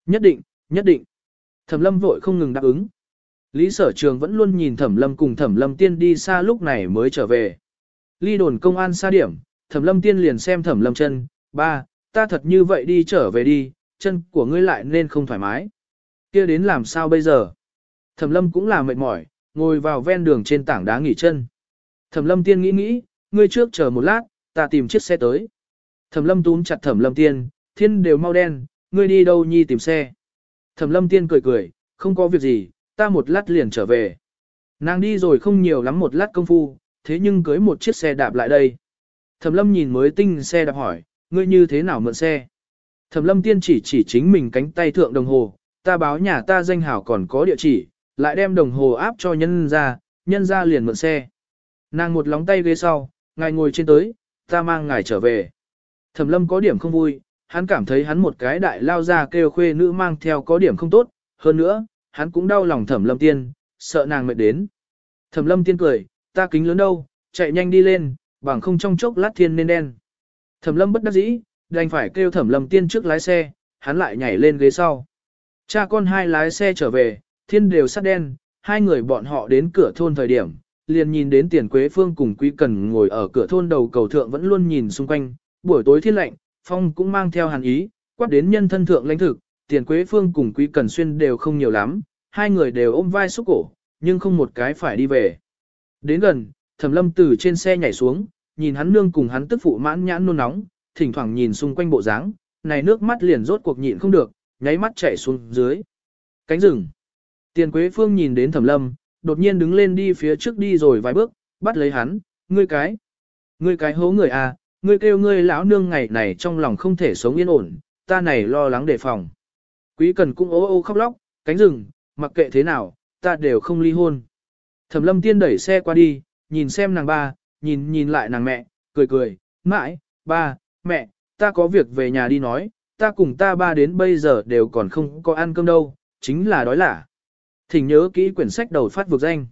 Nhất định, nhất định. Thẩm lâm vội không ngừng đáp ứng. Lý sở trường vẫn luôn nhìn thẩm lâm cùng thẩm lâm tiên đi xa lúc này mới trở về. Ly đồn công an xa điểm, thẩm lâm tiên liền xem thẩm lâm chân, ba, ta thật như vậy đi trở về đi, chân của ngươi lại nên không thoải mái. kia đến làm sao bây giờ? Thẩm lâm cũng là mệt mỏi, ngồi vào ven đường trên tảng đá nghỉ chân. Thẩm lâm tiên nghĩ nghĩ, ngươi trước chờ một lát, ta tìm chiếc xe tới. Thẩm lâm túm chặt thẩm lâm tiên, thiên đều mau đen, ngươi đi đâu nhi tìm xe. Thẩm lâm tiên cười cười, không có việc gì, ta một lát liền trở về. Nàng đi rồi không nhiều lắm một lát công phu, thế nhưng cưới một chiếc xe đạp lại đây. Thẩm lâm nhìn mới tinh xe đạp hỏi, ngươi như thế nào mượn xe? Thẩm lâm tiên chỉ chỉ chính mình cánh tay thượng đồng hồ, ta báo nhà ta danh hảo còn có địa chỉ, lại đem đồng hồ áp cho nhân ra, nhân ra liền mượn xe. Nàng một lóng tay ghế sau, ngài ngồi trên tới, ta mang ngài trở về. Thẩm lâm có điểm không vui, hắn cảm thấy hắn một cái đại lao ra kêu khuê nữ mang theo có điểm không tốt, hơn nữa, hắn cũng đau lòng thẩm lâm tiên, sợ nàng mệt đến. Thẩm lâm tiên cười, ta kính lớn đâu, chạy nhanh đi lên, bằng không trong chốc lát thiên nên đen. Thẩm lâm bất đắc dĩ, đành phải kêu thẩm lâm tiên trước lái xe, hắn lại nhảy lên ghế sau. Cha con hai lái xe trở về, thiên đều sắt đen, hai người bọn họ đến cửa thôn thời điểm, liền nhìn đến tiền quế phương cùng quý cần ngồi ở cửa thôn đầu cầu thượng vẫn luôn nhìn xung quanh, buổi tối thiên lạnh, phong cũng mang theo hàn ý, quát đến nhân thân thượng lãnh thực, tiền quế phương cùng quý cần xuyên đều không nhiều lắm, hai người đều ôm vai xúc cổ, nhưng không một cái phải đi về. Đến gần, thẩm lâm từ trên xe nhảy xuống, nhìn hắn nương cùng hắn tức phụ mãn nhãn nôn nóng, thỉnh thoảng nhìn xung quanh bộ dáng, này nước mắt liền rốt cuộc nhịn không được, nháy mắt chảy xuống dưới. Cánh rừng. Tiền Quế Phương nhìn đến Thẩm Lâm, đột nhiên đứng lên đi phía trước đi rồi vài bước, bắt lấy hắn, ngươi cái. Ngươi cái hố người à, ngươi kêu ngươi lão nương ngày này trong lòng không thể sống yên ổn, ta này lo lắng đề phòng. Quý cần cũng ố ô khóc lóc, cánh rừng, mặc kệ thế nào, ta đều không ly hôn. Thẩm lâm tiên đẩy xe qua đi, nhìn xem nàng ba, nhìn nhìn lại nàng mẹ, cười cười, mãi, ba, mẹ, ta có việc về nhà đi nói, ta cùng ta ba đến bây giờ đều còn không có ăn cơm đâu, chính là đói lả. Thỉnh nhớ kỹ quyển sách đầu phát vực danh.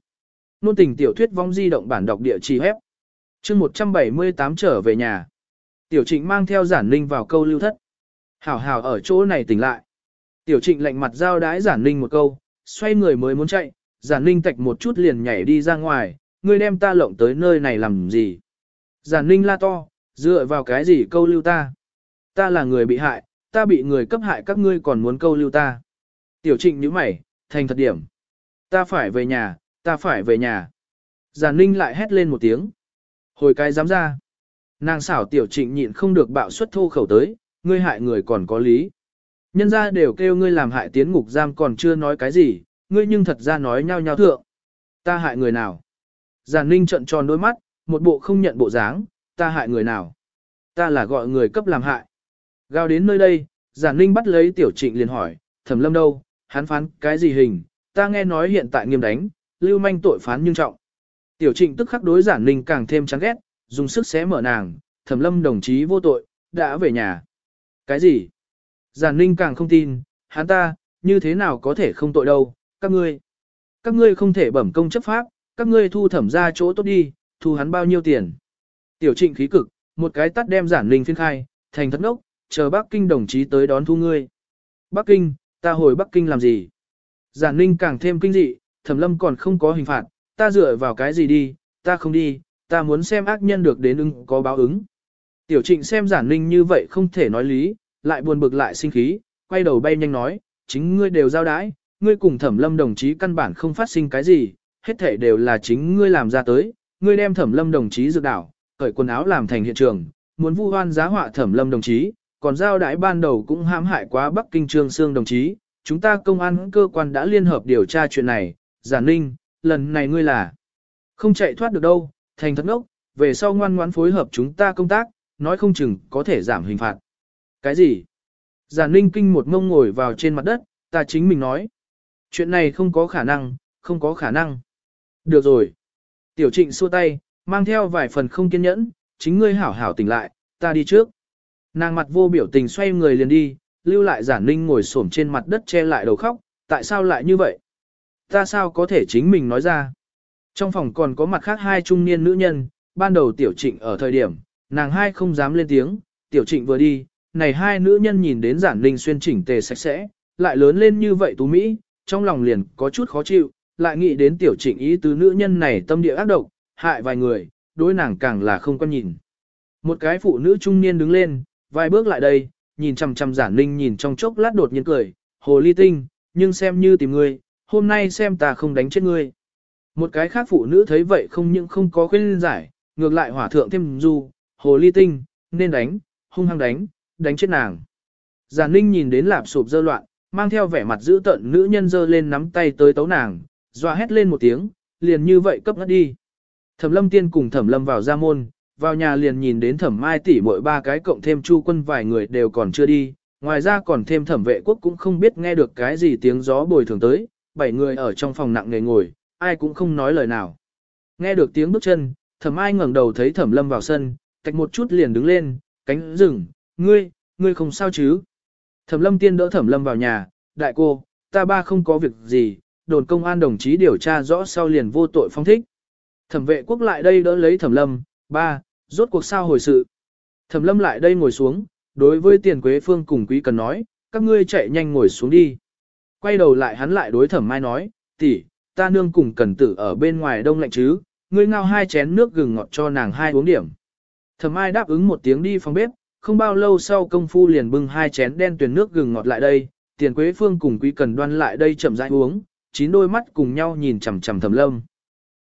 Nôn tình tiểu thuyết vong di động bản đọc địa chỉ hép. chương 178 trở về nhà. Tiểu trịnh mang theo giản linh vào câu lưu thất. Hảo hảo ở chỗ này tỉnh lại. Tiểu trịnh lạnh mặt giao đái giản ninh một câu, xoay người mới muốn chạy, giản ninh tạch một chút liền nhảy đi ra ngoài, ngươi đem ta lộng tới nơi này làm gì? Giản ninh la to, dựa vào cái gì câu lưu ta? Ta là người bị hại, ta bị người cấp hại các ngươi còn muốn câu lưu ta. Tiểu trịnh nhíu mày, thành thật điểm. Ta phải về nhà, ta phải về nhà. Giản ninh lại hét lên một tiếng. Hồi cái dám ra. Nàng xảo tiểu trịnh nhịn không được bạo suất thô khẩu tới, ngươi hại người còn có lý. Nhân ra đều kêu ngươi làm hại tiến ngục giam còn chưa nói cái gì, ngươi nhưng thật ra nói nhau nhau thượng. Ta hại người nào? Giản ninh trận tròn đôi mắt, một bộ không nhận bộ dáng, ta hại người nào? Ta là gọi người cấp làm hại. Gào đến nơi đây, giản ninh bắt lấy tiểu trịnh liền hỏi, thẩm lâm đâu, hắn phán cái gì hình, ta nghe nói hiện tại nghiêm đánh, lưu manh tội phán nhưng trọng. Tiểu trịnh tức khắc đối giản ninh càng thêm chán ghét, dùng sức xé mở nàng, thẩm lâm đồng chí vô tội, đã về nhà. Cái gì? Giản ninh càng không tin, hắn ta, như thế nào có thể không tội đâu, các ngươi. Các ngươi không thể bẩm công chấp pháp, các ngươi thu thẩm ra chỗ tốt đi, thu hắn bao nhiêu tiền. Tiểu trịnh khí cực, một cái tắt đem giản ninh phiên khai, thành thất ngốc, chờ Bắc Kinh đồng chí tới đón thu ngươi. Bắc Kinh, ta hồi Bắc Kinh làm gì? Giản ninh càng thêm kinh dị, thẩm lâm còn không có hình phạt, ta dựa vào cái gì đi, ta không đi, ta muốn xem ác nhân được đến ưng có báo ứng. Tiểu trịnh xem giản ninh như vậy không thể nói lý, lại buồn bực lại sinh khí, quay đầu bay nhanh nói, chính ngươi đều giao đái, ngươi cùng thẩm lâm đồng chí căn bản không phát sinh cái gì, hết thể đều là chính ngươi làm ra tới, ngươi đem thẩm lâm đồng chí dược đảo, cởi quần áo làm thành hiện trường, muốn vu hoan giá họa thẩm lâm đồng chí, còn giao đái ban đầu cũng hãm hại quá Bắc Kinh Trương Sương đồng chí, chúng ta công an cơ quan đã liên hợp điều tra chuyện này, giản ninh, lần này ngươi là không chạy thoát được đâu, thành thật ngốc, về sau ngoan ngoãn phối hợp chúng ta công tác, nói không chừng có thể giảm hình phạt. Cái gì? Giản ninh kinh một ngông ngồi vào trên mặt đất, ta chính mình nói. Chuyện này không có khả năng, không có khả năng. Được rồi. Tiểu trịnh xua tay, mang theo vài phần không kiên nhẫn, chính ngươi hảo hảo tỉnh lại, ta đi trước. Nàng mặt vô biểu tình xoay người liền đi, lưu lại giản ninh ngồi xổm trên mặt đất che lại đầu khóc, tại sao lại như vậy? Ta sao có thể chính mình nói ra? Trong phòng còn có mặt khác hai trung niên nữ nhân, ban đầu tiểu trịnh ở thời điểm, nàng hai không dám lên tiếng, tiểu trịnh vừa đi, này hai nữ nhân nhìn đến giản ninh xuyên chỉnh tề sạch sẽ, lại lớn lên như vậy tú Mỹ, trong lòng liền có chút khó chịu, lại nghĩ đến tiểu trịnh ý tứ nữ nhân này tâm địa ác độc, hại vài người, đối nàng càng là không quan nhìn. Một cái phụ nữ trung niên đứng lên, vài bước lại đây, nhìn chằm chằm giản ninh nhìn trong chốc lát đột nhiên cười, hồ ly tinh, nhưng xem như tìm ngươi, hôm nay xem ta không đánh chết ngươi. Một cái khác phụ nữ thấy vậy không những không có khuyên giải, ngược lại hỏa thượng thêm du, hồ ly tinh, nên đánh, hung hăng đánh, đánh chết nàng. Giản ninh nhìn đến lạp sụp dơ loạn, mang theo vẻ mặt giữ tận nữ nhân dơ lên nắm tay tới tấu nàng, dọa hét lên một tiếng, liền như vậy cấp ngất đi. Thẩm lâm tiên cùng thẩm lâm vào ra môn, vào nhà liền nhìn đến thẩm mai tỷ mỗi ba cái cộng thêm chu quân vài người đều còn chưa đi, ngoài ra còn thêm thẩm vệ quốc cũng không biết nghe được cái gì tiếng gió bồi thường tới, bảy người ở trong phòng nặng nề ngồi, ai cũng không nói lời nào. Nghe được tiếng bước chân, thẩm ai ngẩng đầu thấy thẩm lâm vào sân, cách một chút liền đứng lên, cánh rừng, ngươi, ngươi không sao chứ. Thẩm lâm tiên đỡ thẩm lâm vào nhà, đại cô, ta ba không có việc gì, đồn công an đồng chí điều tra rõ sau liền vô tội phong thích. Thẩm vệ quốc lại đây đỡ lấy thẩm lâm, ba, rốt cuộc sao hồi sự. Thẩm lâm lại đây ngồi xuống, đối với tiền quế phương cùng quý cần nói, các ngươi chạy nhanh ngồi xuống đi. Quay đầu lại hắn lại đối thẩm mai nói, tỷ, ta nương cùng cần tử ở bên ngoài đông lạnh chứ, ngươi ngao hai chén nước gừng ngọt cho nàng hai uống điểm. Thẩm mai đáp ứng một tiếng đi phòng bếp, không bao lâu sau công phu liền bưng hai chén đen tuyền nước gừng ngọt lại đây, tiền quế phương cùng quý cần đoan lại đây chậm rãi uống, chín đôi mắt cùng nhau nhìn chằm chằm thẩm lâm.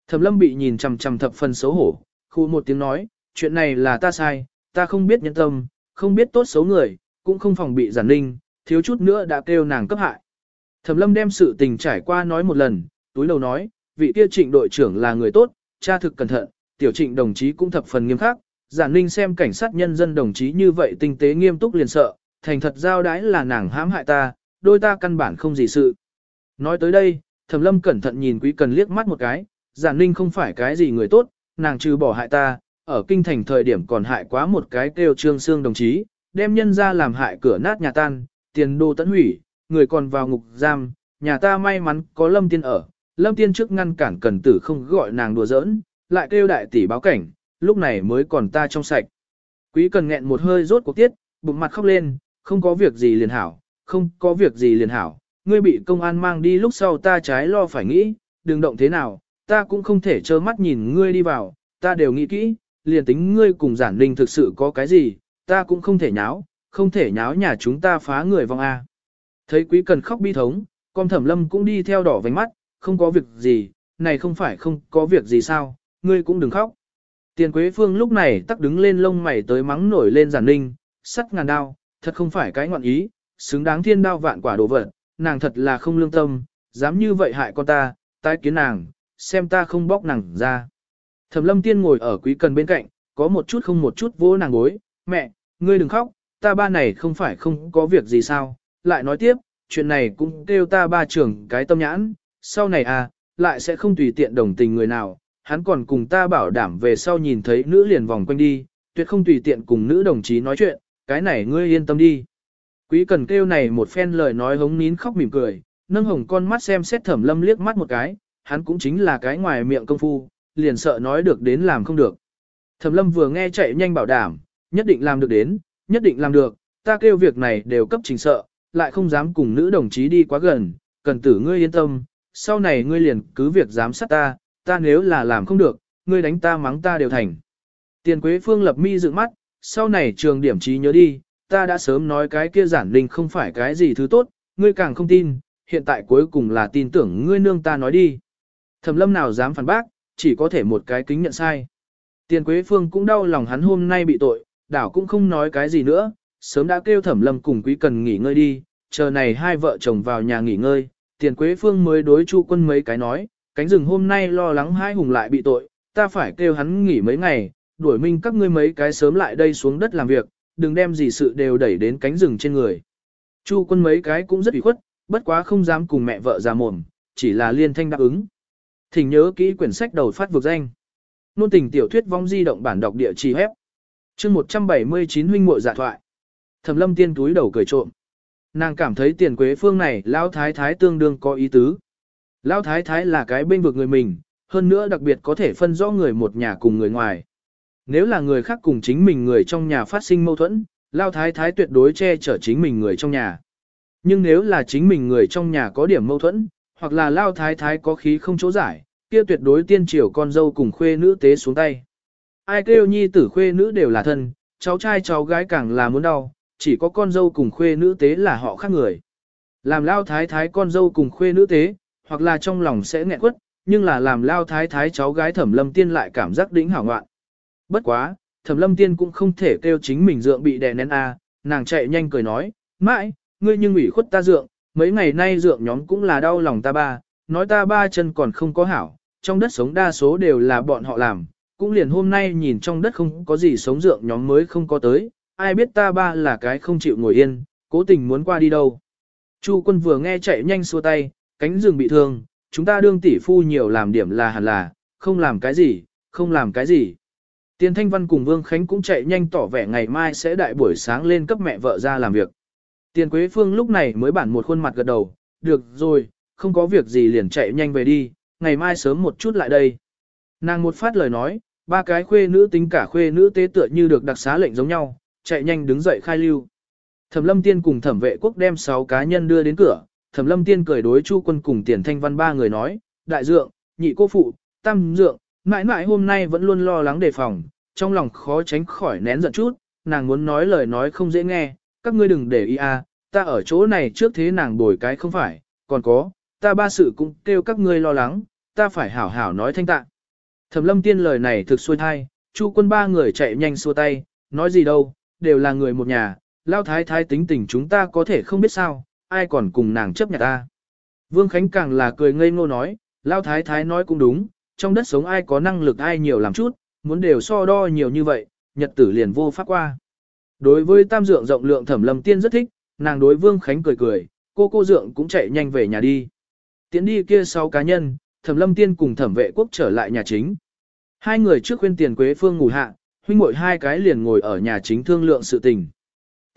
Thẩm lâm bị nhìn chằm chằm thập phần xấu hổ, khu một tiếng nói, chuyện này là ta sai, ta không biết nhân tâm, không biết tốt xấu người, cũng không phòng bị giản ninh, thiếu chút nữa đã kêu nàng cấp hại. Thẩm lâm đem sự tình trải qua nói một lần, túi đầu nói, vị kia trịnh đội trưởng là người tốt, cha thực cẩn thận, tiểu trịnh đồng chí cũng thập phần nghiêm khắc, giản ninh xem cảnh sát nhân dân đồng chí như vậy tinh tế nghiêm túc liền sợ, thành thật giao đái là nàng hãm hại ta, đôi ta căn bản không gì sự. Nói tới đây, thẩm lâm cẩn thận nhìn quý cần liếc mắt một cái, giản ninh không phải cái gì người tốt, nàng trừ bỏ hại ta, ở kinh thành thời điểm còn hại quá một cái kêu trương xương đồng chí, đem nhân ra làm hại cửa nát nhà tan, tiền đô tận hủy, người còn vào ngục giam, nhà ta may mắn có lâm tiên ở, lâm tiên trước ngăn cản cần tử không gọi nàng đùa giỡn, lại kêu đại tỷ báo cảnh, lúc này mới còn ta trong sạch. Quý cần nghẹn một hơi rốt cuộc tiết, bụng mặt khóc lên, không có việc gì liền hảo, không có việc gì liền hảo, ngươi bị công an mang đi lúc sau ta trái lo phải nghĩ, đừng động thế nào, ta cũng không thể trơ mắt nhìn ngươi đi vào, ta đều nghĩ kỹ, liền tính ngươi cùng giản linh thực sự có cái gì, ta cũng không thể nháo, không thể nháo nhà chúng ta phá người vong A. Thấy quý cần khóc bi thống, con thẩm lâm cũng đi theo đỏ vành mắt, không có việc gì, này không phải không có việc gì sao, ngươi cũng đừng khóc. Tiền Quế Phương lúc này tắc đứng lên lông mày tới mắng nổi lên giản ninh, sắt ngàn đao, thật không phải cái ngoạn ý, xứng đáng thiên đao vạn quả đồ vật, nàng thật là không lương tâm, dám như vậy hại con ta, tái kiến nàng, xem ta không bóc nàng ra. Thẩm lâm tiên ngồi ở quý cần bên cạnh, có một chút không một chút vỗ nàng gối, mẹ, ngươi đừng khóc, ta ba này không phải không có việc gì sao, lại nói tiếp, chuyện này cũng kêu ta ba trưởng cái tâm nhãn, sau này à, lại sẽ không tùy tiện đồng tình người nào, hắn còn cùng ta bảo đảm về sau nhìn thấy nữ liền vòng quanh đi, tuyệt không tùy tiện cùng nữ đồng chí nói chuyện, cái này ngươi yên tâm đi. Quý cần kêu này một phen lời nói hống nín khóc mỉm cười, nâng hồng con mắt xem xét thẩm lâm liếc mắt một cái, hắn cũng chính là cái ngoài miệng công phu, liền sợ nói được đến làm không được. Thẩm lâm vừa nghe chạy nhanh bảo đảm, nhất định làm được đến, nhất định làm được, ta kêu việc này đều cấp trình sợ, lại không dám cùng nữ đồng chí đi quá gần, cần tử ngươi yên tâm, sau này ngươi liền cứ việc giám sát ta, ta nếu là làm không được, ngươi đánh ta mắng ta đều thành. Tiền Quế Phương lập mi dựng mắt, sau này trường điểm trí nhớ đi, ta đã sớm nói cái kia giản linh không phải cái gì thứ tốt, ngươi càng không tin, hiện tại cuối cùng là tin tưởng ngươi nương ta nói đi. Thẩm lâm nào dám phản bác, chỉ có thể một cái kính nhận sai. Tiền Quế Phương cũng đau lòng hắn hôm nay bị tội, đảo cũng không nói cái gì nữa, sớm đã kêu thẩm lâm cùng quý cần nghỉ ngơi đi, chờ này hai vợ chồng vào nhà nghỉ ngơi, tiền quế phương mới đối chu quân mấy cái nói, cánh rừng hôm nay lo lắng hai hùng lại bị tội, ta phải kêu hắn nghỉ mấy ngày, đuổi minh các ngươi mấy cái sớm lại đây xuống đất làm việc, đừng đem gì sự đều đẩy đến cánh rừng trên người. Chu quân mấy cái cũng rất ủy khuất, bất quá không dám cùng mẹ vợ ra mồm, chỉ là liên thanh đáp ứng. Thỉnh nhớ kỹ quyển sách đầu phát vực danh. Nôn tình tiểu thuyết vong di động bản đọc địa chỉ hép. chương 179 huynh muội giả thoại. Thẩm lâm tiên túi đầu cười trộm. Nàng cảm thấy tiền quế phương này lão thái thái tương đương có ý tứ. Lão thái thái là cái bên vực người mình, hơn nữa đặc biệt có thể phân rõ người một nhà cùng người ngoài. Nếu là người khác cùng chính mình người trong nhà phát sinh mâu thuẫn, Lão thái thái tuyệt đối che chở chính mình người trong nhà. Nhưng nếu là chính mình người trong nhà có điểm mâu thuẫn, hoặc là Lão thái thái có khí không chỗ giải, kia tuyệt đối tiên triều con dâu cùng khuê nữ tế xuống tay. Ai kêu nhi tử khuê nữ đều là thân, cháu trai cháu gái càng là muốn đau, chỉ có con dâu cùng khuê nữ tế là họ khác người. Làm lao thái thái con dâu cùng khuê nữ tế, hoặc là trong lòng sẽ nghẹn quất, nhưng là làm lao thái thái cháu gái thẩm lâm tiên lại cảm giác đỉnh hảo ngoạn. Bất quá, thẩm lâm tiên cũng không thể kêu chính mình dượng bị đè nén a, à, nàng chạy nhanh cười nói, mãi, ngươi nhưng ủy khuất ta dượng, mấy ngày nay dượng nhóm cũng là đau lòng ta ba, nói ta ba chân còn không có hảo, trong đất sống đa số đều là bọn họ làm, cũng liền hôm nay nhìn trong đất không có gì sống dượng nhóm mới không có tới, ai biết ta ba là cái không chịu ngồi yên, cố tình muốn qua đi đâu. Chu quân vừa nghe chạy nhanh xua tay, cánh rừng bị thương, chúng ta đương tỷ phu nhiều làm điểm là hẳn là, không làm cái gì, không làm cái gì. Tiền Thanh Văn cùng Vương Khánh cũng chạy nhanh tỏ vẻ ngày mai sẽ đại buổi sáng lên cấp mẹ vợ ra làm việc. Tiền Quế Phương lúc này mới bản một khuôn mặt gật đầu, được rồi, không có việc gì liền chạy nhanh về đi, ngày mai sớm một chút lại đây. Nàng một phát lời nói, ba cái khuê nữ tính cả khuê nữ tế tựa như được đặc xá lệnh giống nhau, chạy nhanh đứng dậy khai lưu. Thẩm lâm tiên cùng thẩm vệ quốc đem 6 cá nhân đưa đến cửa, thẩm lâm tiên cười đối chu quân cùng tiền thanh văn ba người nói, đại dượng, nhị cô phụ, tam dượng, mãi mãi hôm nay vẫn luôn lo lắng đề phòng, trong lòng khó tránh khỏi nén giận chút, nàng muốn nói lời nói không dễ nghe, các ngươi đừng để ý à, ta ở chỗ này trước thế nàng bồi cái không phải, còn có, ta ba sự cũng kêu các ngươi lo lắng, ta phải hảo hảo nói thanh tạ. Thẩm lâm tiên lời này thực xuôi thai, chu quân ba người chạy nhanh xua tay, nói gì đâu, đều là người một nhà, lao thái thái tính tình chúng ta có thể không biết sao, ai còn cùng nàng chấp nhận ta. Vương Khánh càng là cười ngây ngô nói, lao thái thái nói cũng đúng, trong đất sống ai có năng lực ai nhiều làm chút, muốn đều so đo nhiều như vậy, nhật tử liền vô pháp qua. Đối với tam dượng rộng lượng thẩm lâm tiên rất thích, nàng đối Vương Khánh cười cười, cô cô dượng cũng chạy nhanh về nhà đi. Tiến đi kia sáu cá nhân, thẩm lâm tiên cùng thẩm vệ quốc trở lại nhà chính. Hai người trước khuyên tiền quế phương ngủ hạ, huynh muội hai cái liền ngồi ở nhà chính thương lượng sự tình.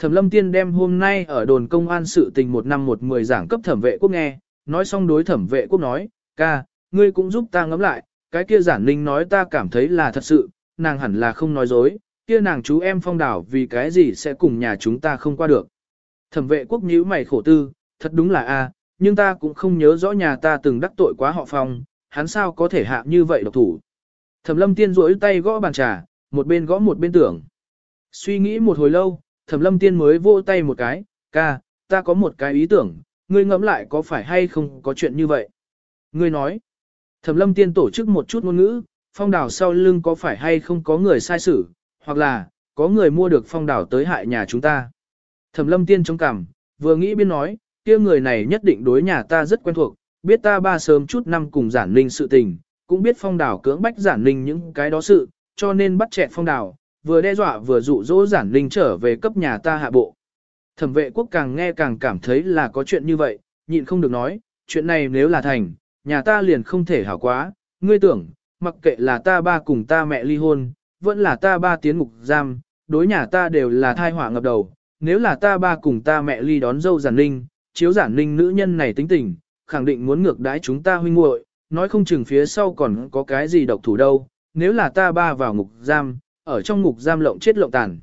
Thẩm lâm tiên đem hôm nay ở đồn công an sự tình một năm một mười giảng cấp thẩm vệ quốc nghe, nói xong đối thẩm vệ quốc nói, ca, ngươi cũng giúp ta ngẫm lại, cái kia giản ninh nói ta cảm thấy là thật sự, nàng hẳn là không nói dối, kia nàng chú em phong đảo vì cái gì sẽ cùng nhà chúng ta không qua được. Thẩm vệ quốc nhíu mày khổ tư, thật đúng là a, nhưng ta cũng không nhớ rõ nhà ta từng đắc tội quá họ phong, hắn sao có thể hạ như vậy độc thủ. Thẩm lâm tiên rỗi tay gõ bàn trà, một bên gõ một bên tưởng. Suy nghĩ một hồi lâu, thẩm lâm tiên mới vỗ tay một cái, ca, ta có một cái ý tưởng, ngươi ngẫm lại có phải hay không có chuyện như vậy. Ngươi nói, thẩm lâm tiên tổ chức một chút ngôn ngữ, phong đảo sau lưng có phải hay không có người sai xử, hoặc là, có người mua được phong đảo tới hại nhà chúng ta. Thẩm lâm tiên trong cảm, vừa nghĩ biên nói, kia người này nhất định đối nhà ta rất quen thuộc, biết ta ba sớm chút năm cùng giản ninh sự tình, cũng biết phong đảo cưỡng bách giản ninh những cái đó sự, cho nên bắt chẹt phong đảo, vừa đe dọa vừa dụ dỗ giản linh trở về cấp nhà ta hạ bộ. Thẩm vệ quốc càng nghe càng cảm thấy là có chuyện như vậy, nhịn không được nói, chuyện này nếu là thành, nhà ta liền không thể hảo quá, ngươi tưởng, mặc kệ là ta ba cùng ta mẹ ly hôn, vẫn là ta ba tiến ngục giam, đối nhà ta đều là thai họa ngập đầu, nếu là ta ba cùng ta mẹ ly đón dâu giản linh chiếu giản linh nữ nhân này tính tình, khẳng định muốn ngược đãi chúng ta huynh muội, nói không chừng phía sau còn có cái gì độc thủ đâu, nếu là ta ba vào ngục giam, ở trong ngục giam lộng chết lộng tàn.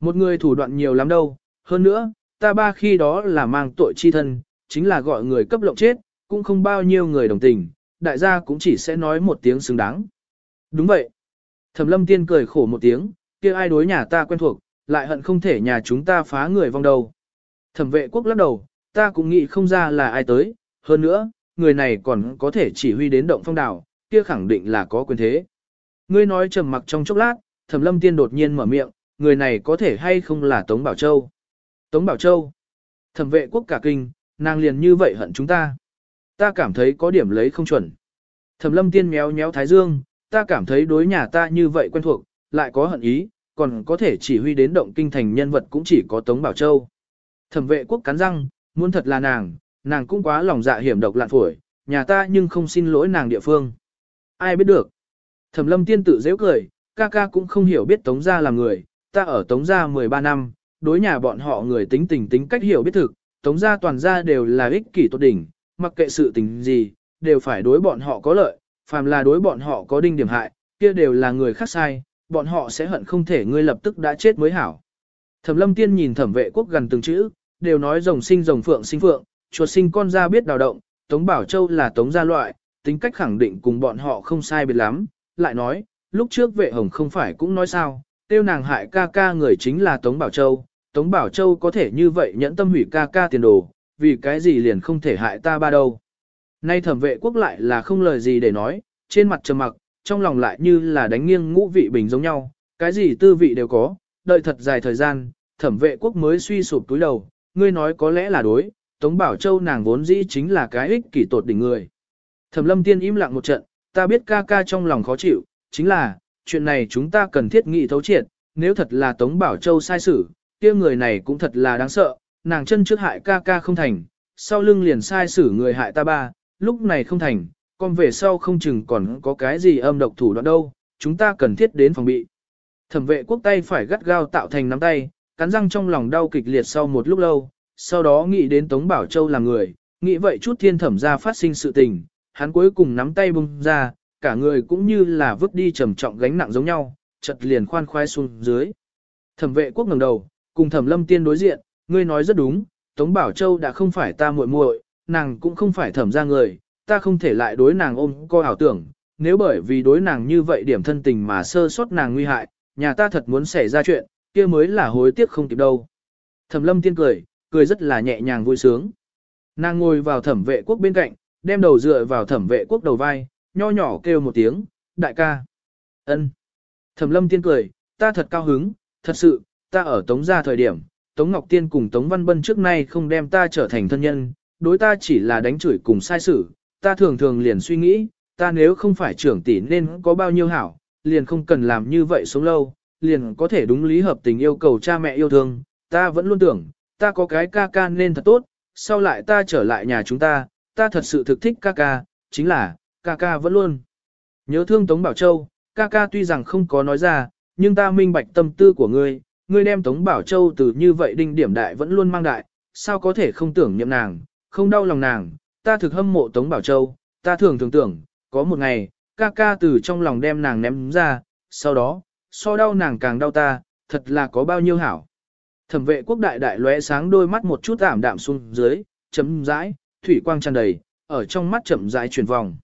Một người thủ đoạn nhiều lắm đâu, hơn nữa, ta ba khi đó là mang tội chi thân, chính là gọi người cấp lộng chết, cũng không bao nhiêu người đồng tình, đại gia cũng chỉ sẽ nói một tiếng xứng đáng. Đúng vậy. Thẩm lâm tiên cười khổ một tiếng, kia ai đối nhà ta quen thuộc, lại hận không thể nhà chúng ta phá người vong đầu. Thẩm vệ quốc lắc đầu, ta cũng nghĩ không ra là ai tới, hơn nữa, người này còn có thể chỉ huy đến động phong đảo, kia khẳng định là có quyền thế. Ngươi nói trầm mặc trong chốc lát, Thẩm Lâm Tiên đột nhiên mở miệng, người này có thể hay không là Tống Bảo Châu? Tống Bảo Châu? Thẩm vệ quốc cả kinh, nàng liền như vậy hận chúng ta. Ta cảm thấy có điểm lấy không chuẩn. Thẩm lâm tiên méo méo thái dương, ta cảm thấy đối nhà ta như vậy quen thuộc, lại có hận ý, còn có thể chỉ huy đến động kinh thành nhân vật cũng chỉ có Tống Bảo Châu. Thẩm vệ quốc cắn răng, muốn thật là nàng, nàng cũng quá lòng dạ hiểm độc lạn phổi, nhà ta nhưng không xin lỗi nàng địa phương. Ai biết được. Thẩm lâm tiên tự dễ cười, ca ca cũng không hiểu biết Tống gia là người, ta ở Tống gia 13 năm, đối nhà bọn họ người tính tình tính cách hiểu biết thực, Tống gia toàn gia đều là ích kỷ tốt đỉnh, mặc kệ sự tình gì, đều phải đối bọn họ có lợi, phàm là đối bọn họ có đinh điểm hại, kia đều là người khác sai, bọn họ sẽ hận không thể ngươi lập tức đã chết mới hảo. Thẩm lâm tiên nhìn thẩm vệ quốc gần từng chữ, đều nói rồng sinh rồng phượng sinh phượng, chuột sinh con ra biết đào động, Tống Bảo Châu là Tống gia loại, tính cách khẳng định cùng bọn họ không sai biệt lắm, lại nói, lúc trước vệ hồng không phải cũng nói sao, tiêu nàng hại ca ca người chính là Tống Bảo Châu, Tống Bảo Châu có thể như vậy nhẫn tâm hủy ca ca tiền đồ, vì cái gì liền không thể hại ta ba đâu. Nay thẩm vệ quốc lại là không lời gì để nói, trên mặt trầm mặc, trong lòng lại như là đánh nghiêng ngũ vị bình giống nhau, cái gì tư vị đều có, đợi thật dài thời gian, thẩm vệ quốc mới suy sụp túi đầu, ngươi nói có lẽ là đối, Tống Bảo Châu nàng vốn dĩ chính là cái ích kỷ tột đỉnh người. Thẩm lâm tiên im lặng một trận, ta biết ca ca trong lòng khó chịu, chính là, chuyện này chúng ta cần thiết nghị thấu triệt, nếu thật là Tống Bảo Châu sai xử, kia người này cũng thật là đáng sợ, nàng chân trước hại ca ca không thành, sau lưng liền sai xử người hại ta ba, lúc này không thành, còn về sau không chừng còn có cái gì âm độc thủ đoạn đâu, chúng ta cần thiết đến phòng bị. Thẩm vệ quốc tay phải gắt gao tạo thành nắm tay, cắn răng trong lòng đau kịch liệt sau một lúc lâu, sau đó nghĩ đến Tống Bảo Châu là người, nghĩ vậy chút thiên thẩm ra phát sinh sự tình, hắn cuối cùng nắm tay bung ra, cả người cũng như là vứt đi trầm trọng gánh nặng giống nhau, chật liền khoan khoái xuống dưới. Thẩm vệ quốc ngẩng đầu, cùng thẩm lâm tiên đối diện, ngươi nói rất đúng, Tống Bảo Châu đã không phải ta muội muội, nàng cũng không phải thẩm ra người, ta không thể lại đối nàng ôm coi ảo tưởng, nếu bởi vì đối nàng như vậy điểm thân tình mà sơ sót nàng nguy hại, nhà ta thật muốn xảy ra chuyện, kia mới là hối tiếc không kịp đâu. Thẩm lâm tiên cười, cười rất là nhẹ nhàng vui sướng. Nàng ngồi vào thẩm vệ quốc bên cạnh, đem đầu dựa vào thẩm vệ quốc đầu vai, nho nhỏ kêu một tiếng, đại ca. ân. Thẩm lâm tiên cười, ta thật cao hứng, thật sự, ta ở Tống gia thời điểm, Tống Ngọc Tiên cùng Tống Văn Bân trước nay không đem ta trở thành thân nhân, đối ta chỉ là đánh chửi cùng sai sự, ta thường thường liền suy nghĩ, ta nếu không phải trưởng tỷ nên có bao nhiêu hảo, liền không cần làm như vậy sống lâu, liền có thể đúng lý hợp tình yêu cầu cha mẹ yêu thương, ta vẫn luôn tưởng, ta có cái ca ca nên thật tốt, sau lại ta trở lại nhà chúng ta, ta thật sự thực thích ca ca, chính là, ca ca vẫn luôn. Nhớ thương Tống Bảo Châu, ca ca tuy rằng không có nói ra, nhưng ta minh bạch tâm tư của ngươi, ngươi đem Tống Bảo Châu từ như vậy đinh điểm đại vẫn luôn mang đại, sao có thể không tưởng niệm nàng, không đau lòng nàng, ta thực hâm mộ Tống Bảo Châu, ta thường thường tưởng, có một ngày, ca ca từ trong lòng đem nàng ném ra, sau đó, so đau nàng càng đau ta, thật là có bao nhiêu hảo. Thẩm vệ quốc đại đại lóe sáng đôi mắt một chút ảm đạm xuống dưới, chấm rãi, thủy quang tràn đầy, ở trong mắt chậm rãi chuyển vòng.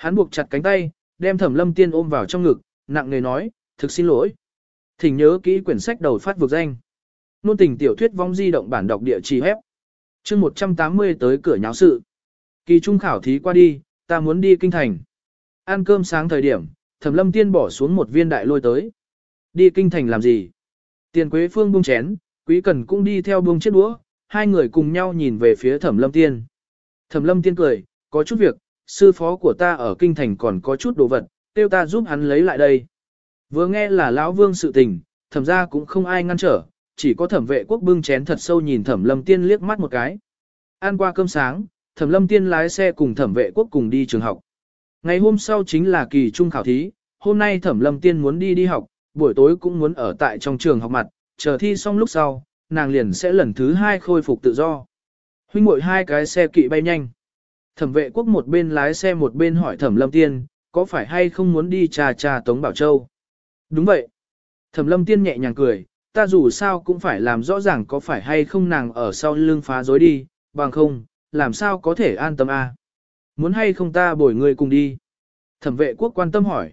Hắn buộc chặt cánh tay, đem thẩm lâm tiên ôm vào trong ngực, nặng nề nói, thực xin lỗi. Thỉnh nhớ kỹ quyển sách đầu phát vực danh. Nôn tình tiểu thuyết vong di động bản đọc địa chỉ hép. chương 180 tới cửa nháo sự. Kỳ trung khảo thí qua đi, ta muốn đi kinh thành. Ăn cơm sáng thời điểm, thẩm lâm tiên bỏ xuống một viên đại lôi tới. Đi kinh thành làm gì? Tiền quế phương buông chén, quý cần cũng đi theo buông chiếc đũa, hai người cùng nhau nhìn về phía thẩm lâm tiên. Thẩm lâm tiên cười, có chút việc, sư phó của ta ở kinh thành còn có chút đồ vật, tiêu ta giúp hắn lấy lại đây. Vừa nghe là lão vương sự tình, thẩm ra cũng không ai ngăn trở, chỉ có thẩm vệ quốc bưng chén thật sâu nhìn thẩm lâm tiên liếc mắt một cái. Ăn qua cơm sáng, thẩm lâm tiên lái xe cùng thẩm vệ quốc cùng đi trường học. Ngày hôm sau chính là kỳ trung khảo thí, hôm nay thẩm lâm tiên muốn đi đi học, buổi tối cũng muốn ở tại trong trường học mặt, chờ thi xong lúc sau, nàng liền sẽ lần thứ hai khôi phục tự do. Huynh muội hai cái xe kỵ bay nhanh. Thẩm vệ quốc một bên lái xe một bên hỏi thẩm lâm tiên, có phải hay không muốn đi trà trà Tống Bảo Châu? Đúng vậy. Thẩm lâm tiên nhẹ nhàng cười, ta dù sao cũng phải làm rõ ràng có phải hay không nàng ở sau lưng phá dối đi, bằng không, làm sao có thể an tâm a? À? Muốn hay không ta bồi người cùng đi? Thẩm vệ quốc quan tâm hỏi.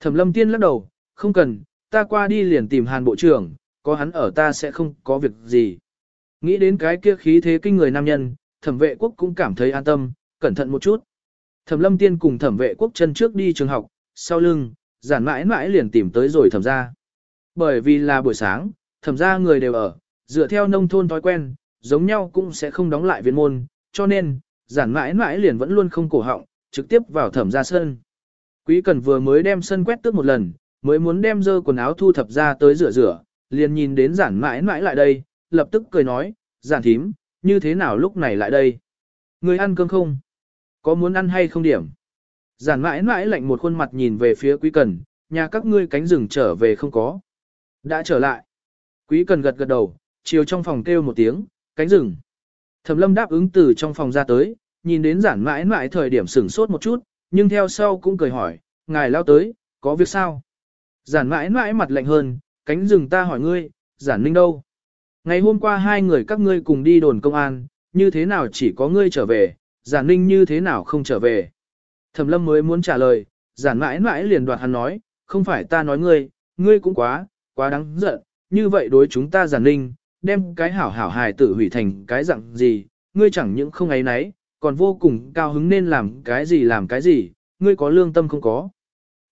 Thẩm lâm tiên lắc đầu, không cần, ta qua đi liền tìm hàn bộ trưởng, có hắn ở ta sẽ không có việc gì. Nghĩ đến cái kia khí thế kinh người nam nhân, thẩm vệ quốc cũng cảm thấy an tâm, cẩn thận một chút. Thẩm lâm tiên cùng thẩm vệ quốc chân trước đi trường học, sau lưng, giản mãi mãi liền tìm tới rồi thẩm ra. Bởi vì là buổi sáng, thẩm ra người đều ở, dựa theo nông thôn thói quen, giống nhau cũng sẽ không đóng lại viện môn, cho nên, giản mãi mãi liền vẫn luôn không cổ họng, trực tiếp vào thẩm ra sân. Quý cần vừa mới đem sân quét tước một lần, mới muốn đem dơ quần áo thu thập ra tới rửa rửa, liền nhìn đến giản mãi mãi lại đây, lập tức cười nói, giản thím, như thế nào lúc này lại đây? Người ăn cơm không? Có muốn ăn hay không điểm? Giản mãi mãi lạnh một khuôn mặt nhìn về phía quý cần, nhà các ngươi cánh rừng trở về không có. Đã trở lại. Quý cần gật gật đầu, chiều trong phòng kêu một tiếng, cánh rừng. Thẩm lâm đáp ứng từ trong phòng ra tới, nhìn đến giản mãi mãi thời điểm sửng sốt một chút, nhưng theo sau cũng cười hỏi, ngài lao tới, có việc sao? Giản mãi mãi mặt lạnh hơn, cánh rừng ta hỏi ngươi, giản ninh đâu? Ngày hôm qua hai người các ngươi cùng đi đồn công an, như thế nào chỉ có ngươi trở về, giản ninh như thế nào không trở về? Thẩm lâm mới muốn trả lời, giản mãi mãi liền đoạt hắn nói, không phải ta nói ngươi, ngươi cũng quá, quá đáng giận, như vậy đối chúng ta giản ninh, đem cái hảo hảo hài tử hủy thành cái dạng gì, ngươi chẳng những không ấy nấy, còn vô cùng cao hứng nên làm cái gì làm cái gì, ngươi có lương tâm không có.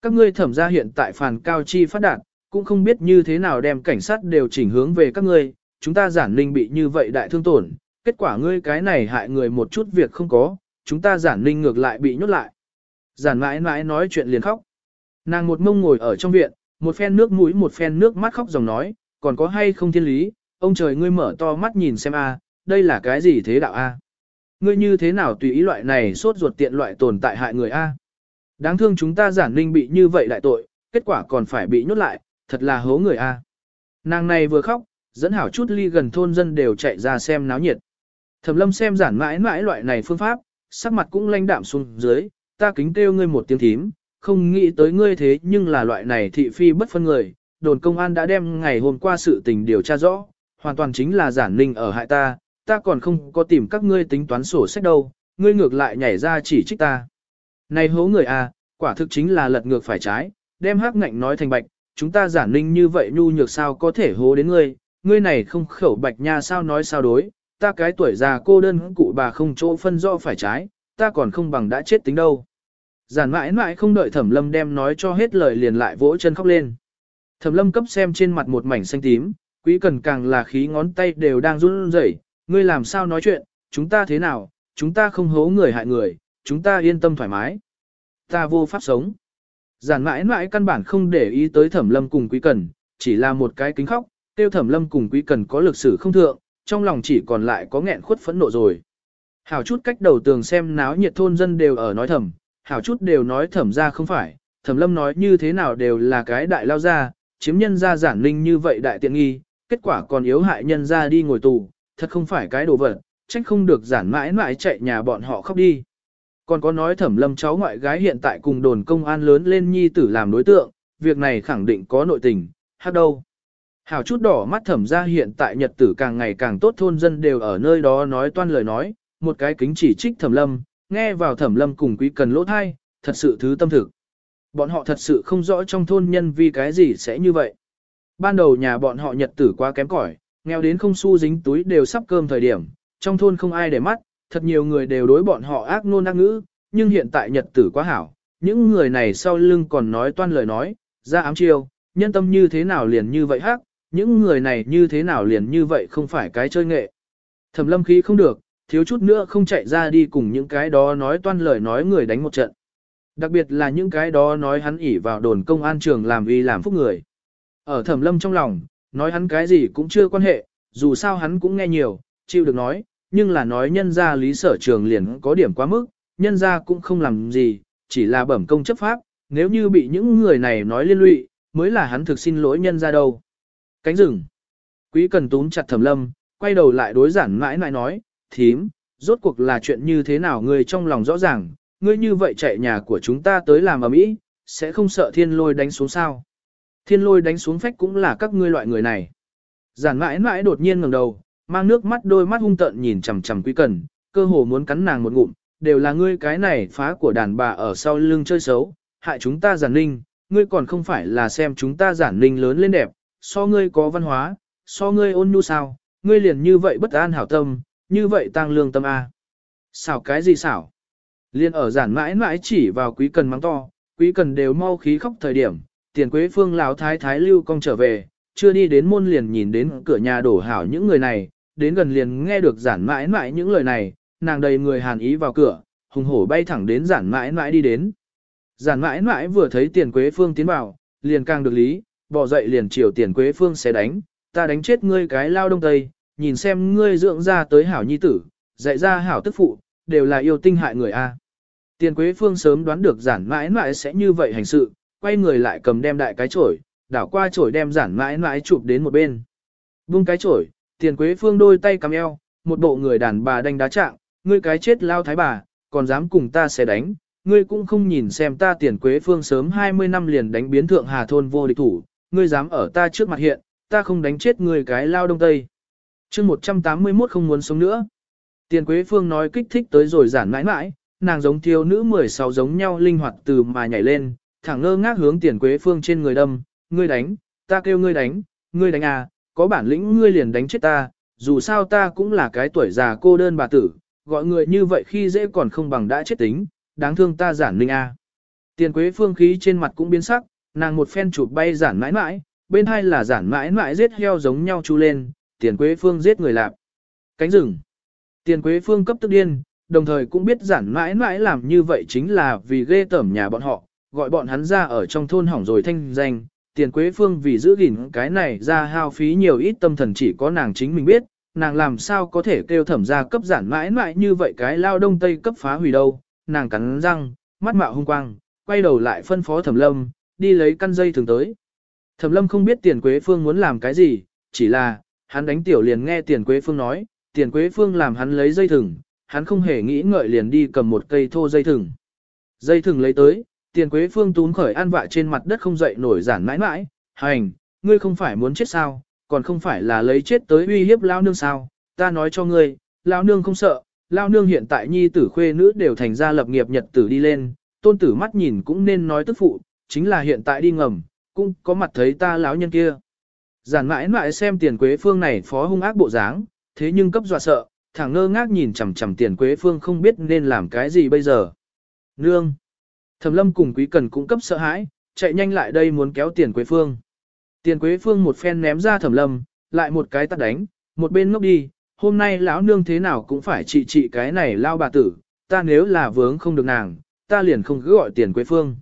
Các ngươi thẩm ra hiện tại phàn cao chi phát đạt, cũng không biết như thế nào đem cảnh sát đều chỉnh hướng về các ngươi, chúng ta giản ninh bị như vậy đại thương tổn, kết quả ngươi cái này hại người một chút việc không có, chúng ta giản ninh ngược lại bị nhốt lại. Giản mãi mãi nói chuyện liền khóc. Nàng một mông ngồi ở trong viện, một phen nước mũi một phen nước mắt khóc dòng nói, còn có hay không thiên lý, ông trời ngươi mở to mắt nhìn xem a, đây là cái gì thế đạo a? Ngươi như thế nào tùy ý loại này sốt ruột tiện loại tồn tại hại người a? Đáng thương chúng ta giản ninh bị như vậy đại tội, kết quả còn phải bị nhốt lại, thật là hố người a. Nàng này vừa khóc, dẫn hảo chút ly gần thôn dân đều chạy ra xem náo nhiệt. Thẩm lâm xem giản mãi mãi loại này phương pháp, sắc mặt cũng lanh đạm xuống dưới, ta kính kêu ngươi một tiếng thím, không nghĩ tới ngươi thế nhưng là loại này thị phi bất phân người, đồn công an đã đem ngày hôm qua sự tình điều tra rõ, hoàn toàn chính là giản ninh ở hại ta, ta còn không có tìm các ngươi tính toán sổ sách đâu, ngươi ngược lại nhảy ra chỉ trích ta. Này hố người à, quả thực chính là lật ngược phải trái, đem hắc ngạnh nói thành bạch, chúng ta giản ninh như vậy nhu nhược sao có thể hố đến ngươi, ngươi này không khẩu bạch nha sao nói sao đối, ta cái tuổi già cô đơn cụ bà không chỗ phân rõ phải trái, ta còn không bằng đã chết tính đâu. Giản mãi mãi không đợi thẩm lâm đem nói cho hết lời liền lại vỗ chân khóc lên. Thẩm lâm cấp xem trên mặt một mảnh xanh tím, quý cần càng là khí ngón tay đều đang run rẩy. ngươi làm sao nói chuyện, chúng ta thế nào, chúng ta không hố người hại người, chúng ta yên tâm thoải mái. Ta vô pháp sống. Giản mãi mãi căn bản không để ý tới thẩm lâm cùng quý cần, chỉ là một cái kính khóc, tiêu thẩm lâm cùng quý cần có lực sử không thượng, trong lòng chỉ còn lại có nghẹn khuất phẫn nộ rồi. Hảo chút cách đầu tường xem náo nhiệt thôn dân đều ở nói thầm, hảo chút đều nói thẩm ra không phải, thẩm lâm nói như thế nào đều là cái đại lao ra, chiếm nhân ra giản linh như vậy đại tiện nghi, kết quả còn yếu hại nhân ra đi ngồi tù, thật không phải cái đồ vật, trách không được giản mãi mãi chạy nhà bọn họ khóc đi. Còn có nói thẩm lâm cháu ngoại gái hiện tại cùng đồn công an lớn lên nhi tử làm đối tượng, việc này khẳng định có nội tình, hát đâu. Hảo chút đỏ mắt thẩm ra hiện tại nhật tử càng ngày càng tốt thôn dân đều ở nơi đó nói toan lời nói, một cái kính chỉ trích thẩm lâm, nghe vào thẩm lâm cùng quý cần lỗ thai, thật sự thứ tâm thực. Bọn họ thật sự không rõ trong thôn nhân vì cái gì sẽ như vậy. Ban đầu nhà bọn họ nhật tử quá kém cỏi, nghèo đến không xu dính túi đều sắp cơm thời điểm, trong thôn không ai để mắt, thật nhiều người đều đối bọn họ ác nôn ác ngữ, nhưng hiện tại nhật tử quá hảo, những người này sau lưng còn nói toan lời nói, ra ám chiêu, nhân tâm như thế nào liền như vậy hắc, những người này như thế nào liền như vậy không phải cái chơi nghệ. Thẩm lâm khí không được, thiếu chút nữa không chạy ra đi cùng những cái đó nói toan lời nói người đánh một trận. Đặc biệt là những cái đó nói hắn ỉ vào đồn công an trường làm y làm phúc người. Ở thẩm lâm trong lòng, nói hắn cái gì cũng chưa quan hệ, dù sao hắn cũng nghe nhiều, chịu được nói, nhưng là nói nhân ra lý sở trường liền có điểm quá mức, nhân ra cũng không làm gì, chỉ là bẩm công chấp pháp, nếu như bị những người này nói liên lụy, mới là hắn thực xin lỗi nhân ra đâu. Cánh rừng. Quý cần túm chặt thẩm lâm, quay đầu lại đối giản mãi mãi nói, thím, rốt cuộc là chuyện như thế nào ngươi trong lòng rõ ràng, ngươi như vậy chạy nhà của chúng ta tới làm ở mỹ, sẽ không sợ thiên lôi đánh xuống sao. Thiên lôi đánh xuống phách cũng là các ngươi loại người này. Giản mãi mãi đột nhiên ngẩng đầu, mang nước mắt đôi mắt hung tợn nhìn chằm chằm quý cần, cơ hồ muốn cắn nàng một ngụm, đều là ngươi cái này phá của đàn bà ở sau lưng chơi xấu, hại chúng ta giản ninh, ngươi còn không phải là xem chúng ta giản ninh lớn lên đẹp, so ngươi có văn hóa, so ngươi ôn nhu sao, ngươi liền như vậy bất an hảo tâm, như vậy tăng lương tâm A. Xảo cái gì xảo? Liên ở giản mãi mãi chỉ vào quý cần mắng to, quý cần đều mau khí khóc thời điểm, tiền quế phương lão thái thái lưu công trở về, chưa đi đến môn liền nhìn đến cửa nhà đổ hảo những người này, đến gần liền nghe được giản mãi mãi những lời này, nàng đầy người hàn ý vào cửa, hùng hổ bay thẳng đến giản mãi mãi đi đến. Giản mãi mãi vừa thấy tiền quế phương tiến vào, liền càng được lý, bỏ dậy liền chiều tiền quế phương sẽ đánh, ta đánh chết ngươi cái lao đông tây, nhìn xem ngươi dưỡng ra tới hảo nhi tử, dạy ra hảo tức phụ, đều là yêu tinh hại người a. Tiền quế phương sớm đoán được giản mãi mãi sẽ như vậy hành sự, quay người lại cầm đem đại cái chổi, đảo qua chổi đem giản mãi mãi chụp đến một bên. buông cái chổi, tiền quế phương đôi tay cầm eo, một bộ người đàn bà đánh đá trạng, ngươi cái chết lao thái bà, còn dám cùng ta sẽ đánh, ngươi cũng không nhìn xem ta tiền quế phương sớm 20 năm liền đánh biến thượng hà thôn vô địch thủ, ngươi dám ở ta trước mặt hiện, ta không đánh chết ngươi cái lao đông tây. chương 181 không muốn sống nữa. Tiền quế phương nói kích thích tới rồi giản mãi mãi, nàng giống thiếu nữ 16 giống nhau linh hoạt từ mà nhảy lên, thẳng ngơ ngác hướng tiền quế phương trên người đâm, ngươi đánh, ta kêu ngươi đánh, ngươi đánh à, có bản lĩnh ngươi liền đánh chết ta, dù sao ta cũng là cái tuổi già cô đơn bà tử, gọi người như vậy khi dễ còn không bằng đã chết tính, đáng thương ta giản linh a. À. Tiền quế phương khí trên mặt cũng biến sắc, nàng một phen chụp bay giản mãi mãi, bên hai là giản mãi mãi giết heo giống nhau chu lên, tiền quế phương giết người lạp. Cánh rừng. Tiền quế phương cấp tức điên, đồng thời cũng biết giản mãi mãi làm như vậy chính là vì ghê tởm nhà bọn họ, gọi bọn hắn ra ở trong thôn hỏng rồi thanh danh. Tiền quế phương vì giữ gìn cái này ra hao phí nhiều ít tâm thần chỉ có nàng chính mình biết, nàng làm sao có thể kêu thẩm ra cấp giản mãi mãi như vậy cái lao đông tây cấp phá hủy đâu, nàng cắn răng, mắt mạo hung quang, quay đầu lại phân phó thẩm lâm, đi lấy căn dây thường tới. Thẩm lâm không biết tiền quế phương muốn làm cái gì, chỉ là, hắn đánh tiểu liền nghe tiền quế phương nói, tiền quế phương làm hắn lấy dây thừng, hắn không hề nghĩ ngợi liền đi cầm một cây thô dây thừng. Dây thừng lấy tới, tiền quế phương tún khởi an vạ trên mặt đất không dậy nổi giản mãi mãi, hành, ngươi không phải muốn chết sao, còn không phải là lấy chết tới uy hiếp lao nương sao, ta nói cho ngươi, lao nương không sợ, lao nương hiện tại nhi tử khuê nữ đều thành ra lập nghiệp nhật tử đi lên, tôn tử mắt nhìn cũng nên nói tức phụ, chính là hiện tại đi ngầm, cũng có mặt thấy ta lão nhân kia. Giản mãi mãi xem tiền quế phương này phó hung ác bộ dáng, thế nhưng cấp dọa sợ, thẳng ngơ ngác nhìn chằm chằm tiền quế phương không biết nên làm cái gì bây giờ. Nương! Thẩm lâm cùng quý cần cũng cấp sợ hãi, chạy nhanh lại đây muốn kéo tiền quế phương. Tiền quế phương một phen ném ra thẩm lâm, lại một cái tắt đánh, một bên ngốc đi, hôm nay lão nương thế nào cũng phải trị trị cái này lao bà tử, ta nếu là vướng không được nàng, ta liền không cứ gọi tiền quế phương.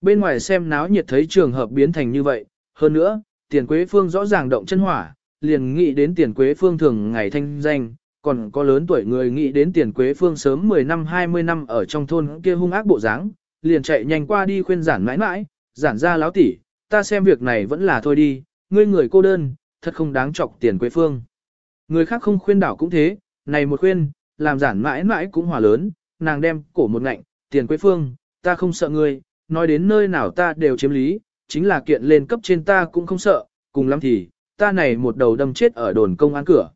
Bên ngoài xem náo nhiệt thấy trường hợp biến thành như vậy, hơn nữa, tiền quế phương rõ ràng động chân hỏa, liền nghĩ đến tiền quế phương thường ngày thanh danh, còn có lớn tuổi người nghĩ đến tiền quế phương sớm 10 năm 20 năm ở trong thôn kia hung ác bộ dáng, liền chạy nhanh qua đi khuyên giản mãi mãi, giản ra láo tỉ, ta xem việc này vẫn là thôi đi, ngươi người cô đơn, thật không đáng chọc tiền quế phương. Người khác không khuyên đảo cũng thế, này một khuyên, làm giản mãi mãi cũng hòa lớn, nàng đem cổ một ngạnh, tiền quế phương, ta không sợ ngươi, nói đến nơi nào ta đều chiếm lý, chính là kiện lên cấp trên ta cũng không sợ, cùng lắm thì, ta này một đầu đâm chết ở đồn công an cửa.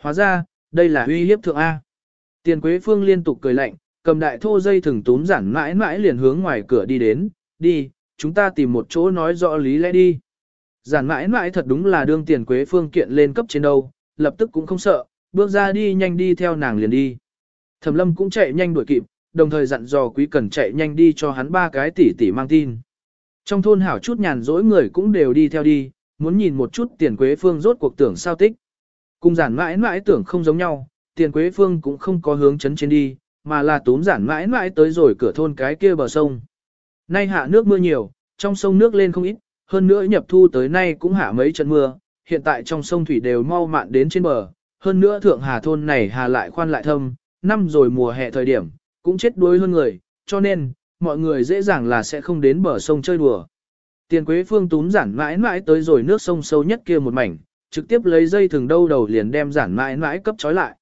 Hóa ra, đây là uy hiếp thượng A. Tiền Quế Phương liên tục cười lạnh, cầm đại thô dây thừng túm giản mãi mãi liền hướng ngoài cửa đi đến, đi, chúng ta tìm một chỗ nói rõ lý lẽ đi. Giản mãi mãi thật đúng là đương tiền Quế Phương kiện lên cấp trên đâu, lập tức cũng không sợ, bước ra đi nhanh đi theo nàng liền đi. Thẩm lâm cũng chạy nhanh đuổi kịp, đồng thời dặn dò quý cần chạy nhanh đi cho hắn ba cái tỷ tỷ mang tin. Trong thôn hảo chút nhàn rỗi người cũng đều đi theo đi, muốn nhìn một chút tiền quế phương rốt cuộc tưởng sao tích. Cùng giản mãi mãi tưởng không giống nhau, tiền quế phương cũng không có hướng chấn trên đi, mà là túm giản mãi mãi tới rồi cửa thôn cái kia bờ sông. Nay hạ nước mưa nhiều, trong sông nước lên không ít, hơn nữa nhập thu tới nay cũng hạ mấy trận mưa, hiện tại trong sông thủy đều mau mạn đến trên bờ, hơn nữa thượng hà thôn này hà lại khoan lại thâm, năm rồi mùa hè thời điểm, cũng chết đuối hơn người, cho nên, mọi người dễ dàng là sẽ không đến bờ sông chơi đùa. Tiền Quế Phương túm giản mãi mãi tới rồi nước sông sâu nhất kia một mảnh, trực tiếp lấy dây thừng đâu đầu liền đem giản mãi mãi cấp trói lại.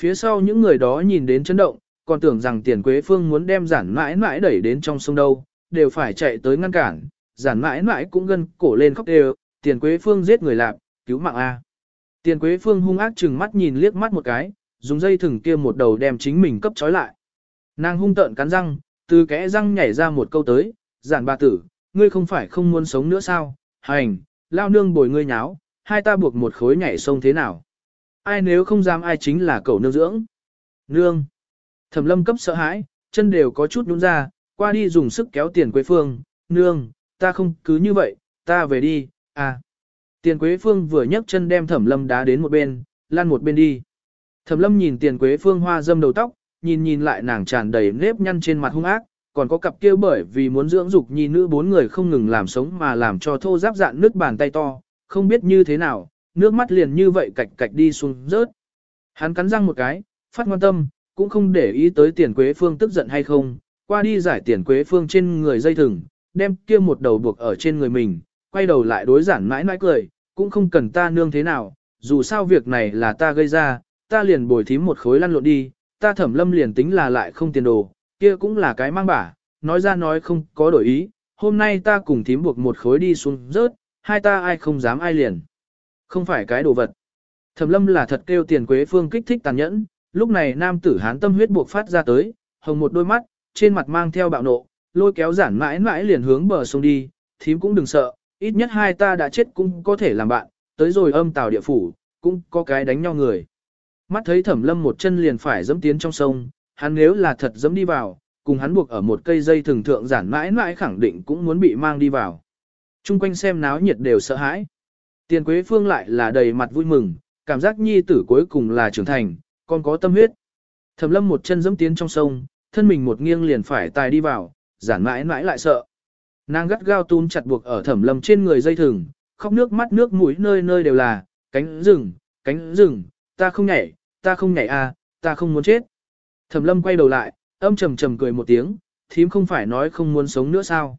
Phía sau những người đó nhìn đến chấn động, còn tưởng rằng Tiền Quế Phương muốn đem giản mãi mãi đẩy đến trong sông đâu, đều phải chạy tới ngăn cản, giản mãi mãi cũng gân cổ lên khóc đều, Tiền Quế Phương giết người lạc, cứu mạng A. Tiền Quế Phương hung ác chừng mắt nhìn liếc mắt một cái, dùng dây thừng kia một đầu đem chính mình cấp trói lại. Nàng hung tợn cắn răng, từ kẽ răng nhảy ra một câu tới, giản bà tử, ngươi không phải không muốn sống nữa sao, hành, lao nương bồi ngươi nháo, hai ta buộc một khối nhảy sông thế nào. Ai nếu không dám ai chính là cậu nương dưỡng. Nương. Thẩm lâm cấp sợ hãi, chân đều có chút nhún ra, qua đi dùng sức kéo tiền quế phương, nương, ta không cứ như vậy, ta về đi, à. Tiền quế phương vừa nhấc chân đem thẩm lâm đá đến một bên, lan một bên đi. Thẩm lâm nhìn tiền quế phương hoa dâm đầu tóc, nhìn nhìn lại nàng tràn đầy nếp nhăn trên mặt hung ác, còn có cặp kia bởi vì muốn dưỡng dục nhi nữ bốn người không ngừng làm sống mà làm cho thô giáp dạn nước bàn tay to, không biết như thế nào, nước mắt liền như vậy cạch cạch đi xuống rớt. Hắn cắn răng một cái, phát ngoan tâm, cũng không để ý tới tiền quế phương tức giận hay không, qua đi giải tiền quế phương trên người dây thừng, đem kia một đầu buộc ở trên người mình, quay đầu lại đối giản mãi mãi cười, cũng không cần ta nương thế nào, dù sao việc này là ta gây ra, ta liền bồi thím một khối lăn lộn đi, ta thẩm lâm liền tính là lại không tiền đồ, kia cũng là cái mang bả, nói ra nói không có đổi ý, hôm nay ta cùng thím buộc một khối đi xuống rớt, hai ta ai không dám ai liền. Không phải cái đồ vật. Thẩm lâm là thật kêu tiền quế phương kích thích tàn nhẫn, lúc này nam tử hán tâm huyết buộc phát ra tới, hồng một đôi mắt, trên mặt mang theo bạo nộ, lôi kéo giản mãi mãi liền hướng bờ sông đi, thím cũng đừng sợ, ít nhất hai ta đã chết cũng có thể làm bạn, tới rồi âm tào địa phủ, cũng có cái đánh nhau người. Mắt thấy thẩm lâm một chân liền phải dẫm tiến trong sông, hắn nếu là thật dẫm đi vào, cùng hắn buộc ở một cây dây thường thượng giản mãi mãi khẳng định cũng muốn bị mang đi vào. Trung quanh xem náo nhiệt đều sợ hãi. Tiền Quế Phương lại là đầy mặt vui mừng, cảm giác nhi tử cuối cùng là trưởng thành, còn có tâm huyết. Thẩm lâm một chân dẫm tiến trong sông, thân mình một nghiêng liền phải tài đi vào, giản mãi mãi lại sợ. Nàng gắt gao túm chặt buộc ở thẩm lâm trên người dây thừng, khóc nước mắt nước mũi nơi nơi đều là, cánh rừng, cánh rừng, ta không nhảy, ta không nhảy à, ta không muốn chết. Thẩm lâm quay đầu lại, âm trầm trầm cười một tiếng, thím không phải nói không muốn sống nữa sao.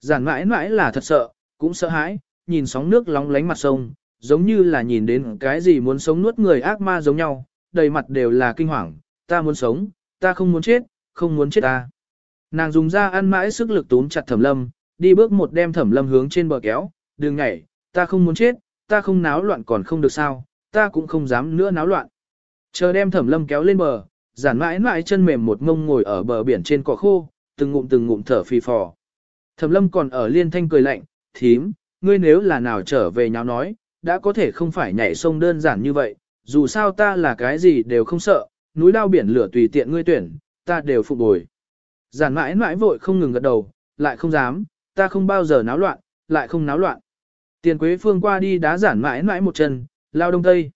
Giản mãi mãi là thật sợ, cũng sợ hãi, nhìn sóng nước lóng lánh mặt sông, giống như là nhìn đến cái gì muốn sống nuốt người ác ma giống nhau, đầy mặt đều là kinh hoàng, ta muốn sống, ta không muốn chết, không muốn chết ta. Nàng dùng ra ăn mãi sức lực túm chặt thẩm lâm, đi bước một đem thẩm lâm hướng trên bờ kéo, đừng nhảy, ta không muốn chết, ta không náo loạn còn không được sao, ta cũng không dám nữa náo loạn. Chờ đem thẩm lâm kéo lên bờ, giản mãi mãi chân mềm một ngông ngồi ở bờ biển trên cỏ khô, từng ngụm từng ngụm thở phì phò. Thẩm lâm còn ở liên thanh cười lạnh, thím, ngươi nếu là nào trở về nháo nói, đã có thể không phải nhảy sông đơn giản như vậy, dù sao ta là cái gì đều không sợ, núi đao biển lửa tùy tiện ngươi tuyển, ta đều phục bồi. Giản mãi mãi vội không ngừng gật đầu, lại không dám, ta không bao giờ náo loạn, lại không náo loạn. Tiền quế phương qua đi đá giản mãi mãi một chân, lao đông tây.